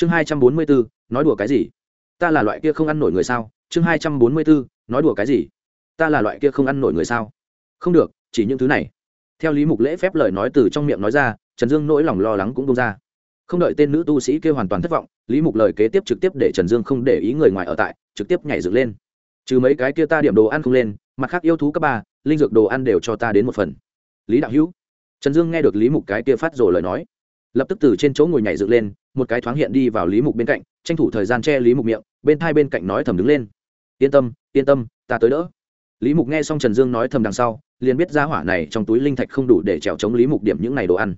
chương hai trăm bốn mươi bốn, nói đùa cái gì? Ta là loại kia không ăn nổi người sao? Chương hai trăm bốn mươi bốn, nói đùa cái gì? Ta là loại kia không ăn nổi người sao? Không được, chỉ những thứ này. Theo lý mục lễ phép lời nói từ trong miệng nói ra, trần dương nỗi lòng lo lắng cũng bông ra. Không đợi tên nữ tu sĩ kêu hoàn toàn thất vọng, lý mục lời kế tiếp trực tiếp để trần dương không để ý người ngoài ở tại, trực tiếp nhảy dựng lên. Trừ mấy cái kia ta điểm đồ ăn không lên, mặt khác yêu thú cấp ba, linh dược đồ ăn đều cho ta đến một phần. Lý đạo hữu. Trần dương nghe được lý mục cái kia phát rồi lời nói, lập tức từ trên chỗ ngồi nhảy dựng lên một cái thoáng hiện đi vào lý mục bên cạnh, tranh thủ thời gian che lý mục miệng, bên hai bên cạnh nói thầm đứng lên. Yên tâm yên tâm, ta tới đỡ. Lý mục nghe xong trần dương nói thầm đằng sau, liền biết ra hỏa này trong túi linh thạch không đủ để trèo chống lý mục điểm những n à y đồ ăn.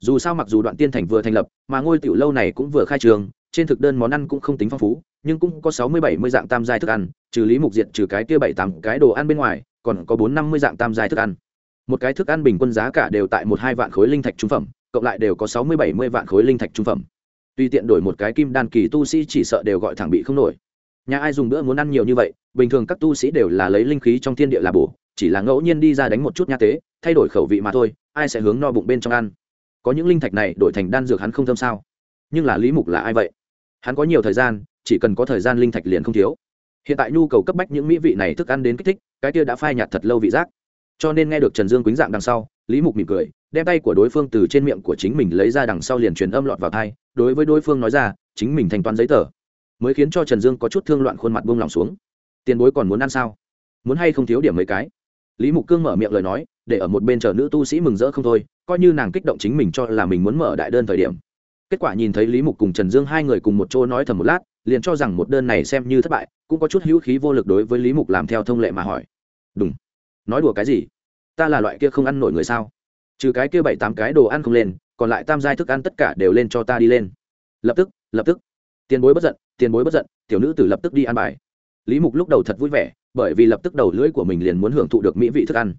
Dù sao mặc dù đoạn tiên thành vừa thành lập, mà ngôi tiểu lâu này cũng vừa khai trường, trên thực đơn món ăn cũng không tính phong phú, nhưng cũng có sáu mươi bảy mươi dạng tam giai thức ăn, trừ lý mục diện trừ cái kia bảy tám cái đồ ăn bên ngoài, còn có bốn năm mươi dạng tam giai thức ăn. Một cái thức ăn bình quân giá cả đều tại một hai vạn khối linh thạch trung phẩm, cộng lại đều có sáu mươi bảy mươi vạn khối linh thạch trung phẩm tùy tiện đổi một cái kim đan kỳ tu sĩ chỉ sợ đều gọi thẳng bị không nổi. Nhà ai dùng bữa muốn ăn nhiều như vậy, bình thường các tu sĩ đều là lấy linh khí trong thiên địa là bổ, chỉ là ngẫu nhiên đi ra đánh một chút nha tế, thay đổi khẩu vị mà thôi, ai sẽ hướng no bụng bên trong ăn? Có những linh thạch này đổi thành đan dược hắn không thâm sao? Nhưng là lý mục là ai vậy? Hắn có nhiều thời gian, chỉ cần có thời gian linh thạch liền không thiếu. Hiện tại nhu cầu cấp bách những mỹ vị này thức ăn đến kích thích, cái kia đã phai nhạt thật lâu vị giác. Cho nên nghe được trần dương quýnh dạng đằng sau, lý mục mỉm cười, đem tay của đối phương từ trên miệng của chính mình lấy ra đằng sau liền truyền âm lọt vào thai đối với đối phương nói ra, chính mình thanh toán giấy tờ, mới khiến cho trần dương có chút thương loạn khuôn mặt buông lỏng xuống. Tiền bối còn muốn ăn sao? Muốn hay không thiếu điểm mấy cái? Lý mục cương mở miệng lời nói, để ở một bên chờ nữ tu sĩ mừng rỡ không thôi, coi như nàng kích động chính mình cho là mình muốn mở đại đơn thời điểm. Kết quả nhìn thấy lý mục cùng trần dương hai người cùng một chỗ nói thầm một lát, liền cho rằng một đơn này xem như thất bại, cũng có chút hữu khí vô lực đối với lý mục làm theo thông lệ mà hỏi. Đúng nói đùa cái gì? Ta là loại kia không ăn nổi người sao? Trừ cái kia bảy tám cái đồ ăn không lên còn lại tam giai thức ăn tất cả đều lên cho ta đi lên. Lập tức lập tức. Tiền bối bất giận, tiền bối bất giận, tiểu nữ tử lập tức đi ăn bài. Lý mục lúc đầu thật vui vẻ, bởi vì lập tức đầu lưỡi của mình liền muốn hưởng thụ được mỹ vị thức ăn.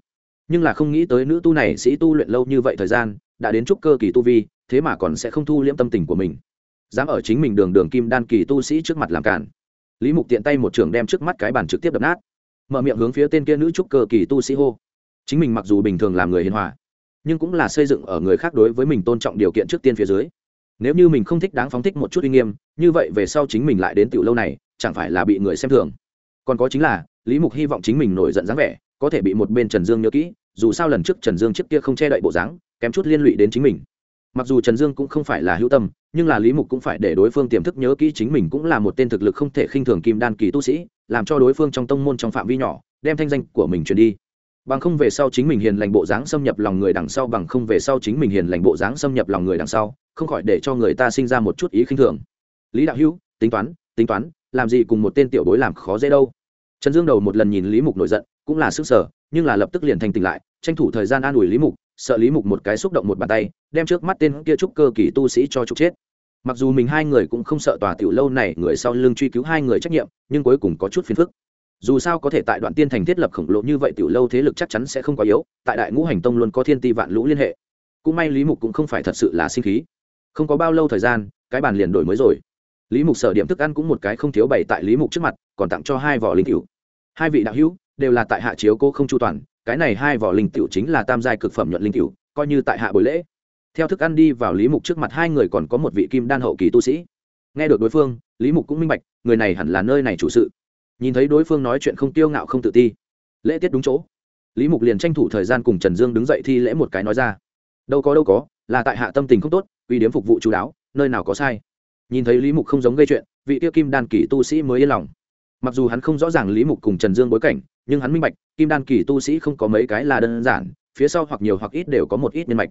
Nhưng là không nghĩ tới nữ tu này sĩ tu luyện lâu như vậy thời gian, đã đến chúc cơ kỳ tu vi, thế mà còn sẽ không thu liễm tâm tình của mình. Dám ở chính mình đường đường kim đan kỳ tu sĩ trước mặt làm cản. Lý mục tiện tay một trường đem trước mắt cái bàn trực tiếp đập nát. Mở miệng hướng phía tên kia nữ trúc cơ kỳ tu sĩ hô. Chính mình mặc dù bình thường làm người hiền hòa nhưng cũng là xây dựng ở người khác đối với mình tôn trọng điều kiện trước tiên phía dưới. Nếu như mình không thích đáng phóng thích một chút uy nghiêm, như vậy về sau chính mình lại đến tiểu lâu này, chẳng phải là bị người xem thường. Còn có chính là, lý mục hy vọng chính mình nổi giận dáng vẻ, có thể bị một bên trần dương nhớ kỹ, dù sao lần trước trần dương trước kia không che đậy bộ dáng, kém chút liên lụy đến chính mình. Mặc dù trần dương cũng không phải là hữu tâm, nhưng là lý mục cũng phải để đối phương tiềm thức nhớ kỹ chính mình cũng là một tên thực lực không thể khinh thường kim đan kỳ tu sĩ, làm cho đối phương trong tông môn trong phạm vi nhỏ, đem thanh danh của mình truyền đi bằng không về sau chính mình hiền lành bộ dáng xâm nhập lòng người đằng sau, bằng không về sau chính mình hiền lành bộ dáng xâm nhập lòng người đằng sau, không khỏi để cho người ta sinh ra một chút ý khinh thường. Lý đạo hữu, tính toán tính toán, làm gì cùng một tên tiểu bối làm khó dễ đâu. Trần dương đầu một lần nhìn lý mục nổi giận, cũng là sức sở, nhưng là lập tức liền thành tỉnh lại, tranh thủ thời gian an ủi lý mục, sợ lý mục một cái xúc động một bàn tay, đem trước mắt tên kia trúc cơ kỳ tu sĩ cho trục chết. Mặc dù mình hai người cũng không sợ tòa tiểu lâu này người sau lưng truy cứu hai người trách nhiệm, nhưng cuối cùng có chút phiền phức dù sao có thể tại đoạn tiên thành thiết lập khổng lồ như vậy tiểu lâu thế lực chắc chắn sẽ không quá yếu, tại đại ngũ hành tông luôn có thiên ti vạn lũ liên hệ. Cũng may lý mục cũng không phải thật sự là sinh khí. Không có bao lâu thời gian, cái bàn liền đổi mới rồi. Lý mục sở điểm thức ăn cũng một cái không thiếu bày tại lý mục trước mặt, còn tặng cho hai vỏ linh cựu hai vị đạo hữu đều là tại hạ chiếu cô không chu toàn, cái này hai vỏ linh cựu chính là tam giai cực phẩm nhuận linh cựu coi như tại hạ buổi lễ. Theo thức ăn đi vào lý mục trước mặt hai người còn có một vị kim đan hậu kỳ tu sĩ. Nghe được đối phương, lý mục cũng minh bạch, người này hẳn là nơi này chủ sự nhìn thấy đối phương nói chuyện không tiêu ngạo không tự ti. Lễ tiết đúng chỗ. Lý mục liền tranh thủ thời gian cùng trần dương đứng dậy thi lễ một cái nói ra. Đâu có đâu có, là tại hạ tâm tình không tốt, uy điếm phục vụ chú đáo, nơi nào có sai. Nhìn thấy lý mục không giống gây chuyện, vị tiêu kim đan kỳ tu sĩ mới yên lòng. Mặc dù hắn không rõ ràng lý mục cùng trần dương bối cảnh, nhưng hắn minh bạch, kim đan kỳ tu sĩ không có mấy cái là đơn giản, phía sau hoặc nhiều hoặc ít đều có một ít nhân mạch.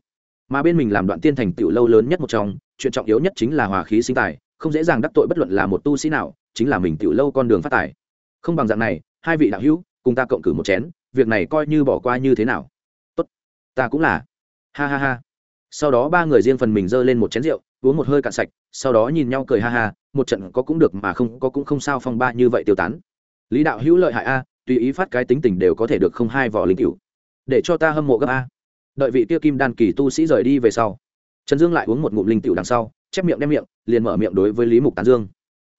Mà bên mình làm đoạn tiên thành tựu lâu lớn nhất một trong, chuyện trọng yếu nhất chính là hòa khí sinh tài, không dễ dàng đắc tội bất luận là một tu sĩ nào, chính là mình tựu lâu con đường phát tài không bằng dạng này, hai vị đạo hữu, cùng ta cộng cử một chén, việc này coi như bỏ qua như thế nào. Tốt. Ta cũng là. Ha ha ha. Sau đó ba người riêng phần mình giơ lên một chén rượu, uống một hơi cạn sạch, sau đó nhìn nhau cười ha ha, một trận có cũng được mà không có cũng không sao phong ba như vậy tiêu tán. Lý đạo hữu lợi hại a, tùy ý phát cái tính tình đều có thể được không hai vỏ linh cựu để cho ta hâm mộ gấp a. Đợi vị tiêu kim đan kỳ tu sĩ rời đi về sau, trần dương lại uống một ngụm linh cựu đằng sau, chép miệng đem miệng, liền mở miệng đối với lý mục tán dương.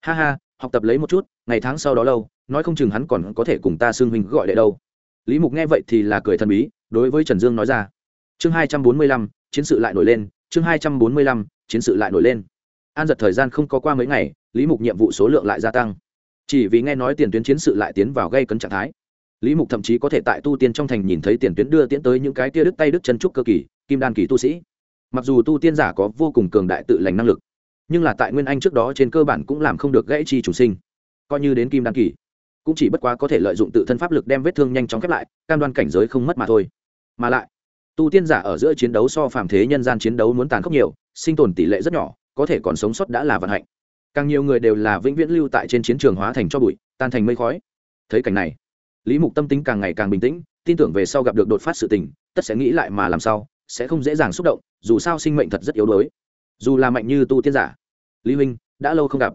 Ha ha học tập lấy một chút, ngày tháng sau đó lâu, nói không chừng hắn còn có thể cùng ta xưng huynh gọi đệ đâu. Lý mục nghe vậy thì là cười thần bí, đối với trần dương nói ra. Chương hai trăm bốn mươi lăm, chiến sự lại nổi lên, chương hai trăm bốn mươi lăm, chiến sự lại nổi lên. An giật thời gian không có qua mấy ngày, lý mục nhiệm vụ số lượng lại gia tăng. Chỉ vì nghe nói tiền tuyến chiến sự lại tiến vào gây cấn trạng thái, lý mục thậm chí có thể tại tu tiên trong thành nhìn thấy tiền tuyến đưa tiến tới những cái tia đứt tay đứt chân trúc cơ kỳ, kim đan kỳ tu sĩ. Mặc dù tu tiên giả có vô cùng cường đại tự lành năng lực nhưng là tại nguyên anh trước đó trên cơ bản cũng làm không được gãy chi chủ sinh. Coi như đến kim đan kỳ, cũng chỉ bất quá có thể lợi dụng tự thân pháp lực đem vết thương nhanh chóng khép lại, cam đoan cảnh giới không mất mà thôi. Mà lại, tu tiên giả ở giữa chiến đấu so phàm thế nhân gian chiến đấu muốn tàn khốc nhiều, sinh tồn tỷ lệ rất nhỏ, có thể còn sống sót đã là vận hạnh. Càng nhiều người đều là vĩnh viễn lưu tại trên chiến trường hóa thành cho bụi, tan thành mây khói. Thấy cảnh này, lý mục tâm tính càng ngày càng bình tĩnh, tin tưởng về sau gặp được đột phát sự tình, tất sẽ nghĩ lại mà làm sao, sẽ không dễ dàng xúc động, dù sao sinh mệnh thật rất yếu đuối. Dù là mạnh như tu tiên giả lý huynh, đã lâu không gặp.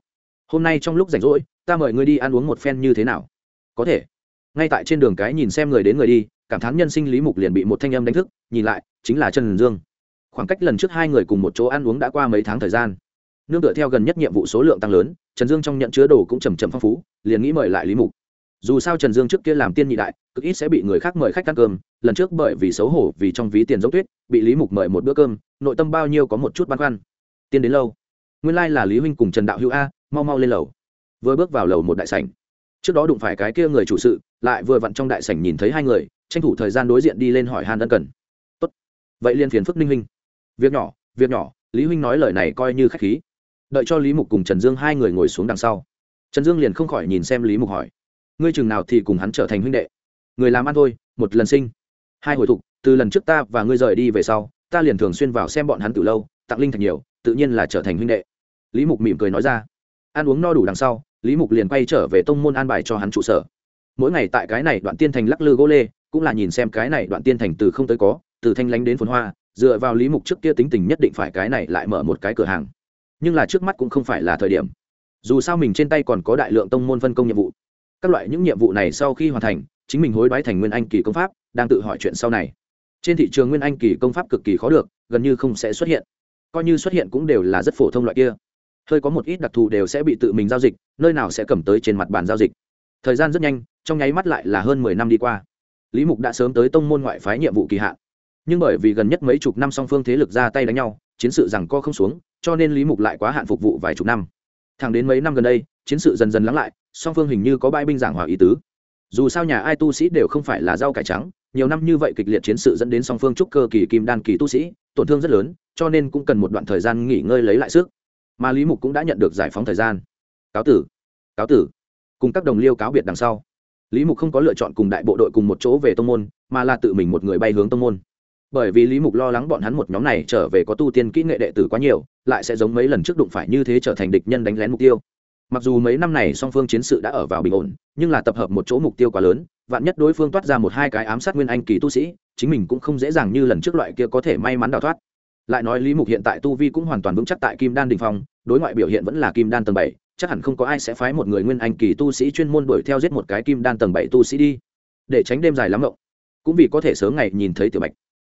Hôm nay trong lúc rảnh rỗi, ta mời ngươi đi ăn uống một phen như thế nào? Có thể. Ngay tại trên đường cái nhìn xem người đến người đi, cảm thán nhân sinh lý mục liền bị một thanh âm đánh thức, nhìn lại, chính là trần dương. Khoảng cách lần trước hai người cùng một chỗ ăn uống đã qua mấy tháng thời gian. Nương tựa theo gần nhất nhiệm vụ số lượng tăng lớn, trần dương trong nhận chứa đồ cũng trầm chậm phong phú, liền nghĩ mời lại lý mục. Dù sao trần dương trước kia làm tiên nhị đại, cực ít sẽ bị người khác mời khách ăn cơm, lần trước bởi vì xấu hổ vì trong ví tiền giống tuyết, bị lý mục mời một bữa cơm, nội tâm bao nhiêu có một chút băn khoăn. Tiên đến lâu nguyên lai là lý huynh cùng trần đạo hữu a, mau mau lên lầu. Vừa bước vào lầu một đại sảnh. Trước đó đụng phải cái kia người chủ sự, lại vừa vặn trong đại sảnh nhìn thấy hai người, tranh thủ thời gian đối diện đi lên hỏi han ân cần. Tốt. Vậy liên phiền phức ninh huynh. Việc nhỏ việc nhỏ, lý huynh nói lời này coi như khách khí. Đợi cho lý mục cùng trần dương hai người ngồi xuống đằng sau. Trần dương liền không khỏi nhìn xem lý mục hỏi. Ngươi chừng nào thì cùng hắn trở thành huynh đệ? Người làm ăn thôi, một lần sinh. Hai hồi thục, từ lần trước ta và ngươi rời đi về sau, ta liền thường xuyên vào xem bọn hắn từ lâu, tặng linh thật nhiều, tự nhiên là trở thành huynh đệ lý mục mỉm cười nói ra. Ăn uống no đủ đằng sau, lý mục liền quay trở về tông môn an bài cho hắn trụ sở. Mỗi ngày tại cái này đoạn tiên thành lắc lư gỗ lê, cũng là nhìn xem cái này đoạn tiên thành từ không tới có, từ thanh lánh đến phồn hoa, dựa vào lý mục trước kia tính tình nhất định phải cái này lại mở một cái cửa hàng. Nhưng là trước mắt cũng không phải là thời điểm. Dù sao mình trên tay còn có đại lượng tông môn phân công nhiệm vụ. Các loại những nhiệm vụ này sau khi hoàn thành, chính mình hối đoái thành nguyên anh kỳ công pháp, đang tự hỏi chuyện sau này. Trên thị trường nguyên anh kỳ công pháp cực kỳ khó được, gần như không sẽ xuất hiện. Coi như xuất hiện cũng đều là rất phổ thông loại kia hơi có một ít đặc thù đều sẽ bị tự mình giao dịch, nơi nào sẽ cầm tới trên mặt bàn giao dịch. Thời gian rất nhanh, trong nháy mắt lại là hơn mười năm đi qua. Lý mục đã sớm tới tông môn ngoại phái nhiệm vụ kỳ hạn. Nhưng bởi vì gần nhất mấy chục năm song phương thế lực ra tay đánh nhau, chiến sự rằng co không xuống, cho nên lý mục lại quá hạn phục vụ vài chục năm. Thẳng đến mấy năm gần đây, chiến sự dần dần lắng lại, song phương hình như có bãi binh giảng hòa ý tứ. Dù sao nhà ai tu sĩ đều không phải là rau cải trắng, nhiều năm như vậy kịch liệt chiến sự dẫn đến song phương trúc cơ kỳ kim đan kỳ tu sĩ, tổn thương rất lớn, cho nên cũng cần một đoạn thời gian nghỉ ngơi lấy lại sức mà lý mục cũng đã nhận được giải phóng thời gian. Cáo tử cáo tử. Cùng các đồng liêu cáo biệt đằng sau, lý mục không có lựa chọn cùng đại bộ đội cùng một chỗ về tông môn, mà là tự mình một người bay hướng tông môn. Bởi vì lý mục lo lắng bọn hắn một nhóm này trở về có tu tiên kỹ nghệ đệ tử quá nhiều, lại sẽ giống mấy lần trước đụng phải như thế trở thành địch nhân đánh lén mục tiêu. Mặc dù mấy năm này song phương chiến sự đã ở vào bình ổn, nhưng là tập hợp một chỗ mục tiêu quá lớn, vạn nhất đối phương toát ra một hai cái ám sát nguyên anh kỳ tu sĩ, chính mình cũng không dễ dàng như lần trước loại kia có thể may mắn đào thoát lại nói lý mục hiện tại tu vi cũng hoàn toàn vững chắc tại kim đan đình phong, đối ngoại biểu hiện vẫn là kim đan tầng bảy, chắc hẳn không có ai sẽ phái một người nguyên anh kỳ tu sĩ chuyên môn đuổi theo giết một cái kim đan tầng bảy tu sĩ đi, để tránh đêm dài lắm rộng cũng vì có thể sớm ngày nhìn thấy tiểu bạch,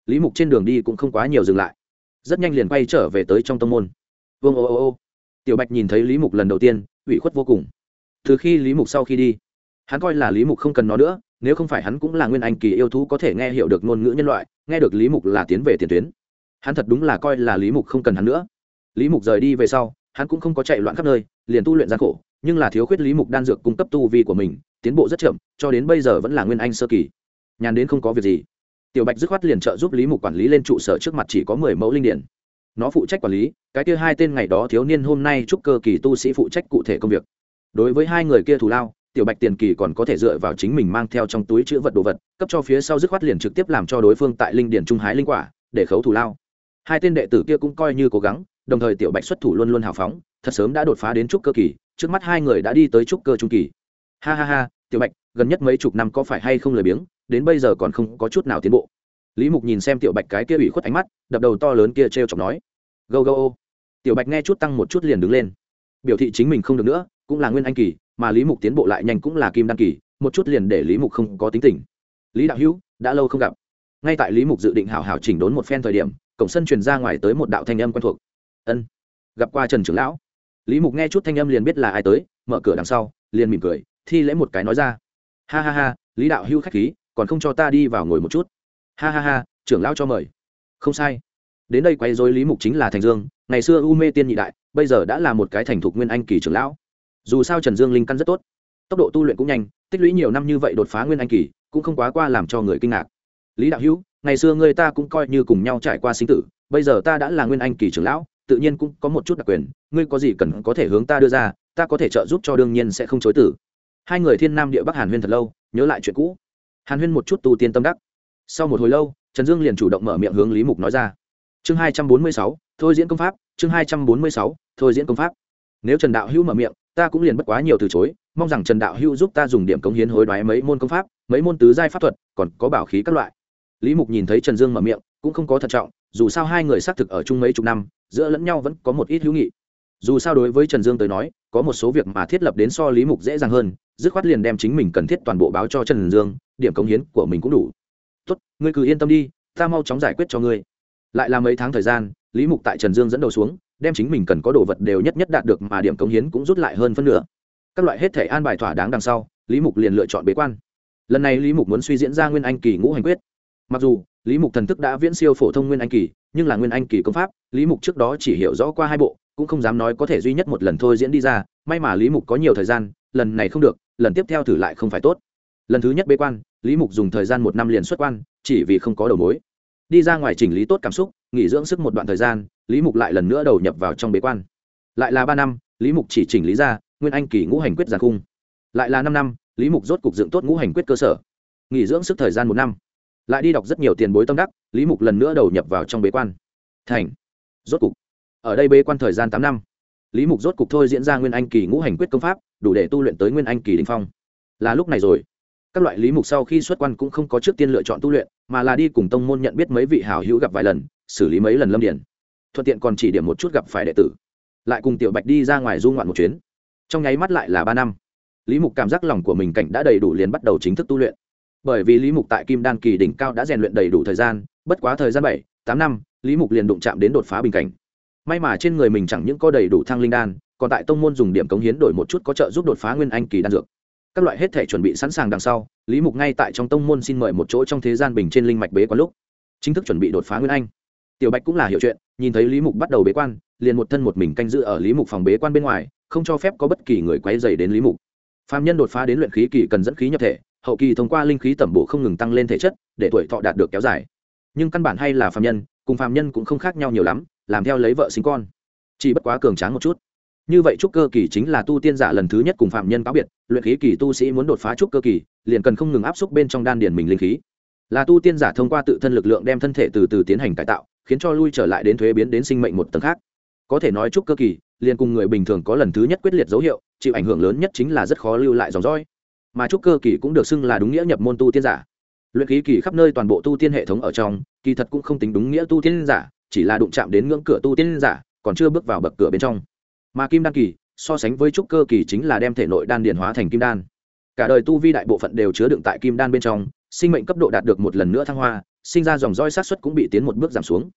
lý mục trên đường đi cũng không quá nhiều dừng lại, rất nhanh liền quay trở về tới trong tông môn. Vương ô ô ô, tiểu bạch nhìn thấy lý mục lần đầu tiên, ủy khuất vô cùng. Từ khi lý mục sau khi đi, hắn coi là lý mục không cần nó nữa, nếu không phải hắn cũng là nguyên anh kỳ yêu thú có thể nghe hiểu được ngôn ngữ nhân loại, nghe được lý mục là tiến về tiền tuyến hắn thật đúng là coi là lý mục không cần hắn nữa. Lý mục rời đi về sau, hắn cũng không có chạy loạn khắp nơi, liền tu luyện gian khổ, nhưng là thiếu khuyết lý mục đan dược cung cấp tu vi của mình, tiến bộ rất chậm, cho đến bây giờ vẫn là nguyên anh sơ kỳ. Nhàn đến không có việc gì. Tiểu bạch dứt khoát liền trợ giúp lý mục quản lý lên trụ sở trước mặt chỉ có mười mẫu linh điển. Nó phụ trách quản lý, cái kia hai tên ngày đó thiếu niên hôm nay chúc cơ kỳ tu sĩ phụ trách cụ thể công việc. Đối với hai người kia thù lao, tiểu bạch tiền kỳ còn có thể dựa vào chính mình mang theo trong túi chữ vật đồ vật, cấp cho phía sau dứt khoát liền trực tiếp làm cho đối phương tại linh điển trung hái linh quả, để khấu thù lao hai tên đệ tử kia cũng coi như cố gắng, đồng thời tiểu bạch xuất thủ luôn luôn hào phóng, thật sớm đã đột phá đến trúc cơ kỳ, trước mắt hai người đã đi tới trúc cơ trung kỳ. Ha ha ha, tiểu bạch, gần nhất mấy chục năm có phải hay không lười biếng, đến bây giờ còn không có chút nào tiến bộ. Lý mục nhìn xem tiểu bạch cái kia ủy khuất ánh mắt, đập đầu to lớn kia t r e o chọc nói, gâu gâu ô. Tiểu bạch nghe chút tăng một chút liền đứng lên. Biểu thị chính mình không được nữa, cũng là nguyên anh kỳ, mà lý mục tiến bộ lại nhanh cũng là kim đăng kỳ, một chút liền để lý mục không có tính tình. Lý đạo hữu, đã lâu không gặp ngay tại lý mục dự định hảo hảo chỉnh đốn một phen thời điểm, cổng sân truyền ra ngoài tới một đạo thanh âm quen thuộc. Ân, gặp qua trần trưởng lão. Lý mục nghe chút thanh âm liền biết là ai tới, mở cửa đằng sau, liền mỉm cười, thi lễ một cái nói ra. Ha ha ha, lý đạo hưu khách khí, còn không cho ta đi vào ngồi một chút. Ha ha ha, trưởng lão cho mời. Không sai. Đến đây quay dối lý mục chính là thành dương, ngày xưa u mê tiên nhị đại, bây giờ đã là một cái thành thục nguyên anh kỳ trưởng lão. Dù sao trần dương linh căn rất tốt, tốc độ tu luyện cũng nhanh, tích lũy nhiều năm như vậy đột phá nguyên anh kỳ, cũng không quá qua làm cho người kinh ngạc lý đạo hữu, ngày xưa người ta cũng coi như cùng nhau trải qua sinh tử, bây giờ ta đã là nguyên anh kỳ trưởng lão, tự nhiên cũng có một chút đặc quyền, ngươi có gì cần có thể hướng ta đưa ra, ta có thể trợ giúp cho đương nhiên sẽ không chối tử. Hai người thiên nam địa bắc hàn huyên thật lâu, nhớ lại chuyện cũ. Hàn huyên một chút tu tiên tâm đắc. Sau một hồi lâu, trần dương liền chủ động mở miệng hướng lý mục nói ra. Chương hai trăm bốn mươi sáu, thôi diễn công pháp, chương hai trăm bốn mươi sáu, thôi diễn công pháp. Nếu trần đạo hữu mở miệng, ta cũng liền bất quá nhiều từ chối, mong rằng trần đạo hữu giúp ta dùng điểm cống hiến hối đoái mấy môn công pháp, mấy môn tứ giai pháp thuật, còn có bảo khí các loại lý mục nhìn thấy trần dương mở miệng, cũng không có thận trọng, dù sao hai người xác thực ở chung mấy chục năm, giữa lẫn nhau vẫn có một ít hữu nghị. Dù sao đối với trần dương tới nói, có một số việc mà thiết lập đến so lý mục dễ dàng hơn, dứt khoát liền đem chính mình cần thiết toàn bộ báo cho trần dương, điểm cống hiến của mình cũng đủ. Tốt, ngươi cứ yên tâm đi, ta mau chóng giải quyết cho ngươi. Lại là mấy tháng thời gian, lý mục tại trần dương dẫn đầu xuống, đem chính mình cần có đồ vật đều nhất nhất đạt được mà điểm cống hiến cũng rút lại hơn phân nửa. Các loại hết thể an bài thỏa đáng đằng sau, lý mục liền lựa chọn bế quan. Lần này lý mục muốn suy diễn ra nguyên anh kỳ ngũ hành quyết mặc dù, lý mục thần thức đã viễn siêu phổ thông nguyên anh kỳ, nhưng là nguyên anh kỳ công pháp, lý mục trước đó chỉ hiểu rõ qua hai bộ, cũng không dám nói có thể duy nhất một lần thôi diễn đi ra, may mà lý mục có nhiều thời gian, lần này không được, lần tiếp theo thử lại không phải tốt. Lần thứ nhất bế quan, lý mục dùng thời gian một năm liền xuất quan, chỉ vì không có đầu mối. Đi ra ngoài chỉnh lý tốt cảm xúc, nghỉ dưỡng sức một đoạn thời gian, lý mục lại lần nữa đầu nhập vào trong bế quan. Lại là ba năm, lý mục chỉ chỉnh lý ra, nguyên anh kỳ ngũ hành quyết giàn khung. Lại là năm năm, lý mục rốt cục dựng tốt ngũ hành quyết cơ sở. Nghỉ dưỡng sức thời gian một năm lại đi đọc rất nhiều tiền bối tâm đắc, lý mục lần nữa đầu nhập vào trong bế quan. Thành. Rốt cục, ở đây bế quan thời gian tám năm, lý mục rốt cục thôi diễn ra nguyên anh kỳ ngũ hành quyết công pháp, đủ để tu luyện tới nguyên anh kỳ đình phong. Là lúc này rồi. Các loại lý mục sau khi xuất quan cũng không có trước tiên lựa chọn tu luyện, mà là đi cùng tông môn nhận biết mấy vị hảo hữu gặp vài lần, xử lý mấy lần lâm điển. Thuận tiện còn chỉ điểm một chút gặp phải đệ tử. Lại cùng tiểu bạch đi ra ngoài du ngoạn một chuyến. Trong nháy mắt lại là ba năm, lý mục cảm giác lòng của mình cảnh đã đầy đủ liền bắt đầu chính thức tu luyện bởi vì lý mục tại kim đan kỳ đỉnh cao đã rèn luyện đầy đủ thời gian, bất quá thời gian bảy, tám năm, lý mục liền đụng chạm đến đột phá bình cảnh. May mà trên người mình chẳng những có đầy đủ thăng linh đan, còn tại tông môn dùng điểm cống hiến đổi một chút có trợ giúp đột phá nguyên anh kỳ đan dược. Các loại hết thể chuẩn bị sẵn sàng đằng sau, lý mục ngay tại trong tông môn xin mời một chỗ trong thế gian bình trên linh mạch bế quan lúc, chính thức chuẩn bị đột phá nguyên anh. Tiểu bạch cũng là hiểu chuyện, nhìn thấy lý mục bắt đầu bế quan, liền một thân một mình canh giữ ở lý mục phòng bế quan bên ngoài, không cho phép có bất kỳ người quay dày đến lý mục. Phạm nhân đột phá đến luyện khí kỳ cần dẫn khí nhập thể hậu kỳ thông qua linh khí tẩm bổ không ngừng tăng lên thể chất, để tuổi thọ đạt được kéo dài. Nhưng căn bản hay là phạm nhân, cùng phạm nhân cũng không khác nhau nhiều lắm, làm theo lấy vợ sinh con. Chỉ bất quá cường tráng một chút. Như vậy trúc cơ kỳ chính là tu tiên giả lần thứ nhất cùng phạm nhân cáo biệt, luyện khí kỳ tu sĩ muốn đột phá trúc cơ kỳ, liền cần không ngừng áp xúc bên trong đan điền mình linh khí. Là tu tiên giả thông qua tự thân lực lượng đem thân thể từ từ tiến hành cải tạo, khiến cho lui trở lại đến thuế biến đến sinh mệnh một tầng khác. Có thể nói trúc cơ kỳ, liền cùng người bình thường có lần thứ nhất quyết liệt dấu hiệu, chịu ảnh hưởng lớn nhất chính là rất khó lưu lại dòng dõi mà trúc cơ kỳ cũng được xưng là đúng nghĩa nhập môn tu tiên giả. Luyện khí kỳ khắp nơi toàn bộ tu tiên hệ thống ở trong, kỳ thật cũng không tính đúng nghĩa tu tiên giả, chỉ là đụng chạm đến ngưỡng cửa tu tiên giả, còn chưa bước vào bậc cửa bên trong. Mà kim đan kỳ, so sánh với trúc cơ kỳ chính là đem thể nội đan điện hóa thành kim đan. Cả đời tu vi đại bộ phận đều chứa đựng tại kim đan bên trong, sinh mệnh cấp độ đạt được một lần nữa thăng hoa, sinh ra dòng roi sát xuất cũng bị tiến một bước giảm xuống.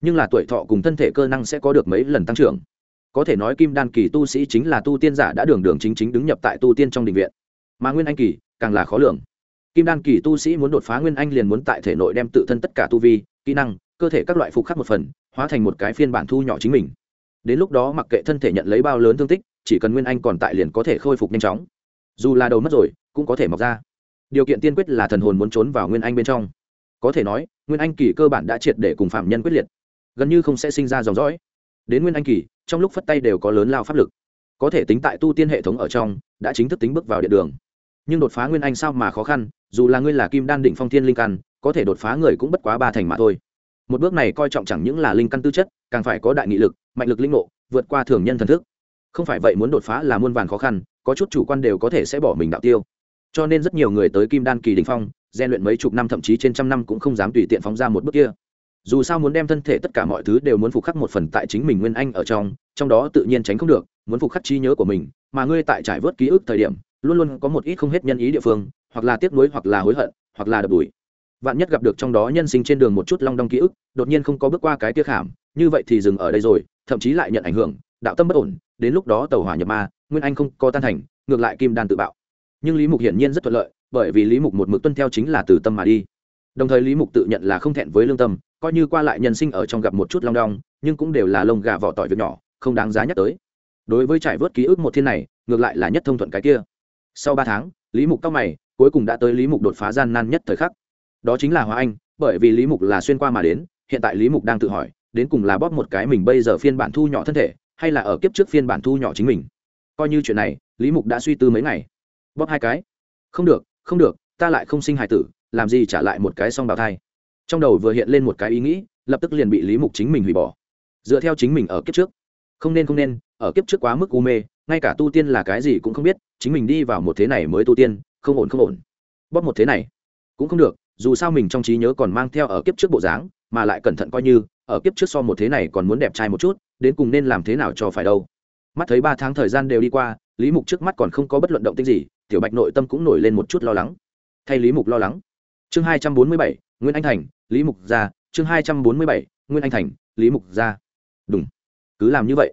Nhưng là tuổi thọ cùng thân thể cơ năng sẽ có được mấy lần tăng trưởng. Có thể nói kim đan kỳ tu sĩ chính là tu tiên giả đã đường đường chính chính đứng nhập tại tu tiên trong đình viện mà nguyên anh kỳ càng là khó lường. Kim đan kỳ tu sĩ muốn đột phá nguyên anh liền muốn tại thể nội đem tự thân tất cả tu vi, kỹ năng, cơ thể các loại phục khắc một phần, hóa thành một cái phiên bản thu nhỏ chính mình. Đến lúc đó mặc kệ thân thể nhận lấy bao lớn thương tích, chỉ cần nguyên anh còn tại liền có thể khôi phục nhanh chóng. Dù là đầu mất rồi, cũng có thể mọc ra. Điều kiện tiên quyết là thần hồn muốn trốn vào nguyên anh bên trong. Có thể nói, nguyên anh kỳ cơ bản đã triệt để cùng phạm nhân quyết liệt. Gần như không sẽ sinh ra dòng dõi. Đến nguyên anh kỳ, trong lúc phất tay đều có lớn lao pháp lực. Có thể tính tại tu tiên hệ thống ở trong, đã chính thức tính bước vào địa đường nhưng đột phá nguyên anh sao mà khó khăn, dù là ngươi là kim đan định phong thiên linh căn, có thể đột phá người cũng bất quá ba thành mà thôi. Một bước này coi trọng chẳng những là linh căn tư chất, càng phải có đại nghị lực, mạnh lực linh mộ vượt qua thường nhân thần thức. Không phải vậy muốn đột phá là muôn vàn khó khăn, có chút chủ quan đều có thể sẽ bỏ mình đạo tiêu. Cho nên rất nhiều người tới kim đan kỳ đình phong gian luyện mấy chục năm thậm chí trên trăm năm cũng không dám tùy tiện phóng ra một bước kia. Dù sao muốn đem thân thể tất cả mọi thứ đều muốn phục khắc một phần tại chính mình nguyên anh ở trong trong đó tự nhiên tránh không được muốn phục khắc trí nhớ của mình, mà ngươi tại trải vớt ký ức thời điểm, luôn luôn có một ít không hết nhân ý địa phương, hoặc là tiếc nuối, hoặc là hối hận, hoặc là đập đùi. Vạn nhất gặp được trong đó nhân sinh trên đường một chút long đong ký ức, đột nhiên không có bước qua cái tiếc hàm như vậy thì dừng ở đây rồi, thậm chí lại nhận ảnh hưởng, đạo tâm bất ổn, đến lúc đó tàu hỏa nhập ma, nguyên anh không có tan thành, ngược lại kim đan tự bạo. Nhưng lý mục hiển nhiên rất thuận lợi, bởi vì lý mục một mực tuân theo chính là từ tâm mà đi. Đồng thời lý mục tự nhận là không thẹn với lương tâm, coi như qua lại nhân sinh ở trong gặp một chút long đong, nhưng cũng đều là lông gà vỏ tỏi việc nhỏ, không đáng giá nhắc tới đối với trải vớt ký ức một thiên này, ngược lại là nhất thông thuận cái kia. Sau ba tháng, lý mục tóc mày, cuối cùng đã tới lý mục đột phá gian nan nhất thời khắc. Đó chính là hóa anh, bởi vì lý mục là xuyên qua mà đến, hiện tại lý mục đang tự hỏi, đến cùng là bóp một cái mình bây giờ phiên bản thu nhỏ thân thể, hay là ở kiếp trước phiên bản thu nhỏ chính mình. Coi như chuyện này, lý mục đã suy tư mấy ngày. Bóp hai cái. Không được không được, ta lại không sinh hài tử, làm gì trả lại một cái song bào thai. Trong đầu vừa hiện lên một cái ý nghĩ, lập tức liền bị lý mục chính mình hủy bỏ. Dựa theo chính mình ở kiếp trước. Không nên không nên ở kiếp trước quá mức u mê, ngay cả tu tiên là cái gì cũng không biết, chính mình đi vào một thế này mới tu tiên, không ổn không ổn. Bóp một thế này, cũng không được, dù sao mình trong trí nhớ còn mang theo ở kiếp trước bộ dáng, mà lại cẩn thận coi như, ở kiếp trước so một thế này còn muốn đẹp trai một chút, đến cùng nên làm thế nào cho phải đâu. Mắt thấy ba tháng thời gian đều đi qua, lý mục trước mắt còn không có bất luận động tích gì, tiểu bạch nội tâm cũng nổi lên một chút lo lắng. Thay lý mục lo lắng. Chương hai trăm bốn mươi bảy nguyễn anh thành, lý mục ra. Chương hai trăm bốn mươi bảy nguyễn anh thành, lý mục ra. Đúng cứ làm như vậy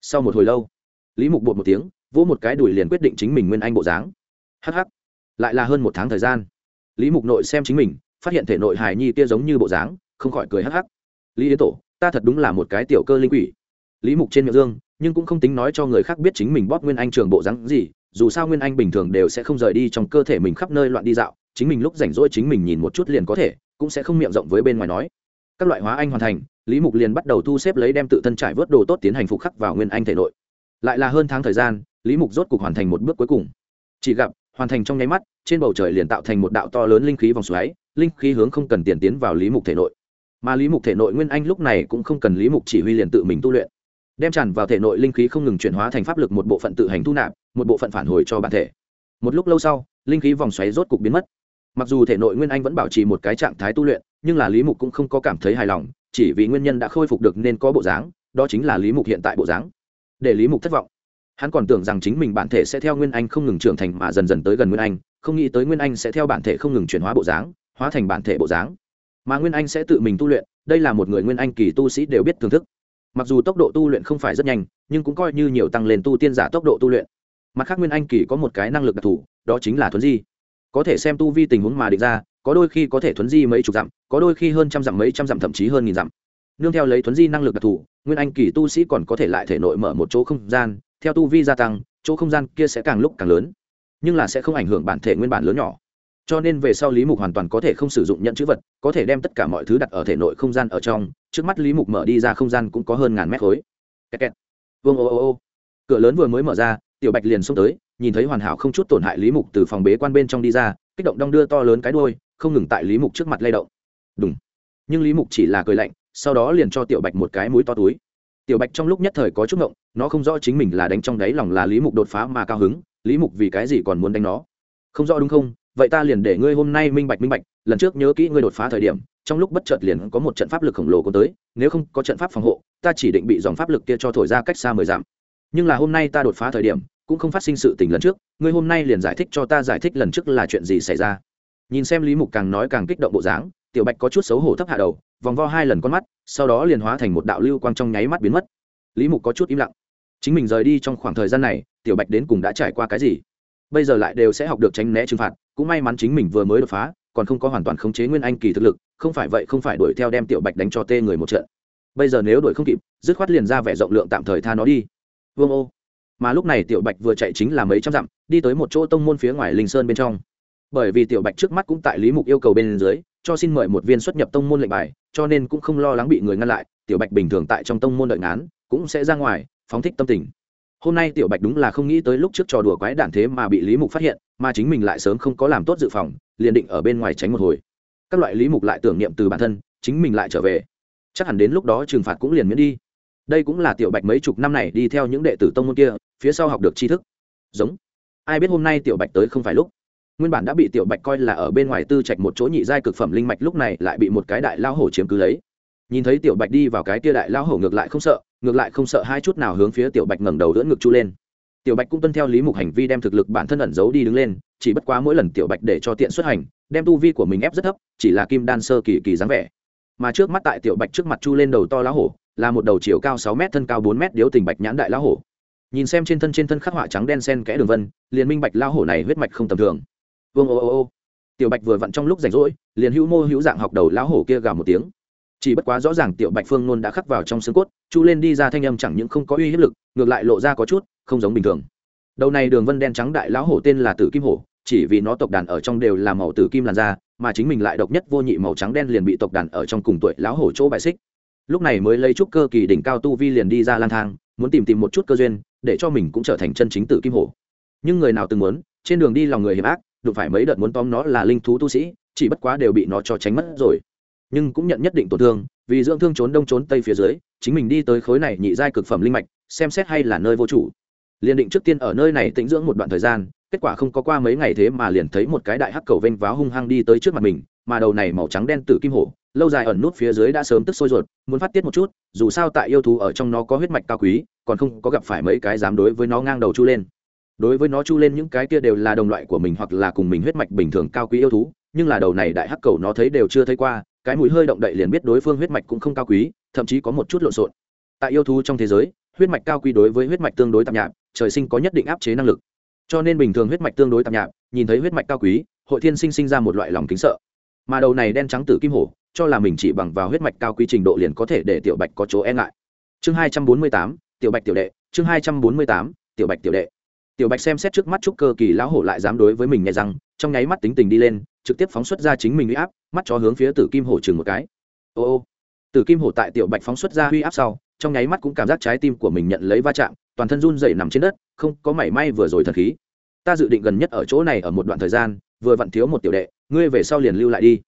sau một hồi lâu, lý mục bột một tiếng, vỗ một cái đùi liền quyết định chính mình nguyên anh bộ dáng. Hh lại là hơn một tháng thời gian. Lý mục nội xem chính mình, phát hiện thể nội hài nhi tia giống như bộ dáng, không khỏi cười hắc hắc. Lý yến tổ, ta thật đúng là một cái tiểu cơ linh quỷ. Lý mục trên miệng dương, nhưng cũng không tính nói cho người khác biết chính mình bóp nguyên anh trường bộ dáng gì, dù sao nguyên anh bình thường đều sẽ không rời đi trong cơ thể mình khắp nơi loạn đi dạo, chính mình lúc rảnh rỗi chính mình nhìn một chút liền có thể, cũng sẽ không miệng rộng với bên ngoài nói. Các loại hóa anh hoàn thành lý mục liền bắt đầu thu xếp lấy đem tự thân trải vớt đồ tốt tiến hành phục khắc vào nguyên anh thể nội. Lại là hơn tháng thời gian, lý mục rốt cục hoàn thành một bước cuối cùng. Chỉ gặp, hoàn thành trong nháy mắt, trên bầu trời liền tạo thành một đạo to lớn linh khí vòng xoáy, linh khí hướng không cần tiền tiến vào lý mục thể nội. Mà lý mục thể nội nguyên anh lúc này cũng không cần lý mục chỉ huy liền tự mình tu luyện. Đem tràn vào thể nội linh khí không ngừng chuyển hóa thành pháp lực một bộ phận tự hành thu nạp, một bộ phận phản hồi cho bản thể. Một lúc lâu sau, linh khí vòng xoáy rốt cục biến mất. Mặc dù thể nội nguyên anh vẫn bảo trì một cái trạng thái tu luyện, nhưng là lý mục cũng không có cảm thấy hài lòng chỉ vì nguyên nhân đã khôi phục được nên có bộ dáng, đó chính là lý mục hiện tại bộ dáng. Để lý mục thất vọng. Hắn còn tưởng rằng chính mình bản thể sẽ theo nguyên anh không ngừng trưởng thành mà dần dần tới gần nguyên anh, không nghĩ tới nguyên anh sẽ theo bản thể không ngừng chuyển hóa bộ dáng, hóa thành bản thể bộ dáng. Mà nguyên anh sẽ tự mình tu luyện, đây là một người nguyên anh kỳ tu sĩ đều biết thưởng thức. Mặc dù tốc độ tu luyện không phải rất nhanh, nhưng cũng coi như nhiều tăng lên tu tiên giả tốc độ tu luyện. Mặt khác nguyên anh kỳ có một cái năng lực đặc thù, đó chính là thuấn di. Có thể xem tu vi tình huống mà định ra có đôi khi có thể thuấn di mấy chục dặm, có đôi khi hơn trăm dặm mấy trăm dặm, thậm chí hơn nghìn dặm. Nương theo lấy thuấn di năng lực đặc thù, nguyên anh kỳ tu sĩ còn có thể lại thể nội mở một chỗ không gian, theo tu vi gia tăng, chỗ không gian kia sẽ càng lúc càng lớn, nhưng là sẽ không ảnh hưởng bản thể nguyên bản lớn nhỏ. Cho nên về sau lý mục hoàn toàn có thể không sử dụng nhận chữ vật, có thể đem tất cả mọi thứ đặt ở thể nội không gian ở trong, trước mắt lý mục mở đi ra không gian cũng có hơn ngàn mét khối. Kẹt kẹt. vương ô ô ô. Cửa lớn vừa mới mở ra, tiểu bạch liền xông tới, nhìn thấy hoàn hảo không chút tổn hại lý mục từ phòng bế quan bên trong đi ra, kích động đong đưa to lớn cái đôi không ngừng tại lý mục trước mặt lay động. Đúng nhưng lý mục chỉ là cười lạnh, sau đó liền cho tiểu bạch một cái mũi to túi. Tiểu bạch trong lúc nhất thời có chút ngộng, nó không rõ chính mình là đánh trong đáy lòng là lý mục đột phá mà cao hứng, lý mục vì cái gì còn muốn đánh nó. Không rõ đúng không? Vậy ta liền để ngươi hôm nay minh bạch minh bạch, lần trước nhớ kỹ ngươi đột phá thời điểm, trong lúc bất chợt liền có một trận pháp lực khổng lồ có tới, nếu không có trận pháp phòng hộ, ta chỉ định bị dòng pháp lực kia cho thổi ra cách xa mười dặm. Nhưng là hôm nay ta đột phá thời điểm, cũng không phát sinh sự tình lần trước, ngươi hôm nay liền giải thích cho ta giải thích lần trước là chuyện gì xảy ra nhìn xem lý mục càng nói càng kích động bộ dáng, tiểu bạch có chút xấu hổ thấp hạ đầu, vòng vo hai lần con mắt, sau đó liền hóa thành một đạo lưu quang trong nháy mắt biến mất. Lý mục có chút im lặng. Chính mình rời đi trong khoảng thời gian này, tiểu bạch đến cùng đã trải qua cái gì? Bây giờ lại đều sẽ học được tránh né trừng phạt, cũng may mắn chính mình vừa mới đột phá, còn không có hoàn toàn khống chế nguyên anh kỳ thực lực, không phải vậy không phải đuổi theo đem tiểu bạch đánh cho tê người một trận. Bây giờ nếu đuổi không kịp, dứt khoát liền ra vẻ rộng lượng tạm thời tha nó đi. Vương ô. Mà lúc này tiểu bạch vừa chạy chính là mấy trăm dặm, đi tới một chỗ tông môn phía ngoài linh sơn bên trong bởi vì tiểu bạch trước mắt cũng tại lý mục yêu cầu bên dưới, cho xin mời một viên xuất nhập tông môn lệnh bài, cho nên cũng không lo lắng bị người ngăn lại, tiểu bạch bình thường tại trong tông môn đợi ngán, cũng sẽ ra ngoài, phóng thích tâm tình. Hôm nay tiểu bạch đúng là không nghĩ tới lúc trước trò đùa quái đản thế mà bị lý mục phát hiện, mà chính mình lại sớm không có làm tốt dự phòng, liền định ở bên ngoài tránh một hồi. Các loại lý mục lại tưởng niệm từ bản thân, chính mình lại trở về. Chắc hẳn đến lúc đó trừng phạt cũng liền miễn đi. Đây cũng là tiểu bạch mấy chục năm này đi theo những đệ tử tông môn kia, phía sau học được tri thức. Giống. Ai biết hôm nay tiểu bạch tới không phải lúc nguyên bản đã bị tiểu bạch coi là ở bên ngoài tư trạch một chỗ nhị giai cực phẩm linh mạch lúc này lại bị một cái đại lao hổ chiếm cứ lấy. Nhìn thấy tiểu bạch đi vào cái tia đại lao hổ ngược lại không sợ, ngược lại không sợ hai chút nào hướng phía tiểu bạch ngẩng đầu đỡ ngực chu lên. Tiểu bạch cũng tuân theo lý mục hành vi đem thực lực bản thân ẩn giấu đi đứng lên, chỉ bất quá mỗi lần tiểu bạch để cho tiện xuất hành, đem tu vi của mình ép rất thấp, chỉ là kim đan sơ kỳ kỳ dáng vẻ. Mà trước mắt tại tiểu bạch trước mặt chu lên đầu to lá hổ, là một đầu chiều cao sáu m thân cao bốn m điếu tình bạch nhãn đại lá hổ. Nhìn xem trên thân trên thân khắc họa trắng đen sen kẽ đường vân, liền minh bạch lao hổ này huyết mạch không tầm thường vương ô ô ô. Tiểu bạch vừa vặn trong lúc rảnh rỗi, liền hữu mô hữu dạng học đầu lão hổ kia gào một tiếng. Chỉ bất quá rõ ràng tiểu bạch phương nôn đã khắc vào trong xương cốt, chu lên đi ra thanh âm chẳng những không có uy hiếp lực, ngược lại lộ ra có chút không giống bình thường. Đầu này đường vân đen trắng đại lão hổ tên là tử kim hổ, chỉ vì nó tộc đàn ở trong đều là màu tử kim làn da, mà chính mình lại độc nhất vô nhị màu trắng đen liền bị tộc đàn ở trong cùng tuổi lão hổ chỗ bại xích. Lúc này mới lấy chút cơ kỳ đỉnh cao tu vi liền đi ra lang thang, muốn tìm tìm một chút cơ duyên, để cho mình cũng trở thành chân chính tử kim hổ. Nhưng người nào từng muốn, trên đường đi lòng người hiểm ác đụng phải mấy đợt muốn tóm nó là linh thú tu sĩ, chỉ bất quá đều bị nó cho tránh mất rồi. Nhưng cũng nhận nhất định tổn thương, vì dưỡng thương trốn đông trốn tây phía dưới, chính mình đi tới khối này nhị giai cực phẩm linh mạch, xem xét hay là nơi vô chủ. Liền định trước tiên ở nơi này tĩnh dưỡng một đoạn thời gian, kết quả không có qua mấy ngày thế mà liền thấy một cái đại hắc cầu vênh váo hung hăng đi tới trước mặt mình, mà đầu này màu trắng đen tử kim hổ, lâu dài ẩn nút phía dưới đã sớm tức sôi ruột, muốn phát tiết một chút, dù sao tại yêu thú ở trong nó có huyết mạch cao quý, còn không có gặp phải mấy cái dám đối với nó ngang đầu chu lên đối với nó chu lên những cái kia đều là đồng loại của mình hoặc là cùng mình huyết mạch bình thường cao quý yêu thú, nhưng là đầu này đại hắc cầu nó thấy đều chưa thấy qua, cái mũi hơi động đậy liền biết đối phương huyết mạch cũng không cao quý, thậm chí có một chút lộn xộn. Tại yêu thú trong thế giới, huyết mạch cao quý đối với huyết mạch tương đối tạp nhạp, trời sinh có nhất định áp chế năng lực. Cho nên bình thường huyết mạch tương đối tạp nhạp, nhìn thấy huyết mạch cao quý, hội thiên sinh sinh ra một loại lòng kính sợ. Mà đầu này đen trắng tử kim hổ, cho là mình chỉ bằng vào huyết mạch cao quý trình độ liền có thể để tiểu bạch có chỗ e ngại. Chương hai trăm bốn mươi tám, tiểu bạch tiểu đệ, chương hai trăm bốn mươi tám, tiểu bạch tiểu đệ tiểu bạch xem xét trước mắt trúc cơ kỳ lão hổ lại dám đối với mình nhẹ rằng trong nháy mắt tính tình đi lên, trực tiếp phóng xuất ra chính mình uy áp, mắt cho hướng phía tử kim hổ chừng một cái. Ô ô. Tử kim hổ tại tiểu bạch phóng xuất ra uy áp sau, trong nháy mắt cũng cảm giác trái tim của mình nhận lấy va chạm, toàn thân run dậy nằm trên đất, không có mảy may vừa rồi thần khí. Ta dự định gần nhất ở chỗ này ở một đoạn thời gian, vừa vặn thiếu một tiểu đệ, ngươi về sau liền lưu lại đi.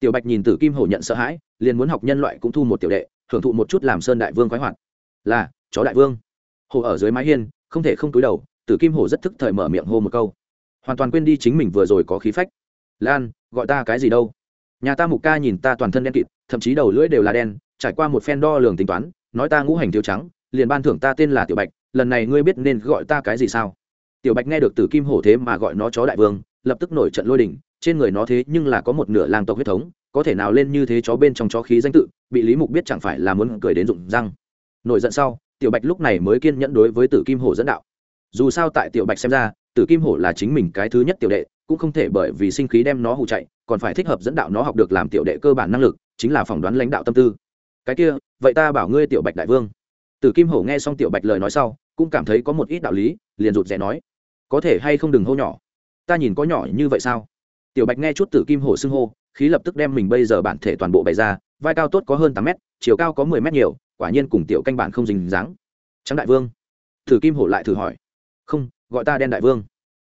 Tiểu bạch nhìn tử kim hổ nhận sợ hãi, liền muốn học nhân loại cũng thu một tiểu đệ hưởng thụ một chút làm sơn đại vương khoái hoạt. Là, chó đại vương. Hổ ở dưới mái hiên, không thể không túi đầu tử kim hổ rất thức thời mở miệng hô một câu. Hoàn toàn quên đi chính mình vừa rồi có khí phách. Lan, gọi ta cái gì đâu? Nhà ta mục ca nhìn ta toàn thân đen kịt, thậm chí đầu lưỡi đều là đen, trải qua một phen đo lường tính toán, nói ta ngũ hành thiếu trắng, liền ban thưởng ta tên là tiểu bạch, lần này ngươi biết nên gọi ta cái gì sao? Tiểu bạch nghe được tử kim hổ thế mà gọi nó chó đại vương, lập tức nổi trận lôi đình, trên người nó thế nhưng là có một nửa làng tộc huyết thống, có thể nào lên như thế chó bên trong chó khí danh tự, bị lý mục biết chẳng phải là muốn cười đến rụng răng. Nổi giận sau, tiểu bạch lúc này mới kiên nhẫn đối với tử kim hổ dẫn đạo dù sao tại tiểu bạch xem ra, tử kim hổ là chính mình cái thứ nhất tiểu đệ, cũng không thể bởi vì sinh khí đem nó hụ chạy, còn phải thích hợp dẫn đạo nó học được làm tiểu đệ cơ bản năng lực, chính là phỏng đoán lãnh đạo tâm tư. Cái kia, vậy ta bảo ngươi tiểu bạch đại vương. Tử kim hổ nghe xong tiểu bạch lời nói sau, cũng cảm thấy có một ít đạo lý, liền rụt rè nói, có thể hay không đừng hô nhỏ? Ta nhìn có nhỏ như vậy sao? Tiểu bạch nghe chút tử kim hổ xưng hô, khí lập tức đem mình bây giờ bản thể toàn bộ bày ra, vai cao tốt có hơn tám mét, chiều cao có mười mét nhiều, quả nhiên cùng tiểu canh bản không dình dáng. Trắng đại vương. Tử kim hổ lại thử hỏi không, gọi ta đen đại vương.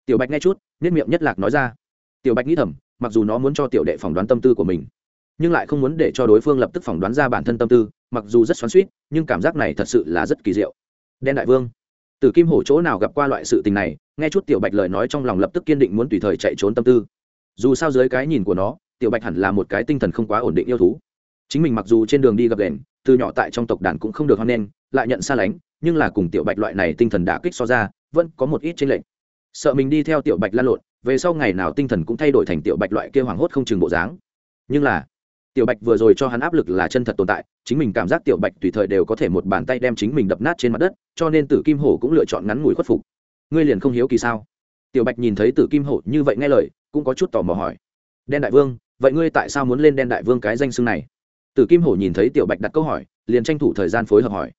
Tiểu bạch nghe chút nết miệng nhất lạc nói ra. Tiểu bạch nghĩ thầm, mặc dù nó muốn cho tiểu đệ phỏng đoán tâm tư của mình, nhưng lại không muốn để cho đối phương lập tức phỏng đoán ra bản thân tâm tư, mặc dù rất xoắn suýt nhưng cảm giác này thật sự là rất kỳ diệu. Đen đại vương từ kim hổ chỗ nào gặp qua loại sự tình này? Nghe chút tiểu bạch lời nói trong lòng lập tức kiên định muốn tùy thời chạy trốn tâm tư. Dù sao dưới cái nhìn của nó, tiểu bạch hẳn là một cái tinh thần không quá ổn định yêu thú. Chính mình mặc dù trên đường đi gặp đèn, từ nhỏ tại trong tộc đàn cũng không được hoan nghênh, lại nhận xa lánh, nhưng là cùng tiểu bạch loại này tinh thần đã kích so ra vẫn có một ít chênh lệch. Sợ mình đi theo tiểu bạch lan lộn, về sau ngày nào tinh thần cũng thay đổi thành tiểu bạch loại kia hoảng hốt không chừng bộ dáng. Nhưng là, tiểu bạch vừa rồi cho hắn áp lực là chân thật tồn tại, chính mình cảm giác tiểu bạch tùy thời đều có thể một bàn tay đem chính mình đập nát trên mặt đất, cho nên tử kim hổ cũng lựa chọn ngắn ngủi khuất phục. Ngươi liền không hiếu kỳ sao? Tiểu bạch nhìn thấy tử kim hổ như vậy nghe lời, cũng có chút tò mò hỏi. Đen đại vương, vậy ngươi tại sao muốn lên đen đại vương cái danh xưng này? Tử kim hổ nhìn thấy tiểu bạch đặt câu hỏi, liền tranh thủ thời gian phối hợp hỏi.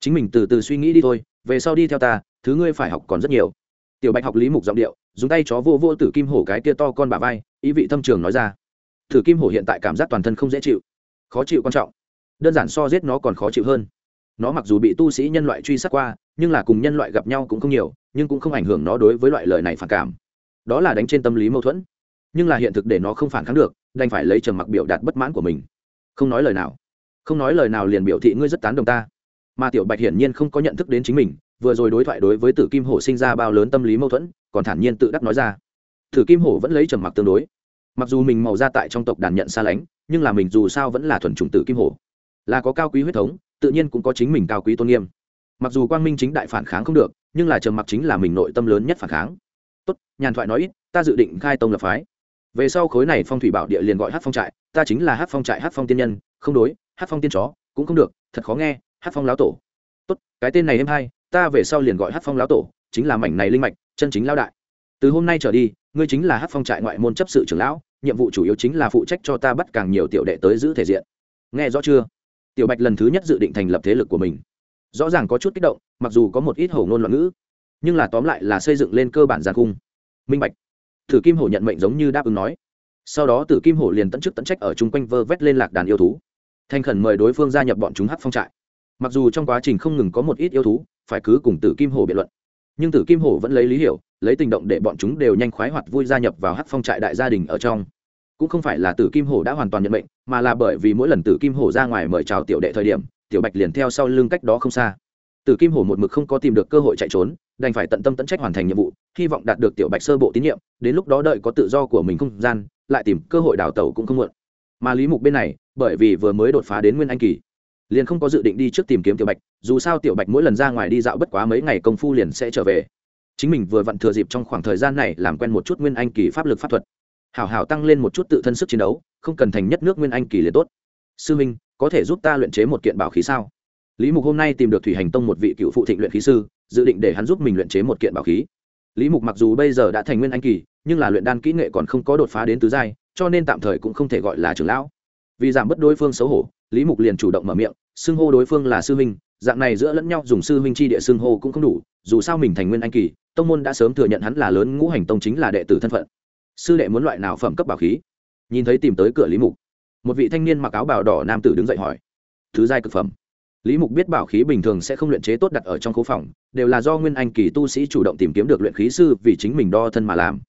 Chính mình từ từ suy nghĩ đi thôi, về sau đi theo ta thứ ngươi phải học còn rất nhiều. Tiểu bạch học lý mục giọng điệu, dùng tay chó vô vô tử kim hổ cái kia to con bà vai, ý vị thâm trường nói ra. Tử kim hổ hiện tại cảm giác toàn thân không dễ chịu, khó chịu quan trọng. Đơn giản so giết nó còn khó chịu hơn. Nó mặc dù bị tu sĩ nhân loại truy sát qua, nhưng là cùng nhân loại gặp nhau cũng không nhiều, nhưng cũng không ảnh hưởng nó đối với loại lời này phản cảm. Đó là đánh trên tâm lý mâu thuẫn. Nhưng là hiện thực để nó không phản kháng được, đành phải lấy trầm mặc biểu đạt bất mãn của mình. Không nói lời nào. Không nói lời nào liền biểu thị ngươi rất tán đồng ta. Mà tiểu bạch hiển nhiên không có nhận thức đến chính mình vừa rồi đối thoại đối với tử kim hổ sinh ra bao lớn tâm lý mâu thuẫn, còn thản nhiên tự đắc nói ra. Tử kim hổ vẫn lấy trầm mặc tương đối. Mặc dù mình màu ra tại trong tộc đàn nhận xa lánh, nhưng là mình dù sao vẫn là thuần chủng tử kim hổ. Là có cao quý huyết thống, tự nhiên cũng có chính mình cao quý tôn nghiêm. Mặc dù quang minh chính đại phản kháng không được, nhưng là trầm mặc chính là mình nội tâm lớn nhất phản kháng. Tốt, nhàn thoại nói ít, ta dự định khai tông lập phái. Về sau khối này phong thủy bảo địa liền gọi hát phong trại, ta chính là hát phong trại hát phong tiên nhân, không đối hát phong tiên chó cũng không được, thật khó nghe hát phong lão tổ. Tốt, cái tên này em hay ta về sau liền gọi hát phong lão tổ, chính là mảnh này linh mạch, chân chính lao đại. Từ hôm nay trở đi, ngươi chính là hát phong trại ngoại môn chấp sự trưởng lão, nhiệm vụ chủ yếu chính là phụ trách cho ta bắt càng nhiều tiểu đệ tới giữ thể diện. Nghe rõ chưa? Tiểu bạch lần thứ nhất dự định thành lập thế lực của mình. Rõ ràng có chút kích động, mặc dù có một ít hầu ngôn loạn ngữ, nhưng là tóm lại là xây dựng lên cơ bản giàn cung. Minh bạch. Thử kim hổ nhận mệnh giống như đáp ứng nói. Sau đó tử kim hổ liền tận chức tận trách ở chung quanh vơ vét lên lạc đàn yêu thú. Thành khẩn mời đối phương gia nhập bọn chúng Hát phong trại. Mặc dù trong quá trình không ngừng có một ít yêu thú phải cứ cùng tử kim hổ biện luận. Nhưng tử kim hổ vẫn lấy lý hiểu, lấy tình động để bọn chúng đều nhanh khoái hoạt vui gia nhập vào hắc phong trại đại gia đình ở trong. Cũng không phải là tử kim hổ đã hoàn toàn nhận mệnh, mà là bởi vì mỗi lần tử kim hổ ra ngoài mời chào tiểu đệ thời điểm, tiểu bạch liền theo sau lưng cách đó không xa. Tử kim hổ một mực không có tìm được cơ hội chạy trốn, đành phải tận tâm tận trách hoàn thành nhiệm vụ, hy vọng đạt được tiểu bạch sơ bộ tín nhiệm, đến lúc đó đợi có tự do của mình không gian, lại tìm cơ hội đào tẩu cũng không muộn. Mà lý mục bên này, bởi vì vừa mới đột phá đến nguyên anh kỳ liền không có dự định đi trước tìm kiếm tiểu bạch, dù sao tiểu bạch mỗi lần ra ngoài đi dạo bất quá mấy ngày công phu liền sẽ trở về. Chính mình vừa vặn thừa dịp trong khoảng thời gian này làm quen một chút nguyên anh kỳ pháp lực pháp thuật. Hảo hảo tăng lên một chút tự thân sức chiến đấu, không cần thành nhất nước nguyên anh kỳ liền tốt. Sư minh, có thể giúp ta luyện chế một kiện bảo khí sao? Lý mục hôm nay tìm được thủy hành tông một vị cựu phụ thịnh luyện khí sư, dự định để hắn giúp mình luyện chế một kiện bảo khí. Lý mục mặc dù bây giờ đã thành nguyên anh kỳ, nhưng là luyện đan kỹ nghệ còn không có đột phá đến tứ giai, cho nên tạm thời cũng không thể gọi là trưởng lão vì giảm bớt đối phương xấu hổ, lý mục liền chủ động mở miệng, xưng hô đối phương là sư huynh, dạng này giữa lẫn nhau dùng sư huynh chi địa xưng hô cũng không đủ, dù sao mình thành nguyên anh kỳ, tông môn đã sớm thừa nhận hắn là lớn ngũ hành tông chính là đệ tử thân phận. Sư đệ muốn loại nào phẩm cấp bảo khí? Nhìn thấy tìm tới cửa lý mục, một vị thanh niên mặc áo bào đỏ nam tử đứng dậy hỏi, thứ giai cực phẩm. Lý mục biết bảo khí bình thường sẽ không luyện chế tốt đặt ở trong khố phòng, đều là do nguyên anh kỳ tu sĩ chủ động tìm kiếm được luyện khí sư vì chính mình đo thân mà làm.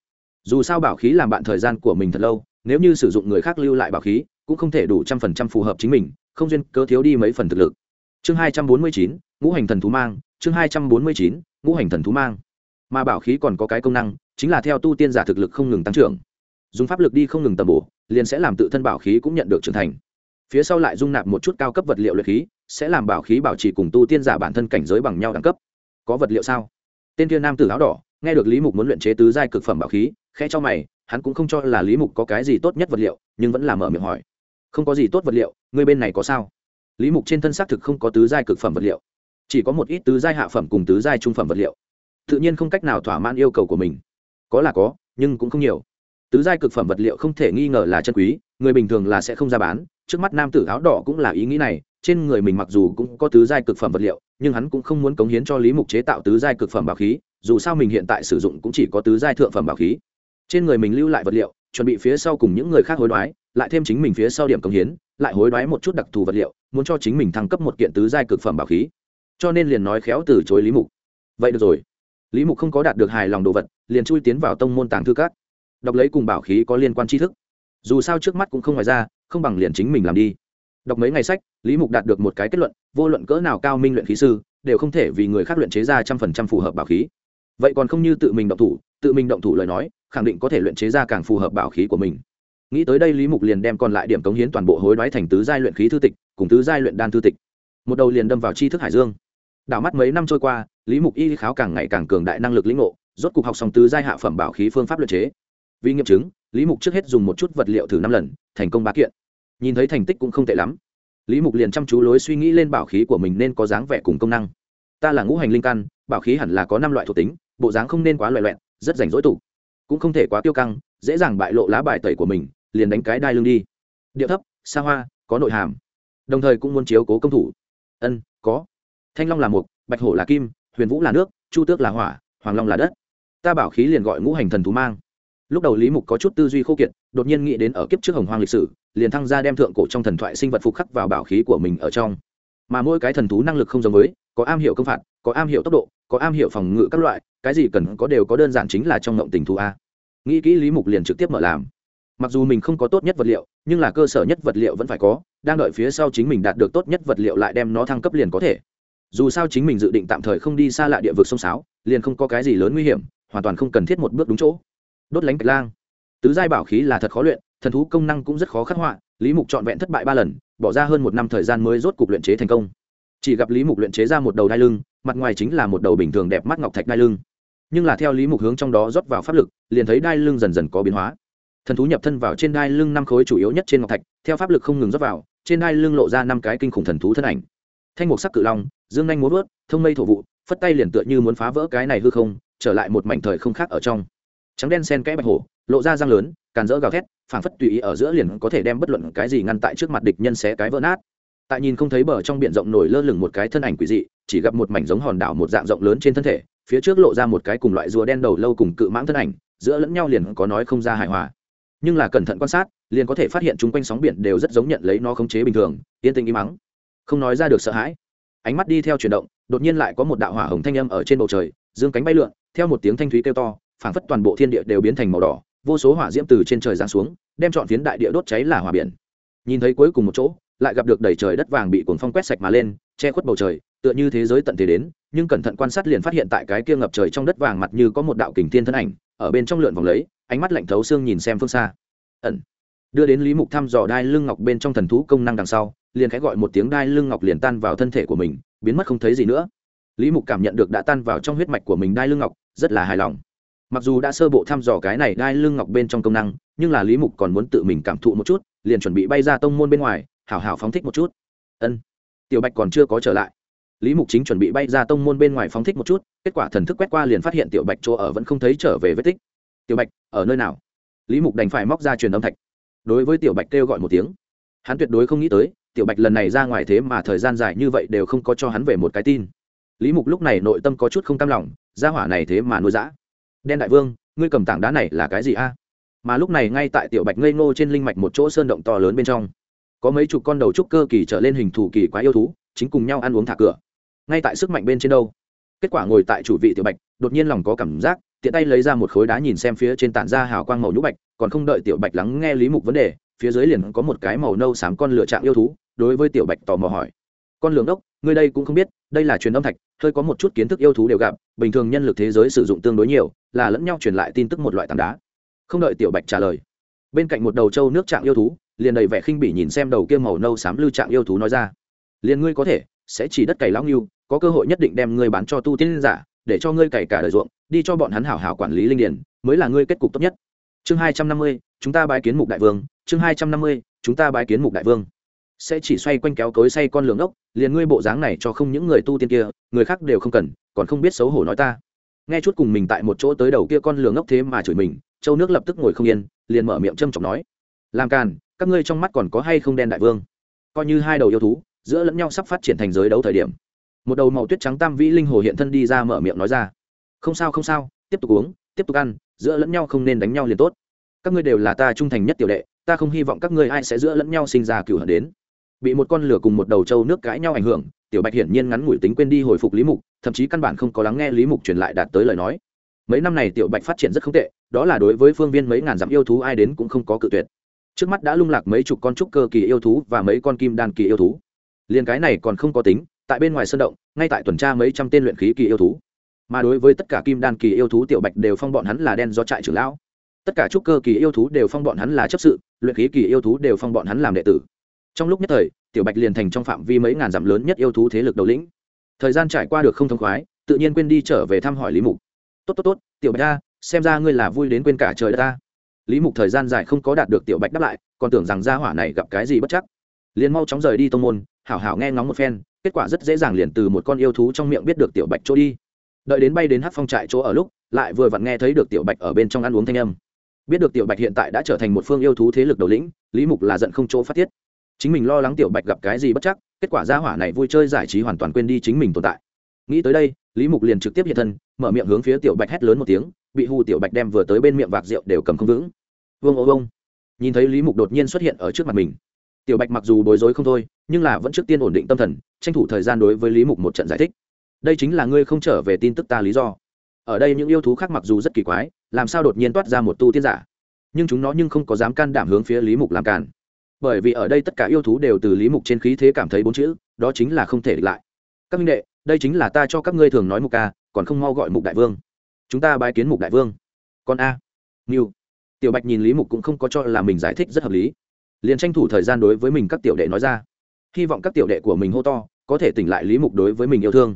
Dù sao bảo khí làm bạn thời gian của mình thật lâu, nếu như sử dụng người khác lưu lại bảo khí cũng không thể đủ trăm phần trăm phù hợp chính mình, không duyên cớ thiếu đi mấy phần thực lực. Chương hai trăm bốn mươi chín, ngũ hành thần thú mang, chương hai trăm bốn mươi chín, ngũ hành thần thú mang. Mà bảo khí còn có cái công năng, chính là theo tu tiên giả thực lực không ngừng tăng trưởng. Dùng pháp lực đi không ngừng tầm bổ, liền sẽ làm tự thân bảo khí cũng nhận được trưởng thành. Phía sau lại dung nạp một chút cao cấp vật liệu luyện khí, sẽ làm bảo khí bảo trì cùng tu tiên giả bản thân cảnh giới bằng nhau đẳng cấp. Có vật liệu sao? Tên thiên nam tử áo đỏ, nghe được lý mục muốn luyện chế tứ giai cực phẩm bảo khí, khẽ cho mày, hắn cũng không cho là lý mục có cái gì tốt nhất vật liệu, nhưng vẫn là mở miệng hỏi không có gì tốt vật liệu người bên này có sao? Lý mục trên thân xác thực không có tứ giai cực phẩm vật liệu, chỉ có một ít tứ giai hạ phẩm cùng tứ giai trung phẩm vật liệu. Tự nhiên không cách nào thỏa mãn yêu cầu của mình. Có là có, nhưng cũng không nhiều. Tứ giai cực phẩm vật liệu không thể nghi ngờ là chân quý, người bình thường là sẽ không ra bán. Trước mắt nam tử áo đỏ cũng là ý nghĩ này, trên người mình mặc dù cũng có tứ giai cực phẩm vật liệu, nhưng hắn cũng không muốn cống hiến cho lý mục chế tạo tứ giai cực phẩm bảo khí, dù sao mình hiện tại sử dụng cũng chỉ có tứ giai thượng phẩm bảo khí. Trên người mình lưu lại vật liệu chuẩn bị phía sau cùng những người khác hối đoái, lại thêm chính mình phía sau điểm công hiến, lại hối đoái một chút đặc thù vật liệu, muốn cho chính mình thăng cấp một kiện tứ giai cực phẩm bảo khí. Cho nên liền nói khéo từ chối lý mục. Vậy được rồi. Lý mục không có đạt được hài lòng đồ vật, liền chui tiến vào tông môn tàng thư các. Đọc lấy cùng bảo khí có liên quan tri thức. Dù sao trước mắt cũng không ngoài ra, không bằng liền chính mình làm đi. Đọc mấy ngày sách, lý mục đạt được một cái kết luận, vô luận cỡ nào cao minh luyện khí sư, đều không thể vì người khác luyện chế ra trăm phần trăm phù hợp bảo khí. Vậy còn không như tự mình động thủ, tự mình động thủ lời nói khẳng định có thể luyện chế ra càng phù hợp bảo khí của mình. Nghĩ tới đây lý mục liền đem còn lại điểm cống hiến toàn bộ hối đoái thành tứ giai luyện khí thư tịch, cùng tứ giai luyện đan thư tịch. Một đầu liền đâm vào tri thức hải dương. Đảo mắt mấy năm trôi qua, lý mục y kháo càng ngày càng cường đại năng lực lĩnh ngộ, rốt cục học xong tứ giai hạ phẩm bảo khí phương pháp luyện chế. Vì nghiệm chứng, lý mục trước hết dùng một chút vật liệu thử năm lần, thành công bá kiện. Nhìn thấy thành tích cũng không tệ lắm. Lý mục liền chăm chú lối suy nghĩ lên bảo khí của mình nên có dáng vẻ cùng công năng. Ta là ngũ hành linh căn, bảo khí hẳn là có năm loại thuộc tính, bộ dáng không nên quá loại loẹn rất rảnh rỗi tủ cũng không thể quá tiêu căng, dễ dàng bại lộ lá bài tẩy của mình, liền đánh cái đai lưng đi. Điệu thấp, xa hoa, có nội hàm. Đồng thời cũng muốn chiếu cố công thủ. Ân, có. Thanh long là mục, bạch hổ là kim, huyền vũ là nước, chu tước là hỏa, hoàng long là đất. Ta bảo khí liền gọi ngũ hành thần thú mang. Lúc đầu lý mục có chút tư duy khô kiệt, đột nhiên nghĩ đến ở kiếp trước hồng hoang lịch sử, liền thăng ra đem thượng cổ trong thần thoại sinh vật phục khắc vào bảo khí của mình ở trong. Mà mỗi cái thần thú năng lực không giống với, có am hiểu công phạt, có am hiểu tốc độ, có am hiểu phòng ngự các loại cái gì cần có đều có đơn giản chính là trong ngộng tình thú a. Nghĩ kỹ lý mục liền trực tiếp mở làm. Mặc dù mình không có tốt nhất vật liệu, nhưng là cơ sở nhất vật liệu vẫn phải có, đang đợi phía sau chính mình đạt được tốt nhất vật liệu lại đem nó thăng cấp liền có thể. Dù sao chính mình dự định tạm thời không đi xa lạ địa vực sông sáo, liền không có cái gì lớn nguy hiểm, hoàn toàn không cần thiết một bước đúng chỗ. Đốt lánh bạch lang. Tứ giai bảo khí là thật khó luyện, thần thú công năng cũng rất khó khắc họa, lý mục trọn vẹn thất bại ba lần, bỏ ra hơn một năm thời gian mới rốt cục luyện chế thành công. Chỉ gặp lý mục luyện chế ra một đầu đai lưng, mặt ngoài chính là một đầu bình thường đẹp mắt ngọc thạch đai lưng nhưng là theo lý mục hướng trong đó rót vào pháp lực, liền thấy đai lưng dần dần có biến hóa. Thần thú nhập thân vào trên đai lưng năm khối chủ yếu nhất trên ngọc thạch, theo pháp lực không ngừng rót vào, trên đai lưng lộ ra năm cái kinh khủng thần thú thân ảnh. Thanh mục sắc cự long, dương nhanh muốn vớt, thông mây thổ vụ, phất tay liền tựa như muốn phá vỡ cái này hư không, trở lại một mảnh thời không khác ở trong. Trắng đen sen kẽ bạch hổ, lộ ra răng lớn, càn rỡ gào thét, phảng phất tùy ý ở giữa liền có thể đem bất luận cái gì ngăn tại trước mặt địch nhân xé cái vỡ nát. Tại nhìn không thấy bờ trong biển rộng nổi lơ lửng một cái thân ảnh quỷ dị, chỉ gặp một mảnh giống hòn đảo một dạng rộng lớn trên thân thể phía trước lộ ra một cái cùng loại rùa đen đầu lâu cùng cự mãng thân ảnh, giữa lẫn nhau liền có nói không ra hài hòa. Nhưng là cẩn thận quan sát, liền có thể phát hiện chung quanh sóng biển đều rất giống nhận lấy nó khống chế bình thường, yên tĩnh im mắng không nói ra được sợ hãi. Ánh mắt đi theo chuyển động, đột nhiên lại có một đạo hỏa hồng thanh âm ở trên bầu trời, dương cánh bay lượn, theo một tiếng thanh thúy kêu to, phảng phất toàn bộ thiên địa đều biến thành màu đỏ, vô số hỏa diễm từ trên trời giáng xuống, đem trọn phiến đại địa đốt cháy là hỏa biển. Nhìn thấy cuối cùng một chỗ, lại gặp được đầy trời đất vàng bị cuồng phong quét sạch mà lên, che khuất bầu trời tựa như thế giới tận thế đến, nhưng cẩn thận quan sát liền phát hiện tại cái kia ngập trời trong đất vàng mặt như có một đạo kình thiên thân ảnh, ở bên trong lượn vòng lấy, ánh mắt lạnh thấu xương nhìn xem phương xa. Ẩn. Đưa đến lý mục thăm dò đai lưng ngọc bên trong thần thú công năng đằng sau, liền khẽ gọi một tiếng đai lưng ngọc liền tan vào thân thể của mình, biến mất không thấy gì nữa. Lý mục cảm nhận được đã tan vào trong huyết mạch của mình đai lưng ngọc, rất là hài lòng. Mặc dù đã sơ bộ thăm dò cái này đai lưng ngọc bên trong công năng, nhưng là lý mục còn muốn tự mình cảm thụ một chút, liền chuẩn bị bay ra tông môn bên ngoài, hảo hảo phóng thích một chút. Ân. Tiểu bạch còn chưa có trở lại lý mục chính chuẩn bị bay ra tông môn bên ngoài phóng thích một chút, kết quả thần thức quét qua liền phát hiện tiểu bạch chỗ ở vẫn không thấy trở về vết tích. Tiểu bạch, ở nơi nào? Lý mục đành phải móc ra truyền âm thạch. Đối với tiểu bạch kêu gọi một tiếng. Hắn tuyệt đối không nghĩ tới, tiểu bạch lần này ra ngoài thế mà thời gian dài như vậy đều không có cho hắn về một cái tin. Lý mục lúc này nội tâm có chút không cam lòng ra hỏa này thế mà nuôi dã. Đen đại vương, ngươi cầm tảng đá này là cái gì a? Mà lúc này ngay tại tiểu bạch ngây ngô trên linh mạch một chỗ sơn động to lớn bên trong, có mấy chục con đầu trúc cơ kỳ trở lên hình thù kỳ quá yêu thú, chính cùng nhau ăn uống thả cửa ngay tại sức mạnh bên trên đâu. Kết quả ngồi tại chủ vị tiểu bạch, đột nhiên lòng có cảm giác, tiện tay lấy ra một khối đá nhìn xem phía trên tản ra hào quang màu nhũ bạch, còn không đợi tiểu bạch lắng nghe lý mục vấn đề, phía dưới liền có một cái màu nâu xám con lựa trạng yêu thú, đối với tiểu bạch tò mò hỏi. Con lường đốc, ngươi đây cũng không biết, đây là truyền âm thạch, hơi có một chút kiến thức yêu thú đều gặp, bình thường nhân lực thế giới sử dụng tương đối nhiều, là lẫn nhau truyền lại tin tức một loại tảng đá. Không đợi tiểu bạch trả lời, bên cạnh một đầu trâu nước trạng yêu thú, liền đầy vẻ khinh bỉ nhìn xem đầu kia màu nâu xám lưu trạng yêu thú nói ra. Liền ngươi có thể, sẽ chỉ đất cày lão nghiêu có cơ hội nhất định đem ngươi bán cho tu tiên giả, để cho ngươi cày cả đời ruộng, đi cho bọn hắn hảo hảo quản lý linh điển mới là ngươi kết cục tốt nhất. Chương hai trăm năm mươi, chúng ta bái kiến mục đại vương. Chương hai trăm năm mươi, chúng ta bái kiến mục đại vương. Sẽ chỉ xoay quanh kéo cối say con lường ốc, liền ngươi bộ dáng này cho không những người tu tiên kia, người khác đều không cần, còn không biết xấu hổ nói ta. Nghe chút cùng mình tại một chỗ tới đầu kia con lường ốc thế mà chửi mình, châu nước lập tức ngồi không yên, liền mở miệng châm chọc nói. Làm càn, các ngươi trong mắt còn có hay không đen đại vương? Coi như hai đầu yêu thú, giữa lẫn nhau sắp phát triển thành giới đấu thời điểm một đầu màu tuyết trắng tam vĩ linh hồ hiện thân đi ra mở miệng nói ra. Không sao không sao, tiếp tục uống, tiếp tục ăn, giữa lẫn nhau không nên đánh nhau liền tốt. Các ngươi đều là ta trung thành nhất tiểu đệ, ta không hy vọng các ngươi ai sẽ giữa lẫn nhau sinh ra cửu hận đến. Bị một con lửa cùng một đầu trâu nước cãi nhau ảnh hưởng, tiểu bạch hiển nhiên ngắn ngủi tính quên đi hồi phục lý mục, thậm chí căn bản không có lắng nghe lý mục truyền lại đạt tới lời nói. Mấy năm này tiểu bạch phát triển rất không tệ, đó là đối với phương viên mấy ngàn dặm yêu thú ai đến cũng không có cự tuyệt. Trước mắt đã lung lạc mấy chục con trúc cơ kỳ yêu thú và mấy con kim đan kỳ yêu thú. Liền cái này còn không có tính tại bên ngoài sơn động, ngay tại tuần tra mấy trăm tên luyện khí kỳ yêu thú. Mà đối với tất cả kim đan kỳ yêu thú tiểu bạch đều phong bọn hắn là đen do trại trưởng lão. Tất cả trúc cơ kỳ yêu thú đều phong bọn hắn là chấp sự, luyện khí kỳ yêu thú đều phong bọn hắn làm đệ tử. Trong lúc nhất thời, tiểu bạch liền thành trong phạm vi mấy ngàn dặm lớn nhất yêu thú thế lực đầu lĩnh. Thời gian trải qua được không thông khoái, tự nhiên quên đi trở về thăm hỏi lý mục. Tốt tốt tốt, tiểu bạch ta xem ra ngươi là vui đến quên cả trời đất ta. Lý mục thời gian dài không có đạt được tiểu bạch đáp lại, còn tưởng rằng gia hỏa này gặp cái gì bất chắc. Liền mau chóng rời đi tông môn hảo hảo nghe ngóng một phen, kết quả rất dễ dàng liền từ một con yêu thú trong miệng biết được tiểu bạch chỗ đi. Đợi đến bay đến hát phong trại chỗ ở lúc, lại vừa vặn nghe thấy được tiểu bạch ở bên trong ăn uống thanh âm. Biết được tiểu bạch hiện tại đã trở thành một phương yêu thú thế lực đầu lĩnh, lý mục là giận không chỗ phát thiết chính mình lo lắng tiểu bạch gặp cái gì bất chắc, kết quả gia hỏa này vui chơi giải trí hoàn toàn quên đi chính mình tồn tại. Nghĩ tới đây, lý mục liền trực tiếp hiện thân, mở miệng hướng phía tiểu bạch hét lớn một tiếng, bị hù tiểu bạch đem vừa tới bên miệng vạc rượu đều cầm không vững. Vương ô vông nhìn thấy lý mục đột nhiên xuất hiện ở trước mặt mình tiểu bạch mặc dù bối rối không thôi, nhưng là vẫn trước tiên ổn định tâm thần, tranh thủ thời gian đối với lý mục một trận giải thích. Đây chính là ngươi không trở về tin tức ta lý do. Ở đây những yêu thú khác mặc dù rất kỳ quái, làm sao đột nhiên toát ra một tu tiên giả? Nhưng chúng nó nhưng không có dám can đảm hướng phía lý mục làm càn. Bởi vì ở đây tất cả yêu thú đều từ lý mục trên khí thế cảm thấy bốn chữ, đó chính là không thể địch lại. Các minh đệ, đây chính là ta cho các ngươi thường nói mục ca còn không mau gọi mục đại vương. Chúng ta bái kiến mục đại vương. Con a. Nghiêu tiểu bạch nhìn lý mục cũng không có cho là mình giải thích rất hợp lý liền tranh thủ thời gian đối với mình các tiểu đệ nói ra. Hy vọng các tiểu đệ của mình hô to, có thể tỉnh lại lý mục đối với mình yêu thương.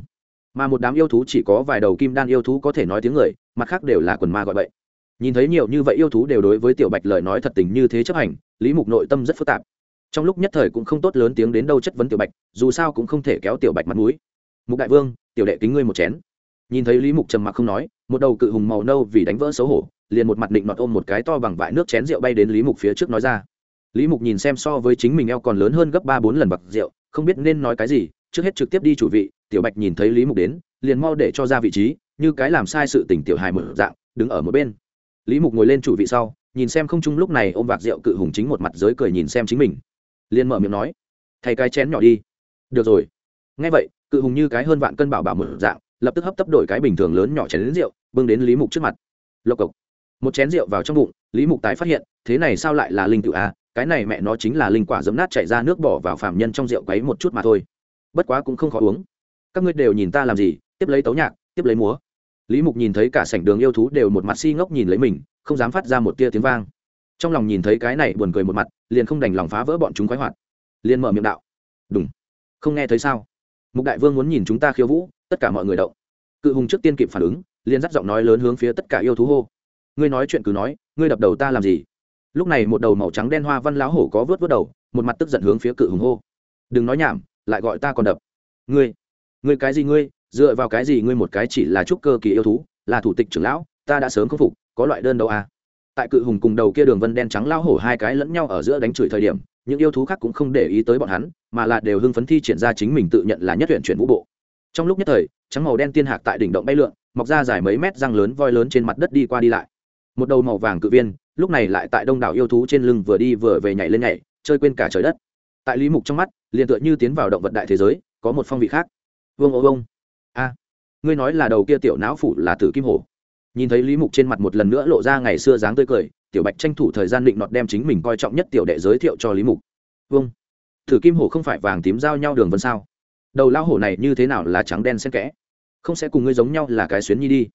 Mà một đám yêu thú chỉ có vài đầu kim đan yêu thú có thể nói tiếng người, mặt khác đều là quần ma gọi vậy nhìn thấy nhiều như vậy yêu thú đều đối với tiểu bạch lời nói thật tình như thế chấp hành, lý mục nội tâm rất phức tạp. Trong lúc nhất thời cũng không tốt lớn tiếng đến đâu chất vấn tiểu bạch, dù sao cũng không thể kéo tiểu bạch mặt mũi. Mục đại vương, tiểu đệ kính ngươi một chén. Nhìn thấy lý mục trầm mặc không nói, một đầu cự hùng màu nâu vì đánh vỡ xấu hổ, liền một mặt định nọt ôm một cái to bằng vại nước chén rượu bay đến lý mục phía trước nói ra lý mục nhìn xem so với chính mình eo còn lớn hơn gấp ba bốn lần bạc rượu, không biết nên nói cái gì, trước hết trực tiếp đi chủ vị, tiểu bạch nhìn thấy lý mục đến, liền mau để cho ra vị trí, như cái làm sai sự tình tiểu hài mở dạng, đứng ở một bên. Lý mục ngồi lên chủ vị sau, nhìn xem không chung lúc này ôm vạc rượu cự hùng chính một mặt giới cười nhìn xem chính mình. Liền mở miệng nói, thay cái chén nhỏ đi. Được rồi. Ngay vậy, cự hùng như cái hơn vạn cân bảo bảo mở dạng, lập tức hấp tấp đổi cái bình thường lớn nhỏ chén đến rượu, bưng đến lý mục trước mặt. Lộc cộc. Một chén rượu vào trong bụng, lý mục tái phát hiện, thế này sao lại là linh tự a? Cái này mẹ nó chính là linh quả giấm nát chạy ra nước bỏ vào phạm nhân trong rượu quấy một chút mà thôi. Bất quá cũng không khó uống. Các ngươi đều nhìn ta làm gì, tiếp lấy tấu nhạc, tiếp lấy múa. Lý mục nhìn thấy cả sảnh đường yêu thú đều một mặt si ngốc nhìn lấy mình, không dám phát ra một tia tiếng vang. Trong lòng nhìn thấy cái này buồn cười một mặt, liền không đành lòng phá vỡ bọn chúng khoái hoạt. Liền mở miệng đạo. Đúng không nghe thấy sao? Mục đại vương muốn nhìn chúng ta khiêu vũ, tất cả mọi người động. Cự hùng trước tiên kịp phản ứng, liền dắt giọng nói lớn hướng phía tất cả yêu thú hô. Ngươi nói chuyện cứ nói, ngươi đập đầu ta làm gì? Lúc này một đầu màu trắng đen hoa văn lão hổ có vớt vớt đầu, một mặt tức giận hướng phía cự hùng hô. Đừng nói nhảm, lại gọi ta còn đập. Ngươi ngươi cái gì ngươi? Dựa vào cái gì ngươi một cái chỉ là trúc cơ kỳ yêu thú, là thủ tịch trưởng lão, ta đã sớm khâm phục, có loại đơn đâu à? Tại cự hùng cùng đầu kia đường vân đen trắng lao hổ hai cái lẫn nhau ở giữa đánh chửi thời điểm, những yêu thú khác cũng không để ý tới bọn hắn, mà là đều hưng phấn thi triển ra chính mình tự nhận là nhất huyện chuyển vũ bộ. Trong lúc nhất thời, trắng màu đen tiên hạc tại đỉnh động bay lượn, mọc ra dài mấy mét răng lớn voi lớn trên mặt đất đi qua đi lại. Một đầu màu vàng cự viên lúc này lại tại đông đảo yêu thú trên lưng vừa đi vừa về nhảy lên nhảy, chơi quên cả trời đất. Tại lý mục trong mắt, liền tựa như tiến vào động vật đại thế giới, có một phong vị khác. Vương ô vông a, ngươi nói là đầu kia tiểu não phủ là tử kim hổ. Nhìn thấy lý mục trên mặt một lần nữa lộ ra ngày xưa dáng tươi cười, tiểu bạch tranh thủ thời gian định nọt đem chính mình coi trọng nhất tiểu đệ giới thiệu cho lý mục. Vâng thử kim hổ không phải vàng tím giao nhau đường vân sao? Đầu lao hổ này như thế nào là trắng đen xen kẽ? Không sẽ cùng ngươi giống nhau là cái xuyến nhi đi.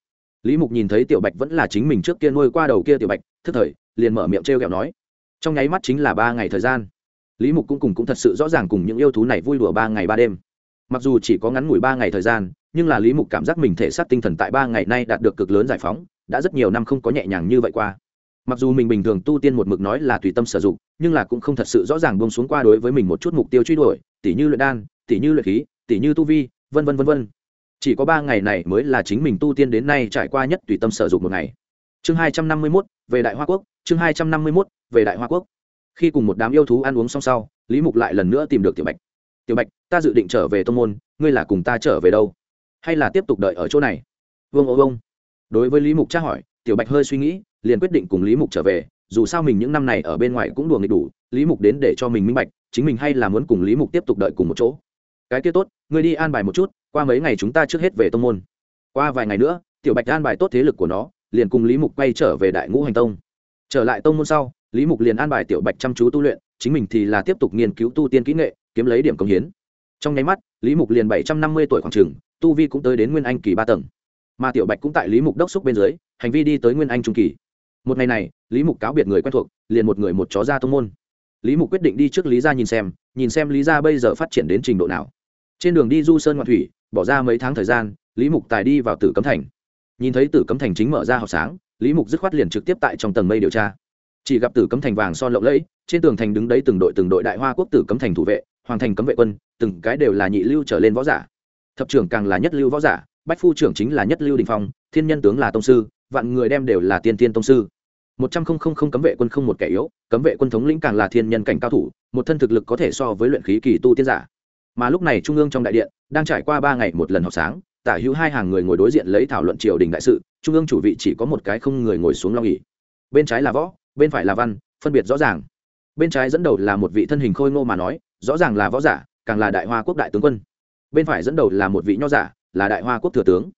Lý mục nhìn thấy tiểu bạch vẫn là chính mình trước kia nuôi qua đầu kia tiểu bạch thức thời, liền mở miệng t r e o kẹo nói, trong nháy mắt chính là ba ngày thời gian. Lý mục cũng cùng cũng thật sự rõ ràng cùng những yêu thú này vui đùa ba ngày ba đêm. Mặc dù chỉ có ngắn ngủi ba ngày thời gian, nhưng là lý mục cảm giác mình thể xác tinh thần tại ba ngày nay đạt được cực lớn giải phóng, đã rất nhiều năm không có nhẹ nhàng như vậy qua. Mặc dù mình bình thường tu tiên một mực nói là tùy tâm sử dụng, nhưng là cũng không thật sự rõ ràng buông xuống qua đối với mình một chút mục tiêu truy đuổi, tỉ như luyện đan, tỉ như luyện khí, tỉ như tu vi, vân vân vân vân. Chỉ có ba ngày này mới là chính mình tu tiên đến nay trải qua nhất tùy tâm sử dụng một ngày chương hai trăm năm mươi mốt, về đại hoa quốc, chương hai trăm năm mươi mốt, về đại hoa quốc. Khi cùng một đám yêu thú ăn uống xong sau, lý mục lại lần nữa tìm được tiểu bạch. Tiểu bạch, ta dự định trở về tô môn, ngươi là cùng ta trở về đâu? Hay là tiếp tục đợi ở chỗ này? Vương ô vông đối với lý mục tra hỏi, tiểu bạch hơi suy nghĩ, liền quyết định cùng lý mục trở về, dù sao mình những năm này ở bên ngoài cũng đùa nghịch đủ, lý mục đến để cho mình minh bạch, chính mình hay là muốn cùng lý mục tiếp tục đợi cùng một chỗ. Cái kia tốt, ngươi đi an bài một chút, qua mấy ngày chúng ta trước hết về tông môn. Qua vài ngày nữa, tiểu bạch an bài tốt thế lực của nó liền cùng lý mục quay trở về đại ngũ hành tông. Trở lại tông môn sau, lý mục liền an bài tiểu bạch chăm chú tu luyện, chính mình thì là tiếp tục nghiên cứu tu tiên kỹ nghệ, kiếm lấy điểm công hiến. Trong nháy mắt, lý mục liền bảy trăm năm mươi tuổi khoảng trường tu vi cũng tới đến nguyên anh kỳ ba tầng. Mà tiểu bạch cũng tại lý mục đốc xúc bên dưới, hành vi đi tới nguyên anh trung kỳ. Một ngày này, lý mục cáo biệt người quen thuộc, liền một người một chó ra tông môn. Lý mục quyết định đi trước lý gia nhìn xem nhìn xem lý gia bây giờ phát triển đến trình độ nào. Trên đường đi du sơn ngoạn thủy, bỏ ra mấy tháng thời gian, lý mục tài đi vào tử cấm thành nhìn thấy tử cấm thành chính mở ra học sáng, lý mục dứt khoát liền trực tiếp tại trong tầng mây điều tra. Chỉ gặp tử cấm thành vàng son lộng lẫy, trên tường thành đứng đấy từng đội từng đội đại hoa quốc tử cấm thành thủ vệ, hoàng thành cấm vệ quân, từng cái đều là nhị lưu trở lên võ giả. Thập trưởng càng là nhất lưu võ giả, bách phu trưởng chính là nhất lưu đình phong, thiên nhân tướng là tông sư, vạn người đem đều là tiên tiên tông sư. Một trăm không không không cấm vệ quân không một kẻ yếu, cấm vệ quân thống lĩnh càng là thiên nhân cảnh cao thủ, một thân thực lực có thể so với luyện khí kỳ tu tiên giả. Mà lúc này trung ương trong đại điện, đang trải qua ba ngày một lần học sáng tả hữu hai hàng người ngồi đối diện lấy thảo luận triều đình đại sự, trung ương chủ vị chỉ có một cái không người ngồi xuống lo nghỉ bên trái là võ, bên phải là văn, phân biệt rõ ràng. Bên trái dẫn đầu là một vị thân hình khôi ngô mà nói, rõ ràng là võ giả, càng là đại hoa quốc đại tướng quân. Bên phải dẫn đầu là một vị nho giả, là đại hoa quốc thừa tướng.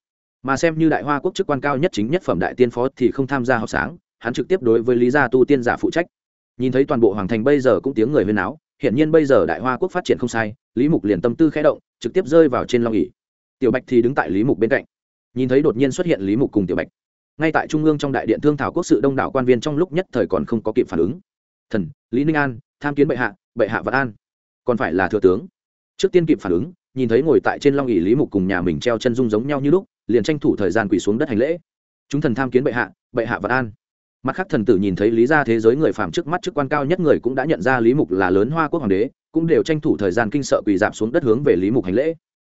Mà xem như đại hoa quốc chức quan cao nhất chính nhất phẩm đại tiên phó thì không tham gia học sáng, hắn trực tiếp đối với lý gia tu tiên giả phụ trách. Nhìn thấy toàn bộ hoàng thành bây giờ cũng tiếng người huyên áo hiện nhiên bây giờ đại hoa quốc phát triển không sai, lý mục liền tâm tư khẽ động, trực tiếp rơi vào trên long ỉ tiểu bạch thì đứng tại lý mục bên cạnh. Nhìn thấy đột nhiên xuất hiện lý mục cùng tiểu bạch, ngay tại trung ương trong đại điện thương thảo quốc sự đông đảo quan viên trong lúc nhất thời còn không có kịp phản ứng. Thần, lý ninh an, tham kiến bệ hạ bệ hạ vạn an. Còn phải là thừa tướng. Trước tiên kịp phản ứng, nhìn thấy ngồi tại trên long ỉ lý mục cùng nhà mình treo chân dung giống nhau như lúc, liền tranh thủ thời gian quỳ xuống đất hành lễ. Chúng thần tham kiến bệ hạ bệ hạ vạn an. Mặt khác thần tử nhìn thấy lý gia thế giới người phàm trước mắt chức quan cao nhất người cũng đã nhận ra lý mục là lớn hoa quốc hoàng đế, cũng đều tranh thủ thời gian kinh sợ quỳ dạp xuống đất hướng về lý mục hành lễ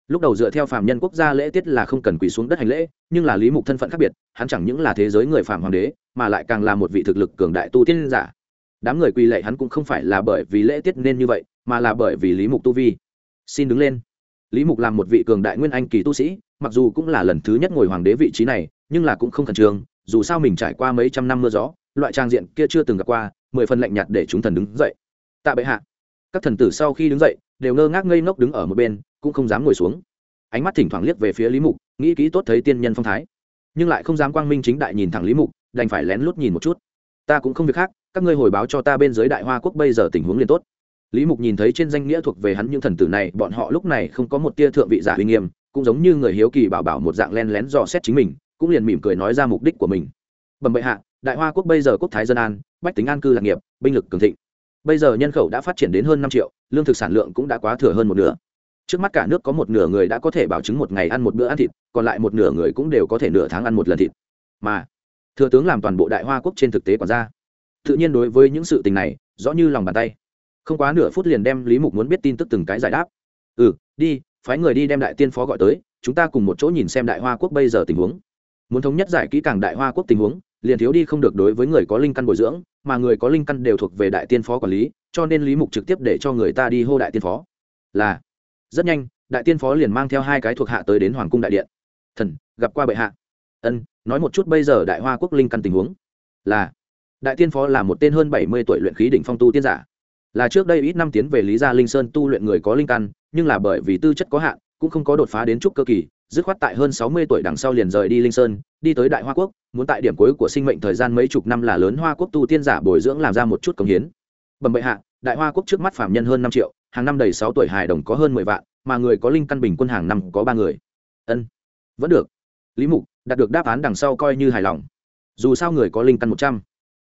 lúc đầu dựa theo phàm nhân quốc gia lễ tiết là không cần quỳ xuống đất hành lễ, nhưng là lý mục thân phận khác biệt, hắn chẳng những là thế giới người phàm hoàng đế, mà lại càng là một vị thực lực cường đại tu tiên giả. Đám người quỳ lệ hắn cũng không phải là bởi vì lễ tiết nên như vậy, mà là bởi vì lý mục tu vi. Xin đứng lên. Lý mục làm một vị cường đại nguyên anh kỳ tu sĩ, mặc dù cũng là lần thứ nhất ngồi hoàng đế vị trí này, nhưng là cũng không khẩn trương, dù sao mình trải qua mấy trăm năm mưa gió, loại trang diện kia chưa từng gặp qua, mười phần lạnh nhạt để chúng thần đứng dậy. Tạ bệ hạ. Các thần tử sau khi đứng dậy, đều ngơ ngác ngây ngốc đứng ở một bên cũng không dám ngồi xuống. Ánh mắt thỉnh thoảng liếc về phía lý mục, nghĩ kỹ tốt thấy tiên nhân phong thái. Nhưng lại không dám quang minh chính đại nhìn thẳng lý mục, đành phải lén lút nhìn một chút. Ta cũng không việc khác, các ngươi hồi báo cho ta bên dưới đại hoa quốc bây giờ tình huống liền tốt. Lý mục nhìn thấy trên danh nghĩa thuộc về hắn những thần tử này, bọn họ lúc này không có một tia thượng vị giả uy nghiêm, cũng giống như người hiếu kỳ bảo bảo một dạng len lén dò xét chính mình, cũng liền mỉm cười nói ra mục đích của mình. Bẩm bệ hạ, đại hoa quốc bây giờ quốc thái dân an, bách tính an cư lạc nghiệp, binh lực cường thịnh. Bây giờ nhân khẩu đã phát triển đến hơn năm triệu, lương thực sản lượng cũng đã quá thừa hơn một nửa trước mắt cả nước có một nửa người đã có thể bảo chứng một ngày ăn một bữa ăn thịt, còn lại một nửa người cũng đều có thể nửa tháng ăn một lần thịt. Mà, thừa tướng làm toàn bộ đại hoa quốc trên thực tế còn ra tự nhiên đối với những sự tình này, rõ như lòng bàn tay. Không quá nửa phút liền đem lý mục muốn biết tin tức từng cái giải đáp. Ừ đi, phái người đi đem đại tiên phó gọi tới, chúng ta cùng một chỗ nhìn xem đại hoa quốc bây giờ tình huống. Muốn thống nhất giải kỹ càng đại hoa quốc tình huống, liền thiếu đi không được đối với người có linh căn bồi dưỡng, mà người có linh căn đều thuộc về đại tiên phó quản lý, cho nên lý mục trực tiếp để cho người ta đi hô đại tiên phó. Là rất nhanh, đại tiên phó liền mang theo hai cái thuộc hạ tới đến hoàng cung đại điện. Thần, gặp qua bệ hạ. Ân, nói một chút bây giờ đại hoa quốc linh căn tình huống. Là, đại tiên phó là một tên hơn bảy mươi tuổi luyện khí đỉnh phong tu tiên giả. Là trước đây ít năm tiến về lý gia linh sơn tu luyện người có linh căn, nhưng là bởi vì tư chất có hạn, cũng không có đột phá đến trúc cơ kỳ, dứt khoát tại hơn sáu mươi tuổi đằng sau liền rời đi linh sơn, đi tới đại hoa quốc, muốn tại điểm cuối của sinh mệnh thời gian mấy chục năm là lớn hoa quốc tu tiên giả bồi dưỡng làm ra một chút công hiến. Bẩm bệ hạ, đại hoa quốc trước mắt phạm nhân hơn năm triệu hàng năm đầy sáu tuổi hài đồng có hơn mười vạn, mà người có linh căn bình quân hàng năm có ba người. Ân, vẫn được. Lý mục, đạt được đáp án đằng sau coi như hài lòng. Dù sao người có linh căn một trăm.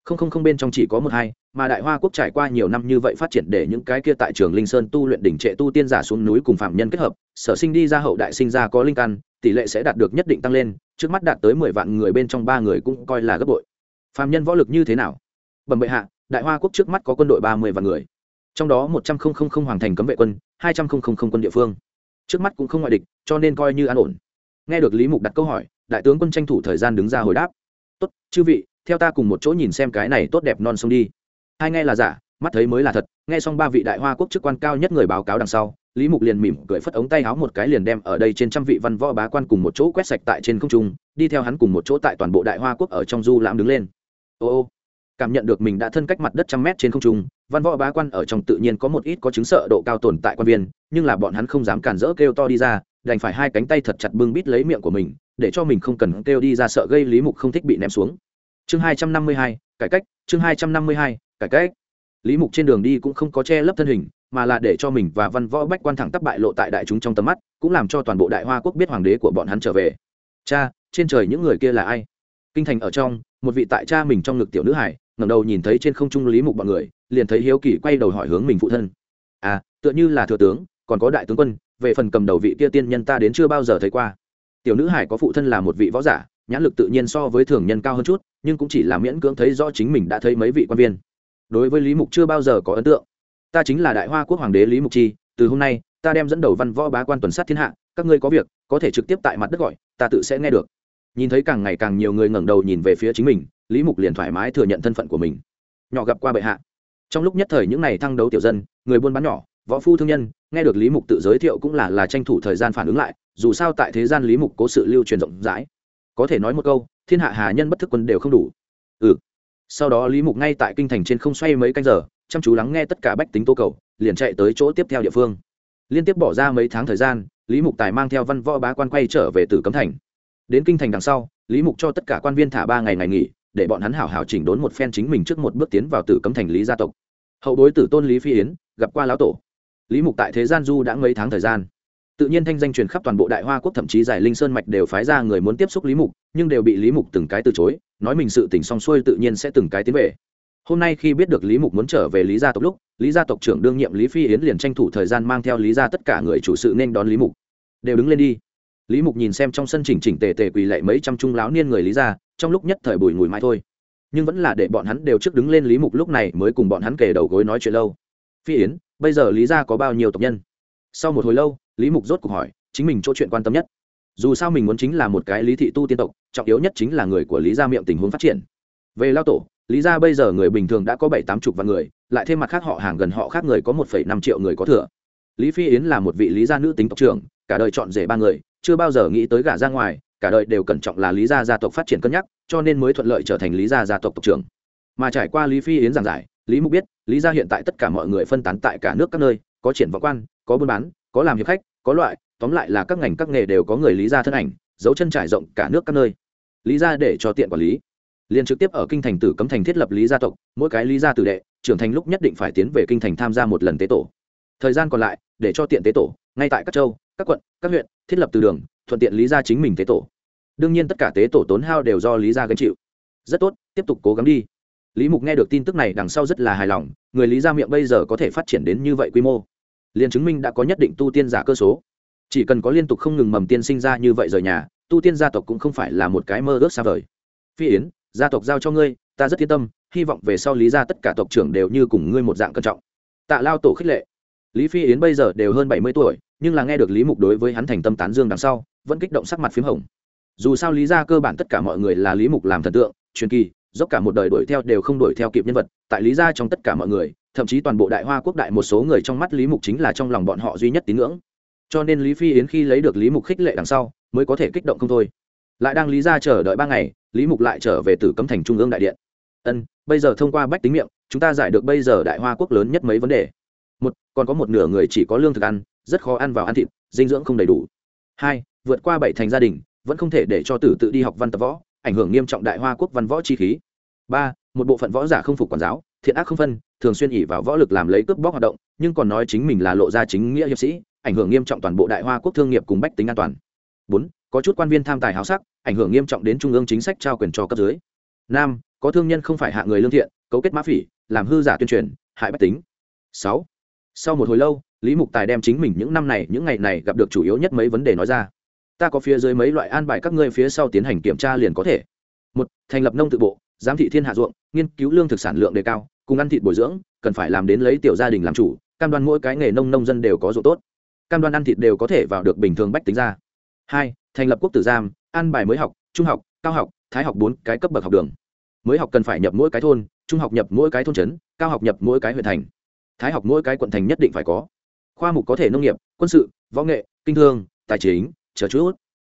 Không không không, bên trong chỉ có một hai, mà đại hoa quốc trải qua nhiều năm như vậy phát triển để những cái kia tại trường linh sơn tu luyện đỉnh trệ tu tiên giả xuống núi cùng phạm nhân kết hợp, sở sinh đi ra hậu đại sinh ra có linh căn, tỷ lệ sẽ đạt được nhất định tăng lên, trước mắt đạt tới mười vạn người bên trong ba người cũng coi là gấp bội. Phạm nhân võ lực như thế nào? Bẩm bệ hạ, đại hoa quốc trước mắt có quân đội ba mươi vạn người trong đó một trăm linh hoàng thành cấm vệ quân, hai trăm linh quân địa phương. Trước mắt cũng không ngoại địch, cho nên coi như an ổn. Nghe được lý mục đặt câu hỏi, đại tướng quân tranh thủ thời gian đứng ra hồi đáp. Tốt, chư vị, theo ta cùng một chỗ nhìn xem cái này tốt đẹp non sông đi. Hai nghe là giả, mắt thấy mới là thật, nghe xong ba vị đại hoa quốc chức quan cao nhất người báo cáo đằng sau, lý mục liền mỉm cười phất ống tay háo một cái liền đem ở đây trên trăm vị văn võ bá quan cùng một chỗ quét sạch tại trên không trung, đi theo hắn cùng một chỗ tại toàn bộ đại hoa quốc ở trong du lãm đứng lên. Ô ô, cảm nhận được mình đã thân cách mặt đất trăm mét trên không trung văn võ bá quan ở trong tự nhiên có một ít có chứng sợ độ cao tồn tại quan viên, nhưng là bọn hắn không dám cản rỡ kêu to đi ra, đành phải hai cánh tay thật chặt bưng bít lấy miệng của mình, để cho mình không cần kêu đi ra sợ gây lý mục không thích bị ném xuống. Chương hai trăm năm mươi hai, cải cách, chương hai trăm năm mươi hai, cải cách. Lý mục trên đường đi cũng không có che lấp thân hình, mà là để cho mình và văn võ bách quan thẳng tắp bại lộ tại đại chúng trong tầm mắt, cũng làm cho toàn bộ đại hoa quốc biết hoàng đế của bọn hắn trở về. Cha, trên trời những người kia là ai? Kinh thành ở trong, một vị tại cha mình trong ngực tiểu nữ hải, ngẩng đầu nhìn thấy trên không trung lý mục bọn người liền thấy hiếu kỳ quay đầu hỏi hướng mình phụ thân. À tựa như là thừa tướng, còn có đại tướng quân, về phần cầm đầu vị kia tiên nhân ta đến chưa bao giờ thấy qua. Tiểu nữ hải có phụ thân là một vị võ giả, nhãn lực tự nhiên so với thường nhân cao hơn chút, nhưng cũng chỉ là miễn cưỡng thấy rõ chính mình đã thấy mấy vị quan viên. Đối với lý mục chưa bao giờ có ấn tượng. Ta chính là đại hoa quốc hoàng đế lý mục chi, từ hôm nay, ta đem dẫn đầu văn võ bá quan tuần sát thiên hạ, các ngươi có việc, có thể trực tiếp tại mặt đất gọi, ta tự sẽ nghe được. Nhìn thấy càng ngày càng nhiều người ngẩng đầu nhìn về phía chính mình, lý mục liền thoải mái thừa nhận thân phận của mình. Nhỏ gặp qua bệ hạ trong lúc nhất thời những n à y thăng đấu tiểu dân, người buôn bán nhỏ, võ phu thương nhân, nghe được lý mục tự giới thiệu cũng là là tranh thủ thời gian phản ứng lại, dù sao tại thế gian lý mục có sự lưu truyền rộng rãi. Có thể nói một câu, thiên hạ hà nhân bất thức quân đều không đủ. Ừ. Sau đó lý mục ngay tại kinh thành trên không xoay mấy canh giờ, chăm chú lắng nghe tất cả bách tính tô cầu, liền chạy tới chỗ tiếp theo địa phương. Liên tiếp bỏ ra mấy tháng thời gian, lý mục tài mang theo văn võ bá quan quay trở về từ cấm thành. Đến kinh thành đằng sau, lý mục cho tất cả quan viên thả ba ngày ngày nghỉ, để bọn hắn hảo hảo chỉnh đốn một phen chính mình trước một bước tiến vào tử cấm thành lý gia tộc hậu bối tử tôn lý phi yến, gặp qua lão tổ. Lý mục tại thế gian du đã mấy tháng thời gian. Tự nhiên thanh danh truyền khắp toàn bộ đại hoa quốc, thậm chí giải linh sơn mạch đều phái ra người muốn tiếp xúc lý mục, nhưng đều bị lý mục từng cái từ chối, nói mình sự tỉnh xong xuôi tự nhiên sẽ từng cái tiến về. Hôm nay khi biết được lý mục muốn trở về lý gia tộc lúc, lý gia tộc trưởng đương nhiệm lý phi yến liền tranh thủ thời gian mang theo lý gia tất cả người chủ sự nên đón lý mục. Đều đứng lên đi. Lý mục nhìn xem trong sân chỉnh chỉnh tề tề quỳ lệ mấy trăm trung lão niên người lý gia, trong lúc nhất thời bùi ngùi mãi thôi nhưng vẫn là để bọn hắn đều trước đứng lên lý mục lúc này mới cùng bọn hắn kề đầu gối nói chuyện lâu. Phi yến, bây giờ lý gia có bao nhiêu tộc nhân? Sau một hồi lâu, lý mục rốt cuộc hỏi, chính mình chỗ chuyện quan tâm nhất. Dù sao mình muốn chính là một cái lý thị tu tiên tộc, trọng yếu nhất chính là người của lý gia miệng tình huống phát triển. Về lao tổ, lý Gia bây giờ người bình thường đã có bảy tám chục vạn người, lại thêm mặt khác họ hàng gần họ khác người có một phẩy năm triệu người có thừa. Lý phi yến là một vị lý gia nữ tính tộc trưởng, cả đời chọn rể ba người, chưa bao giờ nghĩ tới gả ra ngoài, cả đời đều cẩn trọng là lý gia gia tộc phát triển cân nhắc cho nên mới thuận lợi trở thành lý gia gia tộc tộc trưởng. Mà trải qua lý phi yến giảng giải, lý mục biết, lý gia hiện tại tất cả mọi người phân tán tại cả nước các nơi, có triển vọng quan, có buôn bán, có làm hiệp khách, có loại, tóm lại là các ngành các nghề đều có người lý gia thân ảnh, dấu chân trải rộng cả nước các nơi. Lý gia để cho tiện quản lý. Liền trực tiếp ở kinh thành tử cấm thành thiết lập lý gia tộc, mỗi cái lý gia tử đệ, trưởng thành lúc nhất định phải tiến về kinh thành tham gia một lần tế tổ. Thời gian còn lại, để cho tiện tế tổ, ngay tại các châu, các quận, các huyện, thiết lập từ đường, thuận tiện lý gia chính mình tế tổ đương nhiên tất cả tế tổ tốn hao đều do lý gia gánh chịu. Rất tốt, tiếp tục cố gắng đi. Lý mục nghe được tin tức này đằng sau rất là hài lòng, người lý gia miệng bây giờ có thể phát triển đến như vậy quy mô, liền chứng minh đã có nhất định tu tiên giả cơ số. Chỉ cần có liên tục không ngừng mầm tiên sinh ra như vậy rời nhà, tu tiên gia tộc cũng không phải là một cái mơ ước xa vời. Phi yến, gia tộc giao cho ngươi, ta rất yên tâm, hy vọng về sau lý gia tất cả tộc trưởng đều như cùng ngươi một dạng cẩn trọng. Tạ lao tổ khích lệ. Lý phi yến bây giờ đều hơn bảy mươi tuổi, nhưng là nghe được lý mục đối với hắn thành tâm tán dương đằng sau, vẫn kích động sắc mặt p h í m hồng dù sao lý gia cơ bản tất cả mọi người là lý mục làm thần tượng, truyền kỳ, dốc cả một đời đuổi theo đều không đuổi theo kịp nhân vật, tại lý gia trong tất cả mọi người, thậm chí toàn bộ đại hoa quốc đại một số người trong mắt lý mục chính là trong lòng bọn họ duy nhất tín ngưỡng. Cho nên lý phi yến khi lấy được lý mục khích lệ đằng sau, mới có thể kích động không thôi. Lại đang lý gia chờ đợi ba ngày, lý mục lại trở về từ cấm thành trung ương đại điện. Ân, bây giờ thông qua bách tính miệng, chúng ta giải được bây giờ đại hoa quốc lớn nhất mấy vấn đề. Một, còn có một nửa người chỉ có lương thực ăn, rất khó ăn vào ăn thịt, dinh dưỡng không đầy đủ. Hai, vượt qua bảy thành gia đình vẫn không thể để cho tử tự đi học văn tập võ, ảnh hưởng nghiêm trọng đại hoa quốc văn võ chi khí. Ba, một bộ phận võ giả không phục quản giáo, thiện ác không phân, thường xuyên ỉ vào võ lực làm lấy cướp bóc hoạt động, nhưng còn nói chính mình là lộ ra chính nghĩa hiệp sĩ, ảnh hưởng nghiêm trọng toàn bộ đại hoa quốc thương nghiệp cùng bách tính an toàn. Bốn, có chút quan viên tham tài háo sắc, ảnh hưởng nghiêm trọng đến trung ương chính sách trao quyền cho cấp dưới. Năm, có thương nhân không phải hạ người lương thiện, cấu kết mã phỉ, làm hư giả tuyên truyền, hại bách tính. Sáu, sau một hồi lâu, lý mục tài đem chính mình những năm này, những ngày này gặp được chủ yếu nhất mấy vấn đề nói ra ta có phía dưới mấy loại an bài các ngươi phía sau tiến hành kiểm tra liền có thể. Một, thành lập nông tự bộ, giám thị thiên hạ ruộng, nghiên cứu lương thực sản lượng đề cao, cùng ăn thịt bồi dưỡng, cần phải làm đến lấy tiểu gia đình làm chủ, cam đoan mỗi cái nghề nông nông dân đều có ruộng tốt. Cam đoan ăn thịt đều có thể vào được bình thường bách tính ra. Hai, thành lập quốc tử giam, an bài mới học, trung học, cao học, thái học bốn cái cấp bậc học đường. Mới học cần phải nhập mỗi cái thôn, trung học nhập mỗi cái thôn trấn, cao học nhập mỗi cái huyện thành. Thái học mỗi cái quận thành nhất định phải có. Khoa mục có thể nông nghiệp, quân sự, võ nghệ, kinh thương, tài chính chờ chút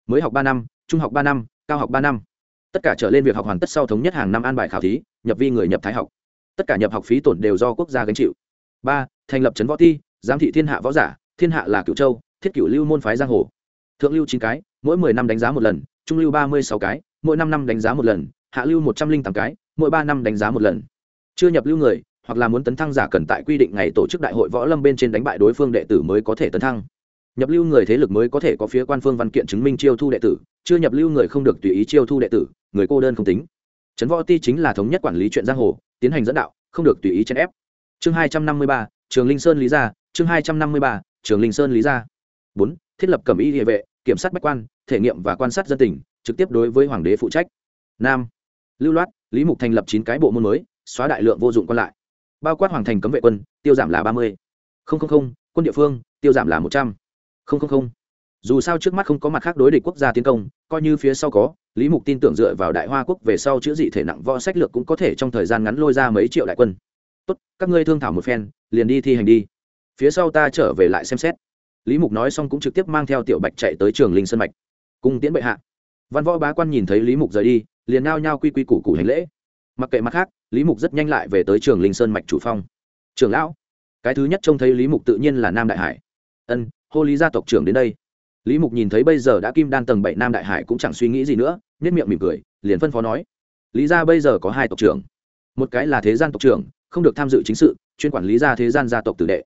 mới học ba năm, trung học ba năm, cao học ba năm. Tất cả trở lên việc học hoàn tất sau thống nhất hàng năm an bài khảo thí, nhập vi người nhập thái học. Tất cả nhập học phí tổn đều do quốc gia gánh chịu. Ba, thành lập trấn võ thi giám thị thiên hạ võ giả, thiên hạ là cửu châu, thiết cửu lưu môn phái giang hồ. Thượng lưu chín cái, mỗi mười năm đánh giá một lần, trung lưu ba mươi sáu cái, mỗi năm năm đánh giá một lần, hạ lưu một trăm linh tám cái, mỗi ba năm đánh giá một lần. Chưa nhập lưu người, hoặc là muốn tấn thăng giả cần tại quy định ngày tổ chức đại hội võ lâm bên trên đánh bại đối phương đệ tử mới có thể tấn thăng nhập lưu người thế lực mới có thể có phía quan phương văn kiện chứng minh chiêu thu đệ tử, chưa nhập lưu người không được tùy ý chiêu thu đệ tử, người cô đơn không tính. Trấn võ ti chính là thống nhất quản lý chuyện giang hồ, tiến hành dẫn đạo, không được tùy ý chèn ép. Chương hai trăm năm mươi ba, trường linh sơn lý gia, chương hai trăm năm mươi ba, trường linh sơn lý gia. bốn, thiết lập cẩm y địa vệ, kiểm sát bách quan, thể nghiệm và quan sát dân tình, trực tiếp đối với hoàng đế phụ trách. Nam, lưu loát, lý mục thành lập chín cái bộ môn mới, xóa đại lượng vô dụng còn lại. Bao quát hoàng thành cấm vệ quân, tiêu giảm là ba mươi. Quân địa phương, tiêu giảm là một trăm không không không. Dù sao trước mắt không có mặt khác đối địch quốc gia tiến công, coi như phía sau có, lý mục tin tưởng dựa vào đại hoa quốc về sau chữa dị thể nặng võ sách lược cũng có thể trong thời gian ngắn lôi ra mấy triệu đại quân. Tốt, các ngươi thương thảo một phen, liền đi thi hành đi. Phía sau ta trở về lại xem xét. Lý mục nói xong cũng trực tiếp mang theo tiểu bạch chạy tới trường linh sân mạch. Cung tiễn bệ hạ. Văn võ bá quan nhìn thấy lý mục rời đi, liền nao nhao quy quy củ củ hành lễ. Mặc kệ mặt khác, lý mục rất nhanh lại về tới trường linh sơn mạch chủ phong. Trường lão, cái thứ nhất trông thấy lý mục tự nhiên là nam đại hải. Ân hô lý gia tộc trưởng đến đây. Lý mục nhìn thấy bây giờ đã kim đan tầng bảy nam đại hải cũng chẳng suy nghĩ gì nữa nhất miệng mỉm cười, liền phân phó nói, lý gia bây giờ có hai tộc trưởng. Một cái là thế gian tộc trưởng, không được tham dự chính sự, chuyên quản lý gia thế gian gia tộc tử đệ.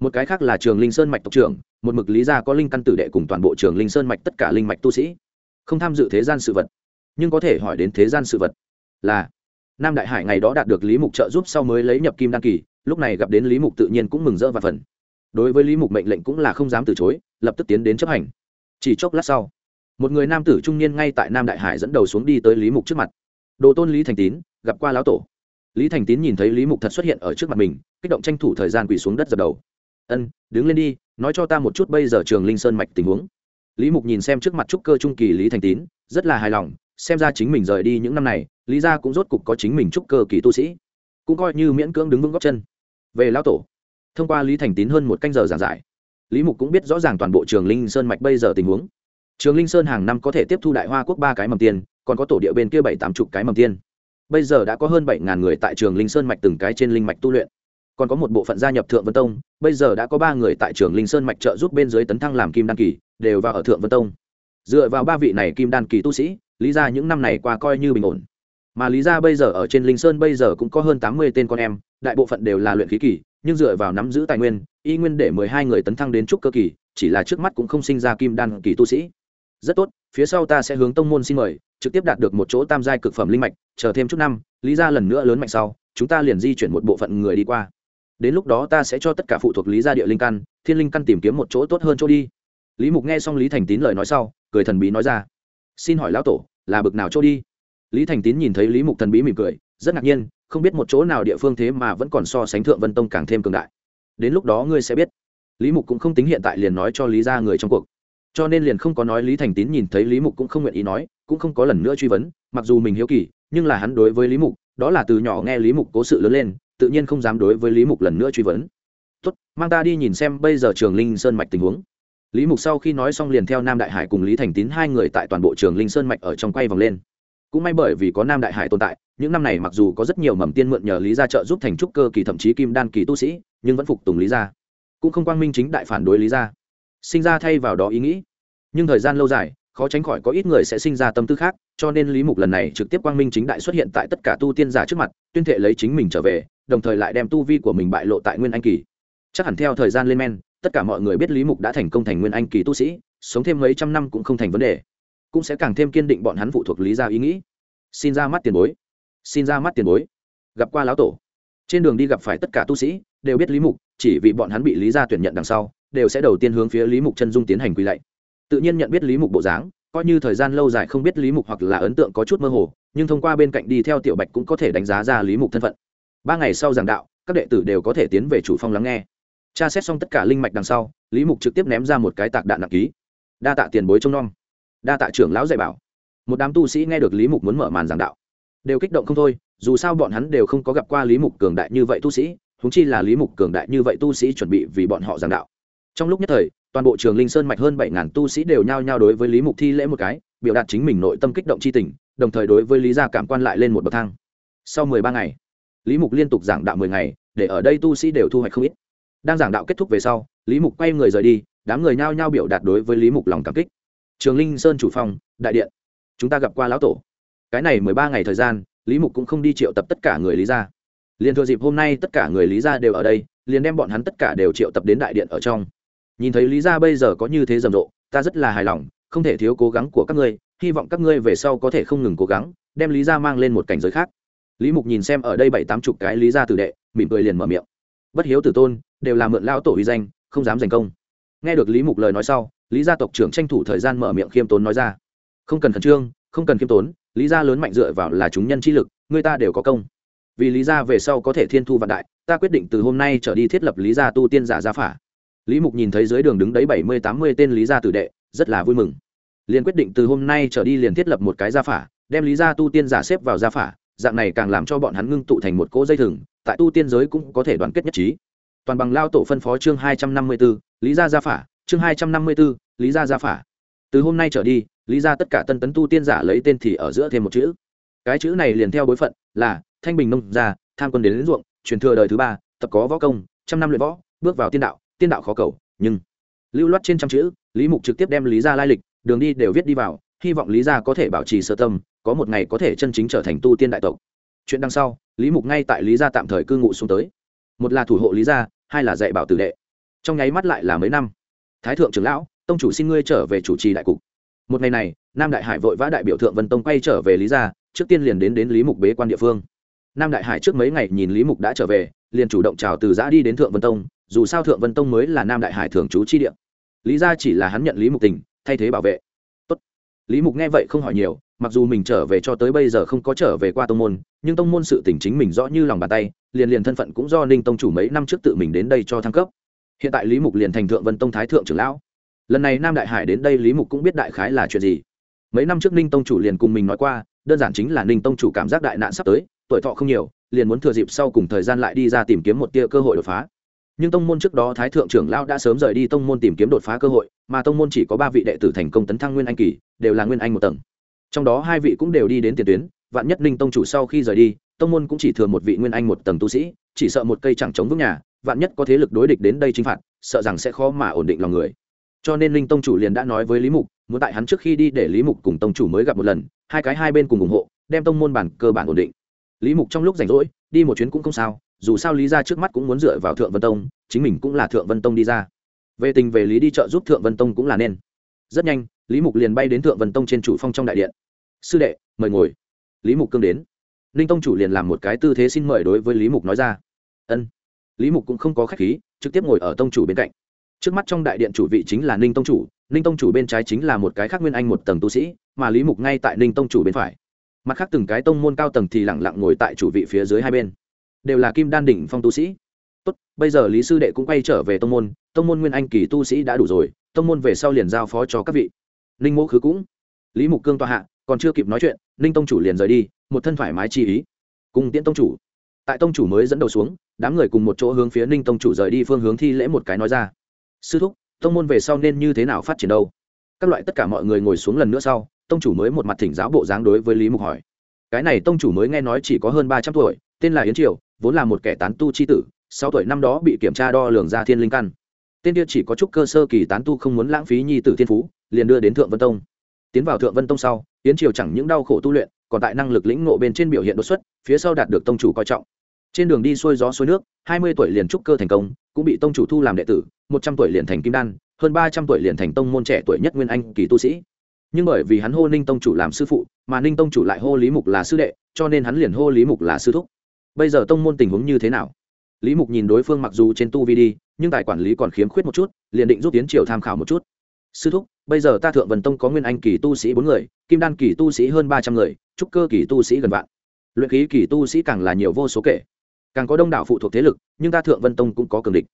Một cái khác là trường linh sơn mạch tộc trưởng, một mực lý gia có linh căn tử đệ cùng toàn bộ trường linh sơn mạch tất cả linh mạch tu sĩ. Không tham dự thế gian sự vật, nhưng có thể hỏi đến thế gian sự vật là nam đại hải ngày đó đạt được lý mục trợ giúp sau mới lấy nhập kim đăng kỳ, lúc này gặp đến lý mục tự nhiên cũng mừng rỡ và phần đối với lý mục mệnh lệnh cũng là không dám từ chối, lập tức tiến đến chấp hành. Chỉ chốc lát sau, một người nam tử trung niên ngay tại nam đại hải dẫn đầu xuống đi tới lý mục trước mặt. Đồ tôn lý thành tín, gặp qua lão tổ. Lý thành tín nhìn thấy lý mục thật xuất hiện ở trước mặt mình, kích động tranh thủ thời gian quỳ xuống đất dập đầu. Ân, đứng lên đi, nói cho ta một chút bây giờ trường linh sơn mạch tình huống. Lý mục nhìn xem trước mặt trúc cơ trung kỳ lý thành tín, rất là hài lòng, xem ra chính mình rời đi những năm này, lý ra cũng rốt cục có chính mình trúc cơ kỳ tu sĩ, cũng coi như miễn cưỡng đứng vững góc chân. Về lão tổ thông qua lý thành tín hơn một canh giờ giảng giải, lý mục cũng biết rõ ràng toàn bộ trường linh sơn mạch bây giờ tình huống. Trường linh sơn hàng năm có thể tiếp thu đại hoa quốc ba cái mầm tiên, còn có tổ địa bên kia bảy tám chục cái mầm tiên. Bây giờ đã có hơn bảy ngàn người tại trường linh sơn mạch từng cái trên linh mạch tu luyện. Còn có một bộ phận gia nhập thượng vân tông, bây giờ đã có ba người tại trường linh sơn mạch trợ giúp bên dưới tấn thăng làm kim đan kỳ, đều vào ở thượng vân tông. Dựa vào ba vị này kim đan kỳ tu sĩ, lý ra những năm này qua coi như bình ổn mà lý ra bây giờ ở trên linh sơn bây giờ cũng có hơn tám mươi tên con em, đại bộ phận đều là luyện khí kỳ, nhưng dựa vào nắm giữ tài nguyên, y nguyên để mười hai người tấn thăng đến trúc cơ kỳ, chỉ là trước mắt cũng không sinh ra kim đan kỳ tu sĩ. Rất tốt, phía sau ta sẽ hướng tông môn xin mời, trực tiếp đạt được một chỗ tam giai cực phẩm linh mạch, chờ thêm chút năm, lý ra lần nữa lớn mạnh sau, chúng ta liền di chuyển một bộ phận người đi qua. Đến lúc đó ta sẽ cho tất cả phụ thuộc lý gia địa linh căn, thiên linh căn tìm kiếm một chỗ tốt hơn chỗ đi. Lý mục nghe xong lý thành tín lời nói sau, cười thần bí nói ra. Xin hỏi lão tổ, là bực nào chỗ đi? Lý thành tín nhìn thấy lý mục thần bí mỉm cười, rất ngạc nhiên, không biết một chỗ nào địa phương thế mà vẫn còn so sánh thượng vân tông càng thêm cường đại. Đến lúc đó ngươi sẽ biết. Lý mục cũng không tính hiện tại liền nói cho lý ra người trong cuộc. Cho nên liền không có nói lý thành tín nhìn thấy lý mục cũng không nguyện ý nói, cũng không có lần nữa truy vấn, mặc dù mình hiếu kỳ, nhưng là hắn đối với lý mục, đó là từ nhỏ nghe lý mục cố sự lớn lên, tự nhiên không dám đối với lý mục lần nữa truy vấn. Tốt, mang ta đi nhìn xem bây giờ trường linh sơn mạch tình huống. Lý mục sau khi nói xong liền theo nam đại hải cùng lý thành tín hai người tại toàn bộ trường linh sơn mạch ở trong quay vòng lên cũng may bởi vì có nam đại hải tồn tại, những năm này mặc dù có rất nhiều mầm tiên mượn nhờ lý gia trợ giúp thành trúc cơ kỳ thậm chí kim đan kỳ tu sĩ, nhưng vẫn phục tùng lý gia. Cũng không quang minh chính đại phản đối lý gia. Sinh ra thay vào đó ý nghĩ. Nhưng thời gian lâu dài, khó tránh khỏi có ít người sẽ sinh ra tâm tư khác, cho nên lý mục lần này trực tiếp quang minh chính đại xuất hiện tại tất cả tu tiên giả trước mặt, tuyên thệ lấy chính mình trở về, đồng thời lại đem tu vi của mình bại lộ tại nguyên anh kỳ. Chắc hẳn theo thời gian lên men, tất cả mọi người biết lý mục đã thành công thành nguyên anh kỳ tu sĩ, sống thêm mấy trăm năm cũng không thành vấn đề cũng sẽ càng thêm kiên định bọn hắn phụ thuộc lý gia ý nghĩ. Xin ra mắt tiền bối. Xin ra mắt tiền bối. Gặp qua lão tổ. Trên đường đi gặp phải tất cả tu sĩ, đều biết lý mục, chỉ vì bọn hắn bị lý gia tuyển nhận đằng sau, đều sẽ đầu tiên hướng phía lý mục chân dung tiến hành quy lạy. Tự nhiên nhận biết lý mục bộ dáng, coi như thời gian lâu dài không biết lý mục hoặc là ấn tượng có chút mơ hồ, nhưng thông qua bên cạnh đi theo tiểu bạch cũng có thể đánh giá ra lý mục thân phận. Ba ngày sau giảng đạo, các đệ tử đều có thể tiến về chủ phong lắng nghe. Tra xét xong tất cả linh mạch đằng sau, lý mục trực tiếp ném ra một cái tạc đạn nặng ký. Đa tạ tiền bối trông nom đa tạ trưởng lão dạy bảo. Một đám tu sĩ nghe được lý mục muốn mở màn giảng đạo, đều kích động không thôi, dù sao bọn hắn đều không có gặp qua lý mục cường đại như vậy tu sĩ húng chi là lý mục cường đại như vậy tu sĩ chuẩn bị vì bọn họ giảng đạo. Trong lúc nhất thời, toàn bộ trường linh sơn mạch hơn bảy ngàn tu sĩ đều nhao nhao đối với lý mục thi lễ một cái, biểu đạt chính mình nội tâm kích động c h i tình, đồng thời đối với lý gia cảm quan lại lên một bậc thang. Sau mười ba ngày, lý mục liên tục giảng đạo mười ngày, để ở đây tu sĩ đều thu hoạch không ít. Đang giảng đạo kết thúc về sau, lý mục quay người rời đi, đám người nhao nhao biểu đạt đối với lý mục lòng cảm kích trường linh sơn chủ phong đại điện. Chúng ta gặp qua lão tổ. Cái này mười ba ngày thời gian, lý mục cũng không đi triệu tập tất cả người lý gia. Liền thừa dịp hôm nay tất cả người lý gia đều ở đây, liền đem bọn hắn tất cả đều triệu tập đến đại điện ở trong. Nhìn thấy lý gia bây giờ có như thế rầm rộ, ta rất là hài lòng, không thể thiếu cố gắng của các ngươi, hy vọng các ngươi về sau có thể không ngừng cố gắng, đem lý gia mang lên một cảnh giới khác. Lý mục nhìn xem ở đây bảy tám chục cái lý gia tử đệ, mỉm cười liền mở miệng. Bất hiếu tử tôn, đều là mượn lao tổ uy danh, không dám giành công. Nghe được lý mục lời nói sau lý gia tộc trưởng tranh thủ thời gian mở miệng khiêm tốn nói ra. Không cần khẩn trương, không cần khiêm tốn, lý gia lớn mạnh dựa vào là chúng nhân chi lực, người ta đều có công. Vì lý gia về sau có thể thiên thu vạn đại, ta quyết định từ hôm nay trở đi thiết lập lý gia tu tiên giả gia phả. Lý mục nhìn thấy dưới đường đứng đấy bảy mươi tám mươi tên lý gia tử đệ, rất là vui mừng. Liền quyết định từ hôm nay trở đi liền thiết lập một cái gia phả, đem lý gia tu tiên giả xếp vào gia phả, dạng này càng làm cho bọn hắn ngưng tụ thành một cỗ dây thừng, tại tu tiên giới cũng có thể đoàn kết nhất trí. Toàn bằng lao tổ phân phó chương hai trăm năm mươi b ố lý gia gia phả chương hai trăm năm mươi b ố lý gia gia phả. Từ hôm nay trở đi lý gia tất cả tân tấn tu tiên giả lấy tên thì ở giữa thêm một chữ. Cái chữ này liền theo bối phận là thanh bình nông gia tham quân đến, đến ruộng truyền thừa đời thứ ba tập có võ công trăm năm luyện võ bước vào tiên đạo tiên đạo khó cầu nhưng lưu loát trên trăm chữ lý mục trực tiếp đem lý gia lai lịch đường đi đều viết đi vào hy vọng lý gia có thể bảo trì sơ tâm có một ngày có thể chân chính trở thành tu tiên đại tộc. Chuyện đằng sau lý mục ngay tại lý gia tạm thời cư ngụ xuống tới. Một là thủ hộ lý gia hai là dạy bảo tử đệ. Trong nháy mắt lại là mấy năm thái thượng trưởng lão, tông chủ xin ngươi trở về chủ trì đại cục. Một ngày này, nam đại hải vội vã đại biểu thượng vân tông quay trở về lý gia, trước tiên liền đến đến lý mục bế quan địa phương. Nam đại hải trước mấy ngày nhìn lý mục đã trở về, liền chủ động chào từ giã đi đến thượng vân tông, dù sao thượng vân tông mới là nam đại hải thường trú chi địa. Lý gia chỉ là hắn nhận lý mục tình, thay thế bảo vệ. Tốt. lý mục nghe vậy không hỏi nhiều, mặc dù mình trở về cho tới bây giờ không có trở về qua tông môn, nhưng tông môn sự tỉnh chính mình rõ như lòng bàn tay, liền liền thân phận cũng do ninh tông chủ mấy năm trước tự mình đến đây cho thăng cấp hiện tại lý mục liền thành thượng vân tông thái thượng trưởng lão. Lần này nam đại hải đến đây lý mục cũng biết đại khái là chuyện gì. Mấy năm trước ninh tông chủ liền cùng mình nói qua, đơn giản chính là ninh tông chủ cảm giác đại nạn sắp tới, tuổi thọ không nhiều, liền muốn thừa dịp sau cùng thời gian lại đi ra tìm kiếm một tia cơ hội đột phá. Nhưng tông môn trước đó thái thượng trưởng lão đã sớm rời đi tông môn tìm kiếm đột phá cơ hội, mà tông môn chỉ có ba vị đệ tử thành công tấn thăng nguyên anh kỳ, đều là nguyên anh một tầng. Trong đó hai vị cũng đều đi đến tiền tuyến, vạn nhất ninh tông chủ sau khi rời đi, tông môn cũng chỉ thừa một vị nguyên anh một tầng tu sĩ, chỉ sợ một cây chẳng chống vững nhà vạn nhất có thế lực đối địch đến đây chinh phạt, sợ rằng sẽ khó mà ổn định lòng người. Cho nên linh tông chủ liền đã nói với lý mục, muốn tại hắn trước khi đi để lý mục cùng tông chủ mới gặp một lần, hai cái hai bên cùng ủng hộ, đem tông môn bản cơ bản ổn định. Lý mục trong lúc rảnh rỗi, đi một chuyến cũng không sao, dù sao lý ra trước mắt cũng muốn dựa vào thượng vân tông, chính mình cũng là thượng vân tông đi ra. Về tình về lý đi chợ giúp thượng vân tông cũng là nên. Rất nhanh, lý mục liền bay đến thượng vân tông trên chủ phong trong đại điện. Sư đệ, mời ngồi. Lý mục cương đến. Ninh tông chủ liền làm một cái tư thế xin mời đối với lý mục nói ra. Ân lý mục cũng không có khách khí, trực tiếp ngồi ở tông chủ bên cạnh. Trước mắt trong đại điện chủ vị chính là ninh tông chủ, ninh tông chủ bên trái chính là một cái khác nguyên anh một tầng tu sĩ, mà lý mục ngay tại ninh tông chủ bên phải. Mặt khác từng cái tông môn cao tầng thì lẳng lặng ngồi tại chủ vị phía dưới hai bên. Đều là kim đan đỉnh phong tu sĩ. Tốt, bây giờ lý sư đệ cũng quay trở về tông môn tông môn nguyên anh kỳ tu sĩ đã đủ rồi, tông môn về sau liền giao phó cho các vị. Ninh mỗ khứ cũng. Lý mục cương tòa hạ, còn chưa kịp nói chuyện, ninh tông chủ liền rời đi, một thân thoải mái chi ý. Cùng tiễn tông chủ tại tông chủ mới dẫn đầu xuống, đám người cùng một chỗ hướng phía ninh tông chủ rời đi phương hướng thi lễ một cái nói ra. Sư thúc, tông môn về sau nên như thế nào phát triển đâu? Các loại tất cả mọi người ngồi xuống lần nữa sau, tông chủ mới một mặt thỉnh giáo bộ dáng đối với lý mục hỏi. Cái này tông chủ mới nghe nói chỉ có hơn ba trăm tuổi, tên là yến triều, vốn là một kẻ tán tu c h i tử sau tuổi năm đó bị kiểm tra đo lường ra thiên linh căn. Tên kia chỉ có chút cơ sơ kỳ tán tu không muốn lãng phí nhi tử thiên phú, liền đưa đến thượng vân tông. Tiến vào thượng vân tông sau, yến triều chẳng những đau khổ tu luyện, còn tại năng lực lĩnh ngộ bên trên biểu hiện đột xuất, phía sau đạt được tông chủ coi trọng trên đường đi xuôi gió xuôi nước, hai mươi tuổi liền trúc cơ thành công, cũng bị tông chủ thu làm đệ tử, một trăm tuổi liền thành kim đan, hơn ba trăm tuổi liền thành tông môn trẻ tuổi nhất nguyên anh kỳ tu sĩ. Nhưng bởi vì hắn hô ninh tông chủ làm sư phụ, mà ninh tông chủ lại hô lý mục là sư đệ, cho nên hắn liền hô lý mục là sư thúc. Bây giờ tông môn tình huống như thế nào? Lý mục nhìn đối phương mặc dù trên tu vi đi, nhưng tài quản lý còn khiếm khuyết một chút, liền định giúp tiến triều tham khảo một chút. Sư thúc, bây giờ ta thượng vần tông có nguyên anh kỳ tu sĩ bốn người, kim đan kỳ tu sĩ hơn ba trăm người, trúc cơ kỳ tu sĩ gần vạn. Luyện khí kỳ tu sĩ càng là nhiều vô số kể càng có đông đảo phụ thuộc thế lực, nhưng ta thượng vân tông cũng có cường địch.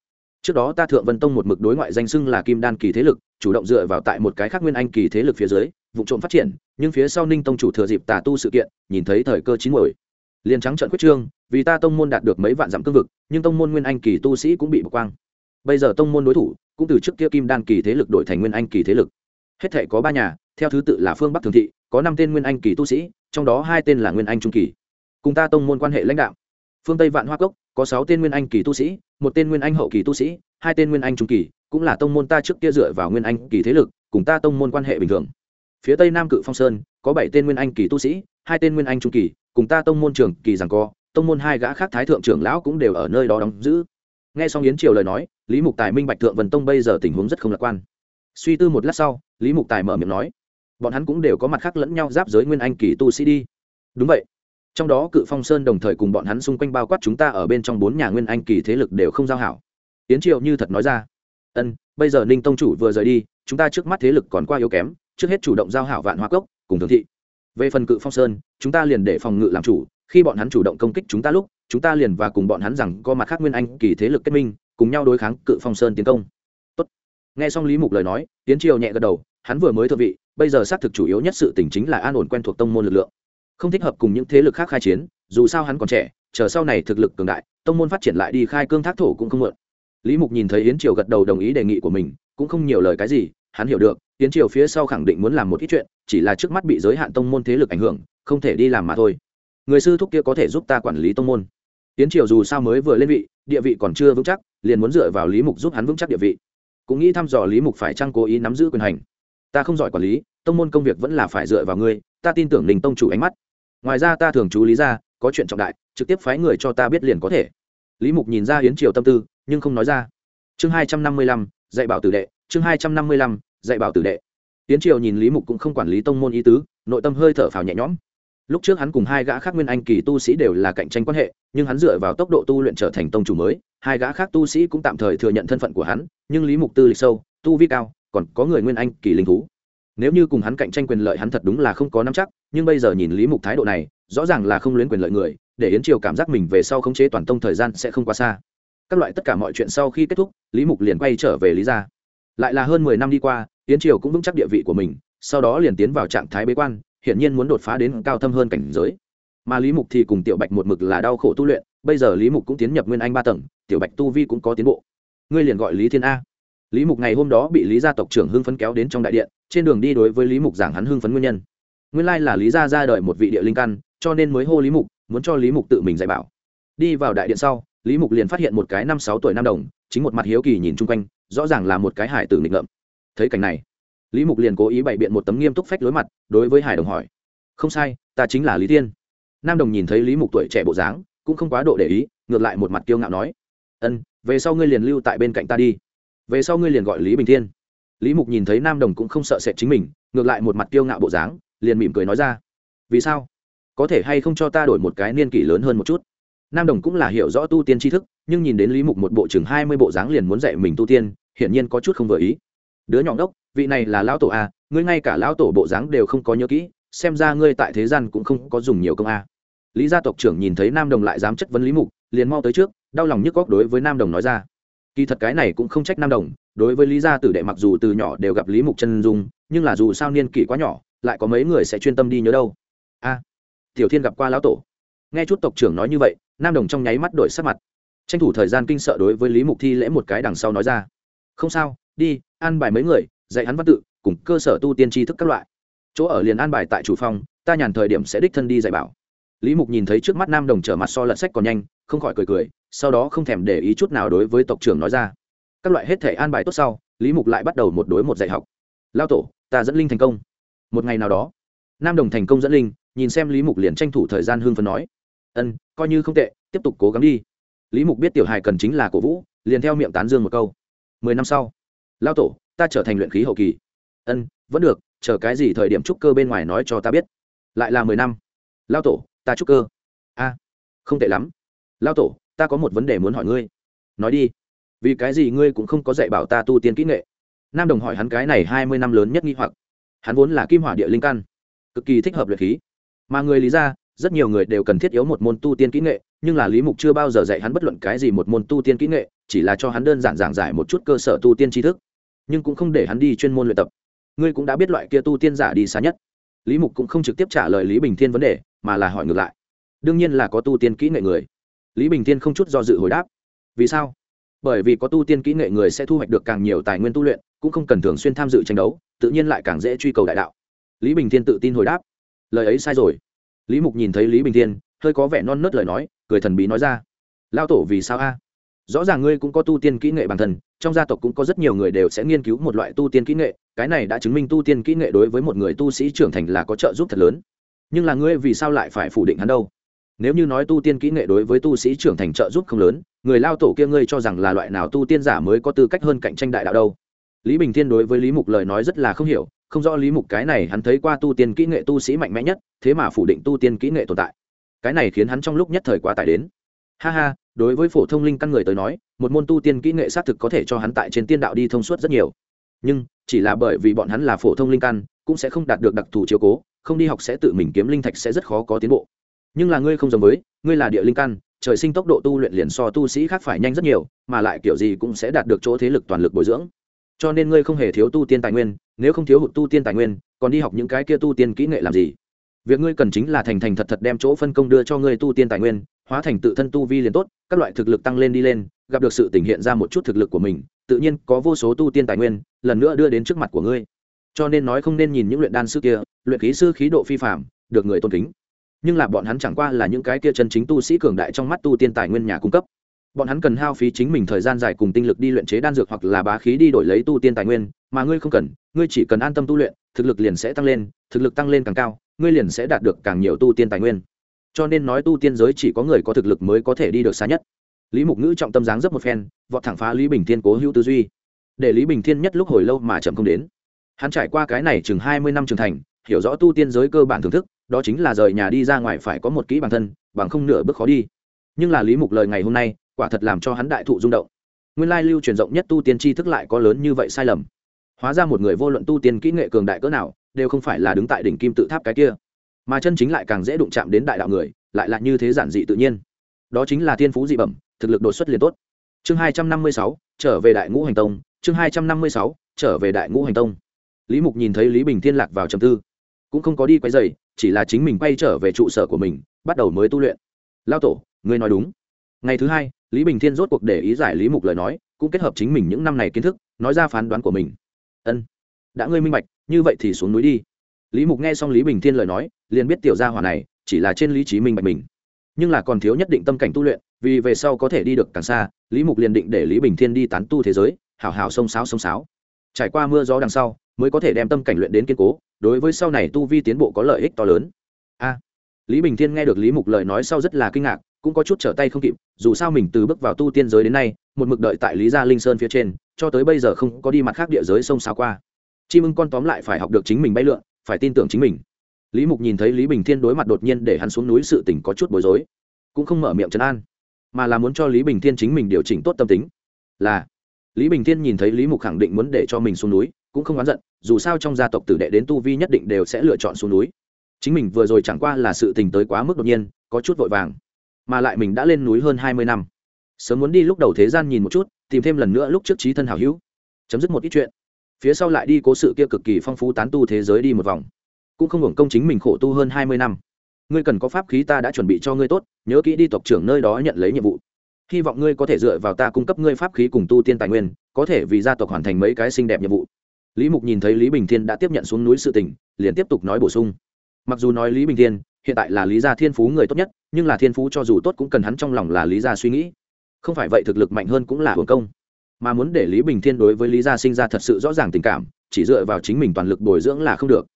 Trước đó ta thượng vân tông một mực đối ngoại danh xưng là kim đan kỳ thế lực, chủ động dựa vào tại một cái khác nguyên anh kỳ thế lực phía dưới, vụ trộm phát triển, nhưng phía sau ninh tông chủ thừa dịp tà tu sự kiện, nhìn thấy thời cơ chín mồi liền trắng trận quyết trương, vì ta tông môn đạt được mấy vạn dặm cương vực, nhưng tông môn nguyên anh kỳ tu sĩ cũng bị bỏ quang. Bây giờ tông môn đối thủ cũng từ trước kia kim đan kỳ thế lực đổi thành nguyên anh kỳ thế lực. Hết thể có ba nhà, theo thứ tự là phương bắc thường thị, có năm tên nguyên anh kỳ tu sĩ, trong đó hai tên là nguyên anh trung kỳ. Cùng ta tông môn quan hệ lãnh đạo phương tây vạn hoa cốc, có sáu tên nguyên anh kỳ tu sĩ, một tên nguyên anh hậu kỳ tu sĩ, hai tên nguyên anh trung kỳ, cũng là tông môn ta trước kia dựa vào nguyên anh kỳ thế lực, cùng ta tông môn quan hệ bình thường. Phía tây nam cự phong sơn, có bảy tên nguyên anh kỳ tu sĩ, hai tên nguyên anh trung kỳ, cùng ta tông môn trường kỳ rằng co, tông môn hai gã khác thái thượng trưởng lão cũng đều ở nơi đó đóng giữ. Nghe xong yến triều lời nói, lý mục tài minh bạch thượng vân tông bây giờ tình huống rất không lạc quan. Suy tư một lát sau, lý mục tài mở miệng nói, bọn hắn cũng đều có mặt khác lẫn nhau giáp giới nguyên anh kỳ tu sĩ đi. Đúng vậy trong đó cự phong sơn đồng thời cùng bọn hắn xung quanh bao quát chúng ta ở bên trong bốn nhà nguyên anh kỳ thế lực đều không giao hảo. Yến triệu như thật nói ra. Ân, bây giờ ninh tông chủ vừa rời đi, chúng ta trước mắt thế lực còn qua yếu kém, trước hết chủ động giao hảo vạn hoa cốc, cùng thường thị. Về phần cự phong sơn, chúng ta liền để phòng ngự làm chủ, khi bọn hắn chủ động công kích chúng ta lúc, chúng ta liền và cùng bọn hắn rằng có mặt khác nguyên anh kỳ thế lực kết minh, cùng nhau đối kháng cự phong sơn tiến công. Tốt. nghe xong lý mục lời nói tiến triều nhẹ gật đầu, hắn vừa mới thợ vị, bây giờ xác thực chủ yếu nhất sự tỉnh chính là an ổn quen thuộc tông môn lực lượng không thích hợp cùng những thế lực khác khai chiến, dù sao hắn còn trẻ, chờ sau này thực lực cường đại, tông môn phát triển lại đi khai cương thác thổ cũng không mượn. Lý mục nhìn thấy yến triều gật đầu đồng ý đề nghị của mình, cũng không nhiều lời cái gì, hắn hiểu được, yến triều phía sau khẳng định muốn làm một ít chuyện, chỉ là trước mắt bị giới hạn tông môn thế lực ảnh hưởng, không thể đi làm mà thôi. Người sư thúc kia có thể giúp ta quản lý tông môn. Yến triều dù sao mới vừa lên vị, địa vị còn chưa vững chắc, liền muốn dựa vào lý mục giúp hắn vững chắc địa vị. Cũng nghĩ thăm dò lý mục phải chăng cố ý nắm giữ quyền hành. Ta không giỏi quản lý, tông môn công việc vẫn là phải dựa vào ngươi, ta tin tưởng đình tông chủ ánh mắt ngoài ra ta thường chú lý ra, có chuyện trọng đại, trực tiếp phái người cho ta biết liền có thể. Lý mục nhìn ra hiến triều tâm tư, nhưng không nói ra. Chương hai trăm năm mươi lăm, dạy bảo tử đệ, chương hai trăm năm mươi lăm, dạy bảo tử đệ. Hiến triều nhìn lý mục cũng không quản lý tông môn ý tứ, nội tâm hơi thở phào nhẹ nhõm. Lúc trước hắn cùng hai gã khác nguyên anh kỳ tu sĩ đều là cạnh tranh quan hệ, nhưng hắn dựa vào tốc độ tu luyện trở thành tông chủ mới, hai gã khác tu sĩ cũng tạm thời thừa nhận thân phận của hắn, nhưng lý mục tư lịch sâu, tu vi cao, còn có người nguyên anh kỳ linh thú nếu như cùng hắn cạnh tranh quyền lợi hắn thật đúng là không có nắm chắc, nhưng bây giờ nhìn lý mục thái độ này, rõ ràng là không luyến quyền lợi người, để yến triều cảm giác mình về sau khống chế toàn tông thời gian sẽ không quá xa. Các loại tất cả mọi chuyện sau khi kết thúc, lý mục liền quay trở về lý gia. Lại là hơn mười năm đi qua, Yến triều cũng vững chắc địa vị của mình, sau đó liền tiến vào trạng thái bế quan, hiển nhiên muốn đột phá đến cao thâm hơn cảnh giới. Mà lý mục thì cùng tiểu bạch một mực là đau khổ tu luyện, bây giờ lý mục cũng tiến nhập nguyên anh ba tầng, tiểu bạch tu vi cũng có tiến bộ. Ngươi liền gọi lý thiên a lý mục ngày hôm đó bị lý gia tộc trưởng hưng phấn kéo đến trong đại điện, trên đường đi đối với lý mục giảng hắn hưng phấn nguyên nhân. Nguyên lai là lý gia ra đời một vị địa linh căn, cho nên mới hô lý mục, muốn cho lý mục tự mình dạy bảo. Đi vào đại điện sau, lý mục liền phát hiện một cái năm sáu tuổi nam đồng, chính một mặt hiếu kỳ nhìn chung quanh, rõ ràng là một cái hải tử nghịch ngợm. Thấy cảnh này, lý mục liền cố ý bày biện một tấm nghiêm túc phách lối mặt, đối với hải đồng hỏi, không sai, ta chính là lý thiên nam đồng nhìn thấy lý mục tuổi trẻ bộ dáng, cũng không quá độ để ý, ngược lại một mặt kiêu ngạo nói, ân, về sau ngươi liền lưu tại bên cạnh ta đi về sau ngươi liền gọi lý bình thiên. Lý mục nhìn thấy nam đồng cũng không sợ sệt chính mình, ngược lại một mặt kiêu ngạo bộ dáng, liền mỉm cười nói ra. Vì sao? Có thể hay không cho ta đổi một cái niên kỷ lớn hơn một chút? Nam đồng cũng là hiểu rõ tu tiên tri thức, nhưng nhìn đến lý mục một bộ chừng hai mươi bộ dáng liền muốn dạy mình tu tiên, hiển nhiên có chút không vừa ý. Đứa nhỏ đốc vị này là lão tổ a, ngươi ngay cả lão tổ bộ dáng đều không có nhớ kỹ, xem ra ngươi tại thế gian cũng không có dùng nhiều công a. Lý gia tộc trưởng nhìn thấy nam đồng lại dám chất vấn lý mục, liền mau tới trước, đau lòng nhức góc đối với nam đồng nói ra kỳ thật cái này cũng không trách nam đồng, đối với lý gia tử đệ mặc dù từ nhỏ đều gặp lý mục chân dung, nhưng là dù sao niên kỷ quá nhỏ, lại có mấy người sẽ chuyên tâm đi nhớ đâu. A, tiểu thiên gặp qua lão tổ. Nghe chút tộc trưởng nói như vậy, nam đồng trong nháy mắt đổi sắc mặt. Tranh thủ thời gian kinh sợ đối với lý mục thi lễ một cái đằng sau nói ra. Không sao, đi, an bài mấy người, dạy hắn văn tự, cùng cơ sở tu tiên tri thức các loại. Chỗ ở liền an bài tại chủ phòng, ta nhàn thời điểm sẽ đích thân đi dạy bảo. Lý mục nhìn thấy trước mắt nam đồng trở mặt so lật sách còn nhanh, không khỏi cười cười sau đó không thèm để ý chút nào đối với tộc trưởng nói ra. Các loại hết thể an bài tốt sau, lý mục lại bắt đầu một đối một dạy học. Lao tổ, ta dẫn linh thành công. Một ngày nào đó, nam đồng thành công dẫn linh, nhìn xem lý mục liền tranh thủ thời gian hương phấn nói, ân, coi như không tệ, tiếp tục cố gắng đi. Lý mục biết tiểu hài cần chính là cổ vũ, liền theo miệng tán dương một câu. Mười năm sau lao tổ, ta trở thành luyện khí hậu kỳ. Ân, vẫn được, chờ cái gì thời điểm trúc cơ bên ngoài nói cho ta biết. Lại là mười năm. Lao tổ, ta trúc cơ. A, không tệ lắm. Lao tổ ta có một vấn đề muốn hỏi ngươi. Nói đi. Vì cái gì ngươi cũng không có dạy bảo ta tu tiên kỹ nghệ? Nam đồng hỏi hắn cái này hai mươi năm lớn nhất nghi hoặc. Hắn vốn là kim hỏa địa linh căn, cực kỳ thích hợp luyện khí. Mà người lý ra, rất nhiều người đều cần thiết yếu một môn tu tiên kỹ nghệ, nhưng là lý mục chưa bao giờ dạy hắn bất luận cái gì một môn tu tiên kỹ nghệ, chỉ là cho hắn đơn giản giảng giải một chút cơ sở tu tiên tri thức, nhưng cũng không để hắn đi chuyên môn luyện tập. Ngươi cũng đã biết loại kia tu tiên giả đi xa nhất. Lý mục cũng không trực tiếp trả lời lý bình thiên vấn đề, mà là hỏi ngược lại. Đương nhiên là có tu tiên kỹ nghệ người lý bình thiên không chút do dự hồi đáp. Vì sao? Bởi vì có tu tiên kỹ nghệ người sẽ thu hoạch được càng nhiều tài nguyên tu luyện, cũng không cần thường xuyên tham dự tranh đấu, tự nhiên lại càng dễ truy cầu đại đạo. Lý bình thiên tự tin hồi đáp. Lời ấy sai rồi. Lý mục nhìn thấy lý bình thiên, hơi có vẻ non nớt lời nói, cười thần bí nói ra. Lao tổ vì sao a? Rõ ràng ngươi cũng có tu tiên kỹ nghệ bản thân, trong gia tộc cũng có rất nhiều người đều sẽ nghiên cứu một loại tu tiên kỹ nghệ, cái này đã chứng minh tu tiên kỹ nghệ đối với một người tu sĩ trưởng thành là có trợ giúp thật lớn. Nhưng là ngươi vì sao lại phải phủ định hắn đâu? Nếu như nói tu tiên kỹ nghệ đối với tu sĩ trưởng thành trợ giúp không lớn, người lao tổ kia ngươi cho rằng là loại nào tu tiên giả mới có tư cách hơn cạnh tranh đại đạo đâu? Lý bình thiên đối với lý mục lời nói rất là không hiểu, không rõ lý mục cái này hắn thấy qua tu tiên kỹ nghệ tu sĩ mạnh mẽ nhất, thế mà phủ định tu tiên kỹ nghệ tồn tại. Cái này khiến hắn trong lúc nhất thời quá tải đến. Ha ha, đối với phổ thông linh căn người tới nói, một môn tu tiên kỹ nghệ xác thực có thể cho hắn tại trên tiên đạo đi thông suốt rất nhiều. Nhưng, chỉ là bởi vì bọn hắn là phổ thông linh căn, cũng sẽ không đạt được đặc thù chiếu cố, không đi học sẽ tự mình kiếm linh thạch sẽ rất khó có tiến bộ nhưng là ngươi không giống với, ngươi là địa linh căn, trời sinh tốc độ tu luyện liền so tu sĩ khác phải nhanh rất nhiều, mà lại kiểu gì cũng sẽ đạt được chỗ thế lực toàn lực bồi dưỡng. Cho nên ngươi không hề thiếu tu tiên tài nguyên, nếu không thiếu hụt tu tiên tài nguyên, còn đi học những cái kia tu tiên kỹ nghệ làm gì? Việc ngươi cần chính là thành thành thật thật đem chỗ phân công đưa cho ngươi tu tiên tài nguyên, hóa thành tự thân tu vi liền tốt, các loại thực lực tăng lên đi lên, gặp được sự tỉnh hiện ra một chút thực lực của mình, tự nhiên có vô số tu tiên tài nguyên, lần nữa đưa đến trước mặt của ngươi. Cho nên nói không nên nhìn những luyện đan sư kia, luyện khí sư khí độ phi phạm được người tôn kính nhưng là bọn hắn chẳng qua là những cái kia chân chính tu sĩ cường đại trong mắt tu tiên tài nguyên nhà cung cấp. Bọn hắn cần hao phí chính mình thời gian dài cùng tinh lực đi luyện chế đan dược hoặc là bá khí đi đổi lấy tu tiên tài nguyên, mà ngươi không cần, ngươi chỉ cần an tâm tu luyện, thực lực liền sẽ tăng lên, thực lực tăng lên càng cao, ngươi liền sẽ đạt được càng nhiều tu tiên tài nguyên. Cho nên nói tu tiên giới chỉ có người có thực lực mới có thể đi được xa nhất. Lý mục ngữ trọng tâm dáng rất một phen, vọt thẳng phá lý bình thiên cố hữu tư duy. Để lý bình thiên nhất lúc hồi lâu mà chậm không đến. Hắn trải qua cái này chừng hai mươi năm trưởng thành, hiểu rõ tu tiên giới cơ bản thưởng thức đó chính là rời nhà đi ra ngoài phải có một kỹ bản thân, bằng không nửa bước khó đi. Nhưng là lý mục lời ngày hôm nay, quả thật làm cho hắn đại thụ rung động. Nguyên lai lưu truyền rộng nhất tu tiên tri thức lại có lớn như vậy sai lầm. Hóa ra một người vô luận tu tiên kỹ nghệ cường đại cỡ nào, đều không phải là đứng tại đỉnh kim tự tháp cái kia. Mà chân chính lại càng dễ đụng chạm đến đại đạo người, lại là như thế giản dị tự nhiên. Đó chính là thiên phú dị bẩm, thực lực đột xuất liền tốt. Chương hai trăm năm mươi sáu, trở về đại ngũ hành tông, chương hai trăm năm mươi sáu, trở về đại ngũ hành tông. Lý mục nhìn thấy lý bình thiên lạc vào trầm tư, cũng không có đi quay dày chỉ là chính mình quay trở về trụ sở của mình, bắt đầu mới tu luyện. Lao tổ, ngươi nói đúng. Ngày thứ hai, lý bình thiên rốt cuộc để ý giải lý mục lời nói, cũng kết hợp chính mình những năm này kiến thức, nói ra phán đoán của mình. Ân. Đã ngươi minh bạch, như vậy thì xuống núi đi. Lý mục nghe xong lý bình thiên lời nói, liền biết tiểu gia hỏa này chỉ là trên lý trí minh bạch mình. Nhưng là còn thiếu nhất định tâm cảnh tu luyện, vì về sau có thể đi được càng xa, lý mục liền định để lý bình thiên đi tán tu thế giới, hảo hảo sông sáo sông sáo. Trải qua mưa gió đằng sau, mới có thể đem tâm cảnh luyện đến kiên cố đối với sau này tu vi tiến bộ có lợi ích to lớn. A, lý bình thiên nghe được lý mục lời nói sau rất là kinh ngạc, cũng có chút trở tay không kịp, dù sao mình từ bước vào tu tiên giới đến nay, một mực đợi tại lý gia linh sơn phía trên, cho tới bây giờ không có đi mặt khác địa giới sông xa qua. Chim ưng con tóm lại phải học được chính mình bay lượn, phải tin tưởng chính mình. Lý mục nhìn thấy lý bình thiên đối mặt đột nhiên để hắn xuống núi sự tỉnh có chút bối rối, cũng không mở miệng trấn an, mà là muốn cho lý bình thiên chính mình điều chỉnh tốt tâm tính. Là, lý bình thiên nhìn thấy lý mục khẳng định muốn để cho mình xuống núi cũng không oán giận, dù sao trong gia tộc tử đệ đến tu vi nhất định đều sẽ lựa chọn xuống núi. Chính mình vừa rồi chẳng qua là sự tình tới quá mức đột nhiên, có chút vội vàng, mà lại mình đã lên núi hơn hai mươi năm. Sớm muốn đi lúc đầu thế gian nhìn một chút, tìm thêm lần nữa lúc trước trí thân hảo hữu, chấm dứt một ít chuyện. Phía sau lại đi cố sự kia cực kỳ phong phú tán tu thế giới đi một vòng. Cũng không hưởng công chính mình khổ tu hơn hai mươi năm. Ngươi cần có pháp khí ta đã chuẩn bị cho ngươi tốt, nhớ kỹ đi tộc trưởng nơi đó nhận lấy nhiệm vụ. Hy vọng ngươi có thể dựa vào ta cung cấp ngươi pháp khí cùng tu tiên tài nguyên, có thể vì gia tộc hoàn thành mấy cái xinh đẹp nhiệm vụ lý mục nhìn thấy lý bình thiên đã tiếp nhận xuống núi sự tỉnh liền tiếp tục nói bổ sung. Mặc dù nói lý bình thiên, hiện tại là lý gia thiên phú người tốt nhất, nhưng là thiên phú cho dù tốt cũng cần hắn trong lòng là lý gia suy nghĩ. Không phải vậy thực lực mạnh hơn cũng là hưởng công. Mà muốn để lý bình thiên đối với lý gia sinh ra thật sự rõ ràng tình cảm, chỉ dựa vào chính mình toàn lực bồi dưỡng là không được.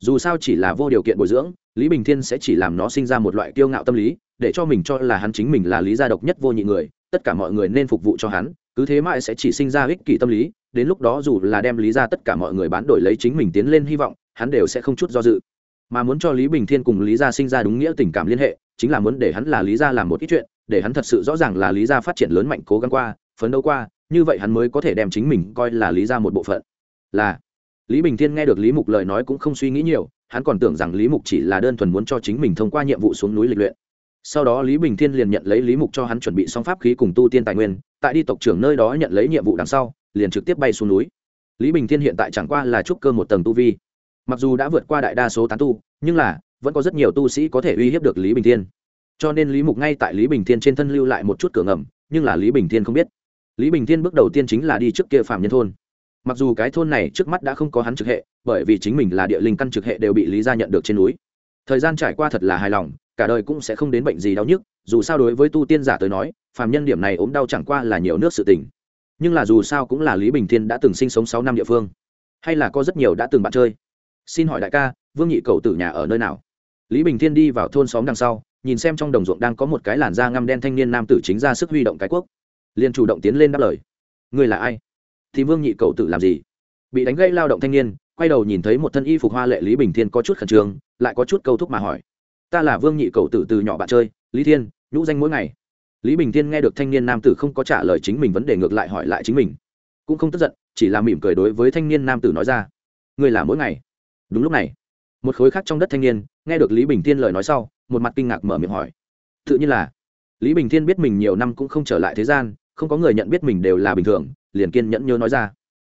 Dù sao chỉ là vô điều kiện bồi dưỡng, lý bình thiên sẽ chỉ làm nó sinh ra một loại kiêu ngạo tâm lý, để cho mình cho là hắn chính mình là lý gia độc nhất vô nhị người, tất cả mọi người nên phục vụ cho hắn, cứ thế mãi sẽ chỉ sinh ra ích kỷ tâm lý đến lúc đó dù là đem lý ra tất cả mọi người bán đổi lấy chính mình tiến lên hy vọng, hắn đều sẽ không chút do dự. Mà muốn cho lý bình thiên cùng lý gia sinh ra đúng nghĩa tình cảm liên hệ, chính là muốn để hắn là lý gia làm một ít chuyện, để hắn thật sự rõ ràng là lý gia phát triển lớn mạnh cố gắng qua, phấn đấu qua, như vậy hắn mới có thể đem chính mình coi là lý gia một bộ phận. Là, lý bình thiên nghe được lý mục lời nói cũng không suy nghĩ nhiều, hắn còn tưởng rằng lý mục chỉ là đơn thuần muốn cho chính mình thông qua nhiệm vụ xuống núi lịch luyện. Sau đó lý bình thiên liền nhận lấy lý mục cho hắn chuẩn bị xong pháp khí cùng tu tiên tài nguyên, tại đi tộc trưởng nơi đó nhận lấy nhiệm vụ đằng sau liền trực tiếp bay xuống núi. Lý bình thiên hiện tại chẳng qua là trúc cơ một tầng tu vi. Mặc dù đã vượt qua đại đa số tán tu, nhưng là vẫn có rất nhiều tu sĩ có thể uy hiếp được lý bình thiên. Cho nên lý mục ngay tại lý bình thiên trên thân lưu lại một chút cửa ngầm, nhưng là lý bình thiên không biết. Lý bình thiên bước đầu tiên chính là đi trước kia phạm nhân thôn. Mặc dù cái thôn này trước mắt đã không có hắn trực hệ, bởi vì chính mình là địa linh căn trực hệ đều bị lý gia nhận được trên núi. Thời gian trải qua thật là hài lòng, cả đời cũng sẽ không đến bệnh gì đau nhức, dù sao đối với tu tiên giả tới nói phàm nhân điểm này ốm đau chẳng qua là nhiều nước sự tình nhưng là dù sao cũng là lý bình thiên đã từng sinh sống sáu năm địa phương, hay là có rất nhiều đã từng bạn chơi. Xin hỏi đại ca, vương nhị cầu tử nhà ở nơi nào? Lý bình thiên đi vào thôn xóm đằng sau, nhìn xem trong đồng ruộng đang có một cái làn da ngăm đen thanh niên nam tử chính ra sức huy động cái quốc. Liền chủ động tiến lên đáp lời. Người là ai? Thì vương nhị cầu tử làm gì? Bị đánh gây lao động thanh niên, quay đầu nhìn thấy một thân y phục hoa lệ lý bình thiên có chút khẩn trương, lại có chút câu thúc mà hỏi. Ta là vương nhị cầu tử từ nhỏ bạn chơi, lý thiên, nhũ danh mỗi ngày lý bình thiên nghe được thanh niên nam tử không có trả lời chính mình vấn đề ngược lại hỏi lại chính mình. Cũng không tức giận, chỉ là mỉm cười đối với thanh niên nam tử nói ra. Người là mỗi ngày. Đúng lúc này, một khối khác trong đất thanh niên, nghe được lý bình thiên lời nói sau, một mặt kinh ngạc mở miệng hỏi. Tự nhiên là, lý bình thiên biết mình nhiều năm cũng không trở lại thế gian, không có người nhận biết mình đều là bình thường, liền kiên nhẫn nhớ nói ra.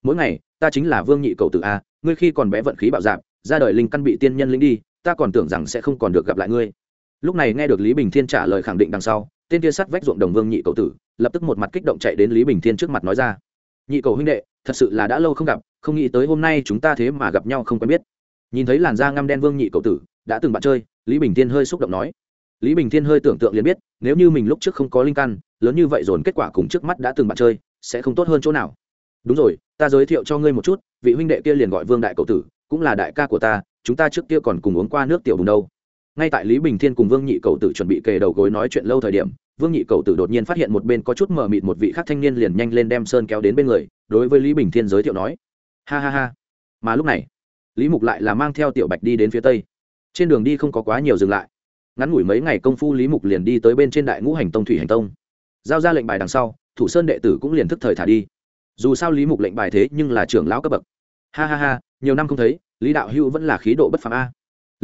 Mỗi ngày, ta chính là vương nhị cầu tử a, ngươi khi còn bé vận khí bạo dạp ra đời linh căn bị tiên nhân lính đi, ta còn tưởng rằng sẽ không còn được gặp lại ngươi. Lúc này nghe được lý bình thiên trả lời khẳng định đằng sau tên kia sắt vách ruộng đồng vương nhị cầu tử, lập tức một mặt kích động chạy đến lý bình thiên trước mặt nói ra, nhị cầu huynh đệ, thật sự là đã lâu không gặp, không nghĩ tới hôm nay chúng ta thế mà gặp nhau không quen biết. Nhìn thấy làn da ngăm đen vương nhị cầu tử, đã từng bạn chơi, lý bình thiên hơi xúc động nói. Lý bình thiên hơi tưởng tượng liền biết, nếu như mình lúc trước không có linh căn, lớn như vậy dồn kết quả cùng trước mắt đã từng bạn chơi, sẽ không tốt hơn chỗ nào. Đúng rồi, ta giới thiệu cho ngươi một chút, vị huynh đệ kia liền gọi vương đại cầu tử, cũng là đại ca của ta, chúng ta trước kia còn cùng uống qua nước tiểu bùng đâu ngay tại lý bình thiên cùng vương nhị cầu tử chuẩn bị kề đầu gối nói chuyện lâu thời điểm, vương nhị cầu tử đột nhiên phát hiện một bên có chút mờ mịt một vị khác thanh niên liền nhanh lên đem sơn kéo đến bên người, đối với lý bình thiên giới thiệu nói, ha ha ha. Mà lúc này, lý mục lại là mang theo tiểu bạch đi đến phía tây. Trên đường đi không có quá nhiều dừng lại. Ngắn ngủi mấy ngày công phu lý mục liền đi tới bên trên đại ngũ hành tông thủy hành tông. Giao ra lệnh bài đằng sau, thủ sơn đệ tử cũng liền thức thời thả đi. Dù sao lý mục lệnh bài thế nhưng là trưởng lão cấp bậc. Ha ha ha, nhiều năm không thấy, lý đạo hữu vẫn là khí độ bất phàm a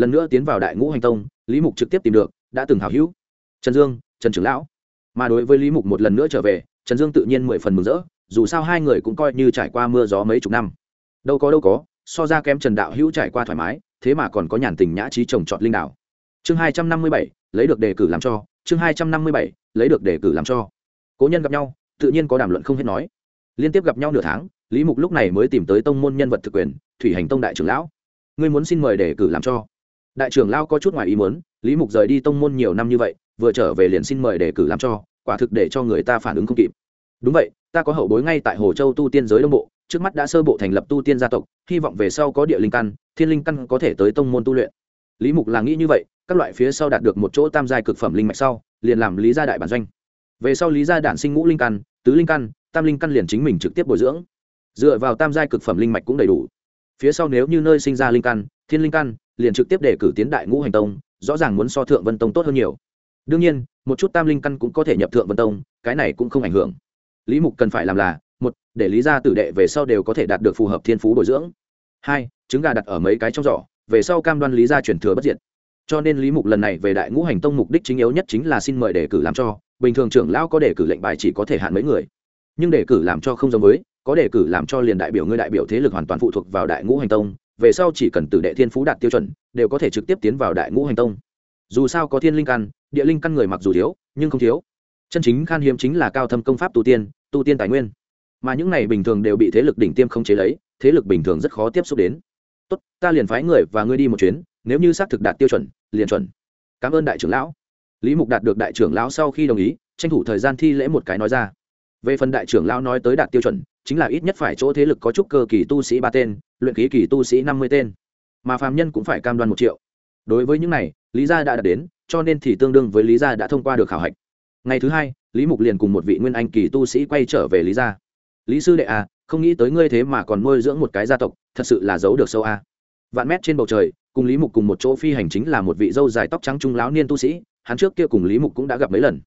lần nữa tiến vào đại ngũ hành tông, lý mục trực tiếp tìm được, đã từng hào hữu. Trần dương, trần trưởng lão. Mà đối với lý mục một lần nữa trở về, trần dương tự nhiên mười phần mừng rỡ, dù sao hai người cũng coi như trải qua mưa gió mấy chục năm. Đâu có đâu có, so ra kém trần đạo hữu trải qua thoải mái, thế mà còn có nhàn tình nhã trí trồng trọt linh đạo chương hai trăm năm mươi bảy, lấy được đề cử làm cho. Chương hai trăm năm mươi bảy, lấy được đề cử làm cho. Cố nhân gặp nhau, tự nhiên có đàm luận không hết nói. Liên tiếp gặp nhau nửa tháng, lý mục lúc này mới tìm tới tông môn nhân vật thực quyền, thủy hành tông đại trưởng lão. Ngươi muốn xin mời đề cử làm cho đại trưởng lao có chút ngoài ý muốn, lý mục rời đi tông môn nhiều năm như vậy, vừa trở về liền xin mời đề cử làm cho, quả thực để cho người ta phản ứng không kịp. Đúng vậy, ta có hậu bối ngay tại hồ châu tu tiên giới đông bộ, trước mắt đã sơ bộ thành lập tu tiên gia tộc, hy vọng về sau có địa linh căn, thiên linh căn có thể tới tông môn tu luyện. Lý mục là nghĩ như vậy, các loại phía sau đạt được một chỗ tam giai cực phẩm linh mạch sau, liền làm lý gia đại bản doanh. Về sau lý gia đản sinh ngũ linh căn, tứ linh căn, tam linh căn liền chính mình trực tiếp bồi dưỡng. Dựa vào tam giai cực phẩm linh mạch cũng đầy đủ. Phía sau nếu như nơi sinh ra linh căn, thiên linh căn liền trực tiếp đề cử tiến đại ngũ hành tông, rõ ràng muốn so thượng vân tông tốt hơn nhiều. Đương nhiên, một chút tam linh căn cũng có thể nhập thượng vân tông, cái này cũng không ảnh hưởng. Lý mục cần phải làm là, một, để lý gia tử đệ về sau đều có thể đạt được phù hợp thiên phú bồi dưỡng. Hai, trứng gà đặt ở mấy cái trong giỏ, về sau cam đoan lý gia chuyển thừa bất diệt. Cho nên lý mục lần này về đại ngũ hành tông mục đích chính yếu nhất chính là xin mời đề cử làm cho, bình thường trưởng lão có đề cử lệnh bài chỉ có thể hạn mấy người. Nhưng đề cử làm cho không giống với, có đề cử làm cho liền đại biểu ngươi đại biểu thế lực hoàn toàn phụ thuộc vào đại ngũ hành tông về sau chỉ cần tử đệ thiên phú đạt tiêu chuẩn, đều có thể trực tiếp tiến vào đại ngũ hành tông. Dù sao có thiên linh căn, địa linh căn người mặc dù thiếu, nhưng không thiếu. Chân chính khan hiếm chính là cao thâm công pháp tu tiên tu tiên tài nguyên. Mà những này bình thường đều bị thế lực đỉnh tiêm không chế lấy, thế lực bình thường rất khó tiếp xúc đến. Tốt, ta liền phái người và ngươi đi một chuyến, nếu như xác thực đạt tiêu chuẩn, liền chuẩn. Cảm ơn đại trưởng lão. Lý mục đạt được đại trưởng lão sau khi đồng ý, tranh thủ thời gian thi lễ một cái nói ra. Về phần đại trưởng lão nói tới đạt tiêu chuẩn, chính là ít nhất phải chỗ thế lực có chút cơ kỳ tu sĩ ba tên luyện khí kỳ tu sĩ năm mươi tên. Mà phàm nhân cũng phải cam đoan một triệu. Đối với những này, lý gia đã đạt đến, cho nên thì tương đương với lý gia đã thông qua được khảo hạch. Ngày thứ hai, lý mục liền cùng một vị nguyên anh kỳ tu sĩ quay trở về lý gia. Lý sư đệ à không nghĩ tới ngươi thế mà còn nuôi dưỡng một cái gia tộc, thật sự là giấu được sâu à. vạn mét trên bầu trời, cùng lý mục cùng một chỗ phi hành chính là một vị dâu dài tóc trắng trung lão niên tu sĩ, hắn trước kia cùng lý mục cũng đã gặp mấy lần.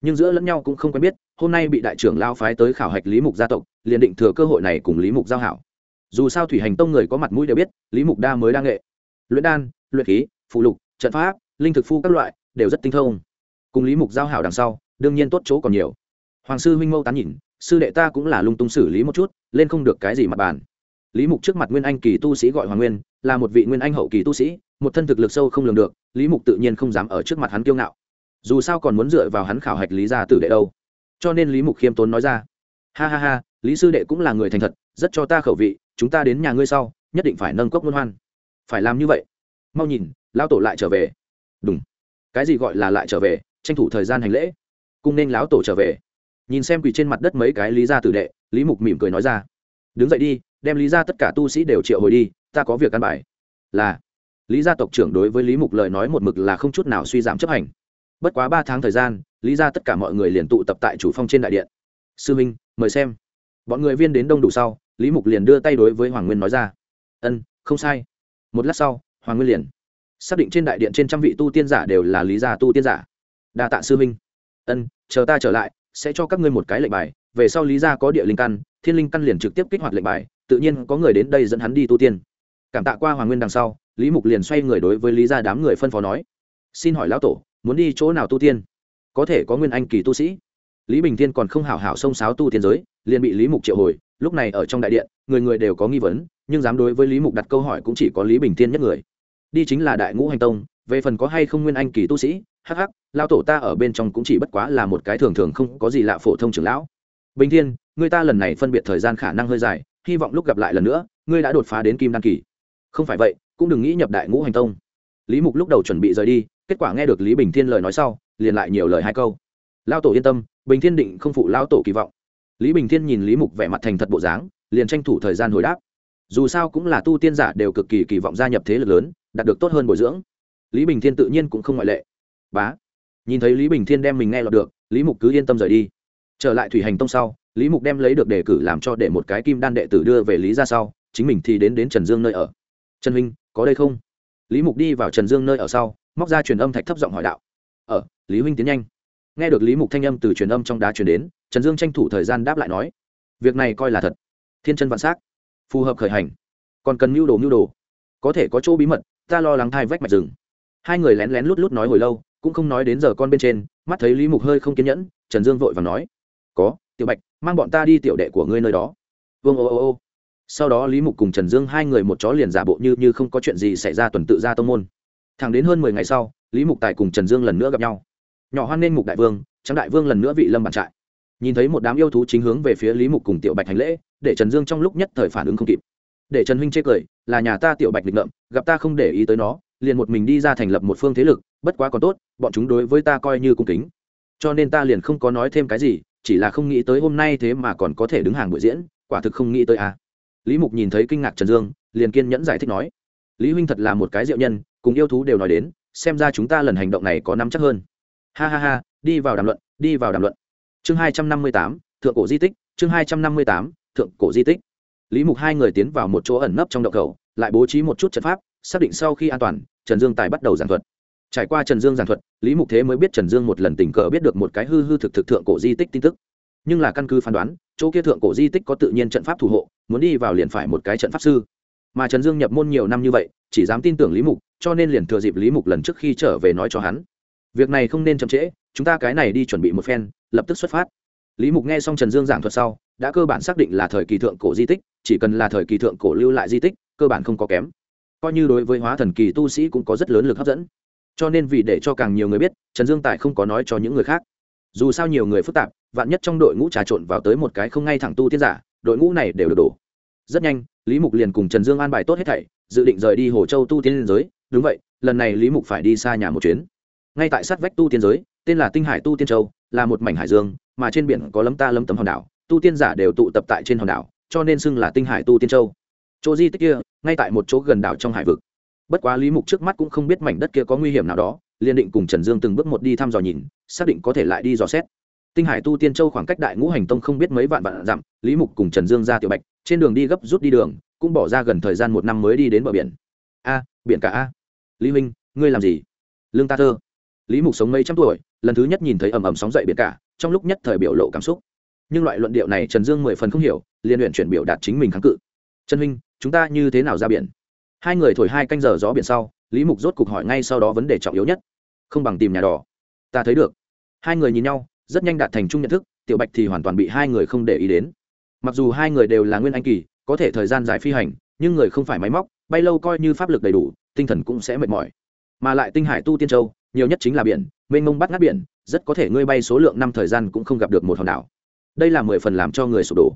Nhưng giữa lẫn nhau cũng không quen biết, hôm nay bị đại trưởng lao phái tới khảo hạch lý mục gia tộc, liền định thừa cơ hội này cùng lý mục giao hảo dù sao thủy hành tông người có mặt mũi đều biết, lý mục đa mới đa nghệ. Luyện đan, luyện khí phụ lục, trận pháp, linh thực phu các loại, đều rất tinh thông. Cùng lý mục giao hảo đằng sau, đương nhiên tốt chỗ còn nhiều. Hoàng sư huynh mâu tán nhìn, sư đệ ta cũng là lung tung xử lý một chút, lên không được cái gì mặt bàn. Lý mục trước mặt nguyên anh kỳ tu sĩ gọi hoàng nguyên, là một vị nguyên anh hậu kỳ tu sĩ, một thân thực lực sâu không lường được, lý mục tự nhiên không dám ở trước mặt hắn kiêu ngạo. Dù sao còn muốn dựa vào hắn khảo hạch lý gia tử đệ đâu. Cho nên lý mục khiêm tốn nói ra, ha ha ha, lý sư đệ cũng là người thành thật, rất cho ta khẩu vị chúng ta đến nhà ngươi sau, nhất định phải nâng cốc luân hoan. Phải làm như vậy. Mau nhìn lao tổ lại trở về. Đúng cái gì gọi là lại trở về? Tranh thủ thời gian hành lễ. Cùng nên lão tổ trở về. Nhìn xem quỳ trên mặt đất mấy cái lý gia tử đệ, lý mục mỉm cười nói ra. Đứng dậy đi, đem lý gia tất cả tu sĩ đều triệu hồi đi, ta có việc căn bài. Là. Lý gia tộc trưởng đối với lý mục lời nói một mực là không chút nào suy giảm chấp hành. Bất quá ba tháng thời gian, lý ra tất cả mọi người liền tụ tập tại chủ phong trên đại điện. Sư minh, mời xem. Bọn người viên đến đông đủ sau lý mục liền đưa tay đối với hoàng nguyên nói ra. Ân, không sai. Một lát sau, hoàng nguyên liền xác định trên đại điện trên trăm vị tu tiên giả đều là lý gia tu tiên giả. Đa tạ sư minh ân, chờ ta trở lại, sẽ cho các ngươi một cái lệnh bài, về sau lý gia có địa linh căn, thiên linh căn liền trực tiếp kích hoạt lệnh bài, tự nhiên có người đến đây dẫn hắn đi tu tiên. Cảm tạ qua hoàng nguyên đằng sau, lý mục liền xoay người đối với lý gia đám người phân phó nói, xin hỏi lão tổ, muốn đi chỗ nào tu tiên? Có thể có nguyên anh kỳ tu sĩ. Lý bình thiên còn không hảo hảo xông sáo tu tiên giới, liền bị lý mục triệu hồi lúc này ở trong đại điện, người người đều có nghi vấn, nhưng dám đối với lý mục đặt câu hỏi cũng chỉ có lý bình thiên nhất người. Đi chính là đại ngũ hành tông, về phần có hay không nguyên anh kỳ tu sĩ, hắc hắc lao tổ ta ở bên trong cũng chỉ bất quá là một cái thường thường không có gì lạ phổ thông trưởng lão. Bình thiên, người ta lần này phân biệt thời gian khả năng hơi dài, hy vọng lúc gặp lại lần nữa, ngươi đã đột phá đến kim đan kỳ. Không phải vậy, cũng đừng nghĩ nhập đại ngũ hành tông. Lý mục lúc đầu chuẩn bị rời đi, kết quả nghe được lý bình thiên lời nói sau, liền lại nhiều lời hai câu. Lao tổ yên tâm, bình thiên định không phụ lao tổ kỳ vọng lý bình thiên nhìn lý mục vẻ mặt thành thật bộ dáng, liền tranh thủ thời gian hồi đáp. Dù sao cũng là tu tiên giả đều cực kỳ kỳ vọng gia nhập thế lực lớn, đạt được tốt hơn bồi dưỡng. Lý bình thiên tự nhiên cũng không ngoại lệ. Bá. Nhìn thấy lý bình thiên đem mình nghe lọt được, lý mục cứ yên tâm rời đi. Trở lại thủy hành tông sau, lý mục đem lấy được đề cử làm cho để một cái kim đan đệ tử đưa về lý ra sau, chính mình thì đến đến trần dương nơi ở. Trần huynh, có đây không? Lý mục đi vào trần dương nơi ở sau, móc ra truyền âm thạch thấp giọng hỏi đạo. Ở, lý huynh tiến nhanh nghe được lý mục thanh âm từ truyền âm trong đá truyền đến, trần dương tranh thủ thời gian đáp lại nói, việc này coi là thật. Thiên chân vạn s á c phù hợp khởi hành. Còn cần mưu đồ mưu đồ. Có thể có chỗ bí mật, ta lo lắng thai vách mạch rừng. Hai người lén lén lút lút nói hồi lâu, cũng không nói đến giờ con bên trên, mắt thấy lý mục hơi không kiên nhẫn, trần dương vội và nói, có, tiểu bạch, mang bọn ta đi tiểu đệ của ngươi nơi đó. Vương ô ô ô. Sau đó lý mục cùng trần dương hai người một chó liền giả bộ như như không có chuyện gì xảy ra tuần tự ra tông môn. Thẳng đến hơn mười ngày sau, lý mục tài cùng trần dương lần nữa gặp nhau nhỏ hoan nên mục đại vương, trắng đại vương lần nữa vị lâm bàn trại. Nhìn thấy một đám yêu thú chính hướng về phía lý mục cùng tiểu bạch hành lễ, để trần dương trong lúc nhất thời phản ứng không kịp. Để trần huynh chê cười, là nhà ta tiểu bạch lịch ngợm, gặp ta không để ý tới nó, liền một mình đi ra thành lập một phương thế lực, bất quá còn tốt, bọn chúng đối với ta coi như cung kính. Cho nên ta liền không có nói thêm cái gì, chỉ là không nghĩ tới hôm nay thế mà còn có thể đứng hàng buổi diễn, quả thực không nghĩ tới à. lý mục nhìn thấy kinh ngạc trần dương, liền kiên nhẫn giải thích nói, lý huynh thật là một cái diệu nhân, cùng yêu thú đều nói đến, xem ra chúng ta lần hành động này có nắm chắc hơn ha ha ha, đi vào đàm luận, đi vào đàm luận. Chương hai trăm năm mươi tám, thượng cổ di tích, chương hai trăm năm mươi tám, thượng cổ di tích. Lý mục hai người tiến vào một chỗ ẩn nấp trong động khẩu lại bố trí một chút trận pháp, xác định sau khi an toàn, trần dương tài bắt đầu giảng thuật. Trải qua trần dương giảng thuật, lý mục thế mới biết trần dương một lần tình cờ biết được một cái hư hư thực thực thượng cổ di tích tin tức. Nhưng là căn cứ phán đoán, chỗ kia thượng cổ di tích có tự nhiên trận pháp thủ hộ, muốn đi vào liền phải một cái trận pháp sư. Mà trần dương nhập môn nhiều năm như vậy, chỉ dám tin tưởng lý mục, cho nên liền thừa dịp lý mục lần trước khi trở về nói cho hắn việc này không nên chậm trễ, chúng ta cái này đi chuẩn bị một phen, lập tức xuất phát. Lý mục nghe xong trần dương giảng thuật sau, đã cơ bản xác định là thời kỳ thượng cổ di tích, chỉ cần là thời kỳ thượng cổ lưu lại di tích, cơ bản không có kém. Coi như đối với hóa thần kỳ tu sĩ cũng có rất lớn lực hấp dẫn. Cho nên vì để cho càng nhiều người biết, trần dương tài không có nói cho những người khác. Dù sao nhiều người phức tạp, vạn nhất trong đội ngũ trà trộn vào tới một cái không ngay thẳng tu tiên giả, đội ngũ này đều được đổ. Rất nhanh, lý mục liền cùng trần dương an bài tốt hết thảy, dự định rời đi hồ châu tu tiên giới. Đúng vậy, lần này lý mục phải đi xa nhà một chuyến ngay tại sát vách tu tiên giới, tên là tinh hải tu tiên châu, là một mảnh hải dương, mà trên biển có lấm ta lấm tấm hòn đảo, tu tiên giả đều tụ tập tại trên hòn đảo, cho nên xưng là tinh hải tu tiên châu. Chỗ di tích kia, ngay tại một chỗ gần đảo trong hải vực. Bất quá lý mục trước mắt cũng không biết mảnh đất kia có nguy hiểm nào đó, liền định cùng trần dương từng bước một đi thăm dò nhìn, xác định có thể lại đi dò xét. Tinh hải tu tiên châu khoảng cách đại ngũ hành tông không biết mấy vạn vạn dặm, lý mục cùng trần dương ra tiểu bạch, trên đường đi gấp rút đi đường, cũng bỏ ra gần thời gian một năm mới đi đến bờ biển. A, biển cả a. Lý huynh, ngươi làm gì? Lương ta thơ lý mục sống mấy trăm tuổi, lần thứ nhất nhìn thấy ầm ầm sóng dậy biển cả, trong lúc nhất thời biểu lộ cảm xúc. Nhưng loại luận điệu này trần dương mười phần không hiểu liên luyện chuyển biểu đạt chính mình kháng cự. Trần huynh, chúng ta như thế nào ra biển? Hai người thổi hai canh giờ gió biển sau, lý mục rốt cục hỏi ngay sau đó vấn đề trọng yếu nhất. Không bằng tìm nhà đỏ ta thấy được. Hai người nhìn nhau, rất nhanh đạt thành chung nhận thức, tiểu bạch thì hoàn toàn bị hai người không để ý đến. Mặc dù hai người đều là nguyên anh kỳ, có thể thời gian dài phi hành, nhưng người không phải máy móc, bay lâu coi như pháp lực đầy đủ, tinh thần cũng sẽ mệt mỏi. Mà lại tinh hải tu tiên châu nhiều nhất chính là biển, mênh mông bắt ngát biển, rất có thể ngươi bay số lượng năm thời gian cũng không gặp được một hòn đảo. Đây là mười phần làm cho người sụp đổ.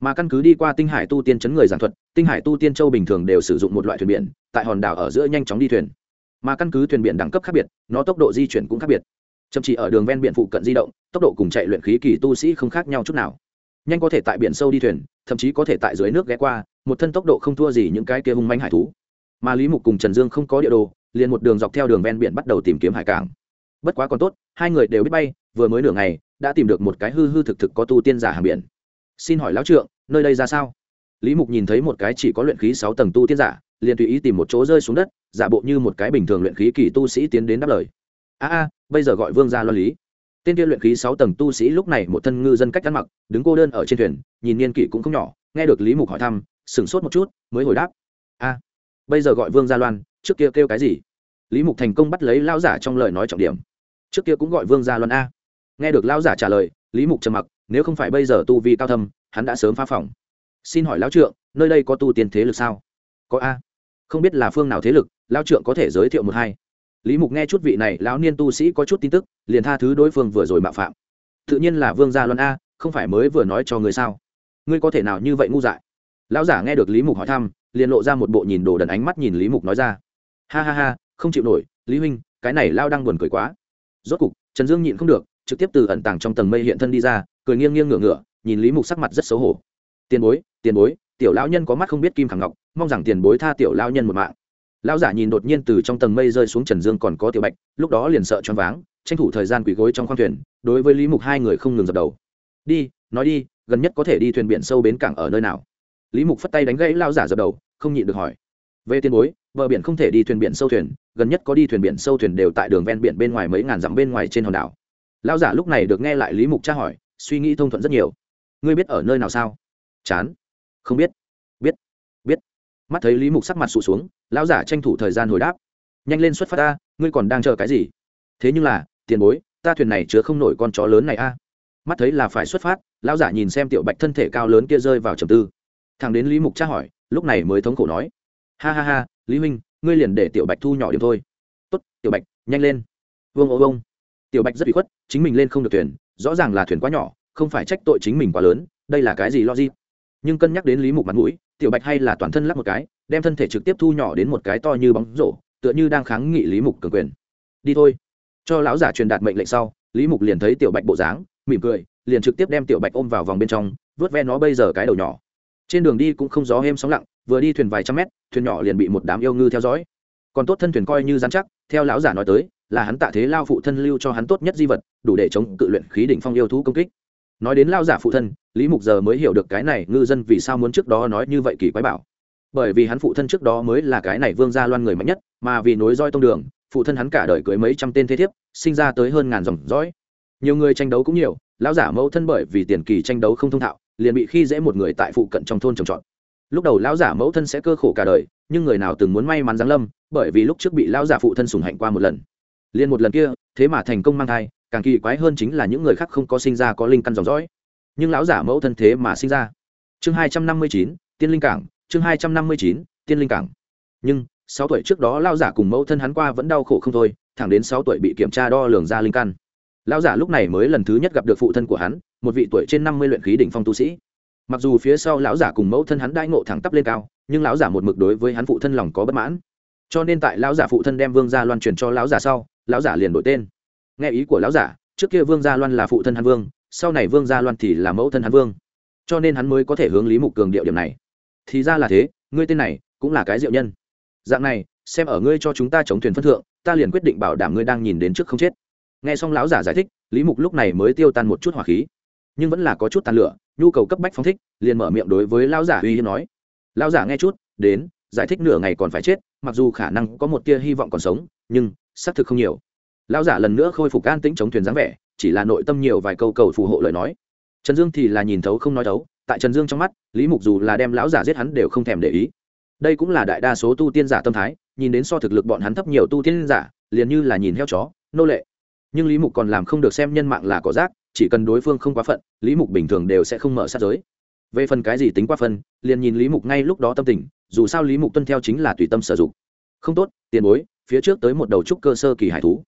Mà căn cứ đi qua tinh hải tu tiên chấn người giảng thuật, tinh hải tu tiên châu bình thường đều sử dụng một loại thuyền biển, tại hòn đảo ở giữa nhanh chóng đi thuyền. Mà căn cứ thuyền biển đẳng cấp khác biệt, nó tốc độ di chuyển cũng khác biệt. Chậm chỉ ở đường ven biển phụ cận di động, tốc độ cùng chạy luyện khí kỳ tu sĩ không khác nhau chút nào. Nhanh có thể tại biển sâu đi thuyền, thậm chí có thể tại dưới nước ghé qua, một thân tốc độ không thua gì những cái kia hung manh hải thú. Mà lý mục cùng trần dương không có địa đồ liền một đường dọc theo đường ven biển bắt đầu tìm kiếm hải cảng. Bất quá còn tốt, hai người đều biết bay, vừa mới nửa ngày, đã tìm được một cái hư hư thực thực có tu tiên giả hàng biển. Xin hỏi lão trượng, nơi đây ra sao? Lý mục nhìn thấy một cái chỉ có luyện khí sáu tầng tu tiên giả, liền tùy ý tìm một chỗ rơi xuống đất, giả bộ như một cái bình thường luyện khí kỳ tu sĩ tiến đến đáp lời. A a, bây giờ gọi vương ra lo lý. Tên kia luyện khí sáu tầng tu sĩ lúc này một thân ngư dân cách ăn mặc, đứng cô đơn ở trên thuyền, nhìn niên kỷ cũng không nhỏ, nghe được lý mục hỏi thăm, sửng sốt một chút, mới hồi đáp. A bây giờ gọi vương gia loan, trước kia kêu cái gì? Lý mục thành công bắt lấy lao giả trong lời nói trọng điểm. Trước kia cũng gọi vương gia loan a. Nghe được lao giả trả lời, lý mục trầm mặc, nếu không phải bây giờ tu vi cao thâm, hắn đã sớm phá phòng. Xin hỏi lão trượng, nơi đây có tu tiên thế lực sao? Có a. Không biết là phương nào thế lực lao trượng có thể giới thiệu một hai. Lý mục nghe chút vị này, lão niên tu sĩ có chút tin tức, liền tha thứ đối phương vừa rồi mạo phạm. Tự nhiên là vương gia loan a, không phải mới vừa nói cho người sao? Ngươi có thể nào như vậy ngu dại? Lão giả nghe được lý mục hỏi thăm liền lộ ra một bộ nhìn đồ đần ánh mắt nhìn lý mục nói ra. Ha ha ha, không chịu nổi, lý huynh, cái này lao đang buồn cười quá. Rốt cục, trần dương nhịn không được, trực tiếp từ ẩn tàng trong tầng mây hiện thân đi ra, cười nghiêng nghiêng ngửa ngửa, nhìn lý mục sắc mặt rất xấu hổ. Tiền bối tiền bối, tiểu lão nhân có mắt không biết kim khẳng ngọc, mong rằng tiền bối tha tiểu lão nhân một mạng. Lão giả nhìn đột nhiên từ trong tầng mây rơi xuống trần dương còn có tiểu bạch, lúc đó liền sợ choáng váng, tranh thủ thời gian quỳ gối trong khoang thuyền, đối với lý mục hai người không ngừng dập đầu. Đi, nói đi, gần nhất có thể đi thuyền biển sâu bến cảng ở nơi nào? Lý mục phất tay đánh gãy lao giả dập đầu không nhịn được hỏi. Về tiền bối, bờ biển không thể đi thuyền biển sâu thuyền, gần nhất có đi thuyền biển sâu thuyền đều tại đường ven biển bên ngoài mấy ngàn dặm bên ngoài trên hòn đảo. Lao giả lúc này được nghe lại lý mục tra hỏi, suy nghĩ thông thuận rất nhiều. Ngươi biết ở nơi nào sao? Chán. Không biết. Biết. Biết. Mắt thấy lý mục sắc mặt sụt xuống, lão giả tranh thủ thời gian hồi đáp. Nhanh lên xuất phát ta, ngươi còn đang chờ cái gì? Thế nhưng là, tiền bối, ta thuyền này chứa không nổi con chó lớn này a. Mắt thấy là phải xuất phát, lão giả nhìn xem tiểu bạch thân thể cao lớn kia rơi vào trầm tư. Thằng đến lý mục tra hỏi lúc này mới thống khổ nói, ha ha ha, lý huynh, ngươi liền để tiểu bạch thu nhỏ điểm thôi. Tốt, tiểu bạch, nhanh lên. Vương ô vông tiểu bạch rất bị khuất, chính mình lên không được thuyền, rõ ràng là thuyền quá nhỏ, không phải trách tội chính mình quá lớn, đây là cái gì logic? Nhưng cân nhắc đến lý mục mặt mũi, tiểu bạch hay là toàn thân lắp một cái, đem thân thể trực tiếp thu nhỏ đến một cái to như bóng rổ, tựa như đang kháng nghị lý mục cường quyền. Đi thôi. Cho lão giả truyền đạt mệnh lệnh sau, lý mục liền thấy tiểu bạch bộ dáng, mỉm cười, liền trực tiếp đem tiểu bạch ôm vào vòng bên trong, vớt ve nó bây giờ cái đầu nhỏ trên đường đi cũng không gió êm sóng lặng, vừa đi thuyền vài trăm mét, thuyền nhỏ liền bị một đám yêu ngư theo dõi. Còn tốt thân thuyền coi như dán chắc, theo lão giả nói tới, là hắn tạ thế lao phụ thân lưu cho hắn tốt nhất di vật, đủ để chống cự luyện khí đỉnh phong yêu thú công kích. Nói đến lao giả phụ thân, lý mục giờ mới hiểu được cái này ngư dân vì sao muốn trước đó nói như vậy kỳ quái bảo. Bởi vì hắn phụ thân trước đó mới là cái này vương gia loan người mạnh nhất, mà vì nối roi tông đường, phụ thân hắn cả đời cưới mấy trăm tên thế thiếp, sinh ra tới hơn ngàn dòng dõi. Nhiều người tranh đấu cũng nhiều, lão giả mẫu thân bởi vì tiền kỳ tranh đấu không thông thạo liền bị khi dễ một người tại phụ cận trong thôn trồng trọt. Lúc đầu lão giả mẫu thân sẽ cơ khổ cả đời, nhưng người nào từng muốn may mắn giáng lâm, bởi vì lúc trước bị lão giả phụ thân sùng hạnh qua một lần. Liền một lần kia, thế mà thành công mang thai, càng kỳ quái hơn chính là những người khác không có sinh ra có linh căn dòng dõi. Nhưng lão giả mẫu thân thế mà sinh ra. Chương hai trăm năm mươi chín, tiên linh cảng, chương hai trăm năm mươi chín, tiên linh cảng. Nhưng, sáu tuổi trước đó lão giả cùng mẫu thân hắn qua vẫn đau khổ không thôi, thẳng đến sáu tuổi bị kiểm tra đo lường ra linh căn. Lão giả lúc này mới lần thứ nhất gặp được phụ thân của hắn một vị tuổi trên năm mươi luyện khí đỉnh phong tu sĩ. Mặc dù phía sau lão giả cùng mẫu thân hắn đãi ngộ thẳng tắp lên cao, nhưng lão giả một mực đối với hắn phụ thân lòng có bất mãn. Cho nên tại lão giả phụ thân đem vương gia loan truyền cho lão giả sau, lão giả liền đổi tên. Nghe ý của lão giả, trước kia vương gia loan là phụ thân hắn vương, sau này vương gia loan thì là mẫu thân hắn vương. Cho nên hắn mới có thể hướng lý mục cường điệu điểm này. Thì ra là thế, ngươi tên này cũng là cái diệu nhân. Dạng này, xem ở ngươi cho chúng ta chống thuyền phân thượng, ta liền quyết định bảo đảm ngươi đang nhìn đến trước không chết. Nghe xong lão giả giải thích, lý mục lúc này mới tiêu tan một chút hỏa khí nhưng vẫn là có chút tàn lửa, nhu cầu cấp bách phóng thích, liền mở miệng đối với lão giả uy hiếp nói. Lão giả nghe chút, đến, giải thích nửa ngày còn phải chết, mặc dù khả năng có một tia hy vọng còn sống, nhưng, xác thực không nhiều. Lão giả lần nữa khôi phục an tĩnh chống thuyền dáng vẻ, chỉ là nội tâm nhiều vài câu cầu phù hộ lời nói. Trần dương thì là nhìn thấu không nói thấu, tại trần dương trong mắt, lý mục dù là đem lão giả giết hắn đều không thèm để ý. Đây cũng là đại đa số tu tiên giả tâm thái, nhìn đến so thực lực bọn hắn thấp nhiều tu tiên giả, liền như là nhìn heo chó, nô lệ. Nhưng lý mục còn làm không được xem nhân mạng là có rác chỉ cần đối phương không quá phận, lý mục bình thường đều sẽ không mở sát giới. Về phần cái gì tính quá phân liền nhìn lý mục ngay lúc đó tâm tình, dù sao lý mục tuân theo chính là tùy tâm sử dụng. Không tốt, tiền bối, phía trước tới một đầu trúc cơ sơ kỳ hải thú.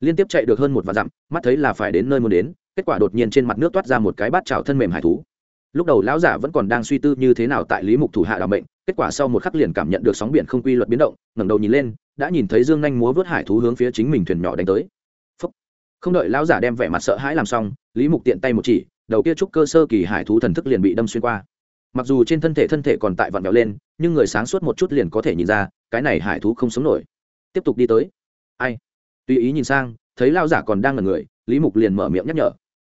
Liên tiếp chạy được hơn một vạn dặm, mắt thấy là phải đến nơi muốn đến, kết quả đột nhiên trên mặt nước toát ra một cái bát trào thân mềm hải thú. Lúc đầu lão giả vẫn còn đang suy tư như thế nào tại lý mục thủ hạ đ ả bệnh kết quả sau một khắc liền cảm nhận được sóng biển không quy luật biến động, ngẩng đầu nhìn lên, đã nhìn thấy dương nhanh múa vớt hải thú hướng phía chính mình thuyền nhỏ đánh tới không đợi lão giả đem vẻ mặt sợ hãi làm xong, lý mục tiện tay một chỉ, đầu kia trúc cơ sơ kỳ hải thú thần thức liền bị đâm xuyên qua. Mặc dù trên thân thể thân thể còn tại vặn vẹo lên, nhưng người sáng suốt một chút liền có thể nhìn ra, cái này hải thú không sống nổi. Tiếp tục đi tới. Ai? Tùy ý nhìn sang, thấy lao giả còn đang là người, lý mục liền mở miệng nhắc nhở.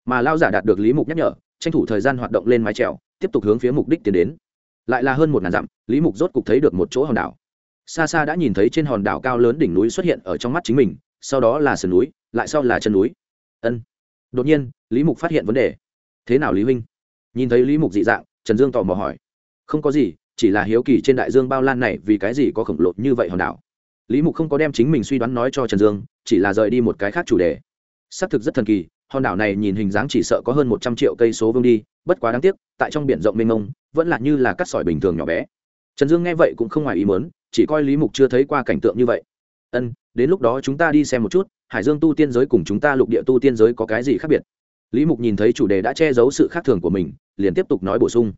Mà lao giả đạt được lý mục nhắc nhở, tranh thủ thời gian hoạt động lên mái trèo tiếp tục hướng phía mục đích tiến đến. Lại là hơn một ngàn dặm, lý mục rốt cục thấy được một chỗ hòn đảo. Xa xa đã nhìn thấy trên hòn đảo cao lớn đỉnh núi xuất hiện ở trong mắt chính mình, sau đó là sườn núi lại sau là chân núi. Ân. Đột nhiên, lý mục phát hiện vấn đề. Thế nào lý huynh? Nhìn thấy lý mục dị dạng, trần dương tò mò hỏi. Không có gì, chỉ là hiếu kỳ trên đại dương bao lan này vì cái gì có khổng lồ như vậy hòn đảo. Lý mục không có đem chính mình suy đoán nói cho trần dương, chỉ là rời đi một cái khác chủ đề. Xác thực rất thần kỳ, hòn đảo này nhìn hình dáng chỉ sợ có hơn một trăm triệu cây số vương đi, bất quá đáng tiếc, tại trong biển rộng mênh mông, vẫn là như là cắt sỏi bình thường nhỏ bé. Trần dương nghe vậy cũng không ngoài ý mớn chỉ coi lý mục chưa thấy qua cảnh tượng như vậy. Ân, đến lúc đó chúng ta đi xem một chút hải dương tu tiên giới cùng chúng ta lục địa tu tiên giới có cái gì khác biệt? Lý mục nhìn thấy chủ đề đã che giấu sự khác thường của mình, liền tiếp tục nói bổ sung.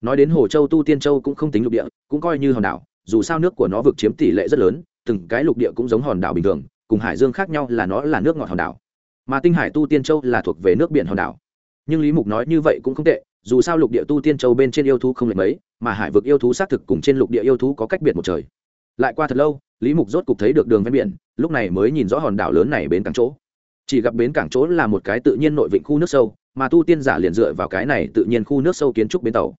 Nói đến hồ châu tu tiên châu cũng không tính lục địa, cũng coi như hòn đảo, dù sao nước của nó vực chiếm tỷ lệ rất lớn, từng cái lục địa cũng giống hòn đảo bình thường, cùng hải dương khác nhau là nó là nước ngọt hòn đảo. Mà tinh hải tu tiên châu là thuộc về nước biển hòn đảo. Nhưng lý mục nói như vậy cũng không tệ, dù sao lục địa tu tiên châu bên trên yêu thú không lệch mấy, mà hải vực yêu thú xác thực cùng trên lục địa yêu thú có cách biệt một trời. Lại qua thật lâu lý mục rốt cục thấy được đường ven biển, lúc này mới nhìn rõ hòn đảo lớn này bến cảng chỗ. Chỉ gặp bến cảng chỗ là một cái tự nhiên nội vịnh khu nước sâu, mà tu tiên giả liền dựa vào cái này tự nhiên khu nước sâu kiến trúc bến tàu.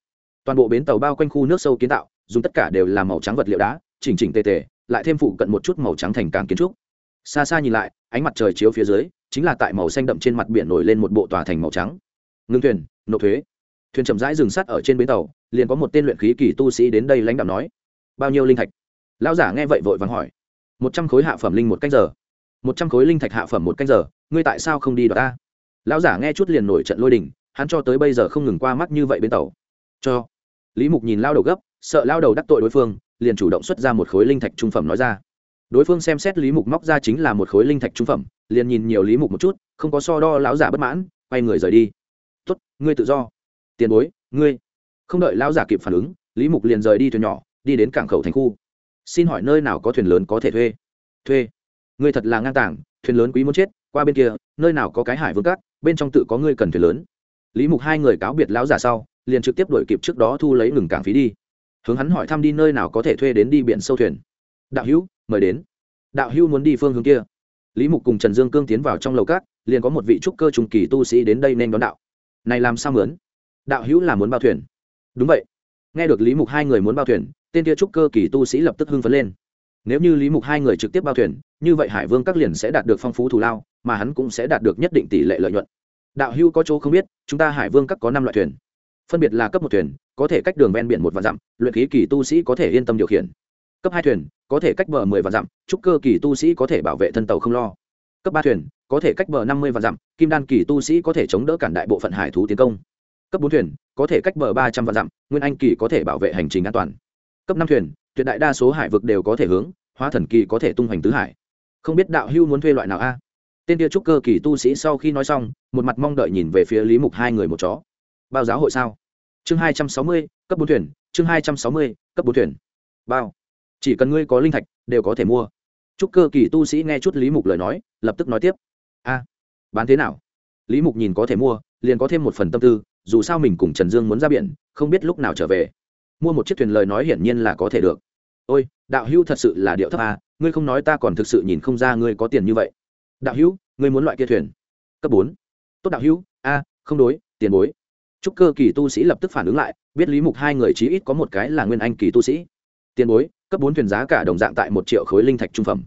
Toàn bộ bến tàu bao quanh khu nước sâu kiến tạo, dùng tất cả đều là màu trắng vật liệu đá, chỉnh chỉnh tề tề, lại thêm phụ cận một chút màu trắng thành cảng kiến trúc. Xa xa nhìn lại, ánh mặt trời chiếu phía dưới, chính là tại màu xanh đậm trên mặt biển nổi lên một bộ tòa thành màu trắng. Ngưng thuyền, nộp thuế. Thuyền chậm rãi dừng sắt ở trên bến tàu, liền có một tên luyện khí kỳ tu sĩ đến đây lãnh đạo nói, bao nhiêu linh thạch? Lão giả nghe vậy vội vàng hỏi, một trăm khối hạ phẩm linh một canh giờ, một trăm khối linh thạch hạ phẩm một canh giờ, ngươi tại sao không đi đ ta? Lão giả nghe chút liền nổi trận lôi đình, hắn cho tới bây giờ không ngừng qua mắt như vậy bên tàu. Cho. Lý mục nhìn lao đầu gấp, sợ lao đầu đắc tội đối phương, liền chủ động xuất ra một khối linh thạch trung phẩm nói ra. Đối phương xem xét lý mục móc ra chính là một khối linh thạch trung phẩm, liền nhìn nhiều lý mục một chút, không có so đo lão giả bất mãn, quay người rời đi. Tuất ngươi tự do. Tiền bối, ngươi. Không đợi lão giả kịp phản ứng, lý mục liền rời đi thuyền nhỏ, đi đến cảng khẩu thành khu xin hỏi nơi nào có thuyền lớn có thể thuê? Thuê. Ngươi thật là ngang tảng thuyền lớn quý muốn chết, qua bên kia, nơi nào có cái hải vương cát, bên trong tự có ngươi cần thuyền lớn. Lý mục hai người cáo biệt lão giả sau, liền trực tiếp đổi kịp trước đó thu lấy ngừng cảng phí đi. Hướng hắn hỏi thăm đi nơi nào có thể thuê đến đi biển sâu thuyền. Đạo hữu, mời đến. Đạo hữu muốn đi phương hướng kia. Lý mục cùng trần dương cương tiến vào trong lầu cát, liền có một vị trúc cơ trùng kỳ tu sĩ đến đây nên đón đạo. Này làm sao mướn? Đạo hữu là muốn bao thuyền. Đúng vậy. Nghe được lý mục hai người muốn bao thuyền tên kia trúc cơ kỳ tu sĩ lập tức hưng phấn lên. Nếu như lý mục hai người trực tiếp bao thuyền, như vậy hải vương các liền sẽ đạt được phong phú thù lao, mà hắn cũng sẽ đạt được nhất định tỷ lệ lợi nhuận. Đạo hưu có chỗ không biết, chúng ta hải vương các có năm loại thuyền. Phân biệt là cấp một thuyền, có thể cách đường ven biển một vạn dặm, luyện khí kỳ tu sĩ có thể yên tâm điều khiển. Cấp hai thuyền, có thể cách bờ mười vạn dặm, trúc cơ kỳ tu sĩ có thể bảo vệ thân tàu không lo. Cấp ba thuyền, có thể cách bờ năm mươi vạn dặm, kim đan kỳ tu sĩ có thể chống đỡ cản đại bộ phận hải thú tiến công. Cấp bốn thuyền, có thể cách bờ ba trăm vạn dặm, nguyên anh kỳ có thể bảo vệ hành trình an toàn cấp năm thuyền, tuyệt đại đa số hải vực đều có thể hướng, hóa thần kỳ có thể tung hoành tứ hải. Không biết đạo hưu muốn thuê loại nào a? Tên tia trúc cơ kỳ tu sĩ sau khi nói xong, một mặt mong đợi nhìn về phía lý mục hai người một chó. Bao giáo hội sao? Chương hai trăm sáu mươi, cấp bốn thuyền, chương hai trăm sáu mươi, cấp bốn thuyền. Bao. Chỉ cần ngươi có linh thạch, đều có thể mua. Trúc cơ kỳ tu sĩ nghe chút lý mục lời nói, lập tức nói tiếp. A, bán thế nào? Lý mục nhìn có thể mua, liền có thêm một phần tâm tư, dù sao mình cùng trần dương muốn ra biển, không biết lúc nào trở về mua một chiếc thuyền lời nói hiển nhiên là có thể được. Ôi, đạo hữu thật sự là điệu thấp à ngươi không nói ta còn thực sự nhìn không ra ngươi có tiền như vậy. Đạo hữu, ngươi muốn loại kia thuyền? Cấp bốn. Tốt đạo hữu, a, không đối, tiền bối. Trúc cơ kỳ tu sĩ lập tức phản ứng lại, biết lý mục hai người chí ít có một cái là nguyên anh kỳ tu sĩ. Tiền bối, cấp bốn thuyền giá cả đồng dạng tại một triệu khối linh thạch trung phẩm.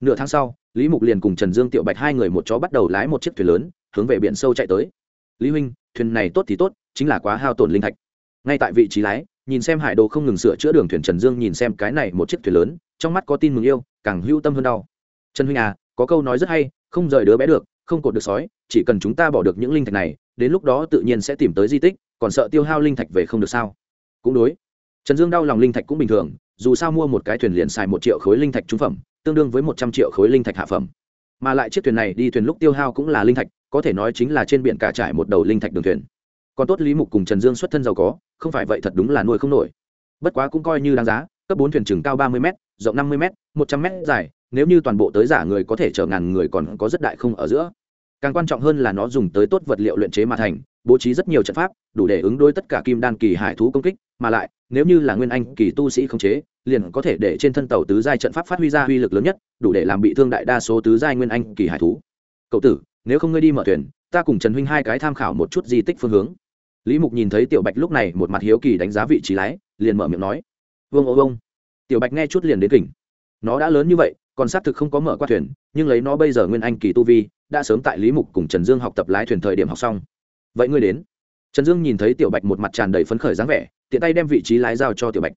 Nửa tháng sau, lý mục liền cùng trần dương tiệu bạch hai người một chó bắt đầu lái một chiếc thuyền lớn, hướng về biển sâu chạy tới. Lý huynh, thuyền này tốt thì tốt, chính là quá hao tổn linh thạch. Ngay tại vị trí lái nhìn xem hải đồ không ngừng sửa chữa đường thuyền trần dương nhìn xem cái này một chiếc thuyền lớn, trong mắt có tin mừng yêu, càng hưu tâm hơn đau. Trần huynh à có câu nói rất hay, không rời đứa bé được, không cột được sói, chỉ cần chúng ta bỏ được những linh thạch này, đến lúc đó tự nhiên sẽ tìm tới di tích, còn sợ tiêu hao linh thạch về không được sao? Cũng đối. Trần dương đau lòng linh thạch cũng bình thường, dù sao mua một cái thuyền liền xài một triệu khối linh thạch trung phẩm, tương đương với một trăm triệu khối linh thạch hạ phẩm. Mà lại chiếc thuyền này đi thuyền lúc tiêu hao cũng là linh thạch, có thể nói chính là trên biển cả trải một đầu linh thạch đường thuyền còn tốt lý mục cùng trần dương xuất thân giàu có, không phải vậy thật đúng là nuôi không nổi. Bất quá cũng coi như đáng giá, cấp bốn thuyền chừng cao ba mươi m rộng năm mươi m một trăm m dài, nếu như toàn bộ tới giả người có thể chở ngàn người còn có rất đại không ở giữa. Càng quan trọng hơn là nó dùng tới tốt vật liệu luyện chế mà thành, bố trí rất nhiều trận pháp, đủ để ứng đối tất cả kim đan kỳ hải thú công kích, mà lại, nếu như là nguyên anh kỳ tu sĩ không chế, liền có thể để trên thân tàu tứ giai trận pháp phát huy ra uy lực lớn nhất, đủ để làm bị thương đại đa số tứ giai nguyên anh kỳ hải thú. Cậu tử, nếu không ngươi đi mở thuyền, ta cùng trần huynh hai cái tham khảo một chút di tích phương hướng lý mục nhìn thấy tiểu bạch lúc này một mặt hiếu kỳ đánh giá vị trí lái, liền mở miệng nói, vương ô vông tiểu bạch nghe chút liền đến kỉnh. Nó đã lớn như vậy, còn xác thực không có mở qua thuyền, nhưng lấy nó bây giờ nguyên anh kỳ tu vi, đã sớm tại lý mục cùng trần dương học tập lái thuyền thời điểm học xong. Vậy ngươi đến. Trần dương nhìn thấy tiểu bạch một mặt tràn đầy phấn khởi dáng vẻ, tiện tay đem vị trí lái giao cho tiểu bạch.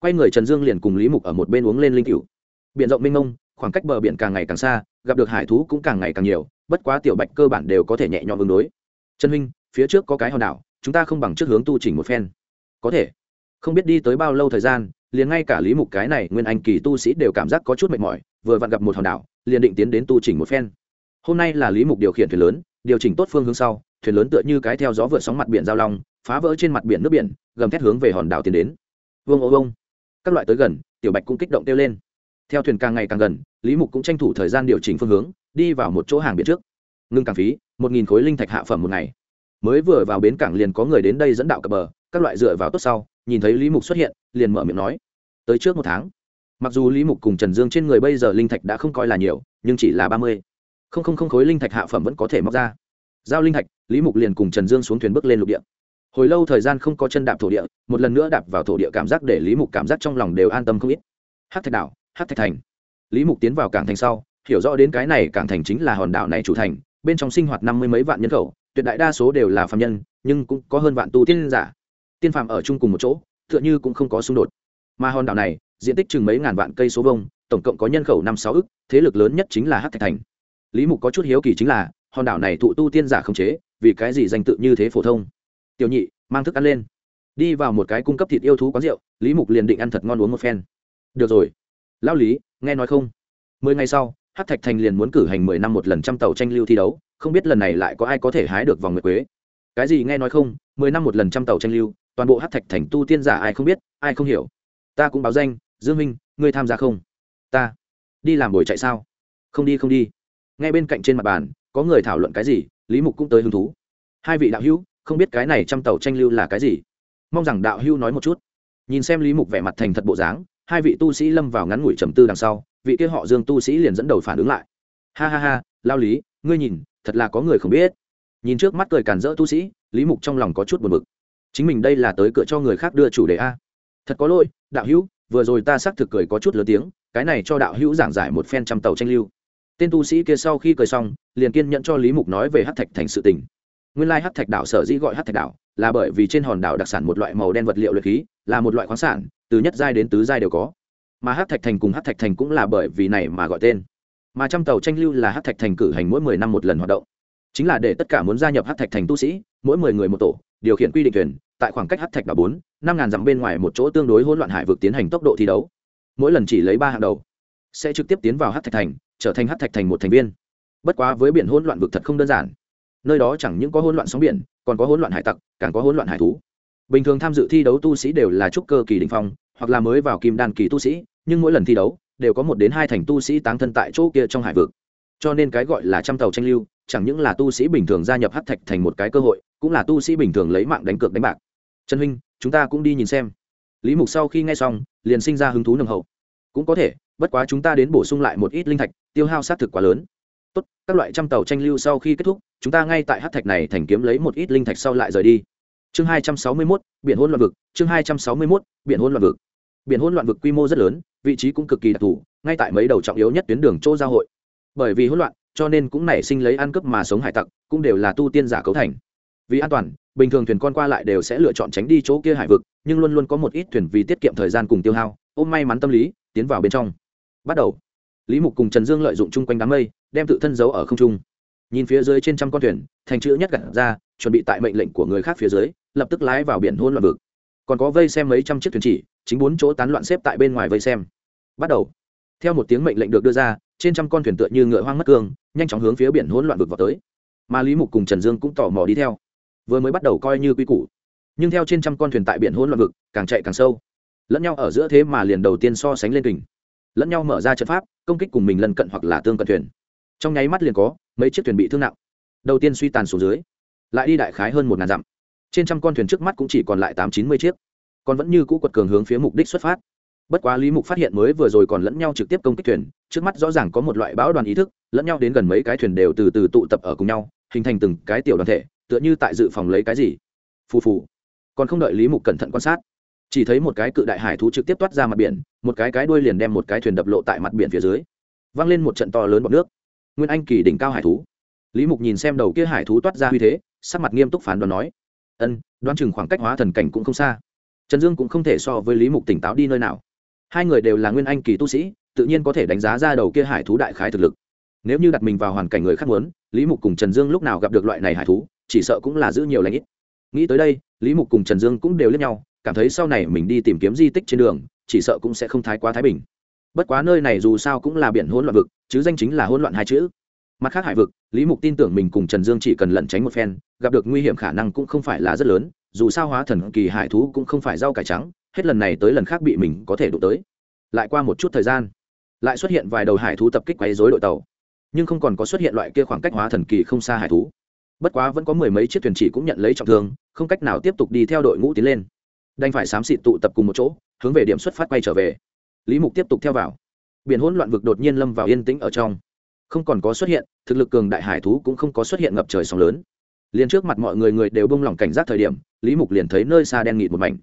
Quay người trần dương liền cùng lý mục ở một bên uống lên linh cựu b i ể n rộng mênh mông, khoảng cách bờ biển càng ngày càng xa, gặp được hải thú cũng càng ngày càng nhiều, bất quá tiểu bạch cơ bản đều có thể nhẹ nhõm ứng đối. Trần huynh, phía trước có cái hòn đảo chúng ta không bằng trước hướng tu chỉnh một phen. Có thể. Không biết đi tới bao lâu thời gian, liền ngay cả lý mục cái này nguyên anh kỳ tu sĩ đều cảm giác có chút mệt mỏi, vừa vặn gặp một hòn đảo, liền định tiến đến tu chỉnh một phen. Hôm nay là lý mục điều khiển thuyền lớn, điều chỉnh tốt phương hướng sau, thuyền lớn tựa như cái theo gió vượt sóng mặt biển giao long, phá vỡ trên mặt biển nước biển, gầm thét hướng về hòn đảo tiến đến. Vương ô vông. Các loại tới gần, tiểu bạch cũng kích động kêu lên. Theo thuyền càng ngày càng gần, lý mục cũng tranh thủ thời gian điều chỉnh phương hướng, đi vào một chỗ hàng biển trước. Ngưng càng phí, một nghìn khối linh thạch hạ phẩm một ngày mới vừa vào bến cảng liền có người đến đây dẫn đạo cập bờ, các loại dựa vào tốt sau, nhìn thấy lý mục xuất hiện, liền mở miệng nói, tới trước một tháng. Mặc dù lý mục cùng trần dương trên người bây giờ linh thạch đã không coi là nhiều, nhưng chỉ là ba mươi. Không không không khối linh thạch hạ phẩm vẫn có thể móc ra. Giao linh thạch, lý mục liền cùng trần dương xuống thuyền bước lên lục địa. Hồi lâu thời gian không có chân đạp thổ địa, một lần nữa đạp vào thổ địa cảm giác để lý mục cảm giác trong lòng đều an tâm không ít. Hát thạch đảo, hát thạch thành. Lý mục tiến vào cảng thành sau, hiểu rõ đến cái này cảng thành chính là hòn đảo này chủ thành, bên trong sinh hoạt năm mươi mấy vạn nhân khẩu tuyệt đại đa số đều là phạm nhân, nhưng cũng có hơn vạn tu tiên giả. Tiên phạm ở chung cùng một chỗ, tựa như cũng không có xung đột. Mà hòn đảo này, diện tích chừng mấy ngàn vạn cây số vông tổng cộng có nhân khẩu năm sáu ức, thế lực lớn nhất chính là hát thạch thành. Lý mục có chút hiếu kỳ chính là, hòn đảo này thụ tu tiên giả không chế, vì cái gì danh tự như thế phổ thông? Tiểu nhị, mang thức ăn lên. Đi vào một cái cung cấp thịt yêu thú quán rượu, lý mục liền định ăn thật ngon uống một phen. Được rồi. Lão lý, nghe nói không? Mười ngày sau hát thạch thành liền muốn cử hành mười năm một lần trăm tàu tranh lưu thi đấu không biết lần này lại có ai có thể hái được vòng nguyệt quế. Cái gì nghe nói không, mười năm một lần trăm tàu tranh lưu, toàn bộ hát thạch thành tu tiên giả ai không biết, ai không hiểu. Ta cũng báo danh, dương minh, ngươi tham gia không? Ta. Đi làm buổi chạy sao? Không đi không đi. Ngay bên cạnh trên mặt bàn, có người thảo luận cái gì, lý mục cũng tới hứng thú. Hai vị đạo hữu, không biết cái này trăm tàu tranh lưu là cái gì? Mong rằng đạo hữu nói một chút. Nhìn xem lý mục vẻ mặt thành thật bộ dáng, hai vị tu sĩ lâm vào ngắn ngủi trầm tư đằng sau, vị kia họ dương tu sĩ liền dẫn đầu phản ứng lại. Ha ha ha, lao lý, ngươi nhìn thật là có người không biết. Nhìn trước mắt cười cản rỡ tu sĩ, lý mục trong lòng có chút buồn bực. Chính mình đây là tới cửa cho người khác đưa chủ đề a. Thật có lỗi, đạo hữu, vừa rồi ta xác thực cười có chút lớn tiếng, cái này cho đạo hữu giảng giải một phen trăm tàu tranh lưu. Tên tu sĩ kia sau khi cười xong, liền kiên nhận cho lý mục nói về hát thạch thành sự tình. Nguyên lai hát thạch đảo sở dĩ gọi hát thạch đảo, là bởi vì trên hòn đảo đặc sản một loại màu đen vật liệu luyện khí, là một loại khoáng sản, từ nhất giai đến tứ giai đều có. Mà hát thạch thành cùng hát thạch thành cũng là bởi vì này mà gọi tên mà trăm tàu tranh lưu là hát thạch thành cử hành mỗi mười năm một lần hoạt động. Chính là để tất cả muốn gia nhập hát thạch thành tu sĩ, mỗi mười người một tổ, điều khiển quy định thuyền, tại khoảng cách hát thạch đảo bốn, năm ngàn dặm bên ngoài một chỗ tương đối hỗn loạn hải vực tiến hành tốc độ thi đấu. Mỗi lần chỉ lấy ba hạng đầu, sẽ trực tiếp tiến vào hát thạch thành, trở thành hát thạch thành một thành viên. Bất quá với biển hỗn loạn vực thật không đơn giản. Nơi đó chẳng những có hỗn loạn sóng biển, còn có hỗn loạn hải tặc, càng có hỗn loạn hải thú. Bình thường tham dự thi đấu tu sĩ đều là trúc cơ kỳ đình phong, hoặc là mới vào kim đan kỳ tu sĩ, nhưng mỗi lần thi đấu đều có một đến hai thành tu sĩ táng thân tại chỗ kia trong hải vực. Cho nên cái gọi là trăm tàu tranh lưu, chẳng những là tu sĩ bình thường gia nhập hát thạch thành một cái cơ hội, cũng là tu sĩ bình thường lấy mạng đánh cược đánh bạc. Trần huynh, chúng ta cũng đi nhìn xem. Lý mục sau khi nghe xong, liền sinh ra hứng thú nồng hậu. Cũng có thể, bất quá chúng ta đến bổ sung lại một ít linh thạch, tiêu hao xác thực quá lớn. Tốt, các loại trăm tàu tranh lưu sau khi kết thúc, chúng ta ngay tại hát thạch này thành kiếm lấy một ít linh thạch sau lại rời đi. Chương hai trăm sáu mươi mốt, biển hôn loạn vực, chương hai trăm sáu mươi mốt, biển hôn loạn vực biển hỗn loạn vực quy mô rất lớn, vị trí cũng cực kỳ đặc thù, ngay tại mấy đầu trọng yếu nhất tuyến đường chỗ giao hội. Bởi vì hỗn loạn, cho nên cũng nảy sinh lấy ăn cướp mà sống hải tặc, cũng đều là tu tiên giả cấu thành. Vì an toàn, bình thường thuyền con qua lại đều sẽ lựa chọn tránh đi chỗ kia hải vực, nhưng luôn luôn có một ít thuyền vì tiết kiệm thời gian cùng tiêu hao, ôm may mắn tâm lý, tiến vào bên trong. Bắt đầu, lý mục cùng trần dương lợi dụng chung quanh đám mây, đem tự thân giấu ở không trung. Nhìn phía dưới trên trăm con thuyền, thành chữ nhất gặt ra, chuẩn bị tại mệnh lệnh của người khác phía dưới, lập tức lái vào biển hôn loạn vực. Còn có vây xem mấy trăm chiếc thuyền chỉ chính bốn chỗ tán loạn xếp tại bên ngoài vây xem. Bắt đầu. Theo một tiếng mệnh lệnh được đưa ra, trên trăm con thuyền tựa như ngựa hoang mất cương, nhanh chóng hướng phía biển hỗn loạn vực vào tới. Mà lý mục cùng trần dương cũng tò mò đi theo. Vừa mới bắt đầu coi như quy củ. Nhưng theo trên trăm con thuyền tại biển hỗn loạn vực, càng chạy càng sâu. Lẫn nhau ở giữa thế mà liền đầu tiên so sánh lên kình. Lẫn nhau mở ra trận pháp, công kích cùng mình lân cận hoặc là tương cận thuyền. Trong nháy mắt liền có, mấy chiếc thuyền bị thương nặng. Đầu tiên suy tàn xuống dưới, lại đi đại khái hơn một ngàn dặm. Trên trăm con thuyền trước mắt cũng chỉ còn lại tám chín mươi chiếc còn vẫn như cũ quật cường hướng phía mục đích xuất phát. Bất quá lý mục phát hiện mới vừa rồi còn lẫn nhau trực tiếp công kích thuyền, trước mắt rõ ràng có một loại bão đoàn ý thức, lẫn nhau đến gần mấy cái thuyền đều từ từ tụ tập ở cùng nhau, hình thành từng cái tiểu đoàn thể, tựa như tại dự phòng lấy cái gì. Phù phù. Còn không đợi lý mục cẩn thận quan sát, chỉ thấy một cái cự đại hải thú trực tiếp toát ra mặt biển, một cái cái đuôi liền đem một cái thuyền đập lộ tại mặt biển phía dưới văng lên một trận to lớn bọc nước. Nguyên anh kỳ đỉnh cao hải thú. Lý mục nhìn xem đầu kia hải thú toát ra huy thế, sắc mặt nghiêm túc phán đoán nói, ân, đoán chừng khoảng cách hóa thần cảnh cũng không xa trần dương cũng không thể so với lý mục tỉnh táo đi nơi nào. Hai người đều là nguyên anh kỳ tu sĩ, tự nhiên có thể đánh giá ra đầu kia hải thú đại khái thực lực. Nếu như đặt mình vào hoàn cảnh người khác muốn, lý mục cùng trần dương lúc nào gặp được loại này hải thú, chỉ sợ cũng là giữ nhiều lãnh ít. Nghĩ tới đây, lý mục cùng trần dương cũng đều lẫn nhau, cảm thấy sau này mình đi tìm kiếm di tích trên đường, chỉ sợ cũng sẽ không thái quá thái bình. Bất quá nơi này dù sao cũng là biển hỗn loạn vực, chứ danh chính là hỗn loạn hai chữ. Mặt khác hải vực, lý mục tin tưởng mình cùng trần dương chỉ cần lẩn tránh một phen, gặp được nguy hiểm khả năng cũng không phải là rất lớn dù sao hóa thần kỳ hải thú cũng không phải rau cải trắng, hết lần này tới lần khác bị mình có thể đụng tới. Lại qua một chút thời gian, lại xuất hiện vài đầu hải thú tập kích quấy dối đội tàu. Nhưng không còn có xuất hiện loại kia khoảng cách hóa thần kỳ không xa hải thú. Bất quá vẫn có mười mấy chiếc thuyền chỉ cũng nhận lấy trọng thương, không cách nào tiếp tục đi theo đội ngũ tiến lên. Đành phải xám xịt tụ tập cùng một chỗ, hướng về điểm xuất phát quay trở về. Lý mục tiếp tục theo vào. Biển hỗn loạn vực đột nhiên lâm vào yên tĩnh ở trong. Không còn có xuất hiện, thực lực cường đại hải thú cũng không có xuất hiện ngập trời sóng lớn liền trước mặt mọi người người đều bông lỏng cảnh giác thời điểm, lý mục liền thấy nơi xa đen nghịt một mảnh.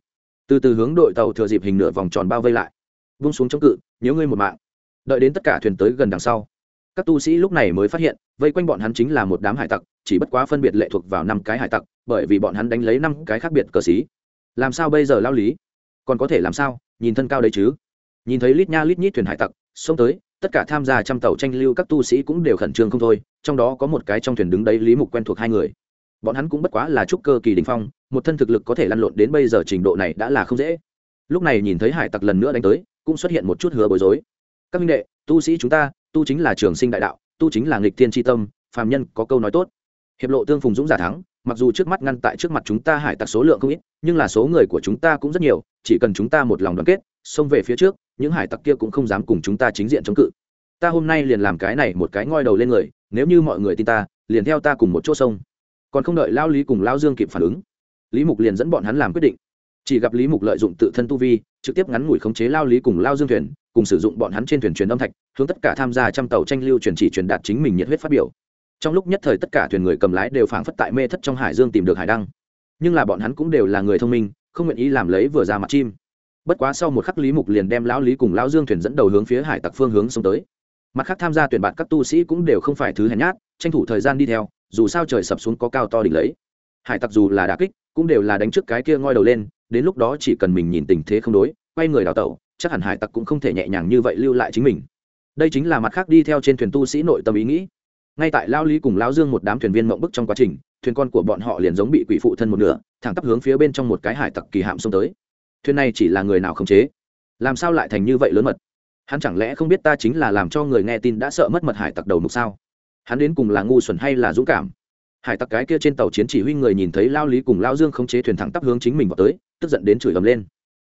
Từ từ hướng đội tàu thừa dịp hình nửa vòng tròn bao vây lại. Vung xuống chống cự, nhớ ngươi một mạng. Đợi đến tất cả thuyền tới gần đằng sau, các tu sĩ lúc này mới phát hiện, vây quanh bọn hắn chính là một đám hải tặc, chỉ bất quá phân biệt lệ thuộc vào năm cái hải tặc, bởi vì bọn hắn đánh lấy năm cái khác biệt cờ xí làm sao bây giờ lao lý? Còn có thể làm sao? Nhìn thân cao đấy chứ? Nhìn thấy lít nha lít nhít thuyền hải tặc, xông tới, tất cả tham gia trăm tàu tranh lưu các tu sĩ cũng đều khẩn trương không thôi, trong đó có một cái trong thuyền đứng đấy lý mục quen thuộc hai người bọn hắn cũng bất quá là trúc cơ kỳ đình phong, một thân thực lực có thể lăn lộn đến bây giờ trình độ này đã là không dễ. Lúc này nhìn thấy hải tặc lần nữa đánh tới, cũng xuất hiện một chút hứa bối rối. Các minh đệ, tu sĩ chúng ta, tu chính là trường sinh đại đạo, tu chính là nghịch thiên tri tâm, phàm nhân có câu nói tốt. Hiệp lộ tương phùng dũng giả thắng, mặc dù trước mắt ngăn tại trước mặt chúng ta hải tặc số lượng không ít, nhưng là số người của chúng ta cũng rất nhiều, chỉ cần chúng ta một lòng đoàn kết, xông về phía trước, những hải tặc kia cũng không dám cùng chúng ta chính diện chống cự. Ta hôm nay liền làm cái này một cái ngoi đầu lên người, nếu như mọi người tin ta, liền theo ta cùng một chỗ sông còn không đợi lao lý cùng lao dương kịp phản ứng, lý mục liền dẫn bọn hắn làm quyết định. Chỉ gặp lý mục lợi dụng tự thân tu vi, trực tiếp ngắn ngủi khống chế lao lý cùng lao dương thuyền, cùng sử dụng bọn hắn trên thuyền truyền âm thạch, hướng tất cả tham gia trăm tàu tranh lưu truyền chỉ truyền đạt chính mình nhiệt huyết phát biểu. Trong lúc nhất thời tất cả thuyền người cầm lái đều phảng phất tại mê thất trong hải dương tìm được hải đăng. Nhưng là bọn hắn cũng đều là người thông minh, không nguyện ý làm lấy vừa ra mặt chim. Bất quá sau một khắc lý mục liền đem lão lý cùng lão dương thuyền dẫn đầu hướng phía hải tặc phương hướng xông tới. Mặt khác tham gia tuyển bạn các tu sĩ cũng đều không phải thứ hèn nhát, tranh thủ thời gian đi theo dù sao trời sập xuống có cao to đỉnh lấy. Hải tặc dù là đà kích, cũng đều là đánh trước cái kia ngoi đầu lên, đến lúc đó chỉ cần mình nhìn tình thế không đối, quay người đào tẩu, chắc hẳn hải tặc cũng không thể nhẹ nhàng như vậy lưu lại chính mình. Đây chính là mặt khác đi theo trên thuyền tu sĩ nội tâm ý nghĩ. Ngay tại lao lý cùng lao dương một đám thuyền viên mộng bức trong quá trình, thuyền con của bọn họ liền giống bị quỷ phụ thân một nửa, thẳng tắp hướng phía bên trong một cái hải tặc kỳ hạm xông tới. Thuyền này chỉ là người nào khống chế? Làm sao lại thành như vậy lớn mật? Hắn chẳng lẽ không biết ta chính là làm cho người nghe tin đã sợ mất mật hải tặc đầu mục sao? Hắn đến cùng là ngu xuẩn hay là dũng cảm? Hải tặc cái kia trên tàu chiến chỉ huy người nhìn thấy lao lý cùng lao dương khống chế thuyền thẳng tắp hướng chính mình vào tới, tức giận đến chửi ầm lên.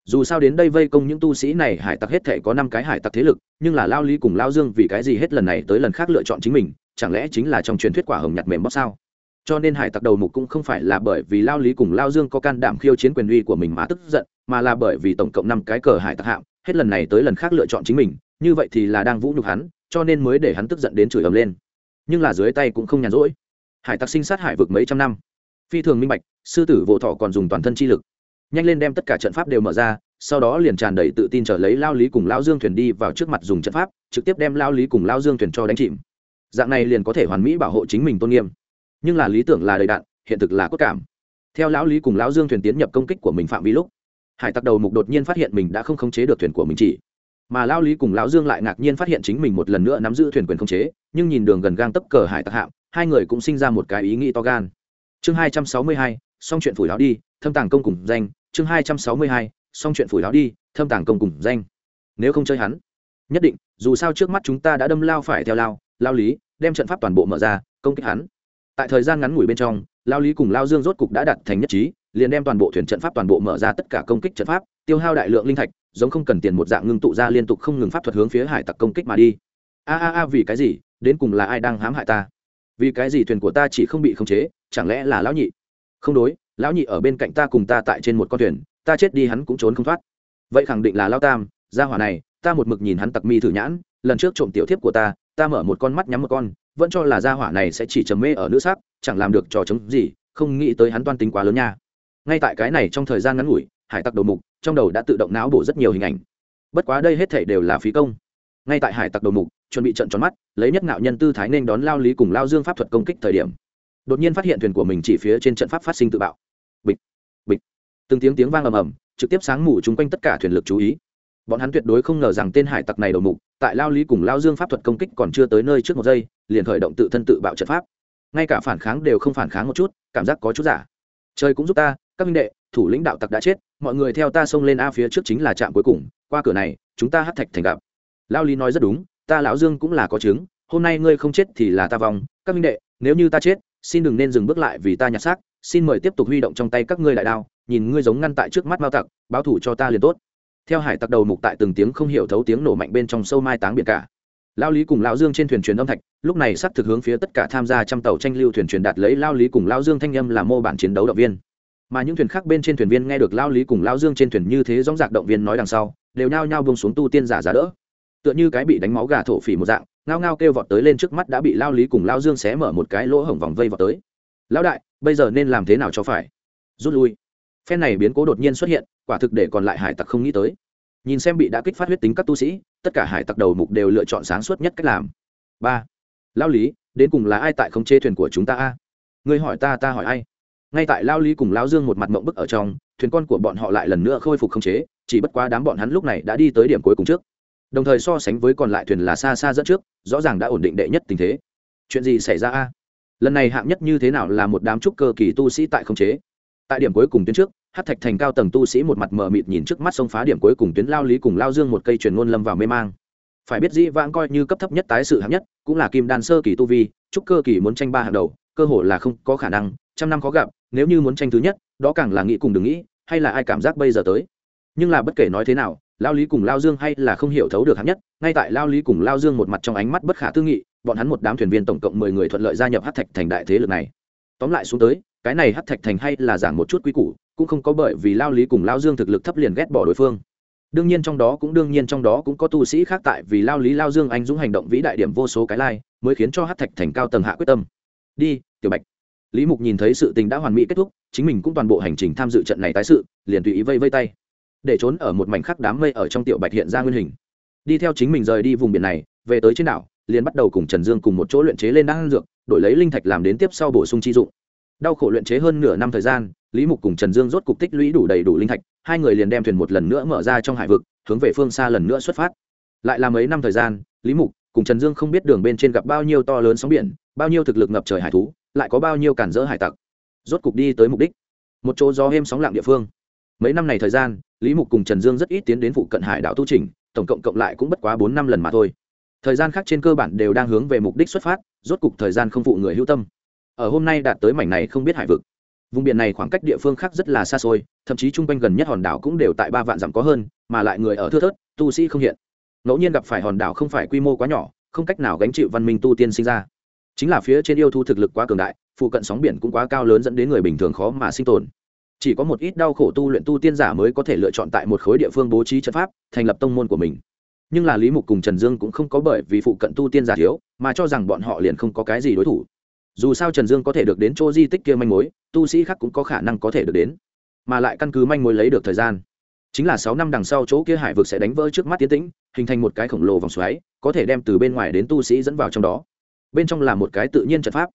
Dù sao đến đây vây công những tu sĩ này, hải tặc hết thể có năm cái hải tặc thế lực, nhưng là lao lý cùng lao dương vì cái gì hết lần này tới lần khác lựa chọn chính mình, chẳng lẽ chính là trong truyền thuyết quả hồng nhặt mềm bóc sao? Cho nên hải tặc đầu mục cũng không phải là bởi vì lao lý cùng lao dương có can đảm khiêu chiến quyền uy của mình mà tức giận, mà là bởi vì tổng cộng năm cái cờ hải tặc hạm hết lần này tới lần khác lựa chọn chính mình, như vậy thì là đang vũ nhục hắn, cho nên mới để hắn tức giận đến chửi ầm lên nhưng là dưới tay cũng không nhàn rỗi. Hải tặc sinh sát hải vực mấy trăm năm. Phi thường minh bạch, sư tử vỗ thọ còn dùng toàn thân chi lực. Nhanh lên đem tất cả trận pháp đều mở ra, sau đó liền tràn đầy tự tin trở lấy lao lý cùng lao dương thuyền đi vào trước mặt dùng trận pháp, trực tiếp đem lao lý cùng lao dương thuyền cho đánh chìm. Dạng này liền có thể hoàn mỹ bảo hộ chính mình tôn nghiêm. Nhưng là lý tưởng là đầy đạn, hiện thực là cốt cảm. Theo lão lý cùng lão dương thuyền tiến nhập công kích của mình phạm vi lúc, hải tặc đầu mục đột nhiên phát hiện mình đã không khống chế được thuyền của mình chỉ mà lão lý cùng lão dương lại ngạc nhiên phát hiện chính mình một lần nữa nắm giữ thuyền quyền không chế, nhưng nhìn đường gần gang tấp cờ hải tặc hạm, hai người cũng sinh ra một cái ý nghĩ to gan. Chương hai trăm sáu mươi hai, xong chuyện phủi láo đi, thâm tàng công cùng danh. Chương hai trăm sáu mươi hai, xong chuyện phủi láo đi, thâm tàng công cùng danh. Nếu không chơi hắn, nhất định, dù sao trước mắt chúng ta đã đâm lao phải theo lao lao lý, đem trận pháp toàn bộ mở ra, công kích hắn. Tại thời gian ngắn ngủi bên trong, lao lý cùng lao dương rốt cục đã đặt thành nhất trí, liền đem toàn bộ thuyền trận pháp toàn bộ mở ra tất cả công kích trận pháp, tiêu hao đại lượng linh thạch giống không cần tiền một dạng ngưng tụ ra liên tục không ngừng pháp thuật hướng phía hải tặc công kích mà đi. A a a, vì cái gì? Đến cùng là ai đang hãm hại ta? Vì cái gì thuyền của ta chỉ không bị khống chế? Chẳng lẽ là lão nhị? Không đối, lão nhị ở bên cạnh ta cùng ta tại trên một con thuyền, ta chết đi hắn cũng trốn không thoát. Vậy khẳng định là lao tam, gia hỏa này, ta một mực nhìn hắn tặc mi thử nhãn, lần trước trộm tiểu thiếp của ta ta mở một con mắt nhắm một con, vẫn cho là gia hỏa này sẽ chỉ trầm mê ở nữ sắc chẳng làm được trò chống gì, không nghĩ tới hắn toan tính quá lớn nha. Ngay tại cái này trong thời gian ngắn ngủi hải tặc đầu mục, trong đầu đã tự động não bổ rất nhiều hình ảnh. Bất quá đây hết thể đều là phí công. Ngay tại hải tặc đầu mục, chuẩn bị trận tròn mắt, lấy nhất ngạo nhân tư thái nên đón lao lý cùng lao dương pháp thuật công kích thời điểm. Đột nhiên phát hiện thuyền của mình chỉ phía trên trận pháp phát sinh tự bạo. Bịch bịch. Từng tiếng tiếng vang ầm ầm, trực tiếp sáng mù chung quanh tất cả thuyền lực chú ý. Bọn hắn tuyệt đối không ngờ rằng tên hải tặc này đầu mục, tại lao lý cùng lao dương pháp thuật công kích còn chưa tới nơi trước một giây, liền khởi động tự thân tự bạo trận pháp. Ngay cả phản kháng đều không phản kháng một chút, cảm giác có chút giả. Trời cũng giúp ta, các minh đệ thủ lĩnh đạo tặc đã chết, mọi người theo ta xông lên a phía trước chính là trạm cuối cùng, qua cửa này, chúng ta hát thạch thành gặp. Lao lý nói rất đúng, ta lão dương cũng là có chứng, hôm nay ngươi không chết thì là ta vong. Các minh đệ, nếu như ta chết, xin đừng nên dừng bước lại vì ta nhặt xác, xin mời tiếp tục huy động trong tay các ngươi đại đao, nhìn ngươi giống ngăn tại trước mắt mao tặc, báo thủ cho ta liền tốt. Theo hải tặc đầu mục tại từng tiếng không hiểu thấu tiếng nổ mạnh bên trong sâu mai táng biển cả. Lao lý cùng lao dương trên thuyền truyền âm thạch, lúc này sắp thực hướng phía tất cả tham gia trăm tàu tranh lưu thuyền truyền đạt lấy lao lý cùng lao dương thanh âm là mô bản chiến đấu động viên mà những thuyền khác bên trên thuyền viên nghe được lao lý cùng lao dương trên thuyền như thế dóng dạc động viên nói đằng sau, đều nhao nhao bông xuống tu tiên giả giả đỡ. Tựa như cái bị đánh máu gà thổ phỉ một dạng, ngao ngao kêu vọt tới lên trước mắt đã bị lao lý cùng lao dương xé mở một cái lỗ hổng vòng vây vọt tới. Lão đại, bây giờ nên làm thế nào cho phải? Rút lui. Phen này biến cố đột nhiên xuất hiện, quả thực để còn lại hải tặc không nghĩ tới. Nhìn xem bị đã kích phát huyết tính các tu sĩ, tất cả hải tặc đầu mục đều lựa chọn sáng suốt nhất cách làm. Ba. Lao lý, đến cùng là ai tại không chê thuyền của chúng ta a? Người hỏi ta ta hỏi ai? Ngay tại lao lý cùng lao dương một mặt mộng bức ở trong, thuyền con của bọn họ lại lần nữa khôi phục không chế, chỉ bất quá đám bọn hắn lúc này đã đi tới điểm cuối cùng trước. Đồng thời so sánh với còn lại thuyền là xa xa dẫn trước, rõ ràng đã ổn định đệ nhất tình thế. Chuyện gì xảy ra a? Lần này hạng nhất như thế nào là một đám trúc cơ kỳ tu sĩ tại không chế? Tại điểm cuối cùng tuyến trước hát thạch thành cao tầng tu sĩ một mặt mờ mịt nhìn trước mắt sông phá điểm cuối cùng tuyến lao lý cùng lao dương một cây truyền ngôn lâm vào mê mang. Phải biết dĩ vãng coi như cấp thấp nhất tái sự hạng nhất, cũng là kim đan sơ kỳ tu vi, trúc cơ kỳ muốn tranh ba hàng đầu, cơ hội là không có khả năng, trăm năm khó gặp nếu như muốn tranh thứ nhất, đó càng là nghĩ cùng đừng nghĩ, hay là ai cảm giác bây giờ tới? Nhưng là bất kể nói thế nào, lao lý cùng lao dương hay là không hiểu thấu được hạng nhất, ngay tại lao lý cùng lao dương một mặt trong ánh mắt bất khả tư nghị, bọn hắn một đám thuyền viên tổng cộng mười người thuận lợi gia nhập hát thạch thành đại thế lực này. Tóm lại xuống tới, cái này hát thạch thành hay là giảng một chút quy củ, cũng không có bởi vì lao lý cùng lao dương thực lực thấp liền ghét bỏ đối phương. Đương nhiên trong đó cũng đương nhiên trong đó cũng có tu sĩ khác tại vì lao lý, lao dương anh dũng hành động vĩ đại điểm vô số cái lai, mới khiến cho hát thạch thành cao tầng hạ quyết tâm. Đi, tiểu bạch lý mục nhìn thấy sự tình đã hoàn mỹ kết thúc, chính mình cũng toàn bộ hành trình tham dự trận này tái sự, liền tùy ý vây vây tay. Để trốn ở một mảnh khắc đám mây ở trong tiểu bạch hiện ra nguyên hình. Đi theo chính mình rời đi vùng biển này, về tới trên đảo, liền bắt đầu cùng trần dương cùng một chỗ luyện chế lên đan dược, đổi lấy linh thạch làm đến tiếp sau bổ sung chi dụng. Đau khổ luyện chế hơn nửa năm thời gian, lý mục cùng trần dương rốt cục tích lũy đủ đầy đủ linh thạch, hai người liền đem thuyền một lần nữa mở ra trong hải vực, hướng về phương xa lần nữa xuất phát. Lại là mấy năm thời gian, lý mục cùng trần dương không biết đường bên trên gặp bao nhiêu to lớn sóng biển, bao nhiêu thực lực ngập trời hải thú lại có bao nhiêu cản dỡ hải tặc. Rốt cục đi tới mục đích. Một chỗ gió êm sóng lặng địa phương. Mấy năm này thời gian, lý mục cùng trần dương rất ít tiến đến phụ cận hải đảo tu trình tổng cộng cộng lại cũng bất quá bốn năm lần mà thôi. Thời gian khác trên cơ bản đều đang hướng về mục đích xuất phát, rốt cục thời gian không phụ người hữu tâm. Ở hôm nay đạt tới mảnh này không biết hải vực. Vùng biển này khoảng cách địa phương khác rất là xa xôi, thậm chí chung quanh gần nhất hòn đảo cũng đều tại ba vạn dặm có hơn, mà lại người ở thưa thớt, tu sĩ không hiện. Ngẫu nhiên gặp phải hòn đảo không phải quy mô quá nhỏ, không cách nào gánh chịu văn minh tu tiên sinh ra chính là phía trên yêu thu thực lực quá cường đại, phụ cận sóng biển cũng quá cao lớn dẫn đến người bình thường khó mà sinh tồn. Chỉ có một ít đau khổ tu luyện tu tiên giả mới có thể lựa chọn tại một khối địa phương bố trí trận pháp, thành lập tông môn của mình. Nhưng là lý mục cùng trần dương cũng không có bởi vì phụ cận tu tiên giả thiếu, mà cho rằng bọn họ liền không có cái gì đối thủ. Dù sao trần dương có thể được đến chỗ di tích kia manh mối, tu sĩ khác cũng có khả năng có thể được đến. Mà lại căn cứ manh mối lấy được thời gian. Chính là sáu năm đằng sau chỗ kia hải vực sẽ đánh vỡ trước mắt tiến tĩnh, hình thành một cái khổng lồ vòng xoáy, có thể đem từ bên ngoài đến tu sĩ dẫn vào trong đó bên trong là một cái tự nhiên trận pháp.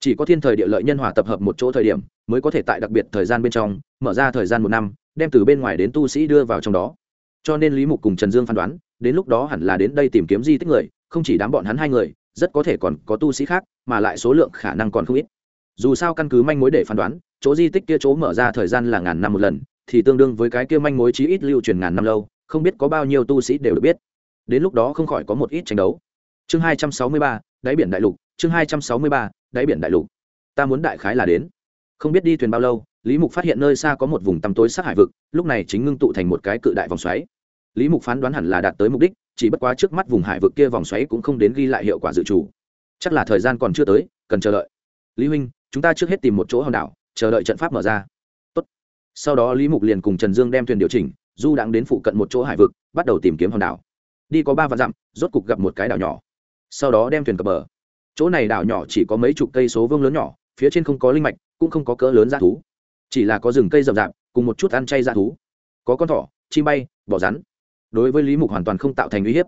Chỉ có thiên thời địa lợi nhân hòa tập hợp một chỗ thời điểm, mới có thể tại đặc biệt thời gian bên trong, mở ra thời gian một năm, đem từ bên ngoài đến tu sĩ đưa vào trong đó. Cho nên lý mục cùng trần dương phán đoán, đến lúc đó hẳn là đến đây tìm kiếm di tích người, không chỉ đám bọn hắn hai người, rất có thể còn có tu sĩ khác, mà lại số lượng khả năng còn không ít. Dù sao căn cứ manh mối để phán đoán, chỗ di tích kia chỗ mở ra thời gian là ngàn năm một lần, thì tương đương với cái kia manh mối chí ít lưu truyền ngàn năm lâu, không biết có bao nhiêu tu sĩ đều được biết. Đến lúc đó không khỏi có một ít tranh đấu. Chương hai trăm sáu mươi ba đáy biển đại lục, chương hai trăm sáu mươi ba, đáy biển đại lục. Ta muốn đại khái là đến. Không biết đi thuyền bao lâu, lý mục phát hiện nơi xa có một vùng tăm tối sát hải vực, lúc này chính ngưng tụ thành một cái cự đại vòng xoáy. Lý mục phán đoán hẳn là đạt tới mục đích, chỉ bất quá trước mắt vùng hải vực kia vòng xoáy cũng không đến ghi lại hiệu quả dự trù. Chắc là thời gian còn chưa tới, cần chờ đợi. Lý huynh, chúng ta trước hết tìm một chỗ hòn đảo, chờ đợi trận pháp mở ra. Tốt. sau đó lý mục liền cùng trần dương đem thuyền điều chỉnh, du đang đến phụ cận một chỗ hải vực, bắt đầu tìm kiếm hòn đảo. Đi có ba vạn dặm, rốt cục gặp một cái đảo nhỏ sau đó đem thuyền cập bờ. Chỗ này đảo nhỏ chỉ có mấy chục cây số vương lớn nhỏ, phía trên không có linh mạch, cũng không có cỡ lớn dã thú. Chỉ là có rừng cây rậm rạp, cùng một chút ăn chay dã thú. Có con thỏ, chim bay, bò rắn. Đối với lý mục hoàn toàn không tạo thành uy hiếp.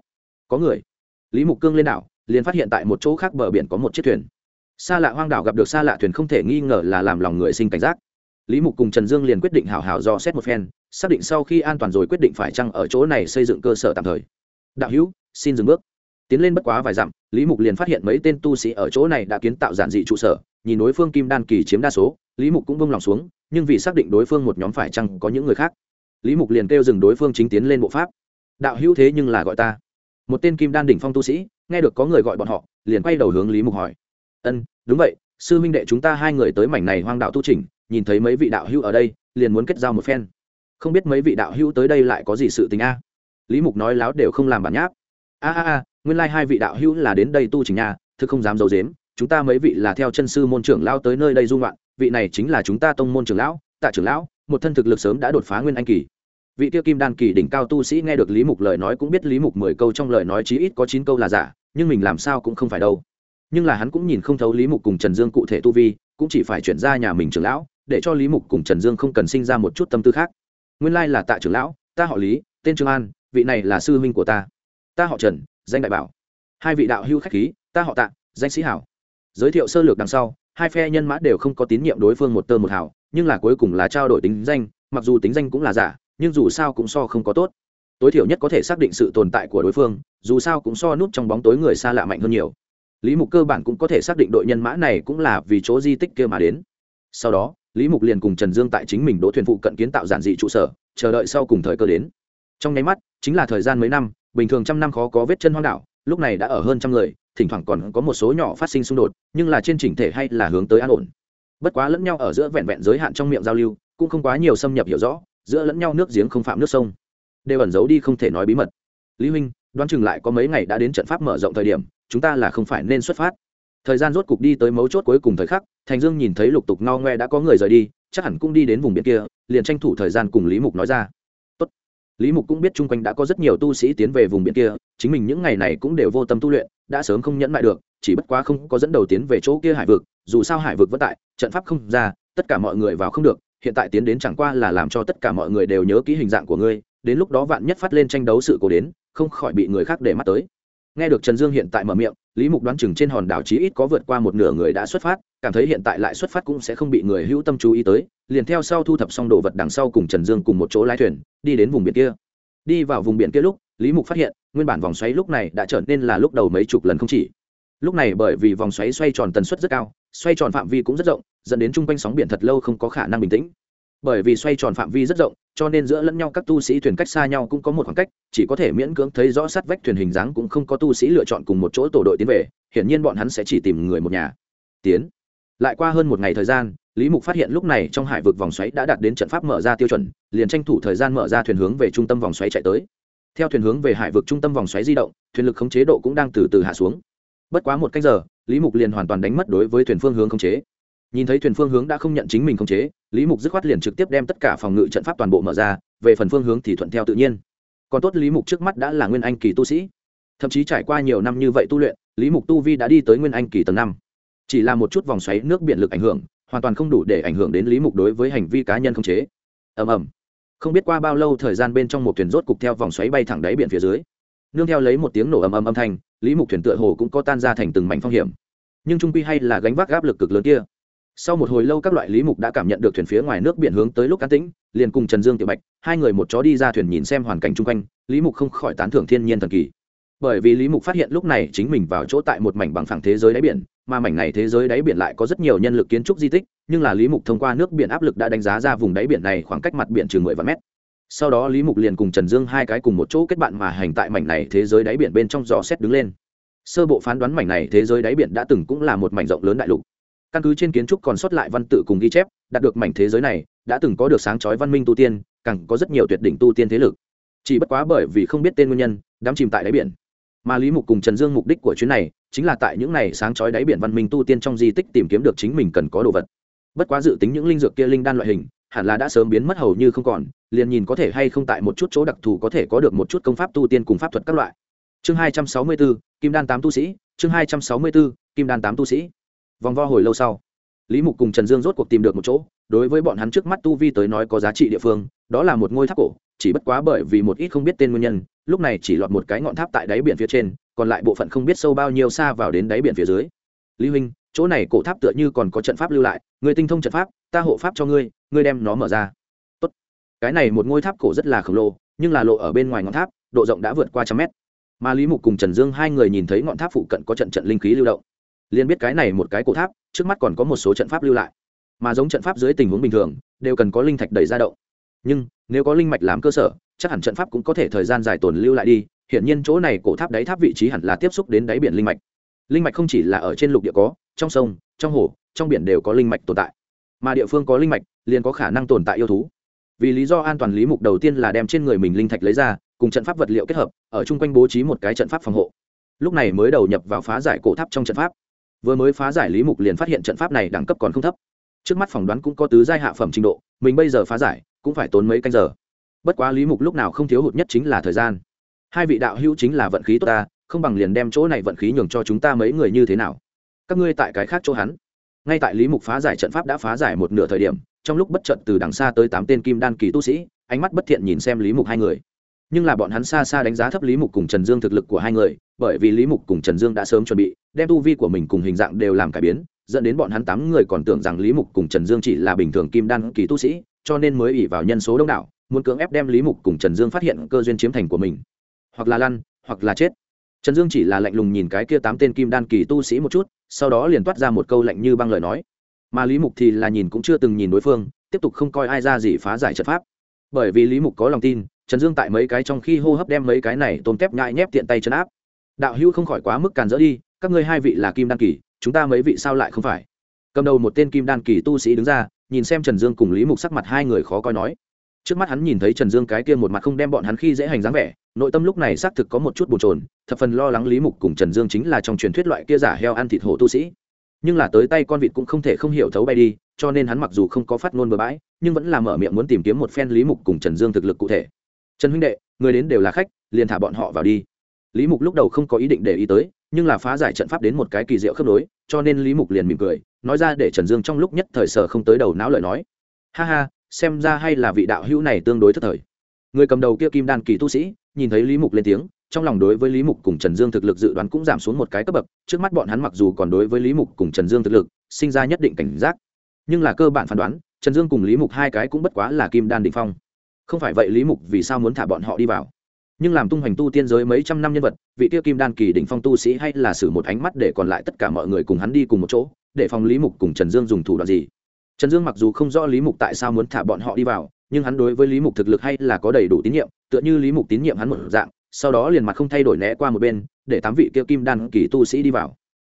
Có người. Lý mục cương lên đảo, liền phát hiện tại một chỗ khác bờ biển có một chiếc thuyền. Xa lạ hoang đảo gặp được xa lạ thuyền không thể nghi ngờ là làm lòng người sinh cảnh giác. Lý mục cùng trần dương liền quyết định hào hào do xét một phen, xác định sau khi an toàn rồi quyết định phải chăng ở chỗ này xây dựng cơ sở tạm thời. Đạo hữu, xin dừng bước tiến lên bất quá vài dặm, lý mục liền phát hiện mấy tên tu sĩ ở chỗ này đã kiến tạo giản dị trụ sở, nhìn đối phương kim đan kỳ chiếm đa số, lý mục cũng bông lòng xuống, nhưng vì xác định đối phương một nhóm phải chăng có những người khác, lý mục liền kêu dừng đối phương chính tiến lên bộ pháp. Đạo hữu thế nhưng là gọi ta. Một tên kim đan đỉnh phong tu sĩ, nghe được có người gọi bọn họ, liền quay đầu hướng lý mục hỏi. Ân, đúng vậy, sư huynh đệ chúng ta hai người tới mảnh này hoang đạo tu trình nhìn thấy mấy vị đạo hữu ở đây, liền muốn kết giao một phen. Không biết mấy vị đạo hữu tới đây lại có gì sự tình a? Lý mục nói láo đều không làm bản nháp. A a a nguyên lai hai vị đạo hữu là đến đây tu trình nhà thực không dám giấu dếm chúng ta mấy vị là theo chân sư môn trưởng lao tới nơi đây dung loạn vị này chính là chúng ta tông môn trưởng lão, tạ trưởng lão, một thân thực lực sớm đã đột phá nguyên anh kỳ. Vị tiêu kim đan kỳ đỉnh cao tu sĩ nghe được lý mục lời nói cũng biết lý mục mười câu trong lời nói chí ít có chín câu là giả, nhưng mình làm sao cũng không phải đâu. Nhưng là hắn cũng nhìn không thấu lý mục cùng trần dương cụ thể tu vi, cũng chỉ phải chuyển ra nhà mình trưởng lão, để cho lý mục cùng trần dương không cần sinh ra một chút tâm tư khác. Nguyên lai là tạ trưởng lão, ta họ lý, tên trương an, vị này là sư huynh của ta. Ta họ trần danh đại bảo. Hai vị đạo hưu khách khí, ta họ tạ, danh sĩ hảo. Giới thiệu sơ lược đằng sau, hai phe nhân mã đều không có tín nhiệm đối phương một tơ một hảo nhưng là cuối cùng là trao đổi tính danh, mặc dù tính danh cũng là giả, nhưng dù sao cũng so không có tốt. Tối thiểu nhất có thể xác định sự tồn tại của đối phương, dù sao cũng so nút trong bóng tối người xa lạ mạnh hơn nhiều. Lý mục cơ bản cũng có thể xác định đội nhân mã này cũng là vì chỗ di tích kia mà đến. Sau đó, lý mục liền cùng trần dương tại chính mình đỗ thuyền phụ cận kiến tạo giản dị trụ sở, chờ đợi sau cùng thời cơ đến. Trong nháy mắt, chính là thời gian mấy năm bình thường trăm năm khó có vết chân hoang đảo, lúc này đã ở hơn trăm người, thỉnh thoảng còn có một số nhỏ phát sinh xung đột, nhưng là trên chỉnh thể hay là hướng tới an ổn. Bất quá lẫn nhau ở giữa vẹn vẹn giới hạn trong miệng giao lưu, cũng không quá nhiều xâm nhập hiểu rõ, giữa lẫn nhau nước giếng không phạm nước sông. Đều ẩn giấu đi không thể nói bí mật. Lý huynh đoán chừng lại có mấy ngày đã đến trận pháp mở rộng thời điểm, chúng ta là không phải nên xuất phát. Thời gian rốt cục đi tới mấu chốt cuối cùng thời khắc, thành dương nhìn thấy lục tục ngao ngoe đã có người rời đi, chắc hẳn cũng đi đến vùng biển kia, liền tranh thủ thời gian cùng lý mục nói ra lý mục cũng biết chung quanh đã có rất nhiều tu sĩ tiến về vùng biển kia, chính mình những ngày này cũng đều vô tâm tu luyện, đã sớm không nhẫn lại được, chỉ bất quá không có dẫn đầu tiến về chỗ kia hải vực, dù sao hải vực vất tại, trận pháp không ra, tất cả mọi người vào không được, hiện tại tiến đến chẳng qua là làm cho tất cả mọi người đều nhớ kỹ hình dạng của ngươi, đến lúc đó vạn nhất phát lên tranh đấu sự cố đến, không khỏi bị người khác để mắt tới. Nghe được trần dương hiện tại mở miệng, lý mục đoán chừng trên hòn đảo chí ít có vượt qua một nửa người đã xuất phát, cảm thấy hiện tại lại xuất phát cũng sẽ không bị người hữu tâm chú ý tới liền theo sau thu thập xong đồ vật đằng sau cùng trần dương cùng một chỗ lái thuyền, đi đến vùng biển kia. Đi vào vùng biển kia lúc, lý mục phát hiện, nguyên bản vòng xoáy lúc này đã trở nên là lúc đầu mấy chục lần không chỉ. Lúc này bởi vì vòng xoáy xoay tròn tần suất rất cao, xoay tròn phạm vi cũng rất rộng, dẫn đến chung quanh sóng biển thật lâu không có khả năng bình tĩnh. Bởi vì xoay tròn phạm vi rất rộng, cho nên giữa lẫn nhau các tu sĩ thuyền cách xa nhau cũng có một khoảng cách, chỉ có thể miễn cưỡng thấy rõ sát vách thuyền hình dáng cũng không có tu sĩ lựa chọn cùng một chỗ tổ đội tiến về, hiển nhiên bọn hắn sẽ chỉ tìm người một nhà. Tiến. Lại qua hơn một ngày thời gian lý mục phát hiện lúc này trong hải vực vòng xoáy đã đạt đến trận pháp mở ra tiêu chuẩn, liền tranh thủ thời gian mở ra thuyền hướng về trung tâm vòng xoáy chạy tới. Theo thuyền hướng về hải vực trung tâm vòng xoáy di động, thuyền lực khống chế độ cũng đang từ từ hạ xuống. Bất quá một cách giờ, lý mục liền hoàn toàn đánh mất đối với thuyền phương hướng khống chế. Nhìn thấy thuyền phương hướng đã không nhận chính mình khống chế, lý mục dứt khoát liền trực tiếp đem tất cả phòng ngự trận pháp toàn bộ mở ra, về phần phương hướng thì thuận theo tự nhiên. Còn tốt lý mục trước mắt đã là nguyên anh kỳ tu sĩ. Thậm chí trải qua nhiều năm như vậy tu luyện, lý mục tu vi đã đi tới nguyên anh kỳ tầng năm. Chỉ là một chút vòng xoáy nước biển lực ảnh hưởng hoàn toàn không đủ để ảnh hưởng đến lý mục đối với hành vi cá nhân không chế. Ầm ầm. Không biết qua bao lâu thời gian bên trong một thuyền rốt cục theo vòng xoáy bay thẳng đáy biển phía dưới. Nương theo lấy một tiếng nổ ầm ầm âm thanh, lý mục thuyền tựa hồ cũng có tan ra thành từng mảnh phong hiểm. Nhưng trung quy hay là gánh vác áp lực cực lớn kia. Sau một hồi lâu các loại lý mục đã cảm nhận được thuyền phía ngoài nước biển hướng tới lúc cá tĩnh, liền cùng trần dương, tiểu bạch, hai người một chó đi ra thuyền nhìn xem hoàn cảnh chung quanh, lý mục không khỏi tán thưởng thiên nhiên thần kỳ bởi vì lý mục phát hiện lúc này chính mình vào chỗ tại một mảnh bằng phẳng thế giới đáy biển, mà mảnh này thế giới đáy biển lại có rất nhiều nhân lực kiến trúc di tích, nhưng là lý mục thông qua nước biển áp lực đã đánh giá ra vùng đáy biển này khoảng cách mặt biển chừng mười vạn mét. Sau đó lý mục liền cùng trần dương hai cái cùng một chỗ kết bạn mà hành tại mảnh này thế giới đáy biển bên trong dò xét đứng lên. Sơ bộ phán đoán mảnh này thế giới đáy biển đã từng cũng là một mảnh rộng lớn đại lục. Căn cứ trên kiến trúc còn sót lại văn tự cùng ghi chép, đạt được mảnh thế giới này, đã từng có được sáng chói văn minh tu tiên, càng có rất nhiều tuyệt đỉnh tu tiên thế lực. Chỉ bất quá bởi vì không biết tên nguyên nhân, đắm chìm tại đáy biển mà lý mục cùng trần dương mục đích của chuyến này chính là tại những này sáng chói đáy biển văn minh tu tiên trong di tích tìm kiếm được chính mình cần có đồ vật. Bất quá dự tính những linh dược kia linh đan loại hình, hẳn là đã sớm biến mất hầu như không còn, liền nhìn có thể hay không tại một chút chỗ đặc thù có thể có được một chút công pháp tu tiên cùng pháp thuật các loại. Chương hai trăm sáu mươi bốn kim đan tám tu sĩ, chương hai trăm sáu mươi bốn kim đan tám tu sĩ. Vòng vo hồi lâu sau, lý mục cùng trần dương rốt cuộc tìm được một chỗ đối với bọn hắn trước mắt tu vi tới nói có giá trị địa phương, đó là một ngôi tháp cổ, chỉ bất quá bởi vì một ít không biết tên nguyên nhân, lúc này chỉ lọt một cái ngọn tháp tại đáy biển phía trên, còn lại bộ phận không biết sâu bao nhiêu xa vào đến đáy biển phía dưới. Lý huynh, chỗ này cổ tháp tựa như còn có trận pháp lưu lại, người tinh thông trận pháp, ta hộ pháp cho ngươi ngươi đem nó mở ra. Tốt. cái này một ngôi tháp cổ rất là khổng lồ, nhưng là lộ ở bên ngoài ngọn tháp, độ rộng đã vượt qua trăm mét. Mà lý mục cùng trần dương hai người nhìn thấy ngọn tháp phụ cận có trận trận linh khí lưu động. Liền biết cái này một cái cổ tháp, trước mắt còn có một số trận pháp lưu lại mà giống trận pháp dưới tình huống bình thường, đều cần có linh thạch đẩy ra động. Nhưng, nếu có linh mạch làm cơ sở, chắc hẳn trận pháp cũng có thể thời gian dài tồn lưu lại đi hiện nhiên chỗ này cổ tháp đáy tháp vị trí hẳn là tiếp xúc đến đáy biển linh mạch. Linh mạch không chỉ là ở trên lục địa có, trong sông, trong hồ, trong biển đều có linh mạch tồn tại. Mà địa phương có linh mạch, liền có khả năng tồn tại yêu thú. Vì lý do an toàn lý mục đầu tiên là đem trên người mình linh thạch lấy ra, cùng trận pháp vật liệu kết hợp, ở chung quanh bố trí một cái trận pháp phòng hộ. Lúc này mới đầu nhập vào phá giải cổ tháp trong trận pháp. Vừa mới phá giải lý mục liền phát hiện trận pháp này đẳng cấp còn không thấp trước mắt phỏng đoán cũng có tứ giai hạ phẩm trình độ, mình bây giờ phá giải, cũng phải tốn mấy canh giờ. Bất quá lý mục lúc nào không thiếu hụt nhất chính là thời gian. Hai vị đạo hữu chính là vận khí tốt ta, không bằng liền đem chỗ này vận khí nhường cho chúng ta mấy người như thế nào. Các ngươi tại cái khác chỗ hắn. Ngay tại lý mục phá giải trận pháp đã phá giải một nửa thời điểm, trong lúc bất trận từ đằng xa tới tám tên kim đan kỳ tu sĩ, ánh mắt bất thiện nhìn xem lý mục hai người. Nhưng là bọn hắn xa xa đánh giá thấp lý mục cùng trần dương thực lực của hai người, bởi vì lý mục cùng trần dương đã sớm chuẩn bị, đem tu vi của mình cùng hình dạng đều làm cải biến dẫn đến bọn hắn tám người còn tưởng rằng lý mục cùng trần dương chỉ là bình thường kim đan kỳ tu sĩ, cho nên mới ỉ vào nhân số đông đảo, muốn cưỡng ép đem lý mục cùng trần dương phát hiện cơ duyên chiếm thành của mình. Hoặc là lăn, hoặc là chết. Trần dương chỉ là lạnh lùng nhìn cái kia tám tên kim đan kỳ tu sĩ một chút, sau đó liền toát ra một câu lạnh như băng lời nói. Mà lý mục thì là nhìn cũng chưa từng nhìn đối phương, tiếp tục không coi ai ra gì phá giải trận pháp. Bởi vì lý mục có lòng tin, trần dương tại mấy cái trong khi hô hấp đem mấy cái này tôm tép nhại nhép tiện tay chân áp. Đạo hữu không khỏi quá mức càn dỡ đi, các ngươi hai vị là kim đan kỳ chúng ta mấy vị sao lại không phải? Cầm đầu một tên kim đan kỳ tu sĩ đứng ra, nhìn xem trần dương cùng lý mục sắc mặt hai người khó coi nói. Trước mắt hắn nhìn thấy trần dương cái kia một mặt không đem bọn hắn khi dễ hành dáng vẻ, nội tâm lúc này xác thực có một chút bồn trồn thập phần lo lắng lý mục cùng trần dương chính là trong truyền thuyết loại kia giả heo ăn thịt hổ tu sĩ. Nhưng là tới tay con vịt cũng không thể không hiểu thấu bay đi, cho nên hắn mặc dù không có phát ngôn bừa bãi, nhưng vẫn là mở miệng muốn tìm kiếm một phen lý mục cùng trần dương thực lực cụ thể. Trần huynh đệ, người đến đều là khách, liền thả bọn họ vào đi. Lý mục lúc đầu không có ý định để ý tới nhưng là phá giải trận pháp đến một cái kỳ diệu khớp nối, cho nên lý mục liền mỉm cười, nói ra để trần dương trong lúc nhất thời sở không tới đầu não lời nói. Ha ha, xem ra hay là vị đạo hữu này tương đối thất thời. Người cầm đầu kia kim đan kỳ tu sĩ, nhìn thấy lý mục lên tiếng, trong lòng đối với lý mục cùng trần dương thực lực dự đoán cũng giảm xuống một cái cấp bậc, trước mắt bọn hắn mặc dù còn đối với lý mục cùng trần dương thực lực, sinh ra nhất định cảnh giác. Nhưng là cơ bản phán đoán, trần dương cùng lý mục hai cái cũng bất quá là kim đan định phong. Không phải vậy lý mục vì sao muốn thả bọn họ đi vào? Nhưng làm tung hoành tu tiên giới mấy trăm năm nhân vật, vị tiêu kim đan kỳ đỉnh phong tu sĩ hay là xử một ánh mắt để còn lại tất cả mọi người cùng hắn đi cùng một chỗ, để phòng lý mục cùng trần dương dùng thủ đoạn gì. Trần dương mặc dù không rõ lý mục tại sao muốn thả bọn họ đi vào, nhưng hắn đối với lý mục thực lực hay là có đầy đủ tín nhiệm, tựa như lý mục tín nhiệm hắn một dạng, sau đó liền mặt không thay đổi né qua một bên, để tám vị kia kim đan kỳ tu sĩ đi vào.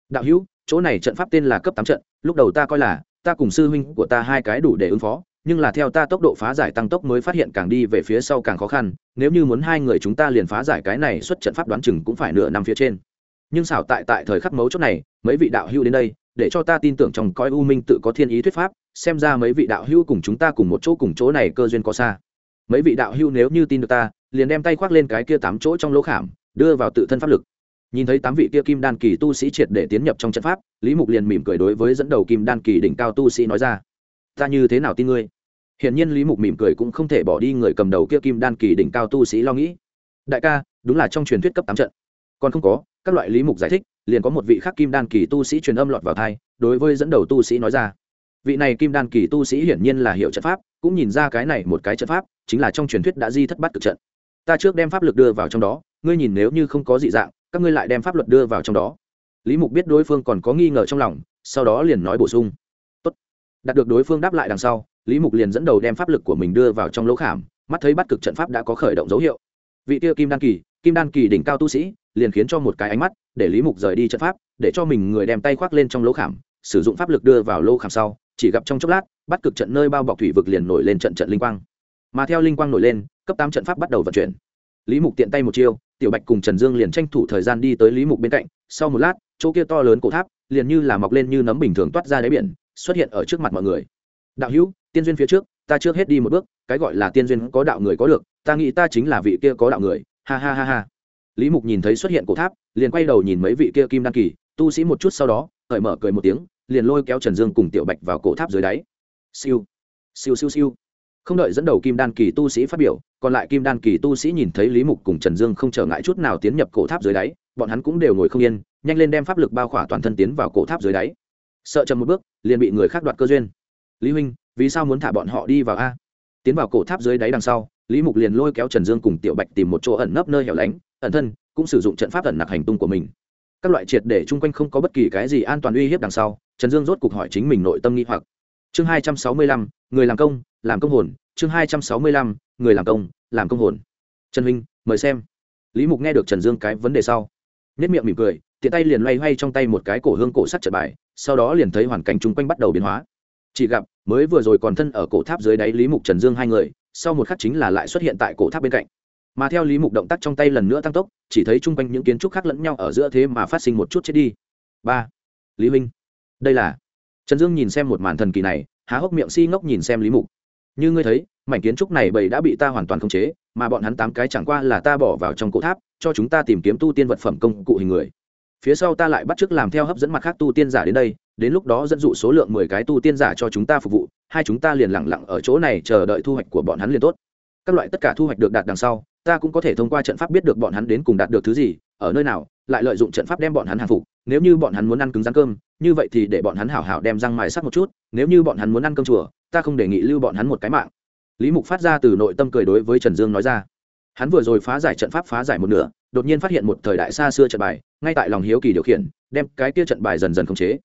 Đạo hữu, chỗ này trận pháp tên là cấp tám trận, lúc đầu ta coi là, ta cùng sư huynh của ta hai cái đủ để ứng phó nhưng là theo ta tốc độ phá giải tăng tốc mới phát hiện càng đi về phía sau càng khó khăn, nếu như muốn hai người chúng ta liền phá giải cái này xuất trận pháp đoán chừng cũng phải nửa năm phía trên. Nhưng xảo tại tại thời khắc mấu chốt này, mấy vị đạo hữu đến đây, để cho ta tin tưởng trong coi u minh tự có thiên ý thuyết pháp, xem ra mấy vị đạo hữu cùng chúng ta cùng một chỗ cùng chỗ này cơ duyên có xa. Mấy vị đạo hữu nếu như tin được ta, liền đem tay khoác lên cái kia tám chỗ trong lỗ khảm, đưa vào tự thân pháp lực. Nhìn thấy tám vị kia kim đan kỳ tu sĩ triệt để tiến nhập trong trận pháp, lý mục liền mỉm cười đối với dẫn đầu kim đan kỳ đỉnh cao tu sĩ nói ra ta như thế nào tin ngươi? Hiển nhiên lý mục mỉm cười cũng không thể bỏ đi người cầm đầu kia kim đan kỳ đỉnh cao tu sĩ lo nghĩ. Đại ca, đúng là trong truyền thuyết cấp tám trận. Còn không có, các loại lý mục giải thích, liền có một vị khác kim đan kỳ tu sĩ truyền âm lọt vào thai đối với dẫn đầu tu sĩ nói ra. Vị này kim đan kỳ tu sĩ hiển nhiên là hiệu trận pháp, cũng nhìn ra cái này một cái trận pháp, chính là trong truyền thuyết đã di thất bát cực trận. Ta trước đem pháp lực đưa vào trong đó, ngươi nhìn nếu như không có dị dạng, các ngươi lại đem pháp luật đưa vào trong đó. Lý mục biết đối phương còn có nghi ngờ trong lòng, sau đó liền nói bổ sung đạt được đối phương đáp lại đằng sau, lý mục liền dẫn đầu đem pháp lực của mình đưa vào trong lỗ khảm, mắt thấy bắt cực trận pháp đã có khởi động dấu hiệu. Vị tiêu kim đan kỳ, kim đan kỳ đỉnh cao tu sĩ, liền khiến cho một cái ánh mắt để lý mục rời đi trận pháp, để cho mình người đem tay khoác lên trong lỗ khảm, sử dụng pháp lực đưa vào lỗ khảm sau, chỉ gặp trong chốc lát, bắt cực trận nơi bao bọc thủy vực liền nổi lên trận trận linh quang. Mà theo linh quang nổi lên, cấp tám trận pháp bắt đầu vận chuyển. Lý mục tiện tay một chiêu, tiểu bạch cùng trần dương liền tranh thủ thời gian đi tới lý mục bên cạnh, sau một lát, chỗ kia to lớn cổ tháp liền như là mọc lên như nấm bình thường toát ra đáy biển xuất hiện ở trước mặt mọi người. Đạo hữu, tiên duyên phía trước, ta trước hết đi một bước, cái gọi là tiên duyên có đạo người có được, ta nghĩ ta chính là vị kia có đạo người. Ha ha ha ha. Lý mục nhìn thấy xuất hiện cổ tháp, liền quay đầu nhìn mấy vị kia kim đan kỳ, tu sĩ một chút sau đó, cởi mở cười một tiếng, liền lôi kéo trần dương cùng tiểu bạch vào cổ tháp dưới đáy. Siêu siêu siêu siêu. Không đợi dẫn đầu kim đan kỳ tu sĩ phát biểu, còn lại kim đan kỳ tu sĩ nhìn thấy lý mục cùng trần dương không trở ngại chút nào tiến nhập cổ tháp dưới đáy, bọn hắn cũng đều ngồi không yên, nhanh lên đem pháp lực bao khỏa toàn thân tiến vào cổ tháp dưới đáy sợ chậm một bước, liền bị người khác đoạt cơ duyên. Lý huynh, vì sao muốn thả bọn họ đi vào a? Tiến vào cổ tháp dưới đáy đằng sau, lý mục liền lôi kéo trần dương cùng tiểu bạch tìm một chỗ ẩn nấp nơi hẻo lánh, ẩn thân, cũng sử dụng trận pháp ẩn nặc hành tung của mình. Các loại triệt để chung quanh không có bất kỳ cái gì an toàn uy hiếp đằng sau, trần dương rốt cuộc hỏi chính mình nội tâm nghi hoặc. Chương hai trăm sáu mươi lăm, người làm công làm công hồn. Chương hai trăm sáu mươi lăm, người làm công làm công hồn. Trần huynh, mời xem. Lý mục nghe được trần dương cái vấn đề sau nhất miệng mỉm cười, tiện tay liền loay hoay trong tay một cái cổ hương cổ sắt trợ bài sau đó liền thấy hoàn cảnh chung quanh bắt đầu biến hóa. Chỉ gặp, mới vừa rồi còn thân ở cổ tháp dưới đáy lý mục trần dương hai người, sau một khắc chính là lại xuất hiện tại cổ tháp bên cạnh. Mà theo lý mục động tác trong tay lần nữa tăng tốc, chỉ thấy chung quanh những kiến trúc khác lẫn nhau ở giữa thế mà phát sinh một chút chết đi. Ba, lý minh đây là trần dương nhìn xem một màn thần kỳ này, há hốc miệng si ngốc nhìn xem lý mục. Như ngươi thấy, mảnh kiến trúc này bầy đã bị ta hoàn toàn khống chế, mà bọn hắn tám cái chẳng qua là ta bỏ vào trong cổ tháp, cho chúng ta tìm kiếm tu tiên vật phẩm công cụ hình người phía sau ta lại bắt chước làm theo hấp dẫn mặt khác tu tiên giả đến đây, đến lúc đó dẫn dụ số lượng mười cái tu tiên giả cho chúng ta phục vụ, hai chúng ta liền lẳng lặng ở chỗ này chờ đợi thu hoạch của bọn hắn liền tốt. Các loại tất cả thu hoạch được đạt đằng sau, ta cũng có thể thông qua trận pháp biết được bọn hắn đến cùng đạt được thứ gì, ở nơi nào, lại lợi dụng trận pháp đem bọn hắn hàng phục. Nếu như bọn hắn muốn ăn cứng rắn cơm, như vậy thì để bọn hắn hảo hảo đem răng mài sắc một chút, nếu như bọn hắn muốn ăn cơm chùa, ta không đề nghị lưu bọn hắn một cái mạng. Lý mục phát ra từ nội tâm cười đối với trần dương nói ra. Hắn vừa rồi phá giải trận pháp phá giải một nửa đột nhiên phát hiện một thời đại xa xưa trận bài, ngay tại lòng hiếu kỳ điều khiển, đem cái kia trận bài dần dần khống chế.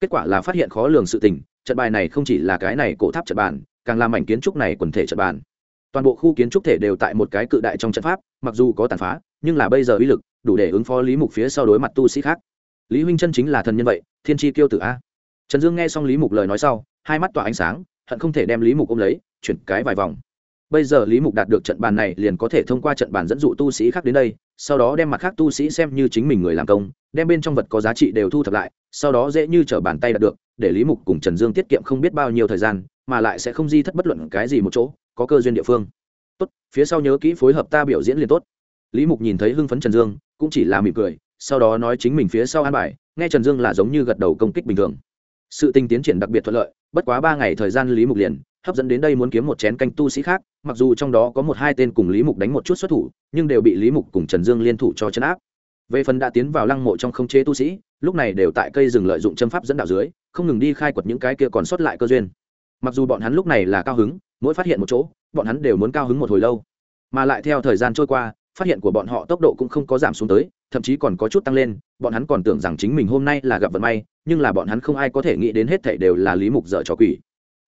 Kết quả là phát hiện khó lường sự tình, trận bài này không chỉ là cái này cổ tháp trận bàn, càng làm mảnh kiến trúc này quần thể trận bàn. Toàn bộ khu kiến trúc thể đều tại một cái cự đại trong trận pháp, mặc dù có tàn phá, nhưng là bây giờ uy lực, đủ để ứng phó lý mục phía sau đối mặt tu sĩ khác. Lý huynh chân chính là thần nhân vậy, thiên tri kiêu tử a. Trần dương nghe xong lý mục lời nói sau, hai mắt tỏa ánh sáng, hận không thể đem lý mục ôm lấy, chuyển cái vài vòng bây giờ lý mục đạt được trận bàn này liền có thể thông qua trận bàn dẫn dụ tu sĩ khác đến đây, sau đó đem mặt khác tu sĩ xem như chính mình người làm công, đem bên trong vật có giá trị đều thu thập lại, sau đó dễ như t r ở bàn tay đạt được, để lý mục cùng trần dương tiết kiệm không biết bao nhiêu thời gian, mà lại sẽ không di thất bất luận cái gì một chỗ, có cơ duyên địa phương. Tốt, phía sau nhớ kỹ phối hợp ta biểu diễn liền tốt. Lý mục nhìn thấy hưng phấn trần dương, cũng chỉ là mỉm cười, sau đó nói chính mình phía sau an bài, nghe trần dương là giống như gật đầu công kích bình thường. Sự tình tiến triển đặc biệt thuận lợi, bất quá ba ngày thời gian lý mục liền hấp dẫn đến đây muốn kiếm một chén canh tu sĩ khác, mặc dù trong đó có một hai tên cùng lý mục đánh một chút xuất thủ, nhưng đều bị lý mục cùng trần dương liên thủ cho chấn áp. Về phần đã tiến vào lăng mộ trong không chế tu sĩ, lúc này đều tại cây rừng lợi dụng châm pháp dẫn đạo dưới, không ngừng đi khai quật những cái kia còn sót lại cơ duyên. Mặc dù bọn hắn lúc này là cao hứng, mỗi phát hiện một chỗ, bọn hắn đều muốn cao hứng một hồi lâu. Mà lại theo thời gian trôi qua, phát hiện của bọn họ tốc độ cũng không có giảm xuống tới, thậm chí còn có chút tăng lên, bọn hắn còn tưởng rằng chính mình hôm nay là gặp vận may, nhưng là bọn hắn không ai có thể nghĩ đến hết thảy đều là lý mục dở trò quỷ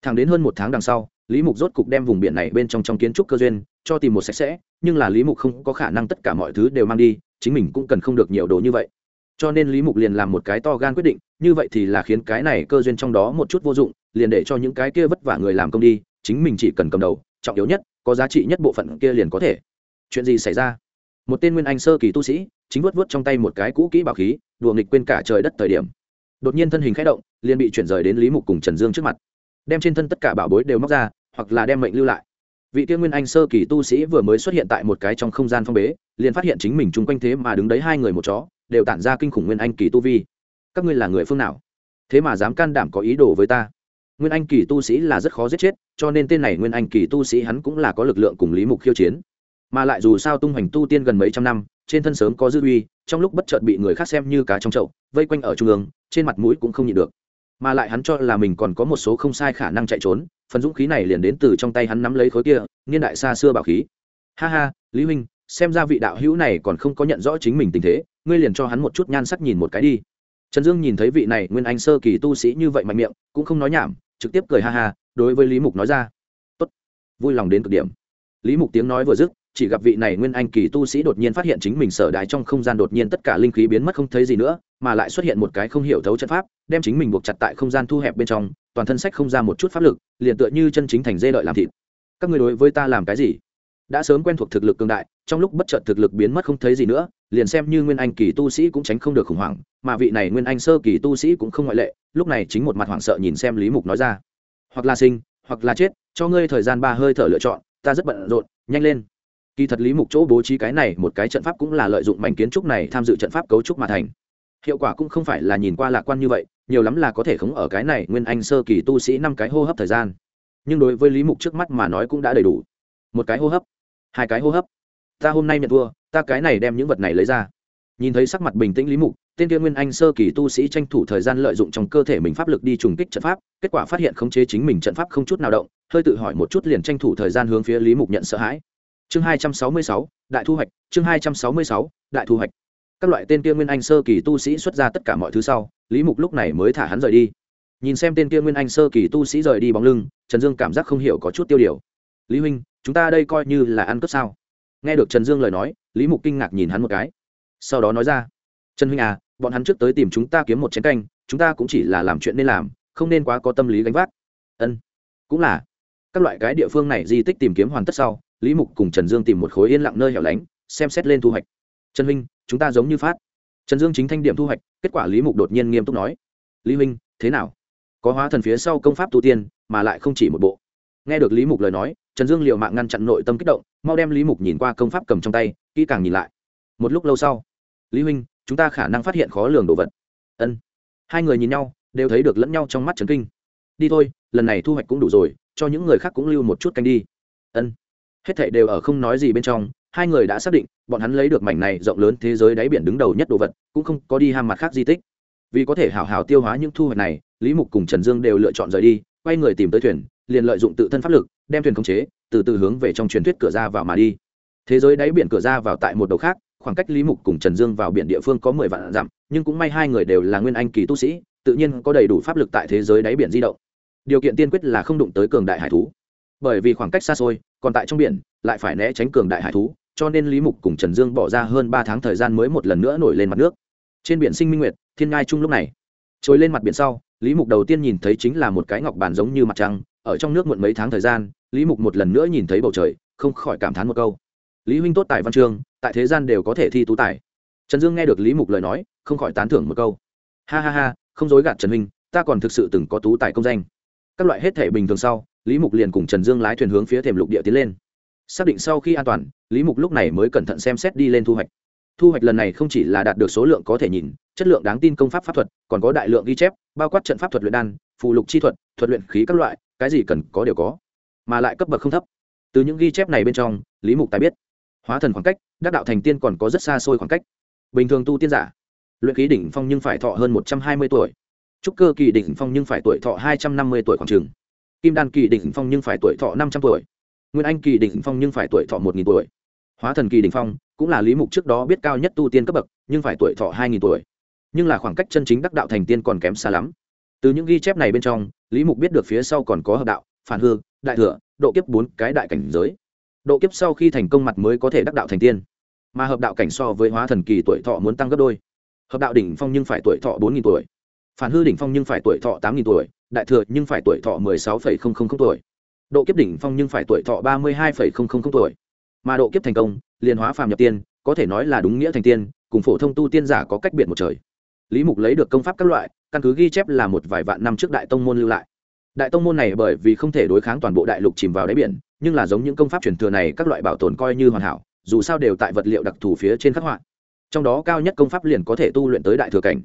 thẳng đến hơn một tháng đằng sau, lý mục rốt cục đem vùng biển này bên trong trong kiến trúc cơ duyên cho tìm một sạch sẽ, nhưng là lý mục không có khả năng tất cả mọi thứ đều mang đi, chính mình cũng cần không được nhiều đồ như vậy. Cho nên lý mục liền làm một cái to gan quyết định, như vậy thì là khiến cái này cơ duyên trong đó một chút vô dụng, liền để cho những cái kia vất vả người làm công đi, chính mình chỉ cần cầm đầu, trọng yếu nhất, có giá trị nhất bộ phận kia liền có thể. Chuyện gì xảy ra? Một tên nguyên anh sơ kỳ tu sĩ, chính vớt vớt trong tay một cái cũ kỹ bảo khí, đùa nghịch quên cả trời đất thời điểm. Đột nhiên thân hình khẽ động, liền bị chuyển rời đến lý mục cùng trần dương trước mặt đem trên thân tất cả bảo bối đều móc ra, hoặc là đem mệnh lưu lại. Vị tiên nguyên anh sơ kỳ tu sĩ vừa mới xuất hiện tại một cái trong không gian phong bế, liền phát hiện chính mình chung quanh thế mà đứng đấy hai người một chó, đều tản ra kinh khủng nguyên anh kỳ tu vi. Các ngươi là người phương nào? Thế mà dám can đảm có ý đồ với ta? Nguyên anh kỳ tu sĩ là rất khó giết chết, cho nên tên này nguyên anh kỳ tu sĩ hắn cũng là có lực lượng cùng lý mục khiêu chiến. Mà lại dù sao tung hoành tu tiên gần mấy trăm năm, trên thân sớm có dư uy, trong lúc bất chợt bị người khác xem như cá trong chậu, vây quanh ở trung ương, trên mặt mũi cũng không nhịn được mà lại hắn cho là mình còn có một số không sai khả năng chạy trốn, phần dũng khí này liền đến từ trong tay hắn nắm lấy khối kia, niên đại xa xưa bảo khí. Ha ha, lý huynh, xem ra vị đạo hữu này còn không có nhận rõ chính mình tình thế, ngươi liền cho hắn một chút nhan sắc nhìn một cái đi. Trần dương nhìn thấy vị này nguyên anh sơ kỳ tu sĩ như vậy mạnh miệng, cũng không nói nhảm, trực tiếp cười ha ha, đối với lý mục nói ra. Tốt, vui lòng đến cực điểm. Lý mục tiếng nói vừa dứt chỉ gặp vị này nguyên anh kỳ tu sĩ đột nhiên phát hiện chính mình sở đái trong không gian đột nhiên tất cả linh khí biến mất không thấy gì nữa, mà lại xuất hiện một cái không hiểu thấu chất pháp, đem chính mình buộc chặt tại không gian thu hẹp bên trong, toàn thân sách không ra một chút pháp lực, liền tựa như chân chính thành dê đợi làm thịt. Các người đối với ta làm cái gì? Đã sớm quen thuộc thực lực cường đại, trong lúc bất chợt thực lực biến mất không thấy gì nữa, liền xem như nguyên anh kỳ tu sĩ cũng tránh không được khủng hoảng, mà vị này nguyên anh sơ kỳ tu sĩ cũng không ngoại lệ, lúc này chính một mặt hoảng sợ nhìn xem lý mục nói ra. Hoặc là sinh, hoặc là chết, cho ngươi thời gian ba hơi thở lựa chọn, ta rất bận rộn, nhanh lên kỳ thật lý mục chỗ bố trí cái này một cái trận pháp cũng là lợi dụng mảnh kiến trúc này tham dự trận pháp cấu trúc mà thành. Hiệu quả cũng không phải là nhìn qua lạc quan như vậy, nhiều lắm là có thể khống ở cái này nguyên anh sơ kỳ tu sĩ năm cái hô hấp thời gian. Nhưng đối với lý mục trước mắt mà nói cũng đã đầy đủ. Một cái hô hấp, hai cái hô hấp. Ta hôm nay nhận thua, ta cái này đem những vật này lấy ra. Nhìn thấy sắc mặt bình tĩnh lý mục, tên kia nguyên anh sơ kỳ tu sĩ tranh thủ thời gian lợi dụng trong cơ thể mình pháp lực đi trùng kích trận pháp, kết quả phát hiện khống chế chính mình trận pháp không chút nào động, hơi tự hỏi một chút liền tranh thủ thời gian hướng phía lý mục nhận sợ hãi chương hai trăm sáu mươi sáu, đại thu hoạch, chương hai trăm sáu mươi sáu, đại thu hoạch. Các loại tên kia nguyên anh sơ kỳ tu sĩ xuất ra tất cả mọi thứ sau, lý mục lúc này mới thả hắn rời đi. Nhìn xem tên kia nguyên anh sơ kỳ tu sĩ rời đi bóng lưng, trần dương cảm giác không hiểu có chút tiêu điều. Lý huynh, chúng ta đây coi như là ăn cướp sao? Nghe được trần dương lời nói, lý mục kinh ngạc nhìn hắn một cái. Sau đó nói ra, trần huynh à bọn hắn trước tới tìm chúng ta kiếm một chén canh, chúng ta cũng chỉ là làm chuyện nên làm, không nên quá có tâm lý gánh vác. Ân, cũng là. Các loại cái địa phương này di tích tìm kiếm hoàn tất sau lý mục cùng trần dương tìm một khối yên lặng nơi hẻo lánh, xem xét lên thu hoạch. Trần huynh, chúng ta giống như phát. Trần dương chính thanh điểm thu hoạch, kết quả lý mục đột nhiên nghiêm túc nói. Lý huynh, thế nào? Có hóa thần phía sau công pháp tu tiên, mà lại không chỉ một bộ. Nghe được lý mục lời nói, trần dương liệu mạng ngăn chặn nội tâm kích động, mau đem lý mục nhìn qua công pháp cầm trong tay, kỹ càng nhìn lại. Một lúc lâu sau, lý huynh, chúng ta khả năng phát hiện khó lường đồ vật. Ân. Hai người nhìn nhau, đều thấy được lẫn nhau trong mắt trần kinh. Đi thôi, lần này thu hoạch cũng đủ rồi, cho những người khác cũng lưu một chút canh đi. Ân hết thảy đều ở không nói gì bên trong, hai người đã xác định, bọn hắn lấy được mảnh này rộng lớn thế giới đáy biển đứng đầu nhất đồ vật, cũng không có đi ham mặt khác di tích. Vì có thể hào hào tiêu hóa những thu hoạch này, lý mục cùng trần dương đều lựa chọn rời đi, quay người tìm tới thuyền, liền lợi dụng tự thân pháp lực, đem thuyền khống chế, từ từ hướng về trong truyền thuyết cửa ra vào mà đi. Thế giới đáy biển cửa ra vào tại một đầu khác, khoảng cách lý mục cùng trần dương vào biển địa phương có mười vạn dặm, nhưng cũng may hai người đều là nguyên anh kỳ tu sĩ, tự nhiên có đầy đủ pháp lực tại thế giới đáy biển di động. Điều kiện tiên quyết là không đụng tới cường đại hải thú bởi vì khoảng cách xa xôi, còn tại trong biển, lại phải né tránh cường đại hải thú, cho nên lý mục cùng trần dương bỏ ra hơn ba tháng thời gian mới một lần nữa nổi lên mặt nước. Trên biển sinh minh nguyệt, thiên ngai chung lúc này. Trôi lên mặt biển sau, lý mục đầu tiên nhìn thấy chính là một cái ngọc bàn giống như mặt trăng, ở trong nước muộn mấy tháng thời gian, lý mục một lần nữa nhìn thấy bầu trời, không khỏi cảm thán một câu. Lý huynh tốt tài văn chương, tại thế gian đều có thể thi tú tài. Trần dương nghe được lý mục lời nói, không khỏi tán thưởng một câu. Ha ha ha, không dối gạt trần huynh, ta còn thực sự từng có tú tài công danh. Các loại hết thể bình thường sau lý mục liền cùng trần dương lái thuyền hướng phía thềm lục địa tiến lên. Xác định sau khi an toàn, lý mục lúc này mới cẩn thận xem xét đi lên thu hoạch. Thu hoạch lần này không chỉ là đạt được số lượng có thể nhìn, chất lượng đáng tin công pháp pháp thuật, còn có đại lượng ghi chép, bao quát trận pháp thuật luyện đan phụ lục chi thuật thuật luyện khí các loại, cái gì cần có đều có, mà lại cấp bậc không thấp. Từ những ghi chép này bên trong, lý mục tài biết, hóa thần khoảng cách, đắc đạo thành tiên còn có rất xa xôi khoảng cách. Bình thường tu tiên giả, luyện khí đỉnh phong nhưng phải thọ hơn một trăm hai mươi tuổi. Trúc cơ kỳ đỉnh phong nhưng phải tuổi thọ hai trăm năm mươi tuổi khoảng trường kim đan kỳ đỉnh phong nhưng phải tuổi thọ năm trăm tuổi. Nguyên anh kỳ đỉnh phong nhưng phải tuổi thọ một nghìn tuổi. Hóa thần kỳ đỉnh phong cũng là lý mục trước đó biết cao nhất tu tiên cấp bậc, nhưng phải tuổi thọ hai nghìn tuổi. Nhưng là khoảng cách chân chính đắc đạo thành tiên còn kém xa lắm. Từ những ghi chép này bên trong, lý mục biết được phía sau còn có hợp đạo, phản hư, đại thừa, độ kiếp bốn cái đại cảnh giới. Độ kiếp sau khi thành công mặt mới có thể đắc đạo thành tiên. Mà hợp đạo cảnh so với hóa thần kỳ tuổi thọ muốn tăng gấp đôi. Hợp đạo đỉnh phong nhưng phải tuổi thọ bốn nghìn tuổi. Phản hư đỉnh phong nhưng phải tuổi thọ tám nghìn tuổi đại thừa nhưng phải tuổi thọ mười sáu phẩy không không không tuổi. Độ kiếp đỉnh phong nhưng phải tuổi thọ ba mươi hai phẩy không không không tuổi. Mà độ kiếp thành công, liền hóa phàm nhập tiên, có thể nói là đúng nghĩa thành tiên, cùng phổ thông tu tiên giả có cách biệt một trời. Lý mục lấy được công pháp các loại, căn cứ ghi chép là một vài vạn năm trước đại tông môn lưu lại. Đại tông môn này bởi vì không thể đối kháng toàn bộ đại lục chìm vào đáy biển, nhưng là giống những công pháp truyền thừa này các loại bảo tồn coi như hoàn hảo, dù sao đều tại vật liệu đặc thù phía trên khắc họa. Trong đó cao nhất công pháp liền có thể tu luyện tới đại thừa cảnh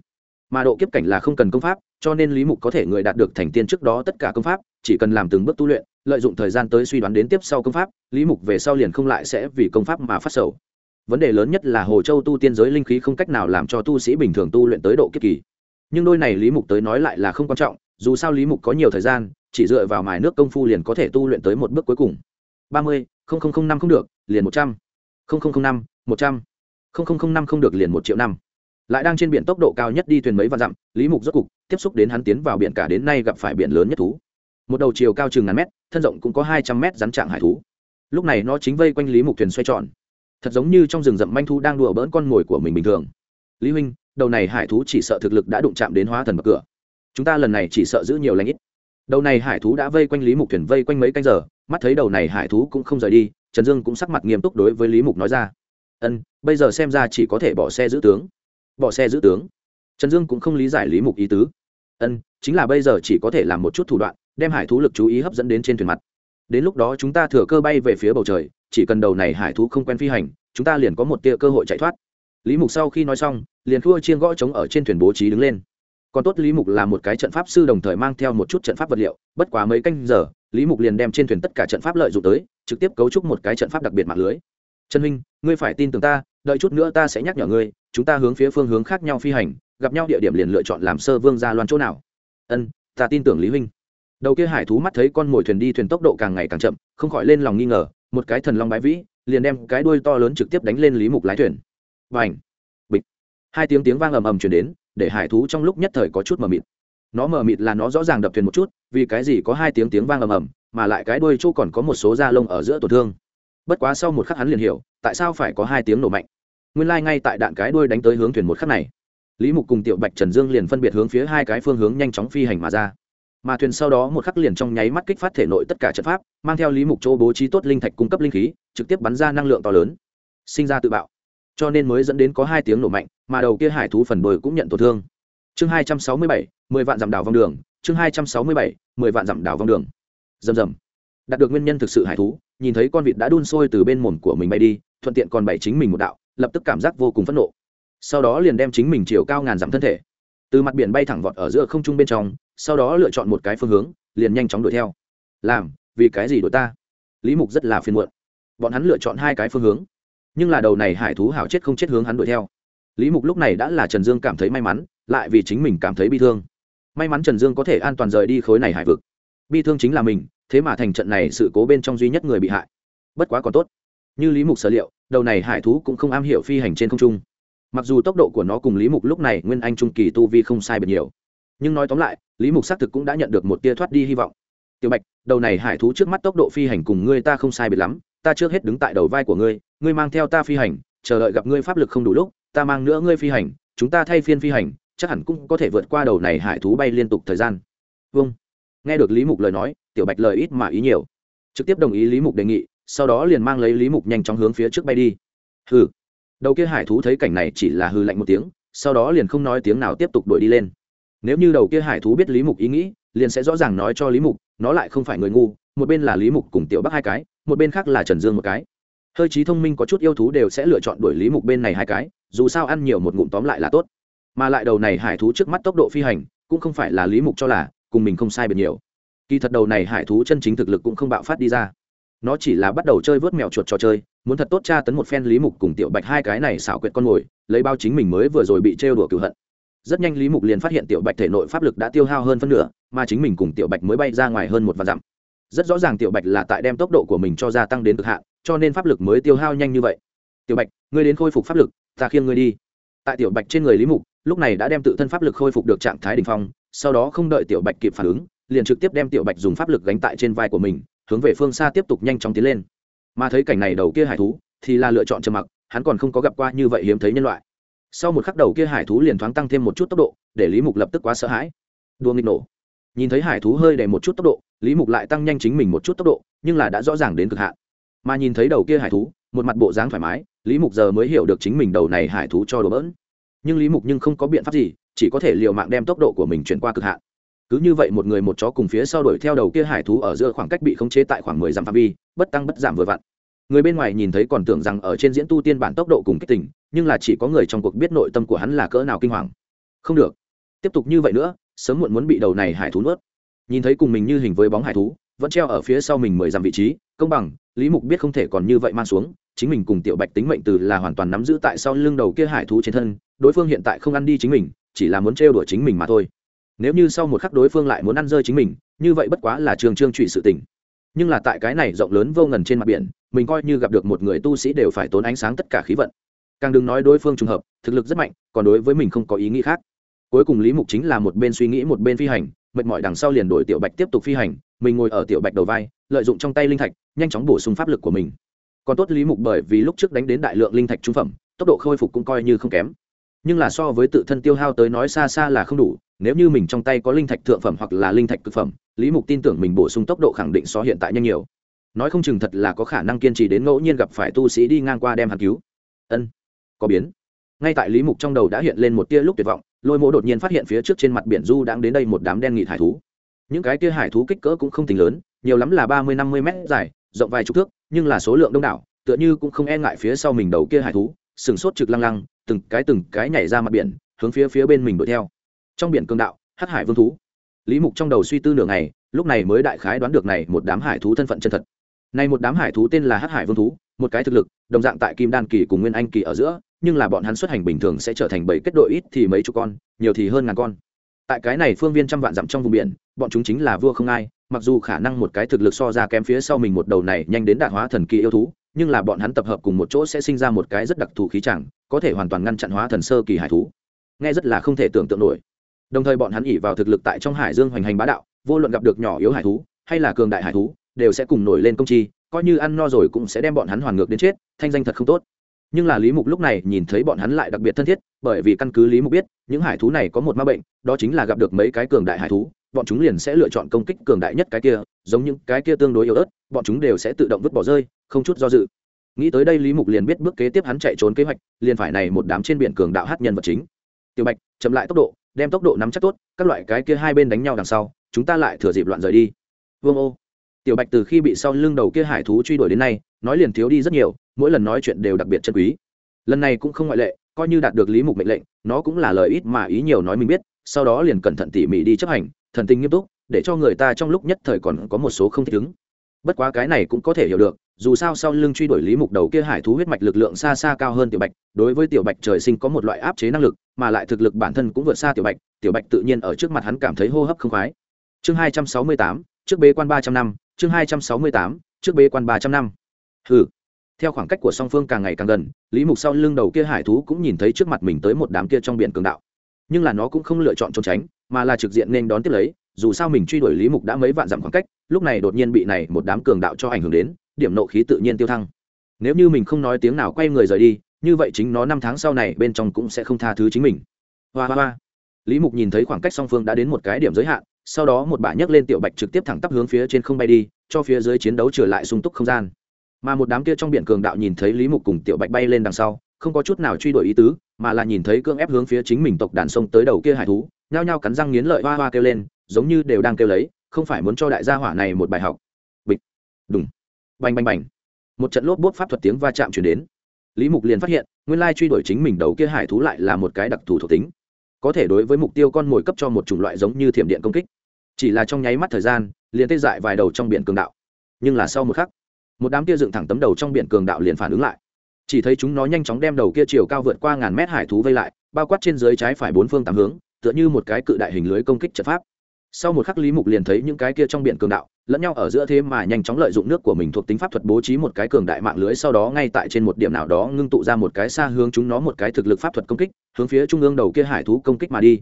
mà độ kiếp cảnh là không cần công pháp, cho nên lý mục có thể người đạt được thành tiên trước đó tất cả công pháp, chỉ cần làm từng bước tu luyện, lợi dụng thời gian tới suy đoán đến tiếp sau công pháp, lý mục về sau liền không lại sẽ vì công pháp mà phát sầu. Vấn đề lớn nhất là hồ châu tu tiên giới linh khí không cách nào làm cho tu sĩ bình thường tu luyện tới độ kiếp kỳ. Nhưng đôi này lý mục tới nói lại là không quan trọng, dù sao lý mục có nhiều thời gian, chỉ dựa vào mài nước công phu liền có thể tu luyện tới một bước cuối cùng. Ba mươi năm không được, liền một trăm. Linh năm, một trăm. Linh năm không được, liền một triệu năm lại đang trên biển tốc độ cao nhất đi thuyền mấy vạn dặm, lý mục rốt cục tiếp xúc đến hắn tiến vào biển cả đến nay gặp phải biển lớn nhất thú. Một đầu chiều cao chừng ngàn mét, thân rộng cũng có hai trăm mét rắn trạng hải thú. Lúc này nó chính vây quanh lý mục thuyền xoay tròn. Thật giống như trong rừng rậm manh thú đang đùa bỡn con mồi của mình bình thường. Lý huynh, đầu này hải thú chỉ sợ thực lực đã đụng chạm đến hóa thần bậc cửa. Chúng ta lần này chỉ sợ giữ nhiều lãnh ít. Đầu này hải thú đã vây quanh lý mục thuyền vây quanh mấy canh giờ, mắt thấy đầu này hải thú cũng không rời đi, trần dương cũng sắc mặt nghiêm túc đối với lý mục nói ra. Ân, bây giờ xem ra chỉ có thể bỏ xe giữ tướng bỏ xe giữ tướng. Trần dương cũng không lý giải lý mục ý tứ. Ân, chính là bây giờ chỉ có thể làm một chút thủ đoạn, đem hải thú lực chú ý hấp dẫn đến trên thuyền mặt. Đến lúc đó chúng ta thừa cơ bay về phía bầu trời, chỉ cần đầu này hải thú không quen phi hành, chúng ta liền có một tia cơ hội chạy thoát. Lý mục sau khi nói xong, liền thua chiên gõ trống ở trên thuyền bố trí đứng lên. Còn tốt lý mục là một cái trận pháp sư đồng thời mang theo một chút trận pháp vật liệu, bất quá mấy canh giờ, lý mục liền đem trên thuyền tất cả trận pháp lợi dụng tới, trực tiếp cấu trúc một cái trận pháp đặc biệt mạng lưới. Trần huynh, ngươi phải tin tưởng ta đợi chút nữa ta sẽ nhắc nhở ngươi chúng ta hướng phía phương hướng khác nhau phi hành gặp nhau địa điểm liền lựa chọn làm sơ vương gia loan chỗ nào. Ân ta tin tưởng lý huynh. Đầu kia hải thú mắt thấy con mồi thuyền đi thuyền tốc độ càng ngày càng chậm không khỏi lên lòng nghi ngờ một cái thần long bái vĩ liền đem cái đuôi to lớn trực tiếp đánh lên lý mục lái thuyền. Bành, bịch! Hai tiếng tiếng vang ầm ầm chuyển đến để hải thú trong lúc nhất thời có chút mờ mịt. Nó mờ mịt là nó rõ ràng đập thuyền một chút vì cái gì có hai tiếng tiếng vang ầm ầm mà lại cái đuôi chỗ còn có một số da lông ở giữa tổn thương bất quá sau một khắc hắn liền hiểu, tại sao phải có hai tiếng nổ mạnh. Nguyên lai、like、ngay tại đạn cái đuôi đánh tới hướng thuyền một khắc này, lý mục cùng tiểu bạch trần dương liền phân biệt hướng phía hai cái phương hướng nhanh chóng phi hành mà ra. Mà thuyền sau đó một khắc liền trong nháy mắt kích phát thể nội tất cả trận pháp, mang theo lý mục chỗ bố trí tốt linh thạch cung cấp linh khí, trực tiếp bắn ra năng lượng to lớn, sinh ra tự bạo. Cho nên mới dẫn đến có hai tiếng nổ mạnh, mà đầu kia hải thú phần đồi cũng nhận tổn thương. Chương hai trăm sáu mươi bảy, mười vạn dặm đảo vòng đường, chương hai trăm sáu mươi bảy, mười vạn dặm đảo vòng đường. Rầm rầm. Đạt được nguyên nhân thực sự hải thú nhìn thấy con vịt đã đun sôi từ bên mồm của mình bay đi, thuận tiện còn bày chính mình một đạo, lập tức cảm giác vô cùng phẫn nộ. Sau đó liền đem chính mình chiều cao ngàn dặm thân thể, từ mặt biển bay thẳng vọt ở giữa không trung bên trong, sau đó lựa chọn một cái phương hướng, liền nhanh chóng đuổi theo. Làm, vì cái gì đuổi ta? Lý mục rất là phiền muộn. Bọn hắn lựa chọn hai cái phương hướng, nhưng là đầu này hải thú hảo chết không chết hướng hắn đuổi theo. Lý mục lúc này đã là trần dương cảm thấy may mắn, lại vì chính mình cảm thấy bi thương. May mắn trần dương có thể an toàn rời đi khối này hải vực bi thương chính là mình, thế mà thành trận này sự cố bên trong duy nhất người bị hại. Bất quá còn tốt. Như lý mục sở liệu, đầu này hải thú cũng không am hiểu phi hành trên không trung. Mặc dù tốc độ của nó cùng lý mục lúc này nguyên anh trung kỳ tu vi không sai biệt nhiều. Nhưng nói tóm lại, lý mục xác thực cũng đã nhận được một tia thoát đi hy vọng. Tiểu bạch, đầu này hải thú trước mắt tốc độ phi hành cùng ngươi ta không sai biệt lắm, ta trước hết đứng tại đầu vai của ngươi ngươi mang theo ta phi hành, chờ đợi gặp ngươi pháp lực không đủ lúc, ta mang nữa ngươi phi hành, chúng ta thay phiên phi hành, chắc hẳn cũng có thể vượt qua đầu này hải thú bay liên tục thời gian. Vâng nghe được lý mục lời nói, tiểu bạch lời ít mà ý nhiều. Trực tiếp đồng ý lý mục đề nghị, sau đó liền mang lấy lý mục nhanh chóng hướng phía trước bay đi. Hừ. Đầu kia hải thú thấy cảnh này chỉ là hư lạnh một tiếng, sau đó liền không nói tiếng nào tiếp tục đuổi đi lên. Nếu như đầu kia hải thú biết lý mục ý nghĩ, liền sẽ rõ ràng nói cho lý mục, nó lại không phải người ngu, một bên là lý mục cùng tiểu bắc hai cái, một bên khác là trần dương một cái. Hơi trí thông minh có chút yêu thú đều sẽ lựa chọn đuổi lý mục bên này hai cái, dù sao ăn nhiều một ngụm tóm lại là tốt. Mà lại đầu này hải thú trước mắt tốc độ phi hành, cũng không phải là lý mục cho là cùng mình không sai biệt nhiều. Kỳ thật đầu này hải thú chân chính thực lực cũng không bạo phát đi ra. Nó chỉ là bắt đầu chơi vớt mèo chuột trò chơi, muốn thật tốt tra tấn một phen lý mục cùng tiểu bạch hai cái này xảo quyệt con mồi, lấy bao chính mình mới vừa rồi bị trêu đùa cựu hận. Rất nhanh lý mục liền phát hiện tiểu bạch thể nội pháp lực đã tiêu hao hơn phân nửa, mà chính mình cùng tiểu bạch mới bay ra ngoài hơn một vạn dặm. Rất rõ ràng tiểu bạch là tại đem tốc độ của mình cho gia tăng đến cực hạn, cho nên pháp lực mới tiêu hao nhanh như vậy. Tiểu bạch, ngươi đến khôi phục pháp lực, ta khiêng ngươi đi. Tại tiểu bạch trên người lý mục lúc này đã đem tự thân pháp lực khôi phục được trạng thái đ ỉ n h phong, sau đó không đợi tiểu bạch kịp phản ứng, liền trực tiếp đem tiểu bạch dùng pháp lực gánh tại trên vai của mình, hướng về phương xa tiếp tục nhanh chóng tiến lên. Mà thấy cảnh này đầu kia hải thú, thì là lựa chọn trầm mặc, hắn còn không có gặp qua như vậy hiếm thấy nhân loại. Sau một khắc đầu kia hải thú liền thoáng tăng thêm một chút tốc độ, để lý mục lập tức quá sợ hãi. Đua nghịch nổ. Nhìn thấy hải thú hơi để một chút tốc độ, lý mục lại tăng nhanh chính mình một chút tốc độ, nhưng là đã rõ ràng đến cực hạn. Mà nhìn thấy đầu kia hải thú, một mặt bộ dáng thoải mái, lý mục giờ mới hiểu được chính mình đầu này hải thú cho đồ bỡn nhưng lý mục nhưng không có biện pháp gì, chỉ có thể l i ề u mạng đem tốc độ của mình chuyển qua cực hạn. Cứ như vậy một người một chó cùng phía sau đuổi theo đầu kia hải thú ở giữa khoảng cách bị khống chế tại khoảng mười dặm phạm vi, bất tăng bất giảm vừa vặn. Người bên ngoài nhìn thấy còn tưởng rằng ở trên diễn tu tiên bản tốc độ cùng kích tình, nhưng là chỉ có người trong cuộc biết nội tâm của hắn là cỡ nào kinh hoàng. Không được. Tiếp tục như vậy nữa, sớm muộn muốn bị đầu này hải thú nuốt. Nhìn thấy cùng mình như hình với bóng hải thú, vẫn treo ở phía sau mình mười dặm vị trí, công bằng, lý mục biết không thể còn như vậy mang xuống, chính mình cùng tiểu bạch tính mệnh từ là hoàn toàn nắm giữ tại sau lưng đầu kia hải thú trên thân đối phương hiện tại không ăn đi chính mình, chỉ là muốn trêu đuổi chính mình mà thôi. Nếu như sau một khắc đối phương lại muốn ăn rơi chính mình, như vậy bất quá là trường trương trụy sự tình. Nhưng là tại cái này rộng lớn vô ngần trên mặt biển, mình coi như gặp được một người tu sĩ đều phải tốn ánh sáng tất cả khí vận. Càng đừng nói đối phương trùng hợp, thực lực rất mạnh, còn đối với mình không có ý nghĩ khác. Cuối cùng lý mục chính là một bên suy nghĩ một bên phi hành, mệt mỏi đằng sau liền đổi tiểu bạch tiếp tục phi hành, mình ngồi ở tiểu bạch đầu vai, lợi dụng trong tay linh thạch, nhanh chóng bổ sung pháp lực của mình. Còn tốt lý mục bởi vì lúc trước đánh đến đại lượng linh thạch trung phẩm, tốc độ khôi phục cũng coi như không kém nhưng là so với tự thân tiêu hao tới nói xa xa là không đủ, nếu như mình trong tay có linh thạch thượng phẩm hoặc là linh thạch cực phẩm, lý mục tin tưởng mình bổ sung tốc độ khẳng định so hiện tại nhanh nhiều. Nói không chừng thật là có khả năng kiên trì đến ngẫu nhiên gặp phải tu sĩ đi ngang qua đem hạt cứu. Ân, có biến. Ngay tại lý mục trong đầu đã hiện lên một tia lúc tuyệt vọng, lôi mỗ đột nhiên phát hiện phía trước trên mặt biển du đang đến đây một đám đen nghịt hải thú. Những cái tia hải thú kích cỡ cũng không tính lớn, nhiều lắm là ba mươi năm mươi mét dài, rộng vài chục thước, nhưng là số lượng đông đảo, tựa như cũng không e ngại phía sau mình đầu kia hải thú sừng sốt trực lăng lăng, từng cái từng cái nhảy ra mặt biển, hướng phía phía bên mình đuổi theo. Trong biển cương đạo, hắc hải vương thú. Lý mục trong đầu suy tư nửa ngày, lúc này mới đại khái đoán được này một đám hải thú thân phận chân thật. Này một đám hải thú tên là hắc hải vương thú, một cái thực lực, đồng dạng tại kim đan kỳ cùng nguyên anh kỳ ở giữa, nhưng là bọn hắn xuất hành bình thường sẽ trở thành bảy kết đội ít thì mấy chục con, nhiều thì hơn ngàn con. Tại cái này phương viên trăm vạn dặm trong vùng biển, bọn chúng chính là vua không ai, mặc dù khả năng một cái thực lực so ra kém phía sau mình một đầu này nhanh đến đạt hóa thần kỳ yêu thú nhưng là bọn hắn tập hợp cùng một chỗ sẽ sinh ra một cái rất đặc thù khí chẳng, có thể hoàn toàn ngăn chặn hóa thần sơ kỳ hải thú. Nghe rất là không thể tưởng tượng nổi. Đồng thời bọn hắn ỉ vào thực lực tại trong hải dương hoành hành bá đạo, vô luận gặp được nhỏ yếu hải thú, hay là cường đại hải thú, đều sẽ cùng nổi lên công chi, coi như ăn no rồi cũng sẽ đem bọn hắn hoàn ngược đến chết, thanh danh thật không tốt. Nhưng là lý mục lúc này nhìn thấy bọn hắn lại đặc biệt thân thiết, bởi vì căn cứ lý mục biết, những hải thú này có một ma bệnh, đó chính là gặp được mấy cái cường đại hải thú bọn chúng liền sẽ lựa chọn công kích cường đại nhất cái kia, giống những cái kia tương đối yếu ớt, bọn chúng đều sẽ tự động vứt bỏ rơi, không chút do dự. Nghĩ tới đây lý mục liền biết bước kế tiếp hắn chạy trốn kế hoạch, liền phải này một đám trên biển cường đạo hát nhân vật chính. Tiểu bạch, chậm lại tốc độ, đem tốc độ nắm chắc tốt, các loại cái kia hai bên đánh nhau đằng sau, chúng ta lại thừa dịp loạn rời đi. Vương ô. Tiểu bạch từ khi bị sau lưng đầu kia hải thú truy đuổi đến nay, nói liền thiếu đi rất nhiều, mỗi lần nói chuyện đều đặc biệt chân quý. Lần này cũng không ngoại lệ, coi như đạt được lý mục mệnh lệnh, nó cũng là lời ít mà ý nhiều nói mình biết, sau đó liền cẩn thận tỉ mỉ đi chấp hành thần tình nghiêm túc, để cho người ta trong lúc nhất thời còn có một số không thích ứng. Bất quá cái này cũng có thể hiểu được, dù sao sau lưng truy đuổi lý mục đầu kia hải thú huyết mạch lực lượng xa xa cao hơn tiểu bạch, đối với tiểu bạch trời sinh có một loại áp chế năng lực, mà lại thực lực bản thân cũng vượt xa tiểu bạch tiểu bạch tự nhiên ở trước mặt hắn cảm thấy hô hấp không khoái. Chương hai trăm sáu mươi tám, trước bế quan ba trăm năm, chương hai trăm sáu mươi tám, trước bế quan ba trăm năm. Hừ. Theo khoảng cách của song phương càng ngày càng gần, lý mục sau lưng đầu kia hải thú cũng nhìn thấy trước mặt mình tới một đám kia trong biển cường đạo. Nhưng là nó cũng không lựa chọn trốn tránh mà là trực diện nên đón tiếp lấy, dù sao mình truy đuổi lý mục đã mấy vạn dặm khoảng cách, lúc này đột nhiên bị này một đám cường đạo cho ảnh hưởng đến, điểm nộ khí tự nhiên tiêu thăng. Nếu như mình không nói tiếng nào quay người rời đi, như vậy chính nó năm tháng sau này bên trong cũng sẽ không tha thứ chính mình. Hoa hoa hoa. Lý mục nhìn thấy khoảng cách song phương đã đến một cái điểm giới hạn, sau đó một bả nhấc lên tiểu bạch trực tiếp thẳng tắp hướng phía trên không bay đi, cho phía dưới chiến đấu trở lại sung túc không gian. Mà một đám kia trong biển cường đạo nhìn thấy lý mục cùng tiểu bạch bay lên đằng sau, không có chút nào truy đuổi ý tứ, mà là nhìn thấy cưỡng ép hướng phía chính mình tộc đàn sông tới đầu kia hải thú nhao nhao cắn răng nghiến lợi, hoa hoa kêu lên, giống như đều đang kêu lấy, không phải muốn cho đại gia hỏa này một bài học. Bịch. Đùng. Bành bành bành. Một trận lốp bốt pháp thuật tiếng va chạm chuyển đến. Lý mục liền phát hiện, nguyên lai truy đuổi chính mình đầu kia hải thú lại là một cái đặc thù thuộc tính. Có thể đối với mục tiêu con mồi cấp cho một chủng loại giống như thiểm điện công kích. Chỉ là trong nháy mắt thời gian, liền tê dại vài đầu trong biển cường đạo. Nhưng là sau một khắc, một đám kia dựng thẳng tấm đầu trong biển cường đạo liền phản ứng lại. Chỉ thấy chúng nó nhanh chóng đem đầu kia chiều cao vượt qua ngàn mét hải thú vây lại, bao quát trên dưới trái phải bốn phương tám hướng tựa như một cái cự đại hình lưới công kích trận pháp. Sau một khắc, lý mục liền thấy những cái kia trong biển cường đạo, lẫn nhau ở giữa thế mà nhanh chóng lợi dụng nước của mình thuộc tính pháp thuật bố trí một cái cường đại mạng lưới, sau đó ngay tại trên một điểm nào đó ngưng tụ ra một cái xa hướng chúng nó một cái thực lực pháp thuật công kích, hướng phía trung ương đầu kia hải thú công kích mà đi.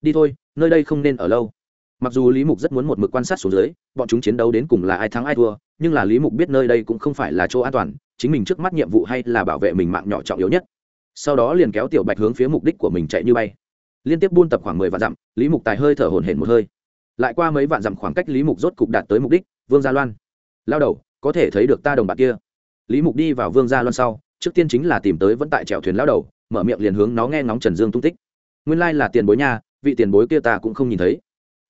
Đi thôi, nơi đây không nên ở lâu. Mặc dù lý mục rất muốn một mực quan sát xuống dưới, bọn chúng chiến đấu đến cùng là ai thắng ai thua, nhưng là lý mục biết nơi đây cũng không phải là chỗ an toàn, chính mình trước mắt nhiệm vụ hay là bảo vệ mình mạng nhỏ trọng yếu nhất. Sau đó liền kéo tiểu bạch hướng phía mục đích của mình chạy như bay liên tiếp buôn tập khoảng mười vạn dặm, lý mục tài hơi thở hồn hển một hơi. Lại qua mấy vạn dặm khoảng cách lý mục rốt cục đạt tới mục đích, vương gia loan. Lao đầu, có thể thấy được ta đồng bạc kia. Lý mục đi vào vương gia loan sau, trước tiên chính là tìm tới vẫn tại chèo thuyền lao đầu, mở miệng liền hướng nó nghe ngóng trần dương tung tích. Nguyên lai là tiền bối nha, vị tiền bối kia ta cũng không nhìn thấy.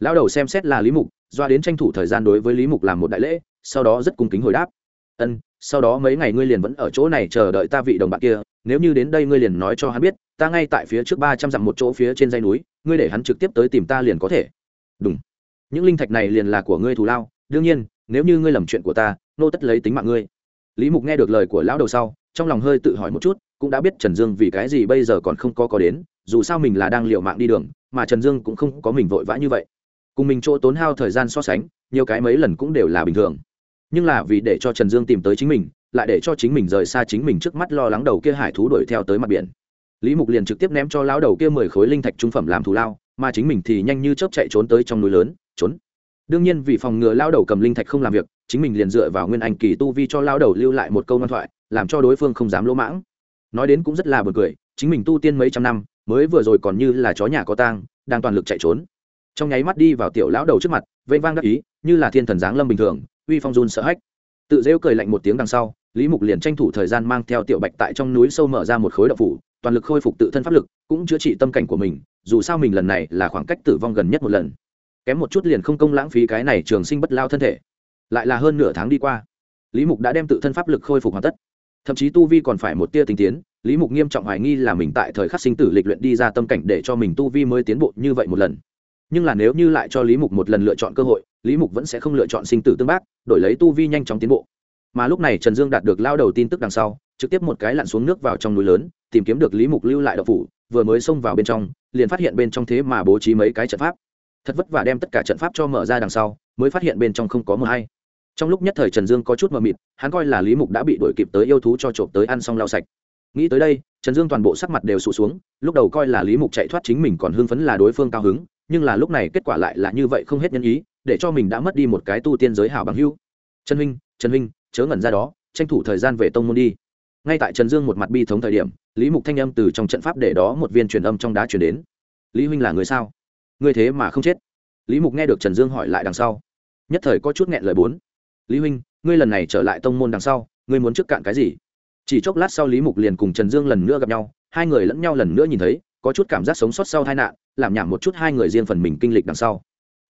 Lao đầu xem xét là lý mục, doa đến tranh thủ thời gian đối với lý mục làm một đại lễ, sau đó rất cung kính hồi đáp. Ân sau đó mấy ngày ngươi liền vẫn ở chỗ này chờ đợi ta vị đồng bạn kia, nếu như đến đây ngươi liền nói cho hắn biết, ta ngay tại phía trước ba trăm dặm một chỗ phía trên dây núi, ngươi để hắn trực tiếp tới tìm ta liền có thể. Đúng. Những linh thạch này liền là của ngươi thù lao, đương nhiên, nếu như ngươi lầm chuyện của ta, nô tất lấy tính mạng ngươi. Lý mục nghe được lời của lão đầu sau, trong lòng hơi tự hỏi một chút, cũng đã biết trần dương vì cái gì bây giờ còn không có có đến, dù sao mình là đang liệu mạng đi đường, mà trần dương cũng không có mình vội vã như vậy. Cùng mình chỗ tốn hao thời gian so sánh, nhiều cái mấy lần cũng đều là bình thường nhưng là vì để cho trần dương tìm tới chính mình, lại để cho chính mình rời xa chính mình trước mắt lo lắng đầu kia hải thú đuổi theo tới mặt biển. Lý mục liền trực tiếp ném cho lão đầu kia mười khối linh thạch trung phẩm làm thù lao, mà chính mình thì nhanh như chớp chạy trốn tới trong núi lớn, trốn. Đương nhiên vì phòng ngừa lao đầu cầm linh thạch không làm việc, chính mình liền dựa vào nguyên anh kỳ tu vi cho lao đầu lưu lại một câu ngoan thoại, làm cho đối phương không dám lỗ mãng. Nói đến cũng rất là bật cười, chính mình tu tiên mấy trăm năm, mới vừa rồi còn như là chó nhà có tang, đang toàn lực chạy trốn. Trong nháy mắt đi vào tiểu lão đầu trước mặt vây vang đắc ý, như là thiên thần giáng lâm bình thường uy phong run sợ hách. Tự rêu cười lạnh một tiếng đằng sau, lý mục liền tranh thủ thời gian mang theo tiểu bạch tại trong núi sâu mở ra một khối đậu phủ, toàn lực khôi phục tự thân pháp lực, cũng chữa trị tâm cảnh của mình, dù sao mình lần này là khoảng cách tử vong gần nhất một lần. Kém một chút liền không công lãng phí cái này trường sinh bất lao thân thể. Lại là hơn nửa tháng đi qua, lý mục đã đem tự thân pháp lực khôi phục hoàn tất. Thậm chí tu vi còn phải một tia tinh tiến, lý mục nghiêm trọng hoài nghi là mình tại thời khắc sinh tử lịch luyện đi ra tâm cảnh để cho mình tu vi mới tiến bộ như vậy một lần nhưng là nếu như lại cho lý mục một lần lựa chọn cơ hội, lý mục vẫn sẽ không lựa chọn sinh tử tương bác, đổi lấy tu vi nhanh chóng tiến bộ. Mà lúc này trần dương đạt được lao đầu tin tức đằng sau, trực tiếp một cái lặn xuống nước vào trong núi lớn, tìm kiếm được lý mục lưu lại đậu phủ, vừa mới xông vào bên trong, liền phát hiện bên trong thế mà bố trí mấy cái trận pháp. Thật vất vả đem tất cả trận pháp cho mở ra đằng sau, mới phát hiện bên trong không có mờ hay. Trong lúc nhất thời trần dương có chút mờ mịt, hắn coi là lý mục đã bị đuổi kịp tới yêu thú cho trộm tới ăn xong lau sạch. Nghĩ tới đây, trần dương toàn bộ sắc mặt đều sụt xuống, lúc đầu coi là lý mục chạy thoát chính mình còn hưng phấn là đối phương cao hứng nhưng là lúc này kết quả lại là như vậy không hết nhân ý, để cho mình đã mất đi một cái tu tiên giới hảo bằng hưu trần huynh trần huynh, chớ ngẩn ra đó, tranh thủ thời gian về tông môn đi. Ngay tại trần dương một mặt bi thống thời điểm, lý mục thanh âm từ trong trận pháp để đó một viên truyền âm trong đá chuyển đến. Lý huynh là người sao? Người thế mà không chết. Lý mục nghe được trần dương hỏi lại đằng sau. Nhất thời có chút nghẹn lời bốn. Lý huynh, ngươi lần này trở lại tông môn đằng sau, ngươi muốn trước cạn cái gì? Chỉ chốc lát sau lý mục liền cùng trần dương lần nữa gặp nhau, hai người lẫn nhau lần nữa nhìn thấy có chút cảm giác sống sót sau tai nạn, làm nhảm một chút hai người riêng phần mình kinh lịch đằng sau.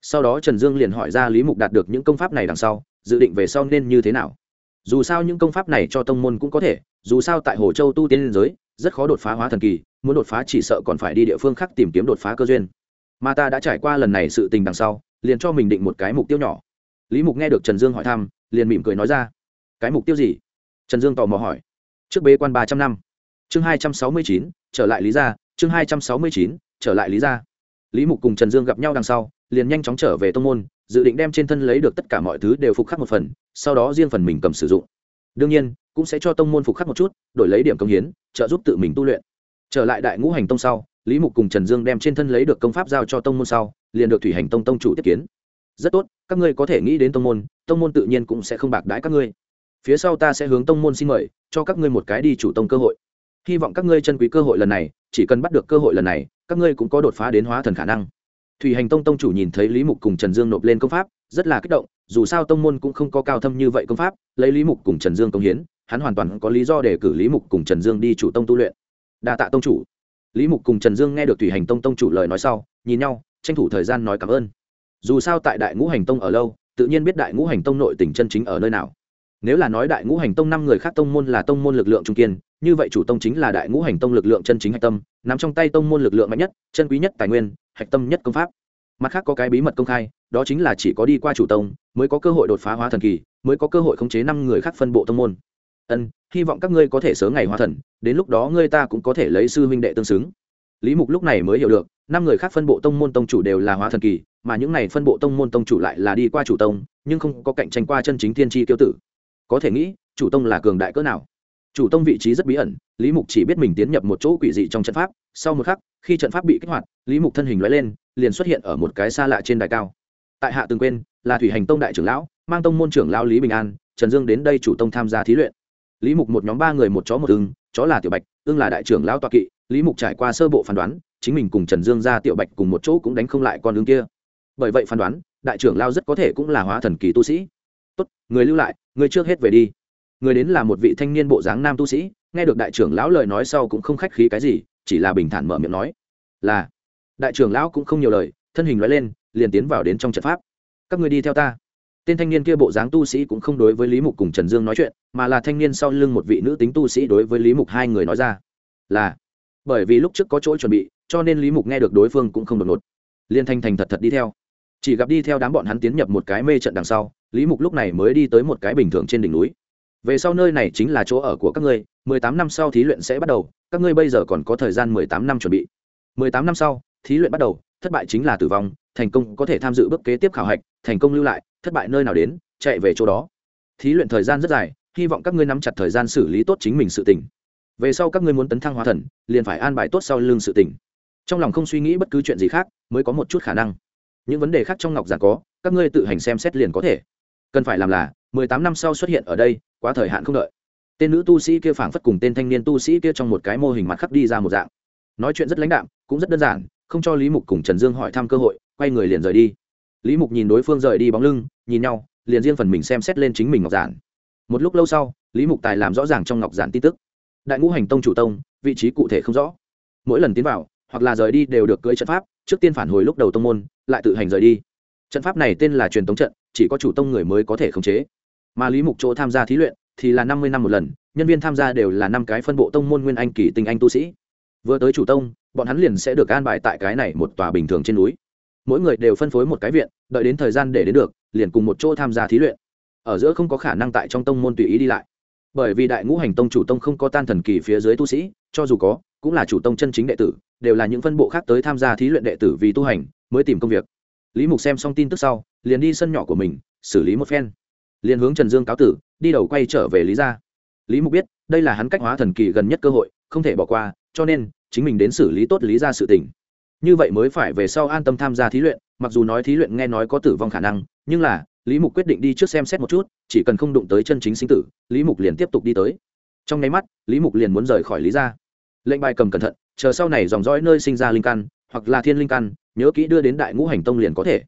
Sau đó trần dương liền hỏi ra lý mục đạt được những công pháp này đằng sau, dự định về sau nên như thế nào. Dù sao những công pháp này cho tông môn cũng có thể, dù sao tại hồ châu tu tiên liên giới, rất khó đột phá hóa thần kỳ, muốn đột phá chỉ sợ còn phải đi địa phương khác tìm kiếm đột phá cơ duyên. Mà ta đã trải qua lần này sự tình đằng sau, liền cho mình định một cái mục tiêu nhỏ. Lý mục nghe được trần dương hỏi thăm, liền mỉm cười nói ra. Cái mục tiêu gì? Trần dương tò mò hỏi. Trước bế quan ba trăm năm. Chương hai trăm sáu mươi chín, trở lại lý gia chương hai trăm sáu mươi chín, trở lại lý gia. Lý mục cùng trần dương gặp nhau đằng sau, liền nhanh chóng trở về tông môn, dự định đem trên thân lấy được tất cả mọi thứ đều phục khắc một phần, sau đó riêng phần mình cầm sử dụng. Đương nhiên, cũng sẽ cho tông môn phục khắc một chút, đổi lấy điểm công hiến, trợ giúp tự mình tu luyện. Trở lại đại ngũ hành tông sau, lý mục cùng trần dương đem trên thân lấy được công pháp giao cho tông môn sau, liền được thủy hành tông tông chủ tiếp kiến. Rất tốt, các ngươi có thể nghĩ đến tông môn tông môn tự nhiên cũng sẽ không bạc đãi các ngươi. Phía sau ta sẽ hướng tông môn xin mời, cho các ngươi một cái đi chủ tông cơ hội hy vọng các ngươi chân quý cơ hội lần này, chỉ cần bắt được cơ hội lần này, các ngươi cũng có đột phá đến hóa thần khả năng. Thủy hành tông tông chủ nhìn thấy lý mục cùng trần dương nộp lên công pháp, rất là kích động, dù sao tông môn cũng không có cao thâm như vậy công pháp, lấy lý mục cùng trần dương công hiến, hắn hoàn toàn có lý do để cử lý mục cùng trần dương đi chủ tông tu luyện. Đa tạ tông chủ. Lý mục cùng trần dương nghe được thủy hành tông tông chủ lời nói sau, nhìn nhau, tranh thủ thời gian nói cảm ơn. Dù sao tại đại ngũ hành tông ở lâu, tự nhiên biết đại ngũ hành tông nội tỉnh chân chính ở nơi nào nếu là nói đại ngũ hành tông năm người khác tông môn là tông môn lực lượng trung kiên, như vậy chủ tông chính là đại ngũ hành tông lực lượng chân chính hạch tâm nằm trong tay tông môn lực lượng mạnh nhất, chân quý nhất tài nguyên, hạch tâm nhất công pháp. Mặt khác có cái bí mật công khai, đó chính là chỉ có đi qua chủ tông, mới có cơ hội đột phá hóa thần kỳ, mới có cơ hội khống chế năm người khác phân bộ tông môn. Ân, hy vọng các ngươi có thể sớm ngày hóa thần, đến lúc đó ngươi ta cũng có thể lấy sư huynh đệ tương xứng. Lý mục lúc này mới hiểu được, năm người khác phân bộ tông môn tông chủ đều là hóa thần kỳ, mà những này phân bộ tông môn tông chủ lại là đi qua chủ tông, nhưng không có cạnh tranh qua chân chính thiên tri tiêu tử có thể nghĩ, chủ tông là cường đại cỡ nào. Chủ tông vị trí rất bí ẩn, lý mục chỉ biết mình tiến nhập một chỗ quỷ dị trong trận pháp, sau một khắc, khi trận pháp bị kích hoạt, lý mục thân hình l lên, liền xuất hiện ở một cái xa lạ trên đài cao. Tại hạ từng quên, là thủy hành tông đại trưởng lão, mang tông môn trưởng lão lý bình an, trần dương đến đây chủ tông tham gia thí luyện. Lý mục một nhóm ba người một chó một ưng, chó là tiểu bạch, ưng là đại trưởng lão toa kỵ. Lý mục trải qua sơ bộ phán đoán, chính mình cùng trần dương ra tiểu bạch cùng một chỗ cũng đánh không lại con ưng kia. Bởi vậy phán đoán, đại trưởng lao rất có thể cũng là hóa thần kỳ tu sĩ tốt, người lưu lại, người trước hết về đi. Người đến là một vị thanh niên bộ dáng nam tu sĩ, nghe được đại trưởng lão lời nói sau cũng không khách khí cái gì, chỉ là bình thản mở miệng nói, là. Đại trưởng lão cũng không nhiều lời, thân hình nói lên, liền tiến vào đến trong trận pháp. Các người đi theo ta. Tên thanh niên kia bộ dáng tu sĩ cũng không đối với lý mục cùng trần dương nói chuyện, mà là thanh niên sau lưng một vị nữ tính tu sĩ đối với lý mục hai người nói ra, là. Bởi vì lúc trước có chỗ chuẩn bị, cho nên lý mục nghe được đối phương cũng không đột ngột liên thanh thành thật thật đi theo chỉ gặp đi theo đám bọn hắn tiến nhập một cái mê trận đằng sau, lý mục lúc này mới đi tới một cái bình thường trên đỉnh núi. Về sau nơi này chính là chỗ ở của các ngươi, mười tám năm sau thí luyện sẽ bắt đầu, các ngươi bây giờ còn có thời gian mười tám năm chuẩn bị. mười tám năm sau, thí luyện bắt đầu, thất bại chính là tử vong, thành công có thể tham dự bước kế tiếp khảo hạch, thành công lưu lại, thất bại nơi nào đến, chạy về chỗ đó. Thí luyện thời gian rất dài, hy vọng các ngươi nắm chặt thời gian xử lý tốt chính mình sự tỉnh về sau các ngươi muốn tấn thăng hóa thần, liền phải an bài tốt sau lưng sự tỉnh trong lòng không suy nghĩ bất cứ chuyện gì khác, mới có một chút khả năng những vấn đề khác trong ngọc giản có, các ngươi tự hành xem xét liền có thể. Cần phải làm là, mười tám năm sau xuất hiện ở đây, quá thời hạn không đợi. Tên nữ tu sĩ kia phảng phất cùng tên thanh niên tu sĩ kia trong một cái mô hình mặt khắc đi ra một dạng. Nói chuyện rất lãnh đạm, cũng rất đơn giản, không cho lý mục cùng trần dương hỏi thăm cơ hội, quay người liền rời đi. Lý mục nhìn đối phương rời đi bóng lưng, nhìn nhau, liền riêng phần mình xem xét lên chính mình ngọc giản. Một lúc lâu sau, lý mục tài làm rõ ràng trong ngọc giản tin tức. Đại ngũ hành tông chủ tông, vị trí cụ thể không rõ. Mỗi lần tiến vào, hoặc là rời đi đều được cưỡi trận pháp trước tiên phản hồi lúc đầu tông môn, lại tự hành rời đi. Trận pháp này tên là truyền tống trận, chỉ có chủ tông người mới có thể khống chế. Mà lý mục chỗ tham gia thí luyện thì là năm mươi năm một lần, nhân viên tham gia đều là năm cái phân bộ tông môn nguyên anh, kỳ tinh anh tu sĩ. Vừa tới chủ tông, bọn hắn liền sẽ được an bài tại cái này một tòa bình thường trên núi. Mỗi người đều phân phối một cái viện, đợi đến thời gian để đến được, liền cùng một chỗ tham gia thí luyện. Ở giữa không có khả năng tại trong tông môn tùy ý đi lại. Bởi vì đại ngũ hành tông chủ tông không có tan thần kỳ phía dưới tu sĩ, cho dù có, cũng là chủ tông chân chính đệ tử đều là những phân bộ khác tới tham gia thí luyện đệ tử vì tu hành, mới tìm công việc. Lý mục xem xong tin tức sau, liền đi sân nhỏ của mình, xử lý một phen. Liền hướng trần dương cáo tử, đi đầu quay trở về lý gia. Lý mục biết, đây là hắn cách hóa thần kỳ gần nhất cơ hội, không thể bỏ qua, cho nên, chính mình đến xử lý tốt lý ra sự tình. Như vậy mới phải về sau an tâm tham gia thí luyện, mặc dù nói thí luyện nghe nói có tử vong khả năng, nhưng là, lý mục quyết định đi trước xem xét một chút, chỉ cần không đụng tới chân chính sinh tử, lý mục liền tiếp tục đi tới. Trong nháy mắt, lý mục liền muốn rời khỏi lý ra lệnh bài cầm cẩn thận chờ sau này dòng dõi nơi sinh ra linh căn, hoặc là thiên linh căn, nhớ kỹ đưa đến đại ngũ hành tông liền có thể.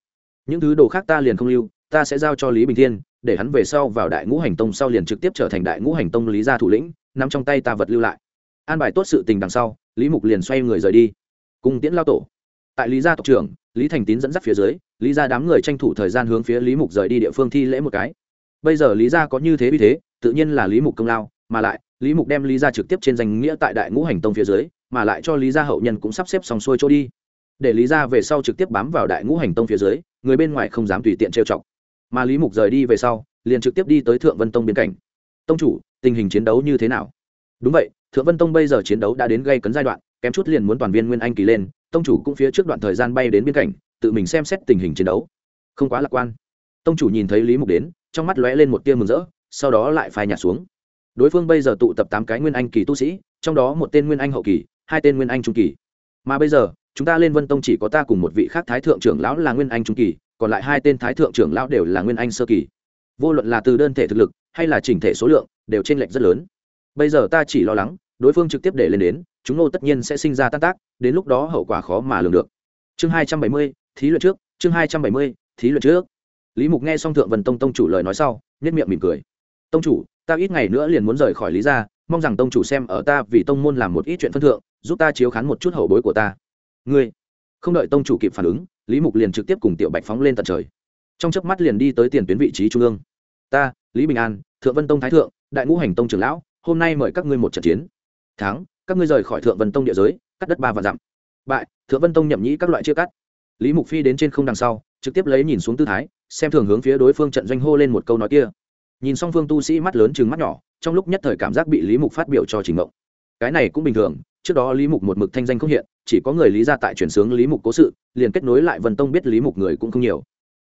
Những thứ đồ khác ta liền không lưu, ta sẽ giao cho lý bình thiên, để hắn về sau vào đại ngũ hành tông sau liền trực tiếp trở thành đại ngũ hành tông lý gia thủ lĩnh nằm trong tay ta vật lưu lại. An bài tốt sự tình đằng sau, lý mục liền xoay người rời đi. Cùng tiễn lao tổ. Tại lý gia tộc trưởng, lý thành tín dẫn dắt phía dưới, lý gia đám người tranh thủ thời gian hướng phía lý mục rời đi địa phương thi lễ một cái. Bây giờ lý gia có như thế vì thế, tự nhiên là lý mục công lao, mà lại, lý mục đem lý gia trực tiếp trên danh nghĩa tại đại ngũ hành tông phía dưới mà lại cho lý gia hậu nhân cũng sắp xếp xong xuôi chỗ đi. Để lý gia về sau trực tiếp bám vào đại ngũ hành tông phía dưới, người bên ngoài không dám tùy tiện trêu chọc. Mà lý mục rời đi về sau, liền trực tiếp đi tới thượng vân tông biên cảnh tông chủ, tình hình chiến đấu như thế nào? Đúng vậy, thượng vân tông bây giờ chiến đấu đã đến gây cấn giai đoạn, kém chút liền muốn toàn viên nguyên anh kỳ lên, tông chủ cũng phía trước đoạn thời gian bay đến biên cảnh tự mình xem xét tình hình chiến đấu. Không quá lạc quan. Tông chủ nhìn thấy lý mục đến, trong mắt lóe lên một tia mừng rỡ, sau đó lại phai nhạt xuống. Đối phương bây giờ tụ tập tám cái nguyên anh kỳ tu sĩ, trong đó một tên nguyên anh hậu kỳ hai tên nguyên anh trung kỳ. Mà bây giờ, chúng ta lên vân tông chỉ có ta cùng một vị khác thái thượng trưởng lão là nguyên anh trung kỳ, còn lại hai tên thái thượng trưởng lão đều là nguyên anh sơ kỳ. Vô luận là từ đơn thể thực lực, hay là chỉnh thể số lượng, đều t r ê n lệch rất lớn. Bây giờ ta chỉ lo lắng, đối phương trực tiếp để lên đến, chúng nô tất nhiên sẽ sinh ra tan tác, đến lúc đó hậu quả khó mà lường được. Chương hai trăm bảy mươi, thí luận trước, chương hai trăm bảy mươi, thí luận trước. Lý mục nghe xong thượng vân tông tông chủ lời nói sau nhất miệng mỉm cười. Tông chủ, ta ít ngày nữa liền muốn rời khỏi lý gia mong rằng tông chủ xem ở ta vì tông môn làm một ít chuyện phân thượng, giúp ta chiếu khán một chút hậu bối của ta. Ngươi, không đợi tông chủ kịp phản ứng, lý mục liền trực tiếp cùng tiểu bạch phóng lên tận trời. Trong chớp mắt liền đi tới tiền tuyến vị trí trung ương. Ta, lý bình an, thượng vân tông thái thượng, đại ngũ hành tông trưởng lão, hôm nay mời các ngươi một trận chiến. Thắng, các ngươi rời khỏi thượng vân tông địa giới, cắt đất ba và dặm. Bại, thượng vân tông nhậm nhĩ các loại chia cắt. Lý mục phi đến trên không đằng sau, trực tiếp lấy nhìn xuống tư thái, xem thường hướng phía đối phương trận doanh hô lên một câu nói kia nhìn song phương tu sĩ mắt lớn chừng mắt nhỏ, trong lúc nhất thời cảm giác bị lý mục phát biểu cho trình mộng. Cái này cũng bình thường, trước đó lý mục một mực thanh danh không hiện, chỉ có người lý ra tại chuyển sướng lý mục cố sự, liền kết nối lại vân tông biết lý mục người cũng không nhiều.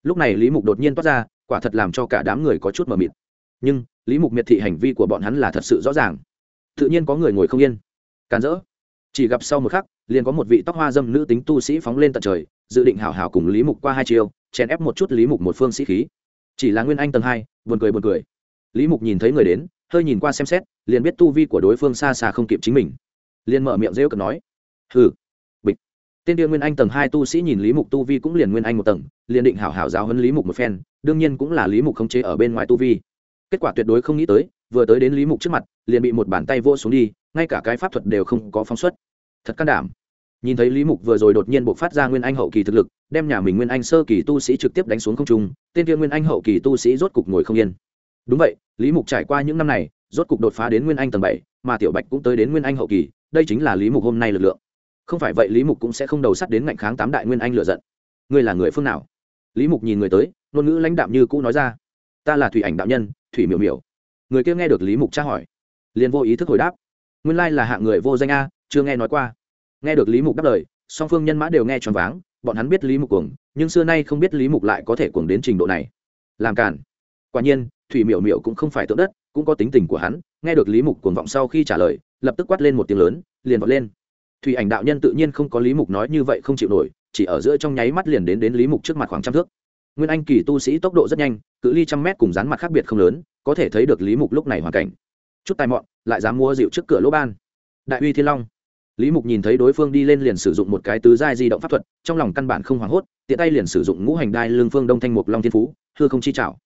Lúc này lý mục đột nhiên toát ra, quả thật làm cho cả đám người có chút mờ mịt. Nhưng, lý mục miệt thị hành vi của bọn hắn là thật sự rõ ràng. Tự nhiên có người ngồi không yên. Càn rỡ. Chỉ gặp sau một khắc, liền có một vị tóc hoa dâm nữ tính tu sĩ phóng lên tận trời, dự định hảo hảo cùng lý mục qua hai chiều chèn ép một chút lý mục một phương sĩ khí chỉ là nguyên anh tầng hai, buồn cười buồn cười. Lý mục nhìn thấy người đến, hơi nhìn qua xem xét, liền biết tu vi của đối phương xa xa không kịp chính mình. Liền mở miệng rêu cực nói, hừ, bịch. Tên địa nguyên anh tầng hai tu sĩ nhìn lý mục tu vi cũng liền nguyên anh một tầng, liền định hảo hảo giáo hơn lý mục một phen, đương nhiên cũng là lý mục khống chế ở bên ngoài tu vi. Kết quả tuyệt đối không nghĩ tới, vừa tới đến lý mục trước mặt, liền bị một bàn tay vô xuống đi, ngay cả cái pháp thuật đều không có phóng xuất. Thật can đảm nhìn thấy lý mục vừa rồi đột nhiên buộc phát ra nguyên anh hậu kỳ thực lực, đem nhà mình nguyên anh sơ kỳ tu sĩ trực tiếp đánh xuống không trung, tên kia nguyên anh hậu kỳ tu sĩ rốt cục ngồi không yên. Đúng vậy, lý mục trải qua những năm này, rốt cục đột phá đến nguyên anh tầng bảy, mà tiểu bạch cũng tới đến nguyên anh hậu kỳ, đây chính là lý mục hôm nay lực lượng. Không phải vậy lý mục cũng sẽ không đầu sắt đến ngạnh kháng tám đại nguyên anh lựa giận. Ngươi là người phương nào? Lý mục nhìn người tới, ngôn ngữ lãnh đạm như cũ nói ra. Ta là thủy ảnh đạo nhân, thủy miểu miểu. Người kia nghe được lý mục tra hỏi, liền vô ý thức hồi đáp. Nguyên lai là hạng người vô danh a, chưa nghe nói qua nghe được lý mục đáp lời, song phương nhân mã đều nghe choáng váng, bọn hắn biết lý mục cuồng, nhưng xưa nay không biết lý mục lại có thể cuồng đến trình độ này. Làm cản quả nhiên, thủy miểu miểu cũng không phải tượng đất, cũng có tính tình của hắn, nghe được lý mục cuồng vọng sau khi trả lời, lập tức quát lên một tiếng lớn, liền vọt lên. Thủy ảnh đạo nhân tự nhiên không có lý mục nói như vậy không chịu nổi, chỉ ở giữa trong nháy mắt liền đến đến lý mục trước mặt khoảng trăm thước. Nguyên anh kỳ tu sĩ tốc độ rất nhanh, cự ly trăm mét cùng dán mặt khác biệt không lớn, có thể thấy được lý mục lúc này hoàn cảnh. Chút tài mọn, lại dám mua rượu trước cửa lỗ ban. Đại uy thiên long lý mục nhìn thấy đối phương đi lên liền sử dụng một cái tứ giai di động pháp thuật, trong lòng căn bản không hoảng hốt, tiện tay liền sử dụng ngũ hành đai lương phương đông thanh mục long thiên phú, hư không chi trảo.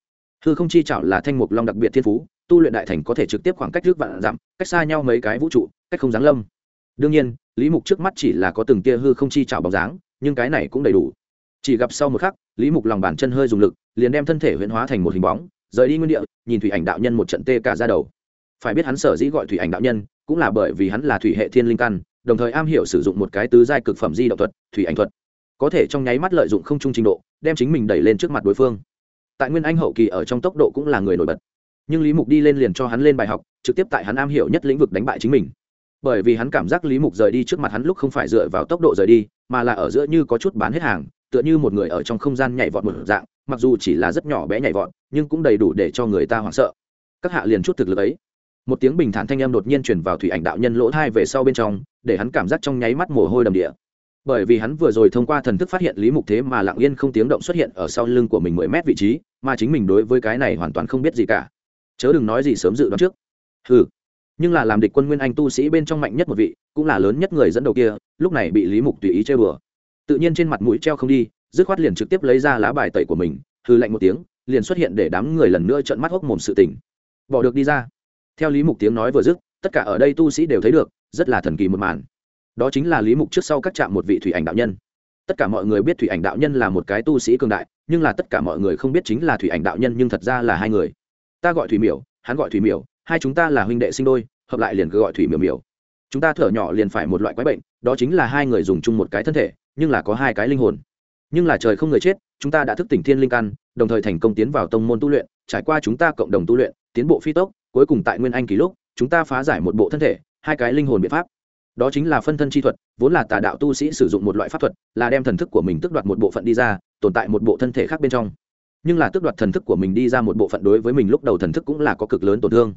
Hư không chi trảo là thanh mục long đặc biệt thiên phú, tu luyện đại thành có thể trực tiếp khoảng cách trước vạn dặm, cách xa nhau mấy cái vũ trụ, cách không giáng lâm. Đương nhiên, lý mục trước mắt chỉ là có từng tia hư không chi trảo bóng dáng, nhưng cái này cũng đầy đủ. Chỉ gặp sau một khắc, lý mục lòng bàn chân hơi dùng lực, liền đem thân thể huyễn hóa thành một hình bóng, rời đi nguyên địa, nhìn thủy ảnh đạo nhân một trận tê cả ra đầu. Phải biết hắn sở dĩ gọi thủy ảnh đạo nhân, cũng là bởi vì hắn là thủy hệ thiên linh căn đồng thời am hiểu sử dụng một cái tứ giai cực phẩm di động thuật, thủy ảnh thuật. Có thể trong nháy mắt lợi dụng không trung trình độ, đem chính mình đẩy lên trước mặt đối phương. Tại nguyên anh hậu kỳ ở trong tốc độ cũng là người nổi bật. Nhưng lý mục đi lên liền cho hắn lên bài học, trực tiếp tại hắn am hiểu nhất lĩnh vực đánh bại chính mình. Bởi vì hắn cảm giác lý mục rời đi trước mặt hắn lúc không phải dựa vào tốc độ rời đi, mà là ở giữa như có chút bán hết hàng, tựa như một người ở trong không gian nhảy vọt một dạng, mặc dù chỉ là rất nhỏ bé nhảy vọt, nhưng cũng đầy đủ để cho người ta hoảng sợ. Các hạ liền chút thực lực ấy. Một tiếng bình thản thanh âm đột nhiên chuyển vào thủy ảnh đạo nhân lỗ thai về sau bên trong để hắn cảm giác trong nháy mắt mồ hôi đầm địa. Bởi vì hắn vừa rồi thông qua thần thức phát hiện lý mục thế mà lặng yên không tiếng động xuất hiện ở sau lưng của mình mười mét vị trí, mà chính mình đối với cái này hoàn toàn không biết gì cả. Chớ đừng nói gì sớm dự đoán trước. Ừ nhưng là làm địch quân nguyên anh tu sĩ bên trong mạnh nhất một vị, cũng là lớn nhất người dẫn đầu kia, lúc này bị lý mục tùy ý chơi bừa tự nhiên trên mặt mũi treo không đi, dứt khoát liền trực tiếp lấy ra lá bài tẩy của mình hư lạnh một tiếng, liền xuất hiện để đám người lần nữa trợn mắt hốc mồm sự tình. Bỏ được đi ra. Theo lý mục tiếng nói vừa dứt, tất cả ở đây tu sĩ đều thấy được rất là thần kỳ một màn. Đó chính là lý mục trước sau các trạm một vị thủy ảnh đạo nhân. Tất cả mọi người biết thủy ảnh đạo nhân là một cái tu sĩ cường đại, nhưng là tất cả mọi người không biết chính là thủy ảnh đạo nhân nhưng thật ra là hai người. Ta gọi thủy miểu, hắn gọi thủy miểu, hai chúng ta là huynh đệ sinh đôi, hợp lại liền cứ gọi thủy miểu miểu. Chúng ta thở nhỏ liền phải một loại quái bệnh, đó chính là hai người dùng chung một cái thân thể, nhưng là có hai cái linh hồn. Nhưng là trời không người chết, chúng ta đã thức tỉnh thiên linh căn, đồng thời thành công tiến vào tông môn tu luyện, trải qua chúng ta cộng đồng tu luyện, tiến bộ phi tốc, cuối cùng tại nguyên anh kỷ lúc chúng ta phá giải một bộ thân thể, hai cái linh hồn biện pháp. Đó chính là phân thân chi thuật, vốn là tà đạo tu sĩ sử dụng một loại pháp thuật, là đem thần thức của mình tước đoạt một bộ phận đi ra, tồn tại một bộ thân thể khác bên trong. Nhưng là tước đoạt thần thức của mình đi ra một bộ phận đối với mình lúc đầu thần thức cũng là có cực lớn tổn thương.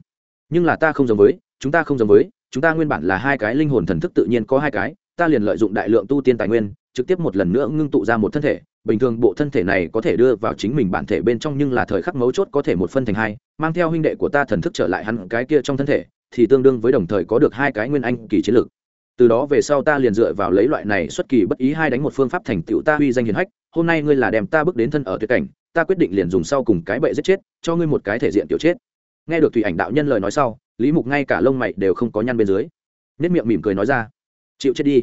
Nhưng là ta không giống với, chúng ta không giống với, chúng ta nguyên bản là hai cái linh hồn thần thức tự nhiên có hai cái, ta liền lợi dụng đại lượng tu tiên tài nguyên trực tiếp một lần nữa ngưng tụ ra một thân thể. Bình thường bộ thân thể này có thể đưa vào chính mình bản thể bên trong nhưng là thời khắc mấu chốt có thể một phân thành hai, mang theo huynh đệ của ta thần thức trở lại hắn cái kia trong thân thể, thì tương đương với đồng thời có được hai cái nguyên anh kỳ chiến lược. Từ đó về sau ta liền dựa vào lấy loại này xuất kỳ bất ý hai đánh một phương pháp thành tựu ta uy danh hiền hách, hôm nay ngươi là đem ta bước đến thân ở tuyệt cảnh, ta quyết định liền dùng sau cùng cái bệ giết chết, cho ngươi một cái thể diện tiểu chết. Nghe được thủy ảnh đạo nhân lời nói sau, lý mục ngay cả lông mày đều không có nhăn bên dưới nết miệng mỉm cười nói ra, chịu chết đi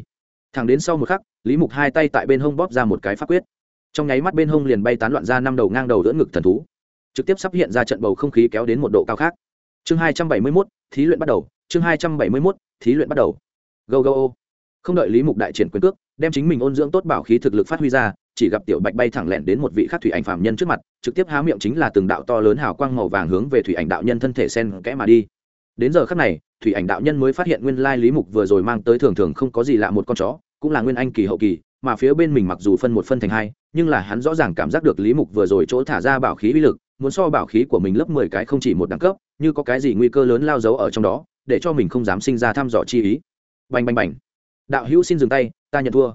thẳng đến sau một khắc, lý mục hai tay tại bên hông bóp ra một cái pháp quyết. Trong nháy mắt bên hông liền bay tán loạn ra năm đầu ngang đầu đỡ ngực thần thú. Trực tiếp sắp hiện ra trận bầu không khí kéo đến một độ cao khác. Chương hai trăm bảy mươi mốt, thí luyện bắt đầu. Chương hai trăm bảy mươi mốt, thí luyện bắt đầu. Go go, ô. Không đợi lý mục đại triển quyền cước, đem chính mình ôn dưỡng tốt bảo khí thực lực phát huy ra, chỉ gặp tiểu bạch bay thẳng lẹn đến một vị khắc thủy ảnh phạm nhân trước mặt, trực tiếp há miệng chính là từng đạo to lớn hào quang màu vàng hướng về thủy ảnh đạo nhân thân thể sen kẽ mà đi. Đến giờ khắc này thủy ảnh đạo nhân mới phát hiện nguyên lai lý mục vừa rồi mang tới thường thường không có gì lạ một con chó, cũng là nguyên anh kỳ hậu kỳ, mà phía bên mình mặc dù phân một phân thành hai, nhưng là hắn rõ ràng cảm giác được lý mục vừa rồi chỗ thả ra bảo khí uy lực, muốn so bảo khí của mình lớp mười cái không chỉ một đẳng cấp, như có cái gì nguy cơ lớn lao giấu ở trong đó, để cho mình không dám sinh ra thăm dò chi ý. Bành bành bành. Đạo hữu xin dừng tay, ta nhận thua.